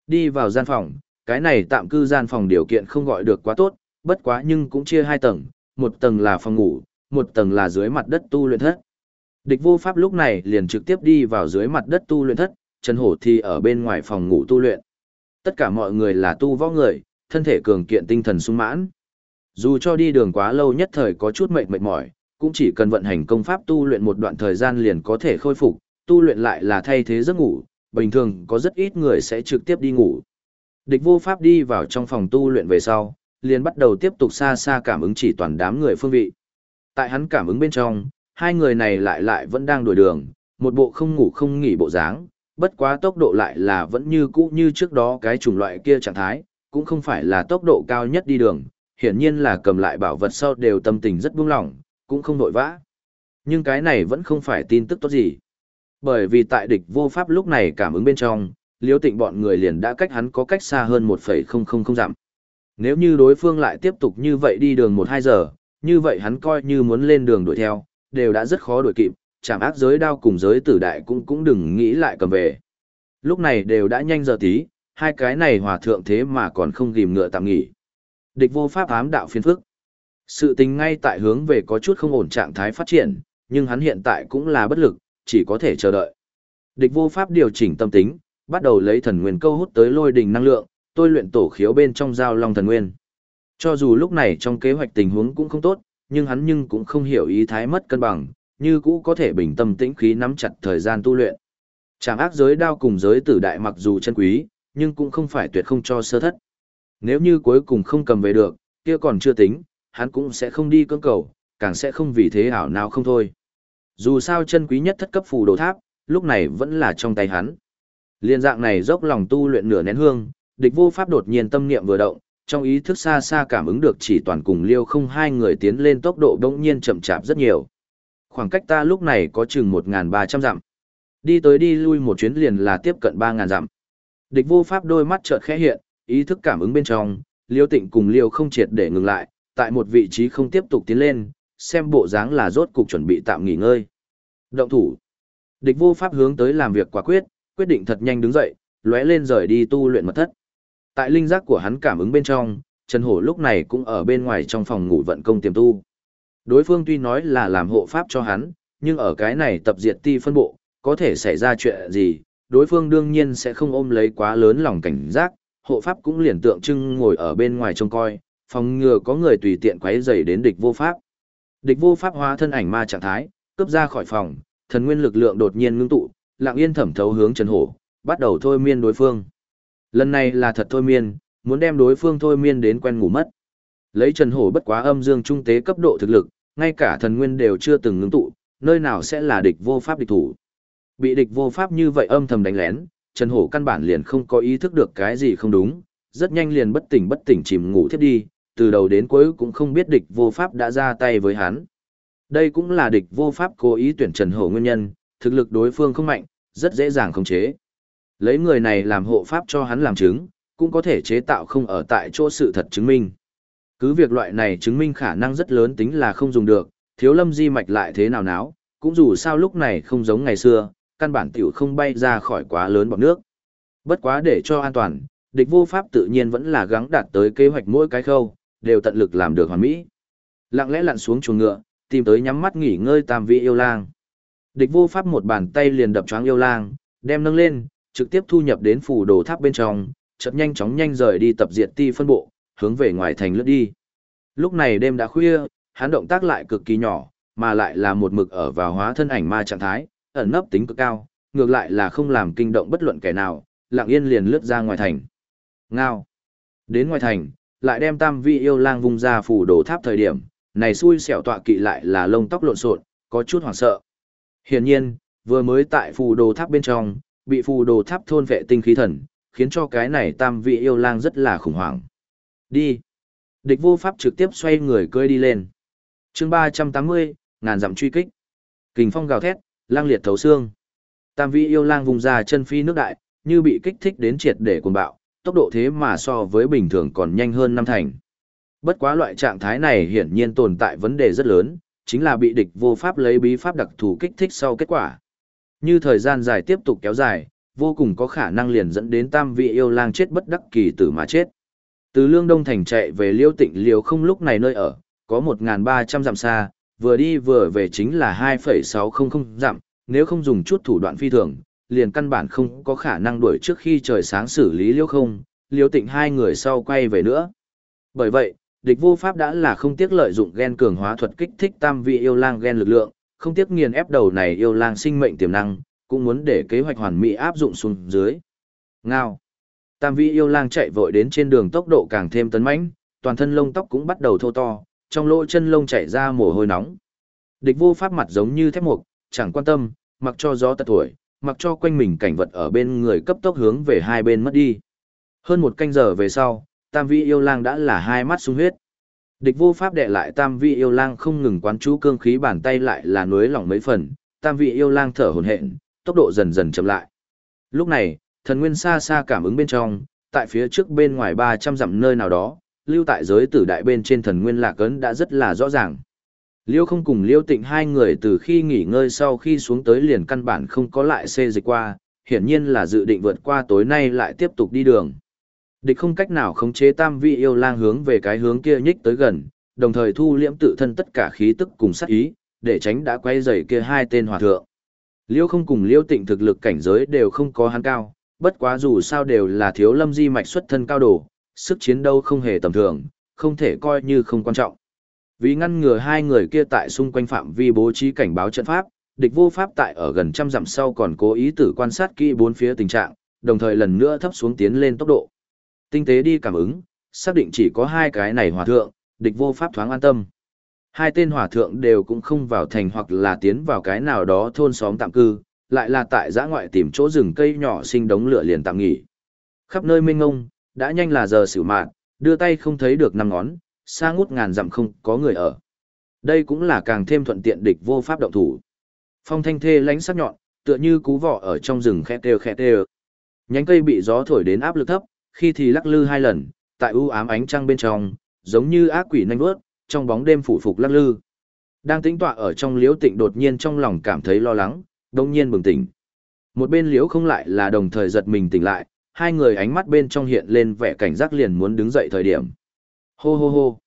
Speaker 1: Đi vào gian phòng, cái này tạm cư gian phòng điều kiện không gọi được quá tốt, bất quá nhưng cũng chia hai tầng, một tầng là phòng ngủ, một tầng là dưới mặt đất tu luyện thất. Địch vô pháp lúc này liền trực tiếp đi vào dưới mặt đất tu luyện thất, Trần Hổ thì ở bên ngoài phòng ngủ tu luyện. Tất cả mọi người là tu võ người, thân thể cường kiện tinh thần sung mãn. Dù cho đi đường quá lâu nhất thời có chút mệt mệt mỏi, cũng chỉ cần vận hành công pháp tu luyện một đoạn thời gian liền có thể khôi phục, tu luyện lại là thay thế giấc ngủ, bình thường có rất ít người sẽ trực tiếp đi ngủ. Địch vô pháp đi vào trong phòng tu luyện về sau, liền bắt đầu tiếp tục xa xa cảm ứng chỉ toàn đám người phương vị. Tại hắn cảm ứng bên trong, hai người này lại lại vẫn đang đuổi đường, một bộ không ngủ không nghỉ bộ dáng, bất quá tốc độ lại là vẫn như cũ như trước đó cái chủng loại kia trạng thái, cũng không phải là tốc độ cao nhất đi đường, hiển nhiên là cầm lại bảo vật sau đều tâm tình rất buông lỏng, cũng không nội vã. Nhưng cái này vẫn không phải tin tức tốt gì. Bởi vì tại địch vô pháp lúc này cảm ứng bên trong, liễu tịnh bọn người liền đã cách hắn có cách xa hơn 1,000 dặm. Nếu như đối phương lại tiếp tục như vậy đi đường 1-2 giờ, như vậy hắn coi như muốn lên đường đuổi theo, đều đã rất khó đuổi kịp, chạm ác giới đao cùng giới tử đại cũng cũng đừng nghĩ lại cầm về. Lúc này đều đã nhanh giờ tí, hai cái này hòa thượng thế mà còn không ghim ngựa tạm nghỉ. Địch vô pháp ám đạo phiên phức. Sự tình ngay tại hướng về có chút không ổn trạng thái phát triển, nhưng hắn hiện tại cũng là bất lực, chỉ có thể chờ đợi. Địch vô pháp điều chỉnh tâm tính, bắt đầu lấy thần nguyên câu hút tới lôi đình năng lượng, tôi luyện tổ khiếu bên trong giao long thần nguyên. Cho dù lúc này trong kế hoạch tình huống cũng không tốt, nhưng hắn nhưng cũng không hiểu ý thái mất cân bằng, như cũ có thể bình tâm tĩnh khí nắm chặt thời gian tu luyện. Trảm ác giới đao cùng giới tử đại mặc dù chân quý, nhưng cũng không phải tuyệt không cho sơ thất. Nếu như cuối cùng không cầm về được, kia còn chưa tính, hắn cũng sẽ không đi cưỡng cầu, càng sẽ không vì thế ảo nào không thôi. Dù sao chân quý nhất thất cấp phù đồ tháp, lúc này vẫn là trong tay hắn. Liên dạng này dốc lòng tu luyện nửa nén hương, địch vô pháp đột nhiên tâm niệm vừa động, trong ý thức xa xa cảm ứng được chỉ toàn cùng liêu không hai người tiến lên tốc độ đống nhiên chậm chạp rất nhiều. Khoảng cách ta lúc này có chừng 1.300 dặm. Đi tới đi lui một chuyến liền là tiếp cận 3.000 dặm. Địch vô pháp đôi mắt chợt khẽ hiện, ý thức cảm ứng bên trong, liêu tịnh cùng liêu không triệt để ngừng lại, tại một vị trí không tiếp tục tiến lên, xem bộ dáng là rốt cục chuẩn bị tạm nghỉ ngơi. Động thủ. Địch vô pháp hướng tới làm việc quả quyết, quyết định thật nhanh đứng dậy, lóe lên rời đi tu luyện mật thất. Tại linh giác của hắn cảm ứng bên trong, Trần Hổ lúc này cũng ở bên ngoài trong phòng ngủ vận công tiềm tu. Đối phương tuy nói là làm hộ pháp cho hắn, nhưng ở cái này tập diệt ti phân bộ, có thể xảy ra chuyện gì, đối phương đương nhiên sẽ không ôm lấy quá lớn lòng cảnh giác, hộ pháp cũng liền tượng trưng ngồi ở bên ngoài trông coi, phòng ngừa có người tùy tiện quấy rầy đến địch vô pháp. Địch vô pháp hóa thân ảnh ma trạng thái, cướp ra khỏi phòng, thần nguyên lực lượng đột nhiên ngưng tụ, lặng yên thẩm thấu hướng Trần Hổ, bắt đầu thôi miên đối phương. Lần này là thật thôi miên, muốn đem đối phương thôi miên đến quen ngủ mất. Lấy Trần Hổ bất quá âm dương trung tế cấp độ thực lực, ngay cả thần nguyên đều chưa từng ngưng tụ, nơi nào sẽ là địch vô pháp địch thủ. Bị địch vô pháp như vậy âm thầm đánh lén, Trần Hổ căn bản liền không có ý thức được cái gì không đúng, rất nhanh liền bất tỉnh bất tỉnh chìm ngủ thiết đi, từ đầu đến cuối cũng không biết địch vô pháp đã ra tay với hắn. Đây cũng là địch vô pháp cố ý tuyển Trần Hổ nguyên nhân, thực lực đối phương không mạnh, rất dễ dàng khống chế. Lấy người này làm hộ pháp cho hắn làm chứng, cũng có thể chế tạo không ở tại chỗ sự thật chứng minh. Cứ việc loại này chứng minh khả năng rất lớn tính là không dùng được, thiếu lâm di mạch lại thế nào náo, cũng dù sao lúc này không giống ngày xưa, căn bản tiểu không bay ra khỏi quá lớn bọc nước. Bất quá để cho an toàn, địch vô pháp tự nhiên vẫn là gắng đạt tới kế hoạch mỗi cái khâu, đều tận lực làm được hoàn mỹ. Lặng lẽ lặn xuống chuồng ngựa, tìm tới nhắm mắt nghỉ ngơi tam vị yêu lang. Địch vô pháp một bàn tay liền đập choáng yêu lang, đem nâng lên, trực tiếp thu nhập đến phủ đồ tháp bên trong, chợt nhanh chóng nhanh rời đi tập diệt ti phân bộ, hướng về ngoài thành lướt đi. Lúc này đêm đã khuya, hắn động tác lại cực kỳ nhỏ, mà lại là một mực ở vào hóa thân ảnh ma trạng thái, ẩn nấp tính cực cao, ngược lại là không làm kinh động bất luận kẻ nào, lặng yên liền lướt ra ngoài thành. Ngao. Đến ngoài thành, lại đem tam vị yêu lang vùng ra phủ đồ tháp thời điểm, này xui xẻo tọa kỵ lại là lông tóc lộn xộn, có chút hoảng sợ. Hiển nhiên, vừa mới tại phù đồ tháp bên trong, bị phù đồ tháp thôn vệ tinh khí thần, khiến cho cái này tam vị yêu lang rất là khủng hoảng. Đi. Địch vô pháp trực tiếp xoay người cưỡi đi lên. chương 380, ngàn dặm truy kích. Kình phong gào thét, lang liệt thấu xương. Tam vị yêu lang vùng ra chân phi nước đại, như bị kích thích đến triệt để cuồng bạo, tốc độ thế mà so với bình thường còn nhanh hơn năm thành. Bất quá loại trạng thái này hiển nhiên tồn tại vấn đề rất lớn, chính là bị địch vô pháp lấy bí pháp đặc thù kích thích sau kết quả. Như thời gian dài tiếp tục kéo dài, vô cùng có khả năng liền dẫn đến tam vị yêu lang chết bất đắc kỳ tử mà chết. Từ Lương Đông Thành chạy về Liêu Tịnh Liêu không lúc này nơi ở, có 1.300 dặm xa, vừa đi vừa về chính là 2,600 dặm, nếu không dùng chút thủ đoạn phi thường, liền căn bản không có khả năng đuổi trước khi trời sáng xử lý Liêu không, Liêu Tịnh hai người sau quay về nữa. Bởi vậy, địch vô pháp đã là không tiếc lợi dụng gen cường hóa thuật kích thích tam vị yêu lang gen lực lượng, không tiếc nghiền ép đầu này yêu lang sinh mệnh tiềm năng, cũng muốn để kế hoạch hoàn mỹ áp dụng xuống dưới. Ngao. Tam vị yêu lang chạy vội đến trên đường tốc độ càng thêm tấn mãnh, toàn thân lông tóc cũng bắt đầu thô to, trong lỗ chân lông chảy ra mồ hôi nóng. Địch vô pháp mặt giống như thép mục, chẳng quan tâm, mặc cho gió tật tuổi, mặc cho quanh mình cảnh vật ở bên người cấp tốc hướng về hai bên mất đi. Hơn một canh giờ về sau, tam vị yêu lang đã là hai mắt sung huyết. Địch vô pháp đệ lại tam vị yêu lang không ngừng quán chú cương khí bàn tay lại là nuối lỏng mấy phần, tam vị yêu lang thở hổn hển, tốc độ dần dần chậm lại. Lúc này, thần nguyên xa xa cảm ứng bên trong, tại phía trước bên ngoài 300 dặm nơi nào đó, lưu tại giới tử đại bên trên thần nguyên lạc ấn đã rất là rõ ràng. Liêu không cùng Liêu tịnh hai người từ khi nghỉ ngơi sau khi xuống tới liền căn bản không có lại xê dịch qua, hiển nhiên là dự định vượt qua tối nay lại tiếp tục đi đường. Địch không cách nào khống chế tam vị yêu lang hướng về cái hướng kia nhích tới gần, đồng thời thu liễm tự thân tất cả khí tức cùng sát ý, để tránh đã quay dày kia hai tên hòa thượng. Liêu không cùng Liêu tịnh thực lực cảnh giới đều không có hắn cao, bất quá dù sao đều là thiếu lâm di mạch xuất thân cao đồ, sức chiến đấu không hề tầm thường, không thể coi như không quan trọng. Vì ngăn ngừa hai người kia tại xung quanh phạm vi bố trí cảnh báo trận pháp, địch vô pháp tại ở gần trăm dặm sau còn cố ý tử quan sát kỹ bốn phía tình trạng, đồng thời lần nữa thấp xuống tiến lên tốc độ. Tinh tế đi cảm ứng, xác định chỉ có hai cái này hòa thượng, địch vô pháp thoáng an tâm. Hai tên hòa thượng đều cũng không vào thành hoặc là tiến vào cái nào đó thôn xóm tạm cư, lại là tại giã ngoại tìm chỗ rừng cây nhỏ sinh đống lửa liền tạm nghỉ. Khắp nơi mênh ngông, đã nhanh là giờ xỉu mạn, đưa tay không thấy được năm ngón, xa ngút ngàn dặm không có người ở. Đây cũng là càng thêm thuận tiện địch vô pháp động thủ. Phong thanh thê lánh sắc nhọn, tựa như cú vỏ ở trong rừng khẽ têu khẽ têu. Nhánh cây bị gió thổi đến áp lực thấp, khi thì lắc lư hai lần, tại u ám ánh trăng bên trong, giống như ác quỷ nhanh vớt, trong bóng đêm phủ phục lắc lư. Đang tĩnh tọa ở trong liễu tịnh đột nhiên trong lòng cảm thấy lo lắng, đông nhiên bừng tỉnh. Một bên liễu không lại là đồng thời giật mình tỉnh lại, hai người ánh mắt bên trong hiện lên vẻ cảnh giác liền muốn đứng dậy thời điểm. Hô hô hô.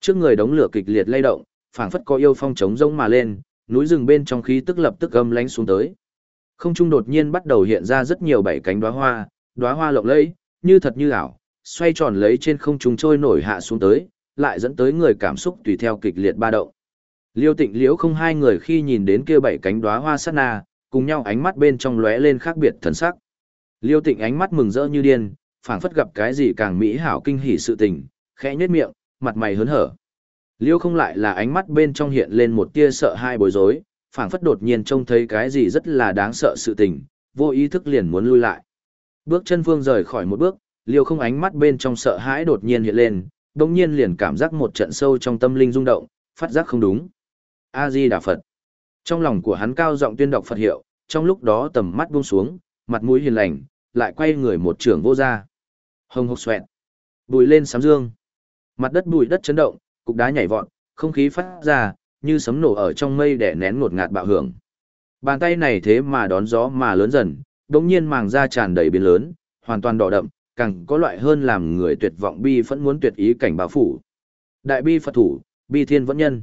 Speaker 1: Trước người đống lửa kịch liệt lay động, phảng phất có yêu phong trống rông mà lên, núi rừng bên trong khí tức lập tức gầm lánh xuống tới. Không trung đột nhiên bắt đầu hiện ra rất nhiều bảy cánh đóa hoa, đóa hoa lộng lẫy, như thật như ảo, xoay tròn lấy trên không trung trôi nổi hạ xuống tới, lại dẫn tới người cảm xúc tùy theo kịch liệt ba động. Liêu Tịnh Liễu không hai người khi nhìn đến kia bảy cánh đóa hoa sát na, cùng nhau ánh mắt bên trong lóe lên khác biệt thần sắc. Liêu Tịnh ánh mắt mừng rỡ như điên, phảng phất gặp cái gì càng mỹ hảo kinh hỉ sự tình, khẽ nhếch miệng, mặt mày hớn hở. Liêu không lại là ánh mắt bên trong hiện lên một tia sợ hai bối rối, phảng phất đột nhiên trông thấy cái gì rất là đáng sợ sự tình, vô ý thức liền muốn lui lại. Bước chân phương rời khỏi một bước, Liêu không ánh mắt bên trong sợ hãi đột nhiên hiện lên, đồng nhiên liền cảm giác một trận sâu trong tâm linh rung động, phát giác không đúng. A-di Đà Phật. Trong lòng của hắn cao giọng tuyên đọc Phật hiệu, trong lúc đó tầm mắt buông xuống, mặt mũi hiền lành, lại quay người một trưởng vô ra. Hồng hộc xoẹt. Bùi lên sám dương. Mặt đất bụi đất chấn động, cục đá nhảy vọt, không khí phát ra, như sấm nổ ở trong mây để nén ngột ngạt bạo hưởng. Bàn tay này thế mà đón gió mà lớn dần, đống nhiên màng da tràn đầy biến lớn, hoàn toàn đỏ đậm, càng có loại hơn làm người tuyệt vọng bi vẫn muốn tuyệt ý cảnh báo phủ. Đại bi Phật thủ, bi thiên vẫn nhân.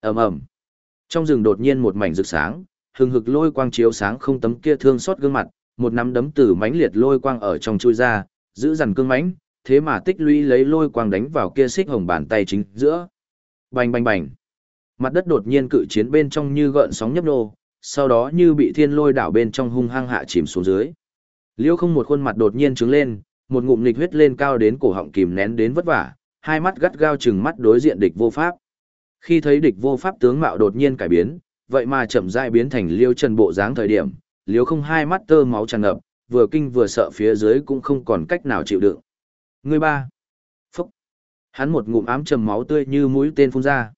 Speaker 1: ầm ầm Trong rừng đột nhiên một mảnh rực sáng, hừng hực lôi quang chiếu sáng không tấm kia thương xót gương mặt, một nắm đấm từ mãnh liệt lôi quang ở trong chui ra, giữ dằn cương mãnh, thế mà tích lũy lấy lôi quang đánh vào kia xích hồng bàn tay chính giữa. Bành bành bành. Mặt đất đột nhiên cự chiến bên trong như gợn sóng nhấp nô, sau đó như bị thiên lôi đảo bên trong hung hăng hạ chìm xuống dưới. Liêu không một khuôn mặt đột nhiên trứng lên, một ngụm nghịch huyết lên cao đến cổ họng kìm nén đến vất vả, hai mắt gắt gao chừng mắt đối diện địch vô pháp. Khi thấy địch vô pháp tướng mạo đột nhiên cải biến, vậy mà chậm rãi biến thành liêu trần bộ dáng thời điểm, liêu không hai mắt tơ máu tràn ngập, vừa kinh vừa sợ phía dưới cũng không còn cách nào chịu đựng. Người ba. Phúc. Hắn một ngụm ám trầm máu tươi như mũi tên phun ra.